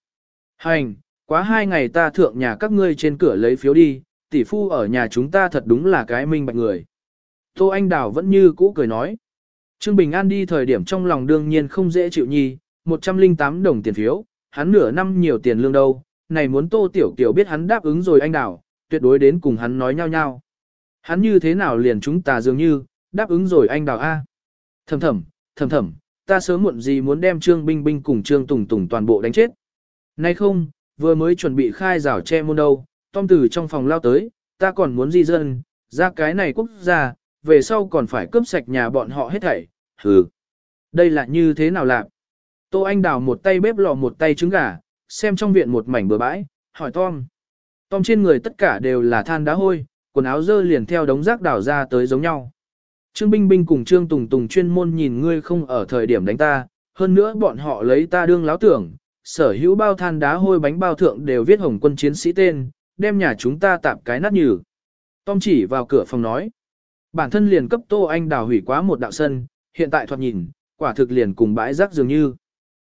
Hành, quá hai ngày ta thượng nhà các ngươi trên cửa lấy phiếu đi, tỷ phu ở nhà chúng ta thật đúng là cái minh bạch người. Tô Anh Đào vẫn như cũ cười nói. Trương Bình An đi thời điểm trong lòng đương nhiên không dễ chịu nhi, 108 đồng tiền phiếu, hắn nửa năm nhiều tiền lương đâu, này muốn Tô Tiểu Kiều biết hắn đáp ứng rồi anh Đào, tuyệt đối đến cùng hắn nói nhau nhau. Hắn như thế nào liền chúng ta dường như, đáp ứng rồi anh Đào A. Thầm thầm, thầm thầm, ta sớm muộn gì muốn đem Trương Binh Binh cùng Trương Tùng Tùng toàn bộ đánh chết. Nay không, vừa mới chuẩn bị khai rào che môn đâu, Tom từ trong phòng lao tới, ta còn muốn di dân, ra cái này quốc gia, về sau còn phải cướp sạch nhà bọn họ hết thảy, hừ. Đây là như thế nào làm? Tô Anh đào một tay bếp lò một tay trứng gà, xem trong viện một mảnh bừa bãi, hỏi Tom. Tom trên người tất cả đều là than đá hôi, quần áo dơ liền theo đống rác đào ra tới giống nhau. Trương Binh Binh cùng Trương Tùng Tùng chuyên môn nhìn ngươi không ở thời điểm đánh ta, hơn nữa bọn họ lấy ta đương láo tưởng, sở hữu bao than đá hôi bánh bao thượng đều viết hồng quân chiến sĩ tên, đem nhà chúng ta tạm cái nát nhừ. Tom chỉ vào cửa phòng nói, bản thân liền cấp Tô Anh đào hủy quá một đạo sân, hiện tại thoạt nhìn, quả thực liền cùng bãi rác dường như.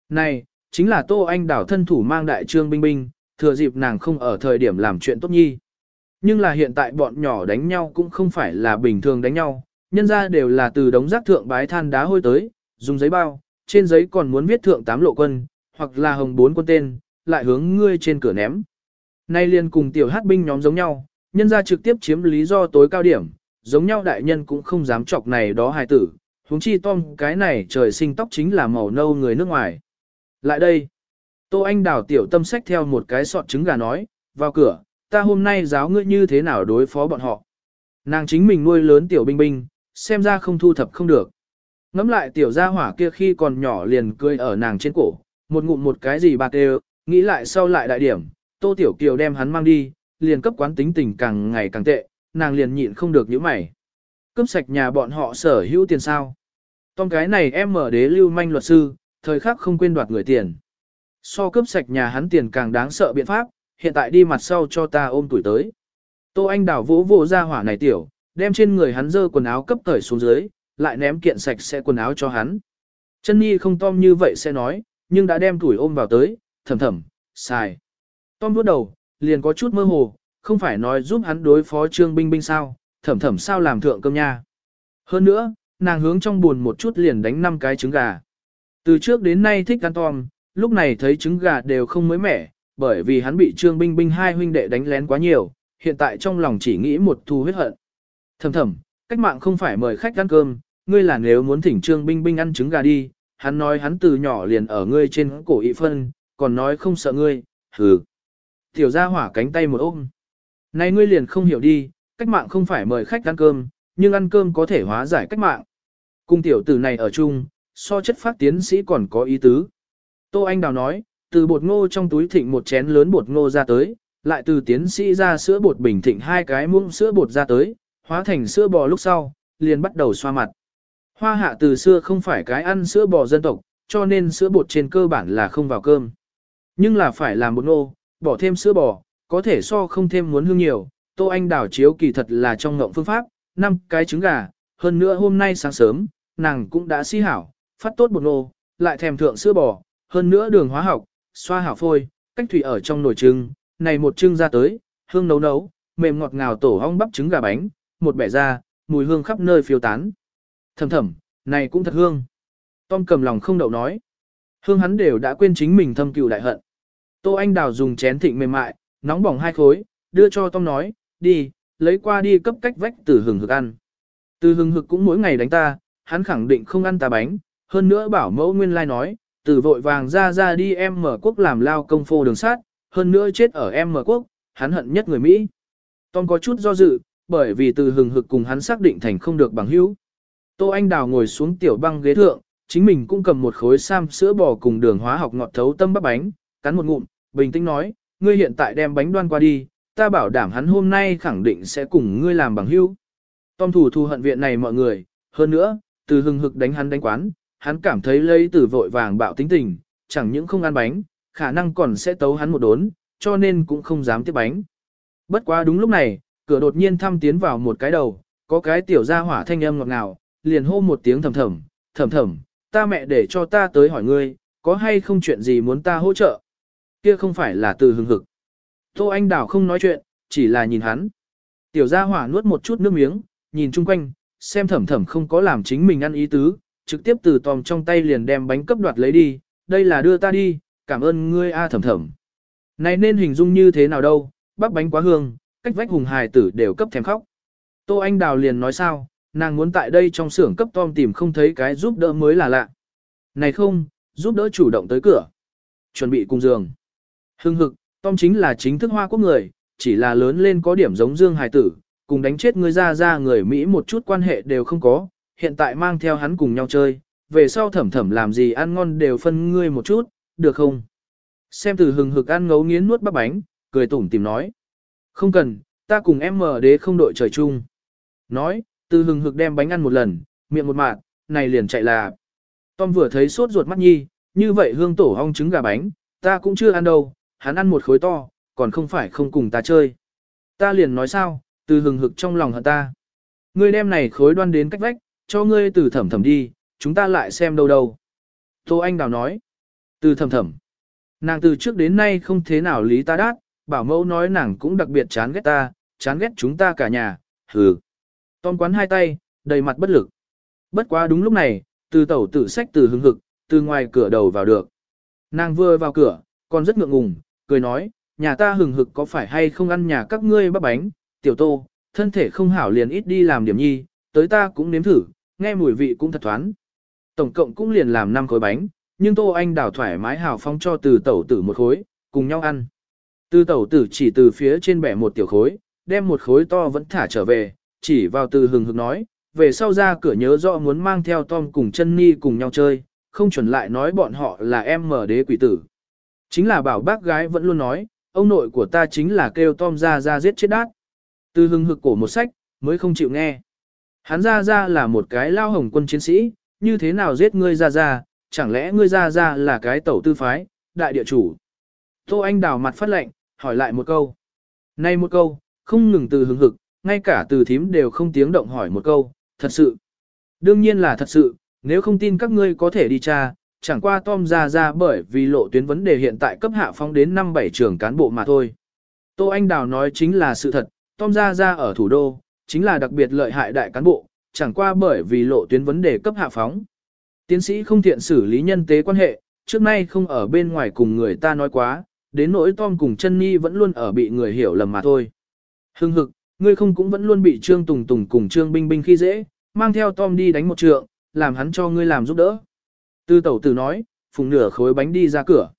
Này, chính là Tô Anh đào thân thủ mang đại trương binh binh, thừa dịp nàng không ở thời điểm làm chuyện tốt nhi. Nhưng là hiện tại bọn nhỏ đánh nhau cũng không phải là bình thường đánh nhau, nhân ra đều là từ đống rác thượng bái than đá hôi tới, dùng giấy bao, trên giấy còn muốn viết thượng tám lộ quân, hoặc là hồng bốn quân tên, lại hướng ngươi trên cửa ném. Nay liền cùng tiểu hát binh nhóm giống nhau, nhân ra trực tiếp chiếm lý do tối cao điểm, giống nhau đại nhân cũng không dám chọc này đó hài tử, huống chi Tom cái này trời sinh tóc chính là màu nâu người nước ngoài. Lại đây, Tô Anh đào tiểu tâm sách theo một cái sọt trứng gà nói, vào cửa, ta hôm nay giáo ngươi như thế nào đối phó bọn họ. Nàng chính mình nuôi lớn tiểu binh binh, xem ra không thu thập không được. Ngắm lại tiểu gia hỏa kia khi còn nhỏ liền cười ở nàng trên cổ, một ngụm một cái gì bạc đều, nghĩ lại sau lại đại điểm, tô tiểu kiều đem hắn mang đi, liền cấp quán tính tình càng ngày càng tệ, nàng liền nhịn không được những mày. Cấp sạch nhà bọn họ sở hữu tiền sao. Tom cái này em mở đế lưu manh luật sư, thời khắc không quên đoạt người tiền. So cấp sạch nhà hắn tiền càng đáng sợ biện pháp, hiện tại đi mặt sau cho ta ôm tuổi tới. Tô Anh đảo vỗ vỗ ra hỏa này tiểu, đem trên người hắn dơ quần áo cấp cởi xuống dưới, lại ném kiện sạch sẽ quần áo cho hắn. Chân Nhi không Tom như vậy sẽ nói, nhưng đã đem tuổi ôm vào tới, thầm thầm, xài. Tom vuốt đầu, liền có chút mơ hồ, không phải nói giúp hắn đối phó Trương Binh Binh sao, Thẩm thẩm sao làm thượng cơm nha. Hơn nữa, nàng hướng trong buồn một chút liền đánh năm cái trứng gà. Từ trước đến nay thích ăn Tom, lúc này thấy trứng gà đều không mới mẻ, bởi vì hắn bị Trương Binh Binh hai huynh đệ đánh lén quá nhiều, hiện tại trong lòng chỉ nghĩ một thu huyết hận. Thầm thầm, cách mạng không phải mời khách ăn cơm, ngươi là nếu muốn thỉnh Trương Binh Binh ăn trứng gà đi, hắn nói hắn từ nhỏ liền ở ngươi trên cổ ị phân, còn nói không sợ ngươi, hừ. Tiểu gia hỏa cánh tay một ôm. Này ngươi liền không hiểu đi, cách mạng không phải mời khách ăn cơm, nhưng ăn cơm có thể hóa giải cách mạng. Cung tiểu tử này ở chung, so chất phát tiến sĩ còn có ý tứ. Tô Anh Đào nói, từ bột ngô trong túi thịnh một chén lớn bột ngô ra tới, lại từ tiến sĩ ra sữa bột bình thịnh hai cái muỗng sữa bột ra tới, hóa thành sữa bò lúc sau, liền bắt đầu xoa mặt. Hoa hạ từ xưa không phải cái ăn sữa bò dân tộc, cho nên sữa bột trên cơ bản là không vào cơm. Nhưng là phải làm bột ngô, bỏ thêm sữa bò, có thể so không thêm muốn hương nhiều. Tô Anh đảo chiếu kỳ thật là trong ngộng phương pháp, năm cái trứng gà, hơn nữa hôm nay sáng sớm, nàng cũng đã si hảo, phát tốt bột nô, lại thèm thượng sữa bò, hơn nữa đường hóa học, xoa hảo phôi, cách thủy ở trong nồi trưng, này một trưng ra tới, hương nấu nấu, mềm ngọt ngào tổ ong bắp trứng gà bánh, một bẻ ra, mùi hương khắp nơi phiêu tán. Thầm thầm, này cũng thật hương. Tom cầm lòng không đậu nói. Hương hắn đều đã quên chính mình thâm cừu đại hận. Tô Anh Đào dùng chén thịnh mềm mại, nóng bỏng hai khối, đưa cho Tom nói, đi, lấy qua đi cấp cách vách từ hừng hực ăn. Từ hừng hực cũng mỗi ngày đánh ta, hắn khẳng định không ăn ta bánh, hơn nữa bảo mẫu nguyên lai nói, từ vội vàng ra ra đi em mở quốc làm lao công phô đường sát, hơn nữa chết ở em mở quốc, hắn hận nhất người Mỹ. Tom có chút do dự, bởi vì từ hừng hực cùng hắn xác định thành không được bằng hữu. Tô Anh Đào ngồi xuống tiểu băng ghế thượng, chính mình cũng cầm một khối sam sữa bò cùng đường hóa học ngọt thấu tâm bắp bánh, cắn một ngụm, bình tĩnh nói, ngươi hiện tại đem bánh đoan qua đi, ta bảo đảm hắn hôm nay khẳng định sẽ cùng ngươi làm bằng hữu. Tom thủ thù hận viện này mọi người, hơn nữa, từ hừng hực đánh hắn đánh quán, hắn cảm thấy lấy từ vội vàng bạo tính tình, chẳng những không ăn bánh, khả năng còn sẽ tấu hắn một đốn, cho nên cũng không dám tiếp bánh. Bất quá đúng lúc này, cửa đột nhiên thăm tiến vào một cái đầu, có cái tiểu gia hỏa thanh âm ngọt ngào, liền hô một tiếng thầm thầm, thầm thầm, ta mẹ để cho ta tới hỏi ngươi, có hay không chuyện gì muốn ta hỗ trợ? Kia không phải là từ hừng hực. Tô Anh Đào không nói chuyện, chỉ là nhìn hắn. Tiểu gia hỏa nuốt một chút nước miếng, nhìn chung quanh, xem thầm thầm không có làm chính mình ăn ý tứ, trực tiếp từ tòm trong tay liền đem bánh cấp đoạt lấy đi, đây là đưa ta đi, cảm ơn ngươi a thầm thầm. Này nên hình dung như thế nào đâu, bắp bánh quá hương, cách vách hùng hài tử đều cấp thèm khóc. Tô Anh Đào liền nói sao, nàng muốn tại đây trong xưởng cấp Tom tìm không thấy cái giúp đỡ mới là lạ. Này không, giúp đỡ chủ động tới cửa. Chuẩn bị cùng giường. Hưng hực, Tom chính là chính thức hoa quốc người, chỉ là lớn lên có điểm giống Dương Hải tử, cùng đánh chết người ra ra người Mỹ một chút quan hệ đều không có, hiện tại mang theo hắn cùng nhau chơi, về sau thẩm thẩm làm gì ăn ngon đều phân ngươi một chút, được không? Xem từ hừng hực ăn ngấu nghiến nuốt bắp bánh, cười tủm tìm nói. Không cần, ta cùng em mở đế không đội trời chung. Nói, từ hừng hực đem bánh ăn một lần, miệng một mạt, này liền chạy là. Tom vừa thấy sốt ruột mắt nhi, như vậy hương tổ hong trứng gà bánh, ta cũng chưa ăn đâu, hắn ăn một khối to, còn không phải không cùng ta chơi. Ta liền nói sao, từ hừng hực trong lòng hận ta. Ngươi đem này khối đoan đến cách vách, cho ngươi từ thẩm thẩm đi, chúng ta lại xem đâu đâu. Tô Anh Đào nói, từ thẩm thẩm. Nàng từ trước đến nay không thế nào lý ta đát, bảo mẫu nói nàng cũng đặc biệt chán ghét ta, chán ghét chúng ta cả nhà, hừ. Tom quán hai tay, đầy mặt bất lực. Bất quá đúng lúc này, từ tẩu tử sách từ hưng hực, từ ngoài cửa đầu vào được. Nàng vừa vào cửa, còn rất ngượng ngùng, cười nói, nhà ta hừng hực có phải hay không ăn nhà các ngươi bắp bánh, tiểu tô, thân thể không hảo liền ít đi làm điểm nhi, tới ta cũng nếm thử, nghe mùi vị cũng thật thoán Tổng cộng cũng liền làm 5 khối bánh, nhưng tô anh đảo thoải mái hào phong cho từ tẩu tử một khối, cùng nhau ăn. Từ tẩu tử chỉ từ phía trên bẻ một tiểu khối, đem một khối to vẫn thả trở về, chỉ vào từ hừng hực nói, về sau ra cửa nhớ rõ muốn mang theo Tom cùng chân Ni cùng nhau chơi, không chuẩn lại nói bọn họ là em mở đế quỷ tử. Chính là bảo bác gái vẫn luôn nói, ông nội của ta chính là kêu Tom ra ra giết chết đát. Từ hưng hực cổ một sách, mới không chịu nghe. Hắn ra ra là một cái lao hồng quân chiến sĩ, như thế nào giết ngươi ra ra, chẳng lẽ ngươi ra ra là cái tẩu tư phái, đại địa chủ. Tô Anh đào mặt phát lệnh, hỏi lại một câu. Nay một câu, không ngừng từ hưng hực, ngay cả từ thím đều không tiếng động hỏi một câu, thật sự. Đương nhiên là thật sự, nếu không tin các ngươi có thể đi tra, chẳng qua Tom ra ra bởi vì lộ tuyến vấn đề hiện tại cấp hạ phong đến năm bảy trường cán bộ mà thôi. Tô Anh Đào nói chính là sự thật, Tom ra ra ở thủ đô, chính là đặc biệt lợi hại đại cán bộ, chẳng qua bởi vì lộ tuyến vấn đề cấp hạ phóng. Tiến sĩ không thiện xử lý nhân tế quan hệ, trước nay không ở bên ngoài cùng người ta nói quá, đến nỗi Tom cùng chân Nhi vẫn luôn ở bị người hiểu lầm mà thôi. Hưng hực, ngươi không cũng vẫn luôn bị Trương Tùng Tùng cùng Trương Binh Binh khi dễ, mang theo Tom đi đánh một trượng, làm hắn cho ngươi làm giúp đỡ. Tư tẩu tử nói, phùng nửa khối bánh đi ra cửa.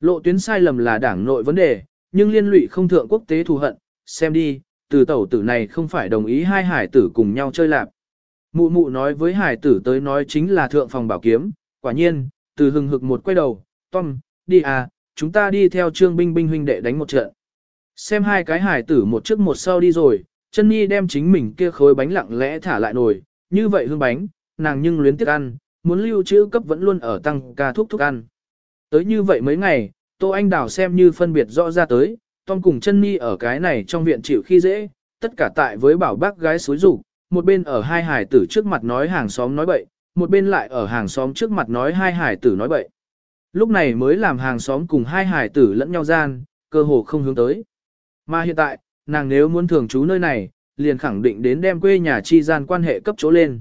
Lộ tuyến sai lầm là đảng nội vấn đề, nhưng liên lụy không thượng quốc tế thù hận, xem đi, từ tẩu tử này không phải đồng ý hai hải tử cùng nhau chơi lạp. Mụ mụ nói với hải tử tới nói chính là thượng phòng bảo kiếm, quả nhiên, từ hừng hực một quay đầu, Tom, đi à, chúng ta đi theo trương binh binh huynh đệ đánh một trận. Xem hai cái hải tử một trước một sau đi rồi, chân nhi đem chính mình kia khối bánh lặng lẽ thả lại nồi, như vậy hương bánh, nàng nhưng luyến tiếc ăn, muốn lưu trữ cấp vẫn luôn ở tăng ca thuốc thuốc ăn. Tới như vậy mấy ngày, Tô Anh Đào xem như phân biệt rõ ra tới, Tom cùng chân nhi ở cái này trong viện chịu khi dễ, tất cả tại với bảo bác gái xối rủ, một bên ở hai hải tử trước mặt nói hàng xóm nói bậy, một bên lại ở hàng xóm trước mặt nói hai hải tử nói bậy. Lúc này mới làm hàng xóm cùng hai hải tử lẫn nhau gian, cơ hồ không hướng tới. Mà hiện tại, nàng nếu muốn thường trú nơi này, liền khẳng định đến đem quê nhà chi gian quan hệ cấp chỗ lên.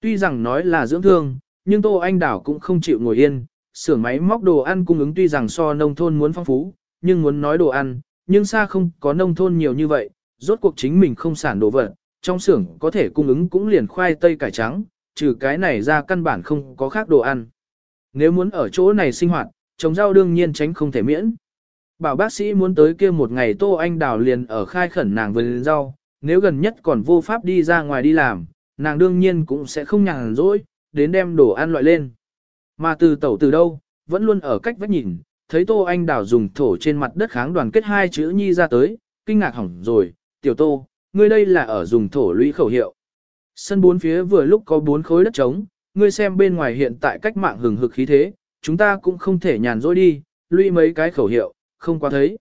Tuy rằng nói là dưỡng thương, nhưng Tô Anh Đảo cũng không chịu ngồi yên, xưởng máy móc đồ ăn cung ứng tuy rằng so nông thôn muốn phong phú, nhưng muốn nói đồ ăn, nhưng xa không có nông thôn nhiều như vậy, rốt cuộc chính mình không sản đồ vật, trong xưởng có thể cung ứng cũng liền khoai tây cải trắng, trừ cái này ra căn bản không có khác đồ ăn. Nếu muốn ở chỗ này sinh hoạt, trồng rau đương nhiên tránh không thể miễn. Bảo bác sĩ muốn tới kia một ngày Tô Anh Đào liền ở khai khẩn nàng vườn rau, nếu gần nhất còn vô pháp đi ra ngoài đi làm, nàng đương nhiên cũng sẽ không nhàn rỗi, đến đem đồ ăn loại lên. Mà từ tẩu từ đâu, vẫn luôn ở cách vách nhìn, thấy Tô Anh Đào dùng thổ trên mặt đất kháng đoàn kết hai chữ nhi ra tới, kinh ngạc hỏng rồi, tiểu Tô, ngươi đây là ở dùng thổ lũy khẩu hiệu. Sân bốn phía vừa lúc có bốn khối đất trống, ngươi xem bên ngoài hiện tại cách mạng hừng hực khí thế, chúng ta cũng không thể nhàn rỗi đi, lũy mấy cái khẩu hiệu, không quá thấy.